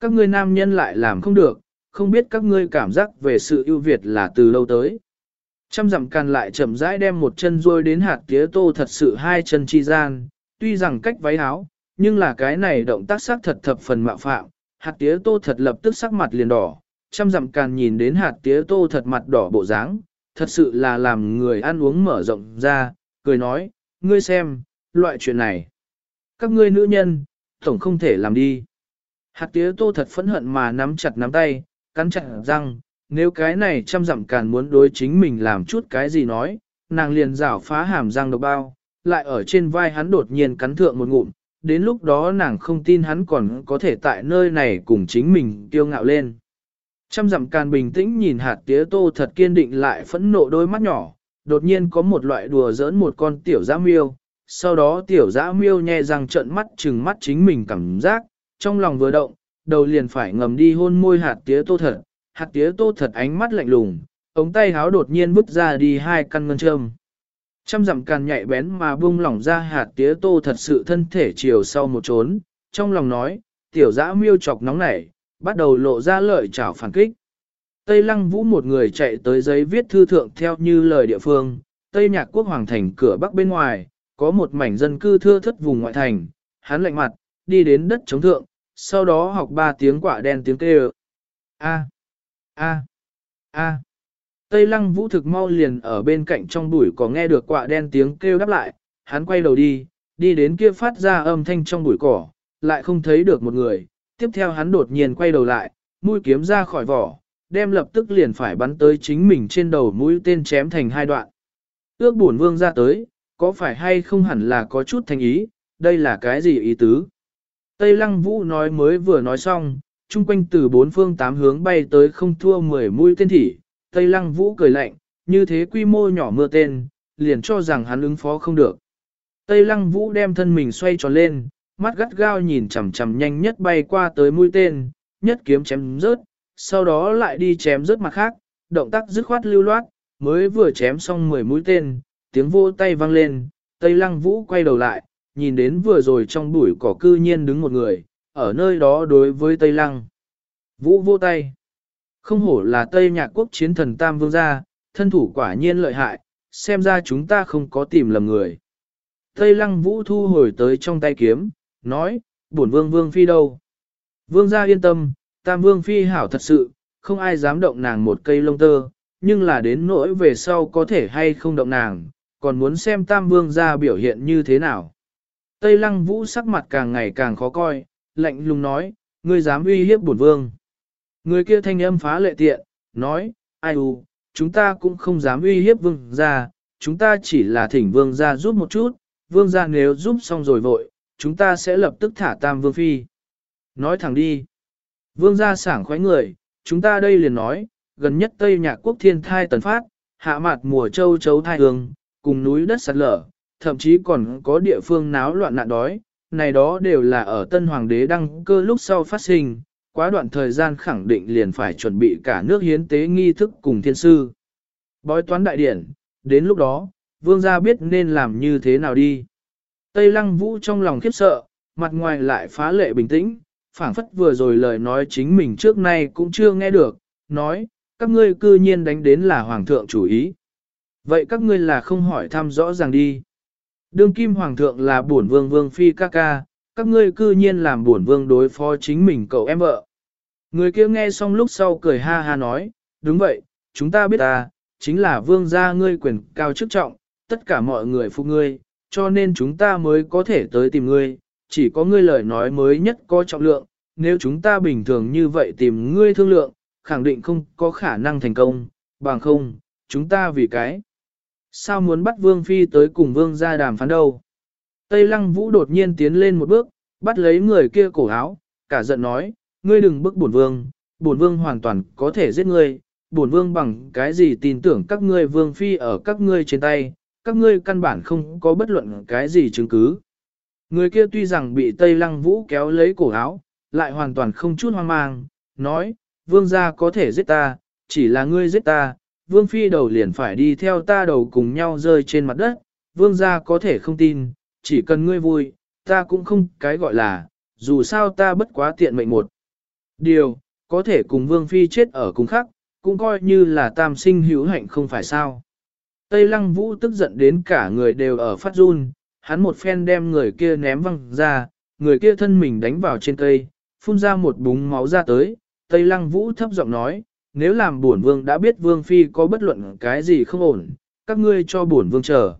Các ngươi nam nhân lại làm không được, không biết các ngươi cảm giác về sự ưu việt là từ lâu tới. Trăm dặm càn lại chậm rãi đem một chân rôi đến hạt tía tô thật sự hai chân chi gian, tuy rằng cách váy áo, nhưng là cái này động tác sắc thật thập phần mạo phạm, hạt tía tô thật lập tức sắc mặt liền đỏ, trăm dặm càn nhìn đến hạt tía tô thật mặt đỏ bộ dáng, thật sự là làm người ăn uống mở rộng ra, cười nói, ngươi xem, loại chuyện này. Các ngươi nữ nhân, tổng không thể làm đi. Hạt tía tô thật phẫn hận mà nắm chặt nắm tay, cắn chặt răng, nếu cái này chăm dặm càn muốn đối chính mình làm chút cái gì nói, nàng liền rảo phá hàm răng độc bao, lại ở trên vai hắn đột nhiên cắn thượng một ngụm, đến lúc đó nàng không tin hắn còn có thể tại nơi này cùng chính mình kiêu ngạo lên. Trăm dặm càn bình tĩnh nhìn hạt tía tô thật kiên định lại phẫn nộ đôi mắt nhỏ, đột nhiên có một loại đùa giỡn một con tiểu giã miêu, sau đó tiểu giã miêu nhẹ răng trận mắt chừng mắt chính mình cảm giác, trong lòng vừa động, đầu liền phải ngầm đi hôn môi hạt tía tô thật, hạt tía tô thật ánh mắt lạnh lùng, ống tay háo đột nhiên vứt ra đi hai căn ngân châm. Trăm dặm càn nhạy bén mà buông lỏng ra hạt tía tô thật sự thân thể chiều sau một trốn, trong lòng nói, tiểu dã miêu chọc nóng nảy, bắt đầu lộ ra lợi chảo phản kích. Tây Lăng Vũ một người chạy tới giấy viết thư thượng theo như lời địa phương, Tây Nhạc Quốc Hoàng Thành cửa bắc bên ngoài, có một mảnh dân cư thưa thất vùng ngoại thành, hắn lạnh mặt, đi đến đất chống thượng, sau đó học ba tiếng quả đen tiếng kêu. A, A, A. Tây Lăng Vũ thực mau liền ở bên cạnh trong bụi có nghe được quả đen tiếng kêu đáp lại, hắn quay đầu đi, đi đến kia phát ra âm thanh trong bụi cỏ, lại không thấy được một người, tiếp theo hắn đột nhiên quay đầu lại, mũi kiếm ra khỏi vỏ, đem lập tức liền phải bắn tới chính mình trên đầu mũi tên chém thành hai đoạn. Ước buồn vương ra tới, có phải hay không hẳn là có chút thành ý, đây là cái gì ý tứ? Tây Lăng Vũ nói mới vừa nói xong, chung quanh từ bốn phương tám hướng bay tới không thua mười mũi tên thỉ. Tây Lăng Vũ cười lạnh, như thế quy mô nhỏ mưa tên, liền cho rằng hắn ứng phó không được. Tây Lăng Vũ đem thân mình xoay tròn lên, mắt gắt gao nhìn chằm chằm nhanh nhất bay qua tới mũi tên, nhất kiếm chém rớt, sau đó lại đi chém rớt mặt khác, động tác dứt khoát lưu loát, mới vừa chém xong 10 mũi tên, tiếng vô tay vang lên, Tây Lăng Vũ quay đầu lại, nhìn đến vừa rồi trong bụi cỏ cư nhiên đứng một người, ở nơi đó đối với Tây Lăng. Vũ vô tay. Không hổ là Tây Nhạc Quốc chiến thần Tam Vương gia, thân thủ quả nhiên lợi hại, xem ra chúng ta không có tìm lầm người. Tây lăng vũ thu hồi tới trong tay kiếm, nói, bổn vương vương phi đâu. Vương gia yên tâm, tam vương phi hảo thật sự, không ai dám động nàng một cây lông tơ, nhưng là đến nỗi về sau có thể hay không động nàng, còn muốn xem tam vương gia biểu hiện như thế nào. Tây lăng vũ sắc mặt càng ngày càng khó coi, lạnh lùng nói, ngươi dám uy hiếp bổn vương. Người kia thanh âm phá lệ tiện, nói, ai u, chúng ta cũng không dám uy hiếp vương gia, chúng ta chỉ là thỉnh vương gia giúp một chút, vương gia nếu giúp xong rồi vội, chúng ta sẽ lập tức thả tam vương phi. Nói thẳng đi. Vương gia sảng khoái người, chúng ta đây liền nói, gần nhất Tây Nhạc Quốc thiên thai tần phát, hạ mặt mùa châu chấu thai hương, cùng núi đất sạt lở, thậm chí còn có địa phương náo loạn nạn đói, này đó đều là ở Tân Hoàng đế đăng cơ lúc sau phát sinh, quá đoạn thời gian khẳng định liền phải chuẩn bị cả nước hiến tế nghi thức cùng thiên sư. Bói toán đại điển, đến lúc đó, vương gia biết nên làm như thế nào đi. Tây lăng vũ trong lòng khiếp sợ, mặt ngoài lại phá lệ bình tĩnh, phảng phất vừa rồi lời nói chính mình trước nay cũng chưa nghe được, nói, các ngươi cư nhiên đánh đến là hoàng thượng chủ ý. Vậy các ngươi là không hỏi thăm rõ ràng đi. Đương kim hoàng thượng là bổn vương vương phi ca ca, các ngươi cư nhiên làm bổn vương đối phó chính mình cậu em vợ. Người kia nghe xong lúc sau cười ha ha nói, đúng vậy, chúng ta biết ta, chính là vương gia ngươi quyền cao chức trọng, tất cả mọi người phục ngươi, cho nên chúng ta mới có thể tới tìm ngươi, chỉ có ngươi lời nói mới nhất có trọng lượng, nếu chúng ta bình thường như vậy tìm ngươi thương lượng, khẳng định không có khả năng thành công, bằng không, chúng ta vì cái. Sao muốn bắt Vương Phi tới cùng Vương ra đàm phán đâu? Tây Lăng Vũ đột nhiên tiến lên một bước, bắt lấy người kia cổ áo, cả giận nói, ngươi đừng bức bổn Vương, bổn Vương hoàn toàn có thể giết ngươi, bổn Vương bằng cái gì tin tưởng các ngươi Vương Phi ở các ngươi trên tay, các ngươi căn bản không có bất luận cái gì chứng cứ. Người kia tuy rằng bị Tây Lăng Vũ kéo lấy cổ áo, lại hoàn toàn không chút hoang mang, nói, vương gia có thể giết ta, chỉ là ngươi giết ta, vương phi đầu liền phải đi theo ta đầu cùng nhau rơi trên mặt đất, vương gia có thể không tin, chỉ cần ngươi vui, ta cũng không cái gọi là, dù sao ta bất quá tiện mệnh một. Điều, có thể cùng vương phi chết ở cùng khắc, cũng coi như là tam sinh hữu hạnh không phải sao. Tây lăng vũ tức giận đến cả người đều ở phát run, hắn một phen đem người kia ném văng ra, người kia thân mình đánh vào trên cây, phun ra một búng máu ra tới, Tây Lăng Vũ thấp giọng nói, nếu làm bổn vương đã biết vương phi có bất luận cái gì không ổn, các ngươi cho bổn vương chờ.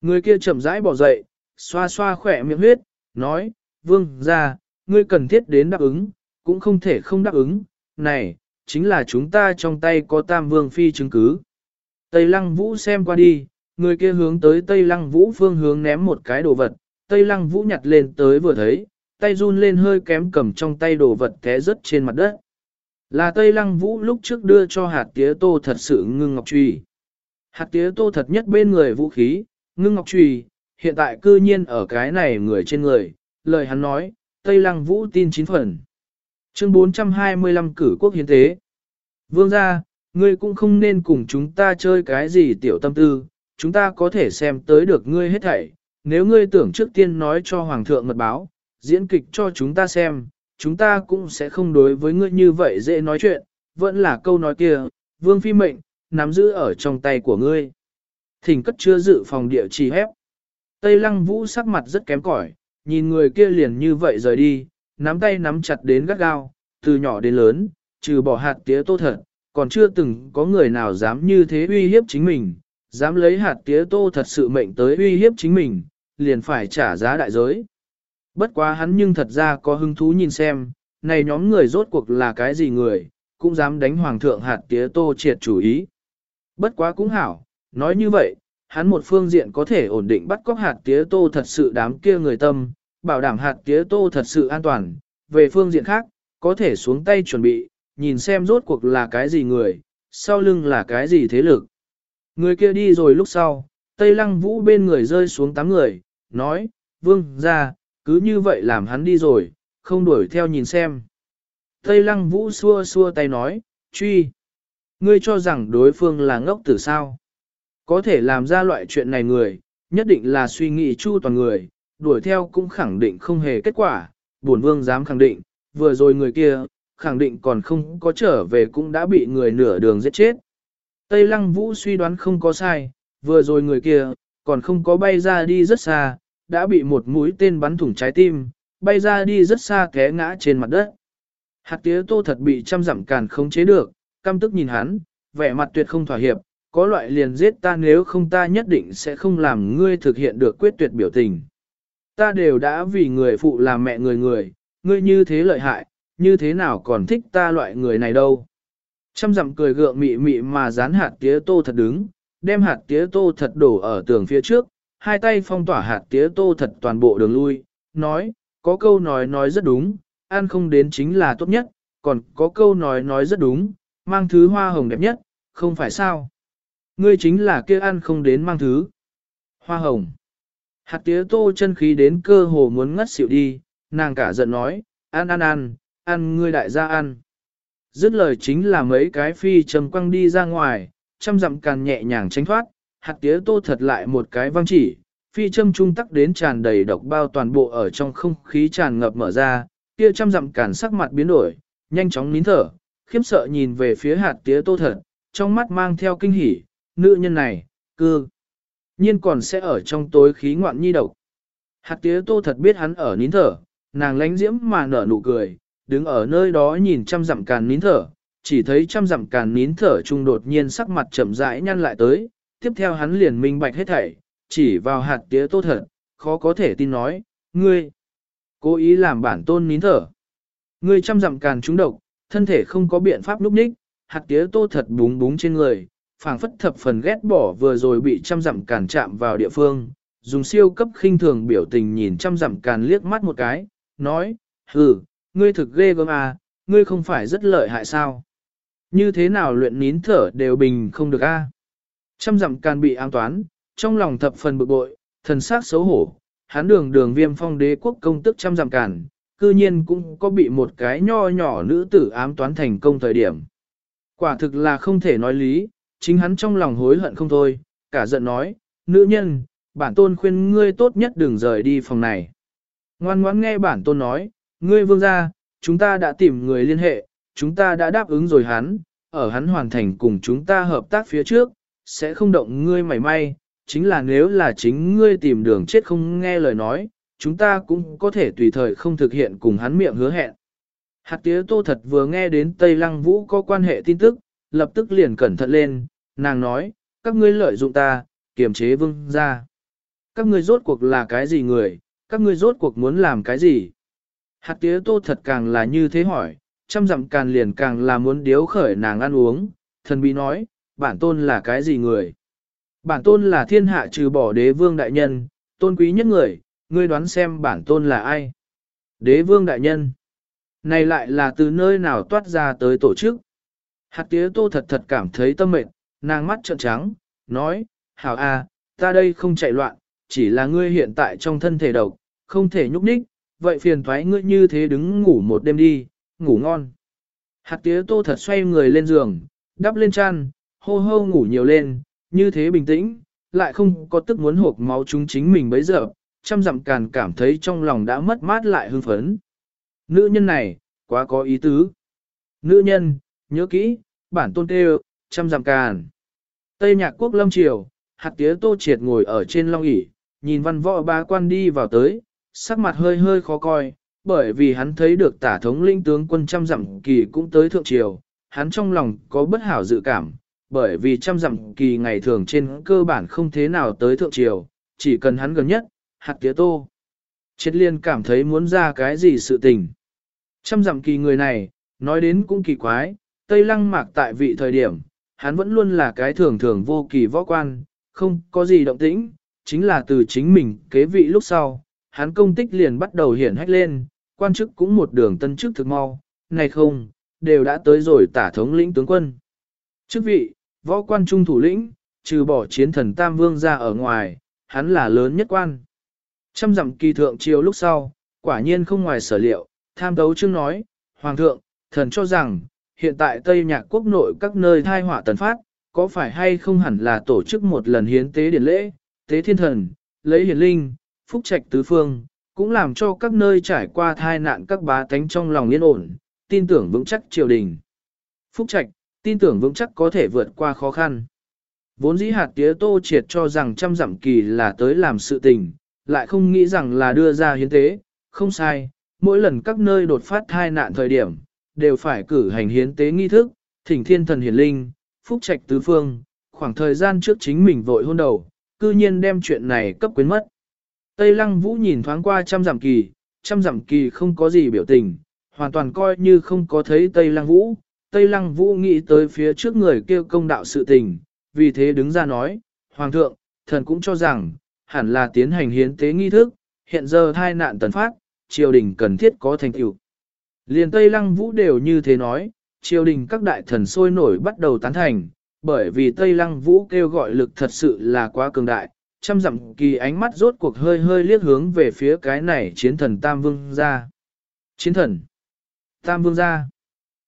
Người kia chậm rãi bỏ dậy, xoa xoa khỏe miệng huyết, nói, vương ra, ngươi cần thiết đến đáp ứng, cũng không thể không đáp ứng, này, chính là chúng ta trong tay có tam vương phi chứng cứ. Tây Lăng Vũ xem qua đi, người kia hướng tới Tây Lăng Vũ phương hướng ném một cái đồ vật, Tây Lăng Vũ nhặt lên tới vừa thấy, tay run lên hơi kém cầm trong tay đồ vật té rớt trên mặt đất. Là Tây Lăng Vũ lúc trước đưa cho hạt tía tô thật sự ngưng ngọc trùy. Hạt tía tô thật nhất bên người vũ khí, ngưng ngọc trùy, hiện tại cư nhiên ở cái này người trên người, lời hắn nói, Tây Lăng Vũ tin chín phần. Chương 425 cử quốc hiến tế. Vương gia, ngươi cũng không nên cùng chúng ta chơi cái gì tiểu tâm tư, chúng ta có thể xem tới được ngươi hết thảy. Nếu ngươi tưởng trước tiên nói cho Hoàng thượng mật báo, diễn kịch cho chúng ta xem, chúng ta cũng sẽ không đối với ngươi như vậy dễ nói chuyện, vẫn là câu nói kia, vương phi mệnh, nắm giữ ở trong tay của ngươi. Thỉnh cất chưa dự phòng địa chỉ hép. Tây lăng vũ sắc mặt rất kém cỏi, nhìn người kia liền như vậy rời đi, nắm tay nắm chặt đến gắt gao, từ nhỏ đến lớn, trừ bỏ hạt tía tô thật, còn chưa từng có người nào dám như thế uy hiếp chính mình, dám lấy hạt tía tô thật sự mệnh tới uy hiếp chính mình, liền phải trả giá đại giới. Bất quá hắn nhưng thật ra có hứng thú nhìn xem, này nhóm người rốt cuộc là cái gì người, cũng dám đánh hoàng thượng hạt tía tô triệt chủ ý. Bất quá cũng hảo, nói như vậy, hắn một phương diện có thể ổn định bắt cóc hạt tía tô thật sự đám kia người tâm, bảo đảm hạt tía tô thật sự an toàn, về phương diện khác, có thể xuống tay chuẩn bị, nhìn xem rốt cuộc là cái gì người, sau lưng là cái gì thế lực. Người kia đi rồi lúc sau, Tây Lăng Vũ bên người rơi xuống tám người, nói, vương ra, cứ như vậy làm hắn đi rồi, không đuổi theo nhìn xem. Tây lăng vũ xua xua tay nói, truy. Ngươi cho rằng đối phương là ngốc tử sao. Có thể làm ra loại chuyện này người, nhất định là suy nghĩ chu toàn người, đuổi theo cũng khẳng định không hề kết quả. Bổn vương dám khẳng định, vừa rồi người kia, khẳng định còn không có trở về cũng đã bị người nửa đường giết chết. Tây lăng vũ suy đoán không có sai, vừa rồi người kia, còn không có bay ra đi rất xa, đã bị một mũi tên bắn thủng trái tim, bay ra đi rất xa té ngã trên mặt đất. Hạt tía tô thật bị trăm dặm càn không chế được, căm tức nhìn hắn, vẻ mặt tuyệt không thỏa hiệp, có loại liền giết ta nếu không ta nhất định sẽ không làm ngươi thực hiện được quyết tuyệt biểu tình. Ta đều đã vì người phụ làm mẹ người người, ngươi như thế lợi hại, như thế nào còn thích ta loại người này đâu. Trăm dặm cười gượng mị mị mà dán hạt tía tô thật đứng, đem hạt tía tô thật đổ ở tường phía trước, hai tay phong tỏa hạt tía tô thật toàn bộ đường lui, nói, có câu nói nói rất đúng, ăn không đến chính là tốt nhất, còn có câu nói nói rất đúng, mang thứ hoa hồng đẹp nhất, không phải sao. Ngươi chính là kia ăn không đến mang thứ. Hoa hồng. Hạt tía tô chân khí đến cơ hồ muốn ngất xỉu đi, nàng cả giận nói, ăn ăn ăn, ăn ngươi đại gia ăn. Dứt lời chính là mấy cái phi trầm quăng đi ra ngoài, chăm dặm càn nhẹ nhàng tránh thoát, hạt tía tô thật lại một cái văng chỉ, phi châm trung tắc đến tràn đầy độc bao toàn bộ ở trong không khí tràn ngập mở ra, kia trăm dặm cản sắc mặt biến đổi, nhanh chóng nín thở, khiếp sợ nhìn về phía hạt tía tô thật, trong mắt mang theo kinh hỉ, nữ nhân này, cư, nhiên còn sẽ ở trong tối khí ngoạn nhi độc. Hạt tía tô thật biết hắn ở nín thở, nàng lánh diễm mà nở nụ cười, đứng ở nơi đó nhìn trăm dặm càn nín thở, chỉ thấy trăm dặm càn nín thở trung đột nhiên sắc mặt chậm rãi nhăn lại tới, tiếp theo hắn liền minh bạch hết thảy, chỉ vào hạt tía tô thật, khó có thể tin nói, ngươi, cố ý làm bản tôn nín thở. Ngươi trăm dặm càn trúng độc, thân thể không có biện pháp lúc ních, hạt tía tô thật búng búng trên người, phảng phất thập phần ghét bỏ vừa rồi bị trăm dặm càn chạm vào địa phương, dùng siêu cấp khinh thường biểu tình nhìn trăm dặm càn liếc mắt một cái, nói, hừ, ngươi thực ghê gớm à, ngươi không phải rất lợi hại sao? Như thế nào luyện nín thở đều bình không được a? À? Trăm dặm can bị an toán, trong lòng thập phần bực bội, thần sắc xấu hổ, hắn đường đường viêm phong đế quốc công tức trăm dặm càn, cư nhiên cũng có bị một cái nho nhỏ nữ tử ám toán thành công thời điểm. Quả thực là không thể nói lý, chính hắn trong lòng hối hận không thôi, cả giận nói, nữ nhân, bản tôn khuyên ngươi tốt nhất đừng rời đi phòng này. Ngoan ngoãn nghe bản tôn nói, ngươi vương gia, chúng ta đã tìm người liên hệ, chúng ta đã đáp ứng rồi hắn, ở hắn hoàn thành cùng chúng ta hợp tác phía trước, sẽ không động ngươi mảy may, chính là nếu là chính ngươi tìm đường chết không nghe lời nói, chúng ta cũng có thể tùy thời không thực hiện cùng hắn miệng hứa hẹn. Hạt tía tô thật vừa nghe đến Tây Lăng Vũ có quan hệ tin tức, lập tức liền cẩn thận lên, nàng nói, các ngươi lợi dụng ta, kiềm chế vương ra. Các ngươi rốt cuộc là cái gì người, các ngươi rốt cuộc muốn làm cái gì? Hạt tía tô thật càng là như thế hỏi, trăm dặm càng liền càng là muốn điếu khởi nàng ăn uống, thần bí nói, bản tôn là cái gì người? Bản tôn là thiên hạ trừ bỏ đế vương đại nhân, tôn quý nhất người, ngươi đoán xem bản tôn là ai? Đế vương đại nhân. Này lại là từ nơi nào toát ra tới tổ chức? Hạt tía tô thật thật cảm thấy tâm mệt, nàng mắt trợn trắng, nói, hảo a, ta đây không chạy loạn, chỉ là ngươi hiện tại trong thân thể độc, không thể nhúc nhích, vậy phiền thoái ngươi như thế đứng ngủ một đêm đi, ngủ ngon. Hạt tía tô thật xoay người lên giường, đắp lên chăn, hô hô ngủ nhiều lên, như thế bình tĩnh, lại không có tức muốn hộp máu chúng chính mình bấy giờ, trăm dặm càn cảm thấy trong lòng đã mất mát lại hưng phấn. Nữ nhân này, quá có ý tứ. Nữ nhân, nhớ kỹ, bản tôn tê trăm dặm càn. Tây nhạc quốc lâm triều, hạt tía tô triệt ngồi ở trên long ỷ nhìn văn võ ba quan đi vào tới, sắc mặt hơi hơi khó coi, bởi vì hắn thấy được tả thống linh tướng quân trăm dặm kỳ cũng tới thượng triều, hắn trong lòng có bất hảo dự cảm, bởi vì trăm dặm kỳ ngày thường trên cơ bản không thế nào tới thượng triều, chỉ cần hắn gần nhất, hạt tía tô. Chết liên cảm thấy muốn ra cái gì sự tình. Trăm dặm kỳ người này, nói đến cũng kỳ quái, Tây Lăng mạc tại vị thời điểm, hắn vẫn luôn là cái thường thường vô kỳ võ quan, không có gì động tĩnh, chính là từ chính mình kế vị lúc sau, hắn công tích liền bắt đầu hiển hách lên, quan chức cũng một đường tân chức thực mau, này không, đều đã tới rồi tả thống lĩnh tướng quân. Chức vị, võ quan trung thủ lĩnh, trừ bỏ chiến thần Tam Vương ra ở ngoài, hắn là lớn nhất quan. Trăm dặm kỳ thượng chiều lúc sau, quả nhiên không ngoài sở liệu, tham tấu chương nói, Hoàng thượng, thần cho rằng, hiện tại Tây Nhạc quốc nội các nơi thai họa tần phát, có phải hay không hẳn là tổ chức một lần hiến tế điển lễ, tế thiên thần, lấy hiển linh, phúc trạch tứ phương, cũng làm cho các nơi trải qua thai nạn các bá tánh trong lòng yên ổn, tin tưởng vững chắc triều đình. Phúc trạch, tin tưởng vững chắc có thể vượt qua khó khăn. Vốn dĩ hạt tía tô triệt cho rằng trăm dặm kỳ là tới làm sự tình, lại không nghĩ rằng là đưa ra hiến tế, không sai, mỗi lần các nơi đột phát thai nạn thời điểm, đều phải cử hành hiến tế nghi thức, thỉnh thiên thần hiển linh, phúc trạch tứ phương, khoảng thời gian trước chính mình vội hôn đầu, cư nhiên đem chuyện này cấp quyến mất. Tây Lăng Vũ nhìn thoáng qua trăm dặm kỳ, trăm dặm kỳ không có gì biểu tình, hoàn toàn coi như không có thấy Tây Lăng Vũ. Tây Lăng Vũ nghĩ tới phía trước người kêu công đạo sự tình, vì thế đứng ra nói, Hoàng thượng, thần cũng cho rằng, hẳn là tiến hành hiến tế nghi thức, hiện giờ thai nạn tần phát, triều đình cần thiết có thành tựu. Liền Tây Lăng Vũ đều như thế nói, triều đình các đại thần sôi nổi bắt đầu tán thành, bởi vì Tây Lăng Vũ kêu gọi lực thật sự là quá cường đại, trăm dặm kỳ ánh mắt rốt cuộc hơi hơi liếc hướng về phía cái này chiến thần Tam Vương ra. Chiến thần Tam Vương ra.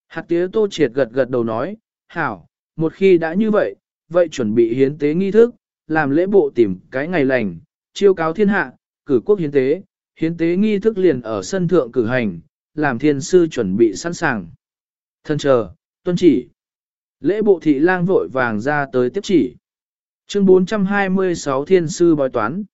Hạt tía tô triệt gật gật đầu nói, hảo, một khi đã như vậy, vậy chuẩn bị hiến tế nghi thức, làm lễ bộ tìm cái ngày lành, chiêu cáo thiên hạ, cử quốc hiến tế, hiến tế nghi thức liền ở sân thượng cử hành, làm thiên sư chuẩn bị sẵn sàng. Thân chờ, tuân chỉ. Lễ bộ thị lang vội vàng ra tới tiếp chỉ. Chương 426 Thiên sư bói toán.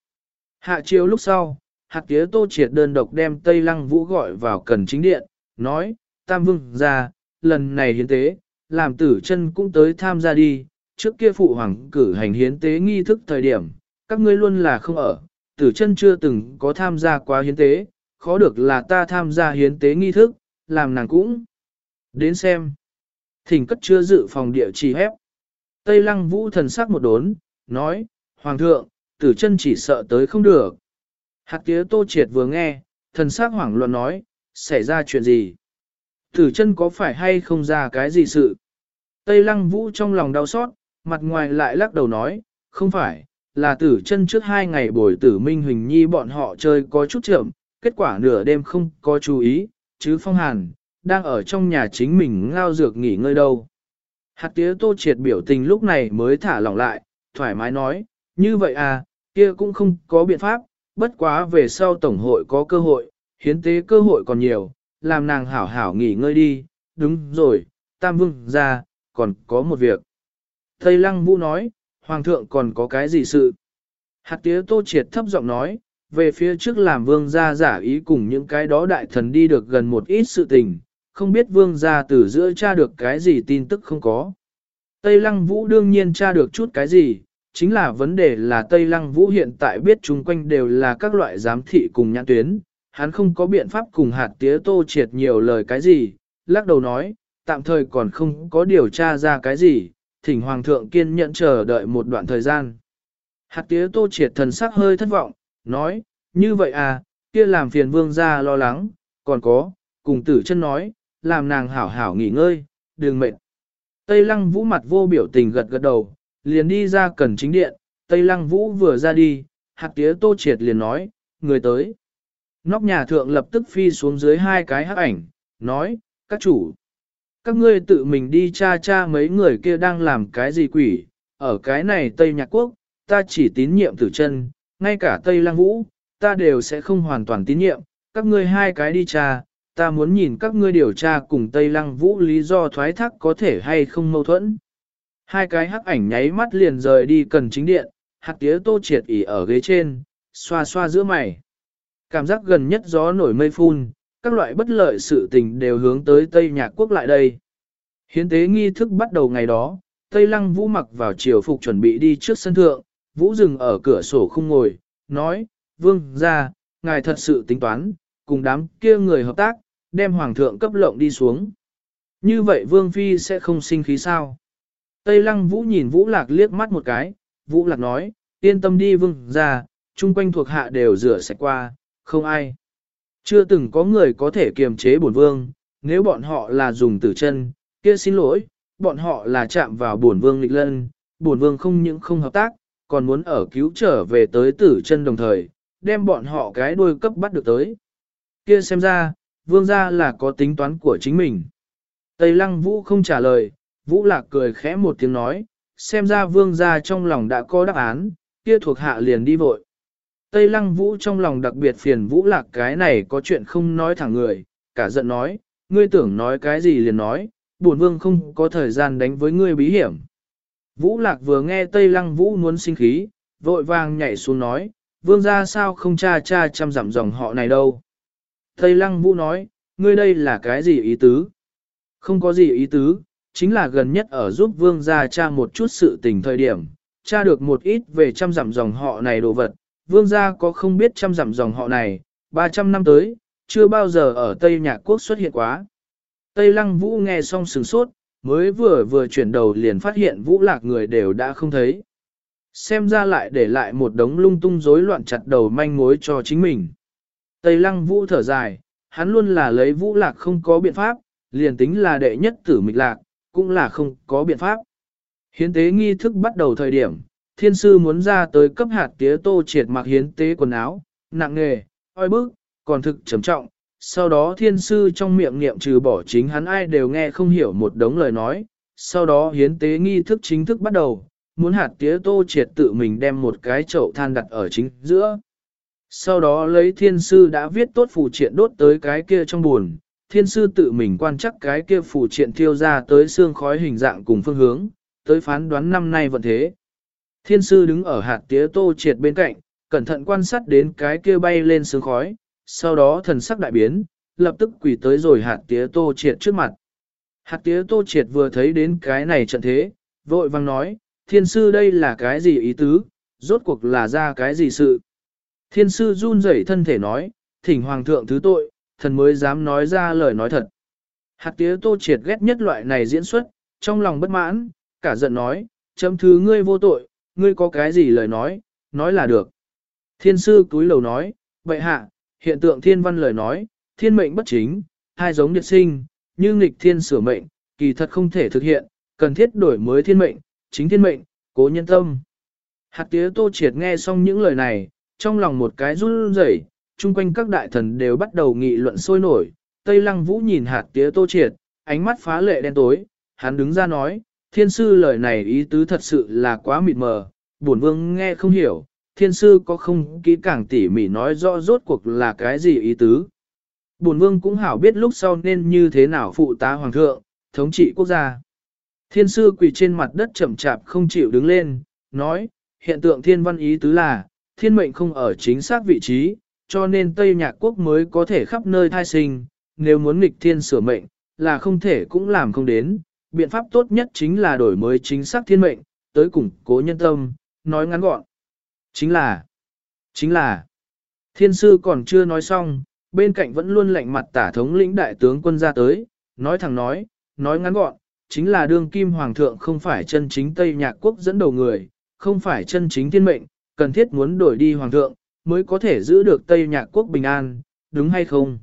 Hạ chiều lúc sau, hạt tía tô triệt đơn độc đem Tây Lăng Vũ gọi vào cần chính điện, nói, Tam Vương ra, lần này hiến tế, làm tử chân cũng tới tham gia đi, trước kia phụ hoàng cử hành hiến tế nghi thức thời điểm, các ngươi luôn là không ở, tử chân chưa từng có tham gia quá hiến tế, khó được là ta tham gia hiến tế nghi thức, làm nàng cũng. Đến xem. Thỉnh cất chưa dự phòng địa chỉ hép. Tây lăng vũ thần sắc một đốn, nói, Hoàng thượng, tử chân chỉ sợ tới không được. Hạt tía tô triệt vừa nghe, thần sắc hoảng loạn nói, xảy ra chuyện gì? Tử chân có phải hay không ra cái gì sự? Tây lăng vũ trong lòng đau xót, mặt ngoài lại lắc đầu nói, không phải, là tử chân trước hai ngày buổi tử Minh Huỳnh Nhi bọn họ chơi có chút chậm, kết quả nửa đêm không có chú ý, chứ phong hàn, đang ở trong nhà chính mình ngao dược nghỉ ngơi đâu. Hạt tía tô triệt biểu tình lúc này mới thả lỏng lại, thoải mái nói, như vậy à, kia cũng không có biện pháp, bất quá về sau tổng hội có cơ hội, hiến tế cơ hội còn nhiều, làm nàng hảo hảo nghỉ ngơi đi, đúng rồi, tam vương ra, còn có một việc. Tây Lăng Vũ nói, Hoàng thượng còn có cái gì sự? Hạt tía tô triệt thấp giọng nói, về phía trước làm vương gia giả ý cùng những cái đó đại thần đi được gần một ít sự tình, không biết vương gia từ giữa tra được cái gì tin tức không có. Tây Lăng Vũ đương nhiên tra được chút cái gì, chính là vấn đề là Tây Lăng Vũ hiện tại biết chung quanh đều là các loại giám thị cùng nhãn tuyến, hắn không có biện pháp cùng hạt tía tô triệt nhiều lời cái gì, lắc đầu nói, tạm thời còn không có điều tra ra cái gì, thỉnh Hoàng thượng kiên nhẫn chờ đợi một đoạn thời gian. Hạt tía tô triệt thần sắc hơi thất vọng, nói, như vậy à, kia làm phiền vương gia lo lắng, còn có, cùng tử chân nói, làm nàng hảo hảo nghỉ ngơi, đừng mệt. Tây lăng vũ mặt vô biểu tình gật gật đầu, liền đi ra cần chính điện, Tây lăng vũ vừa ra đi, hạt tía tô triệt liền nói, người tới. Nóc nhà thượng lập tức phi xuống dưới hai cái hắc ảnh, nói, các chủ. Các ngươi tự mình đi cha cha mấy người kia đang làm cái gì quỷ, ở cái này Tây Nhạc Quốc, ta chỉ tín nhiệm tử chân, ngay cả Tây Lang Vũ, ta đều sẽ không hoàn toàn tín nhiệm, các ngươi hai cái đi cha, ta muốn nhìn các ngươi điều tra cùng Tây Lăng Vũ lý do thoái thác có thể hay không mâu thuẫn. Hai cái hắc ảnh nháy mắt liền rời đi cần chính điện, hạt tía tô triệt ỉ ở ghế trên, xoa xoa giữa mày. Cảm giác gần nhất gió nổi mây phun, các loại bất lợi sự tình đều hướng tới Tây Nhạc Quốc lại đây. Hiến tế nghi thức bắt đầu ngày đó, Tây Lăng Vũ mặc vào triều phục chuẩn bị đi trước sân thượng, Vũ dừng ở cửa sổ không ngồi, nói, vương ra, ngài thật sự tính toán, cùng đám kia người hợp tác, đem hoàng thượng cấp lộng đi xuống. Như vậy vương phi sẽ không sinh khí sao? Tây lăng vũ nhìn vũ lạc liếc mắt một cái, vũ lạc nói, yên tâm đi vương ra, chung quanh thuộc hạ đều rửa sạch qua, không ai. Chưa từng có người có thể kiềm chế bổn vương, nếu bọn họ là dùng tử chân, kia xin lỗi, bọn họ là chạm vào bổn vương lịch lân, bổn vương không những không hợp tác, còn muốn ở cứu trở về tới tử chân đồng thời, đem bọn họ cái đuôi cấp bắt được tới. Kia xem ra, vương gia là có tính toán của chính mình. Tây lăng vũ không trả lời, vũ lạc cười khẽ một tiếng nói, xem ra vương gia trong lòng đã có đáp án, kia thuộc hạ liền đi vội. Tây lăng vũ trong lòng đặc biệt phiền vũ lạc cái này có chuyện không nói thẳng người, cả giận nói, ngươi tưởng nói cái gì liền nói, bổn vương không có thời gian đánh với ngươi bí hiểm. Vũ lạc vừa nghe Tây Lăng Vũ muốn sinh khí, vội vàng nhảy xuống nói, vương gia sao không cha cha chăm dặm dòng họ này đâu. Tây Lăng Vũ nói, ngươi đây là cái gì ý tứ? Không có gì ý tứ, chính là gần nhất ở giúp vương gia cha một chút sự tình thời điểm, cha được một ít về chăm dặm dòng họ này đồ vật. Vương gia có không biết trăm dặm dòng họ này, 300 năm tới, chưa bao giờ ở Tây Nhạc Quốc xuất hiện quá. Tây Lăng Vũ nghe xong sừng sốt, mới vừa vừa chuyển đầu liền phát hiện Vũ Lạc người đều đã không thấy. Xem ra lại để lại một đống lung tung rối loạn chặt đầu manh mối cho chính mình. Tây Lăng Vũ thở dài, hắn luôn là lấy Vũ Lạc không có biện pháp, liền tính là đệ nhất tử mịch lạc, cũng là không có biện pháp. Hiến tế nghi thức bắt đầu thời điểm, thiên sư muốn ra tới cấp hạt tía tô triệt mặc hiến tế quần áo, nặng nghề, oi bức, còn thực trầm trọng. Sau đó thiên sư trong miệng niệm trừ bỏ chính hắn ai đều nghe không hiểu một đống lời nói. Sau đó hiến tế nghi thức chính thức bắt đầu, muốn hạt tía tô triệt tự mình đem một cái chậu than đặt ở chính giữa. Sau đó lấy thiên sư đã viết tốt phù triện đốt tới cái kia trong buồn, thiên sư tự mình quan chắc cái kia phù triện thiêu ra tới xương khói hình dạng cùng phương hướng, tới phán đoán năm nay vận thế. Thiên sư đứng ở hạt tía tô triệt bên cạnh, cẩn thận quan sát đến cái kia bay lên sương khói, sau đó thần sắc đại biến, lập tức quỳ tới rồi hạt tía tô triệt trước mặt. Hạt tía tô triệt vừa thấy đến cái này trận thế, vội vang nói, thiên sư đây là cái gì ý tứ, rốt cuộc là ra cái gì sự. Thiên sư run rẩy thân thể nói, thỉnh hoàng thượng thứ tội, thần mới dám nói ra lời nói thật. Hạt tía tô triệt ghét nhất loại này diễn xuất, trong lòng bất mãn, cả giận nói, chấm thứ ngươi vô tội, ngươi có cái gì lời nói, nói là được. Thiên sư túi lầu nói, vậy hạ, hiện tượng thiên văn lời nói, thiên mệnh bất chính, hai giống điệt sinh, như nghịch thiên sửa mệnh, kỳ thật không thể thực hiện, cần thiết đổi mới thiên mệnh, chính thiên mệnh, cố nhân tâm. Hạt tía tô triệt nghe xong những lời này, trong lòng một cái run rẩy, chung quanh các đại thần đều bắt đầu nghị luận sôi nổi. Tây lăng vũ nhìn hạt tía tô triệt, ánh mắt phá lệ đen tối, hắn đứng ra nói, thiên sư lời này ý tứ thật sự là quá mịt mờ, bổn vương nghe không hiểu, thiên sư có không kỹ càng tỉ mỉ nói rõ rốt cuộc là cái gì ý tứ. Bổn vương cũng hảo biết lúc sau nên như thế nào phụ tá hoàng thượng, thống trị quốc gia. Thiên sư quỳ trên mặt đất chậm chạp không chịu đứng lên, nói, hiện tượng thiên văn ý tứ là, thiên mệnh không ở chính xác vị trí, cho nên Tây Nhạc Quốc mới có thể khắp nơi thai sinh, nếu muốn nghịch thiên sửa mệnh, là không thể cũng làm không đến, biện pháp tốt nhất chính là đổi mới chính xác thiên mệnh, tới củng cố nhân tâm, nói ngắn gọn. Chính là, chính là, thiên sư còn chưa nói xong, bên cạnh vẫn luôn lạnh mặt tả thống lĩnh đại tướng quân ra tới, nói thẳng nói, nói ngắn gọn, chính là đương kim hoàng thượng không phải chân chính Tây Nhạc Quốc dẫn đầu người, không phải chân chính thiên mệnh, cần thiết muốn đổi đi hoàng thượng, mới có thể giữ được Tây Nhạc Quốc bình an, đúng hay không?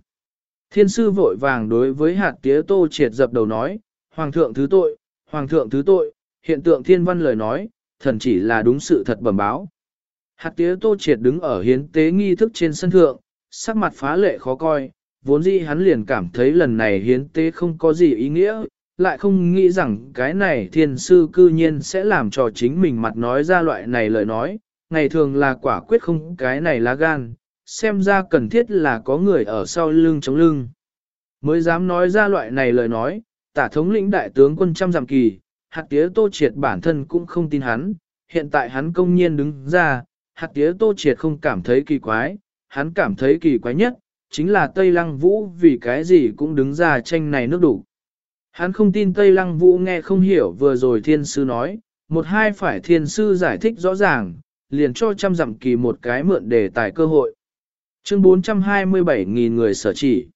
Thiên sư vội vàng đối với hạt tía tô triệt dập đầu nói, Hoàng thượng thứ tội, Hoàng thượng thứ tội, hiện tượng thiên văn lời nói, thần chỉ là đúng sự thật bẩm báo. Hạt tía tô triệt đứng ở hiến tế nghi thức trên sân thượng, sắc mặt phá lệ khó coi, vốn dĩ hắn liền cảm thấy lần này hiến tế không có gì ý nghĩa, lại không nghĩ rằng cái này thiên sư cư nhiên sẽ làm cho chính mình mặt nói ra loại này lời nói, ngày thường là quả quyết không cái này lá gan, xem ra cần thiết là có người ở sau lưng chống lưng. Mới dám nói ra loại này lời nói, tả thống lĩnh đại tướng quân trăm giảm kỳ, hạt tía tô triệt bản thân cũng không tin hắn, hiện tại hắn công nhiên đứng ra, hạt tía tô triệt không cảm thấy kỳ quái, hắn cảm thấy kỳ quái nhất, chính là Tây Lăng Vũ vì cái gì cũng đứng ra tranh này nước đủ. Hắn không tin Tây Lăng Vũ nghe không hiểu vừa rồi thiên sư nói, một hai phải thiên sư giải thích rõ ràng, liền cho trăm dặm kỳ một cái mượn đề tài cơ hội. Chương 427.000 người sở chỉ.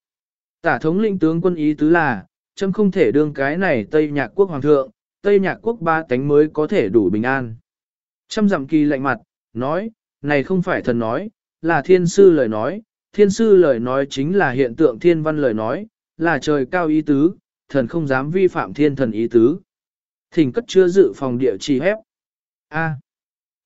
Tả thống lĩnh tướng quân ý tứ là, chấm không thể đương cái này Tây Nhạc quốc hoàng thượng, Tây Nhạc quốc ba tánh mới có thể đủ bình an. Trăm dặm kỳ lạnh mặt, nói, này không phải thần nói, là thiên sư lời nói, thiên sư lời nói chính là hiện tượng thiên văn lời nói, là trời cao ý tứ, thần không dám vi phạm thiên thần ý tứ. Thỉnh cất chưa dự phòng địa chỉ hép. A.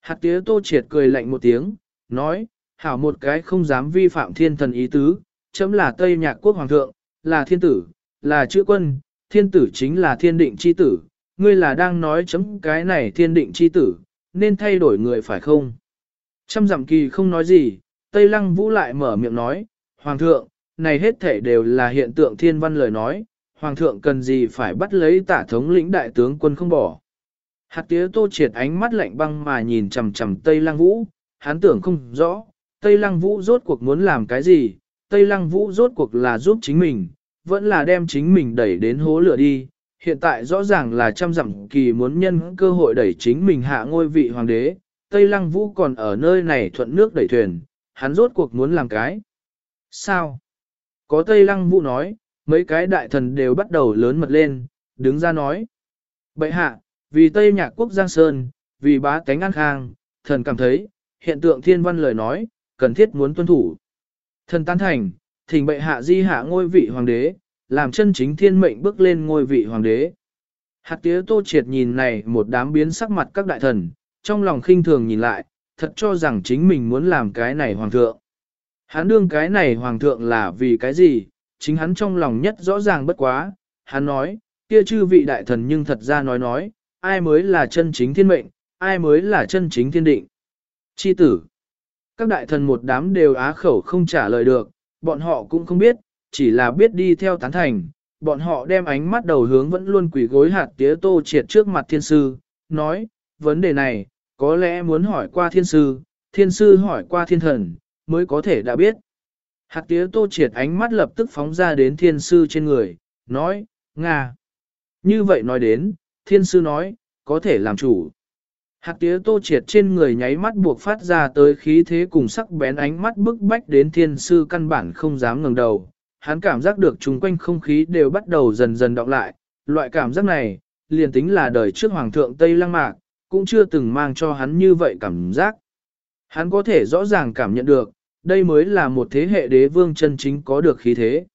Hạt tía tô triệt cười lạnh một tiếng, nói, hảo một cái không dám vi phạm thiên thần ý tứ, chấm là Tây Nhạc quốc hoàng thượng, là thiên tử, là chữ quân, thiên tử chính là thiên định chi tử, ngươi là đang nói chấm cái này thiên định chi tử, nên thay đổi người phải không? Trăm dặm kỳ không nói gì, Tây Lăng Vũ lại mở miệng nói, Hoàng thượng, này hết thể đều là hiện tượng thiên văn lời nói, Hoàng thượng cần gì phải bắt lấy tả thống lĩnh đại tướng quân không bỏ. Hạt tía tô triệt ánh mắt lạnh băng mà nhìn chầm chầm Tây Lăng Vũ, hắn tưởng không rõ, Tây Lăng Vũ rốt cuộc muốn làm cái gì, Tây Lăng Vũ rốt cuộc là giúp chính mình, vẫn là đem chính mình đẩy đến hố lửa đi. Hiện tại rõ ràng là trăm dặm kỳ muốn nhân cơ hội đẩy chính mình hạ ngôi vị hoàng đế, Tây Lăng Vũ còn ở nơi này thuận nước đẩy thuyền, hắn rốt cuộc muốn làm cái. Sao? Có Tây Lăng Vũ nói, mấy cái đại thần đều bắt đầu lớn mật lên, đứng ra nói. Bậy hạ, vì Tây Nhạc Quốc Giang Sơn, vì bá tánh an khang, thần cảm thấy, hiện tượng thiên văn lời nói, cần thiết muốn tuân thủ. Thần tán thành, thỉnh bệ hạ di hạ ngôi vị hoàng đế, làm chân chính thiên mệnh bước lên ngôi vị hoàng đế. Hạt tía tô triệt nhìn này một đám biến sắc mặt các đại thần, trong lòng khinh thường nhìn lại, thật cho rằng chính mình muốn làm cái này hoàng thượng. Hắn đương cái này hoàng thượng là vì cái gì, chính hắn trong lòng nhất rõ ràng bất quá, hắn nói, kia chư vị đại thần nhưng thật ra nói nói, ai mới là chân chính thiên mệnh, ai mới là chân chính thiên định. Chi tử, các đại thần một đám đều á khẩu không trả lời được, bọn họ cũng không biết, chỉ là biết đi theo tán thành, bọn họ đem ánh mắt đầu hướng vẫn luôn quỷ gối hạt tía tô triệt trước mặt thiên sư, nói, vấn đề này, có lẽ muốn hỏi qua thiên sư, thiên sư hỏi qua thiên thần, mới có thể đã biết. Hạt tía tô triệt ánh mắt lập tức phóng ra đến thiên sư trên người, nói, Nga. Như vậy nói đến, thiên sư nói, có thể làm chủ. Hạt tía tô triệt trên người nháy mắt buộc phát ra tới khí thế cùng sắc bén ánh mắt bức bách đến thiên sư căn bản không dám ngẩng đầu. Hắn cảm giác được chung quanh không khí đều bắt đầu dần dần đọng lại. Loại cảm giác này, liền tính là đời trước Hoàng thượng Tây Lăng Mạc, cũng chưa từng mang cho hắn như vậy cảm giác. Hắn có thể rõ ràng cảm nhận được, đây mới là một thế hệ đế vương chân chính có được khí thế.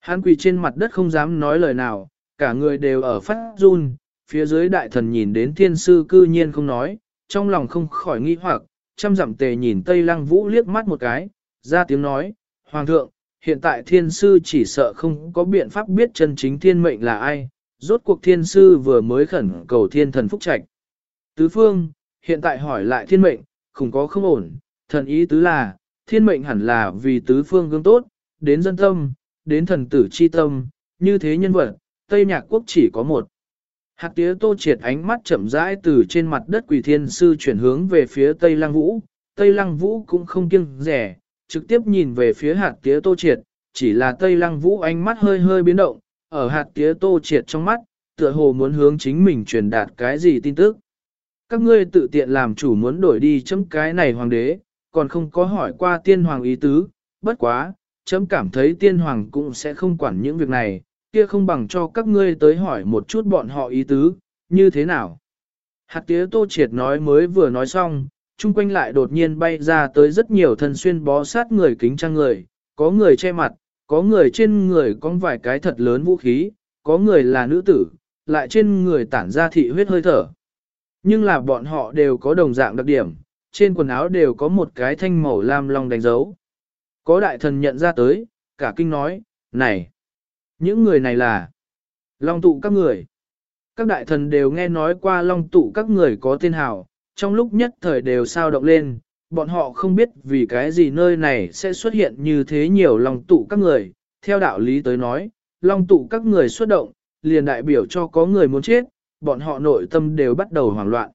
Hắn quỳ trên mặt đất không dám nói lời nào, cả người đều ở phát run, phía dưới đại thần nhìn đến thiên sư cư nhiên không nói, trong lòng không khỏi nghi hoặc, chăm dặm tề nhìn Tây Lăng Vũ liếc mắt một cái, ra tiếng nói, Hoàng thượng, hiện tại thiên sư chỉ sợ không có biện pháp biết chân chính thiên mệnh là ai, rốt cuộc thiên sư vừa mới khẩn cầu thiên thần phúc trạch. Tứ phương, hiện tại hỏi lại thiên mệnh, không có không ổn, thần ý tứ là, thiên mệnh hẳn là vì tứ phương gương tốt, đến dân tâm, đến thần tử chi tâm, như thế nhân vật, Tây Nhạc Quốc chỉ có một. Hạt tía tô triệt ánh mắt chậm rãi từ trên mặt đất quỷ thiên sư chuyển hướng về phía Tây Lăng Vũ. Tây Lăng Vũ cũng không kiêng rẻ, trực tiếp nhìn về phía hạt tía tô triệt, chỉ là Tây Lăng Vũ ánh mắt hơi hơi biến động, ở hạt tía tô triệt trong mắt, tựa hồ muốn hướng chính mình truyền đạt cái gì tin tức. Các ngươi tự tiện làm chủ muốn đổi đi chấm cái này hoàng đế, còn không có hỏi qua tiên hoàng ý tứ, bất quá, chấm cảm thấy tiên hoàng cũng sẽ không quản những việc này, kia không bằng cho các ngươi tới hỏi một chút bọn họ ý tứ, như thế nào. Hạt tía tô triệt nói mới vừa nói xong, chung quanh lại đột nhiên bay ra tới rất nhiều thân xuyên bó sát người kính trang người, có người che mặt, có người trên người có vài cái thật lớn vũ khí, có người là nữ tử, lại trên người tản ra thị huyết hơi thở. Nhưng là bọn họ đều có đồng dạng đặc điểm, trên quần áo đều có một cái thanh màu lam long đánh dấu. Có đại thần nhận ra tới, cả kinh nói, này, những người này là long tụ các người. Các đại thần đều nghe nói qua long tụ các người có tên hào, trong lúc nhất thời đều sao động lên, bọn họ không biết vì cái gì nơi này sẽ xuất hiện như thế nhiều long tụ các người. Theo đạo lý tới nói, long tụ các người xuất động, liền đại biểu cho có người muốn chết, bọn họ nội tâm đều bắt đầu hoảng loạn.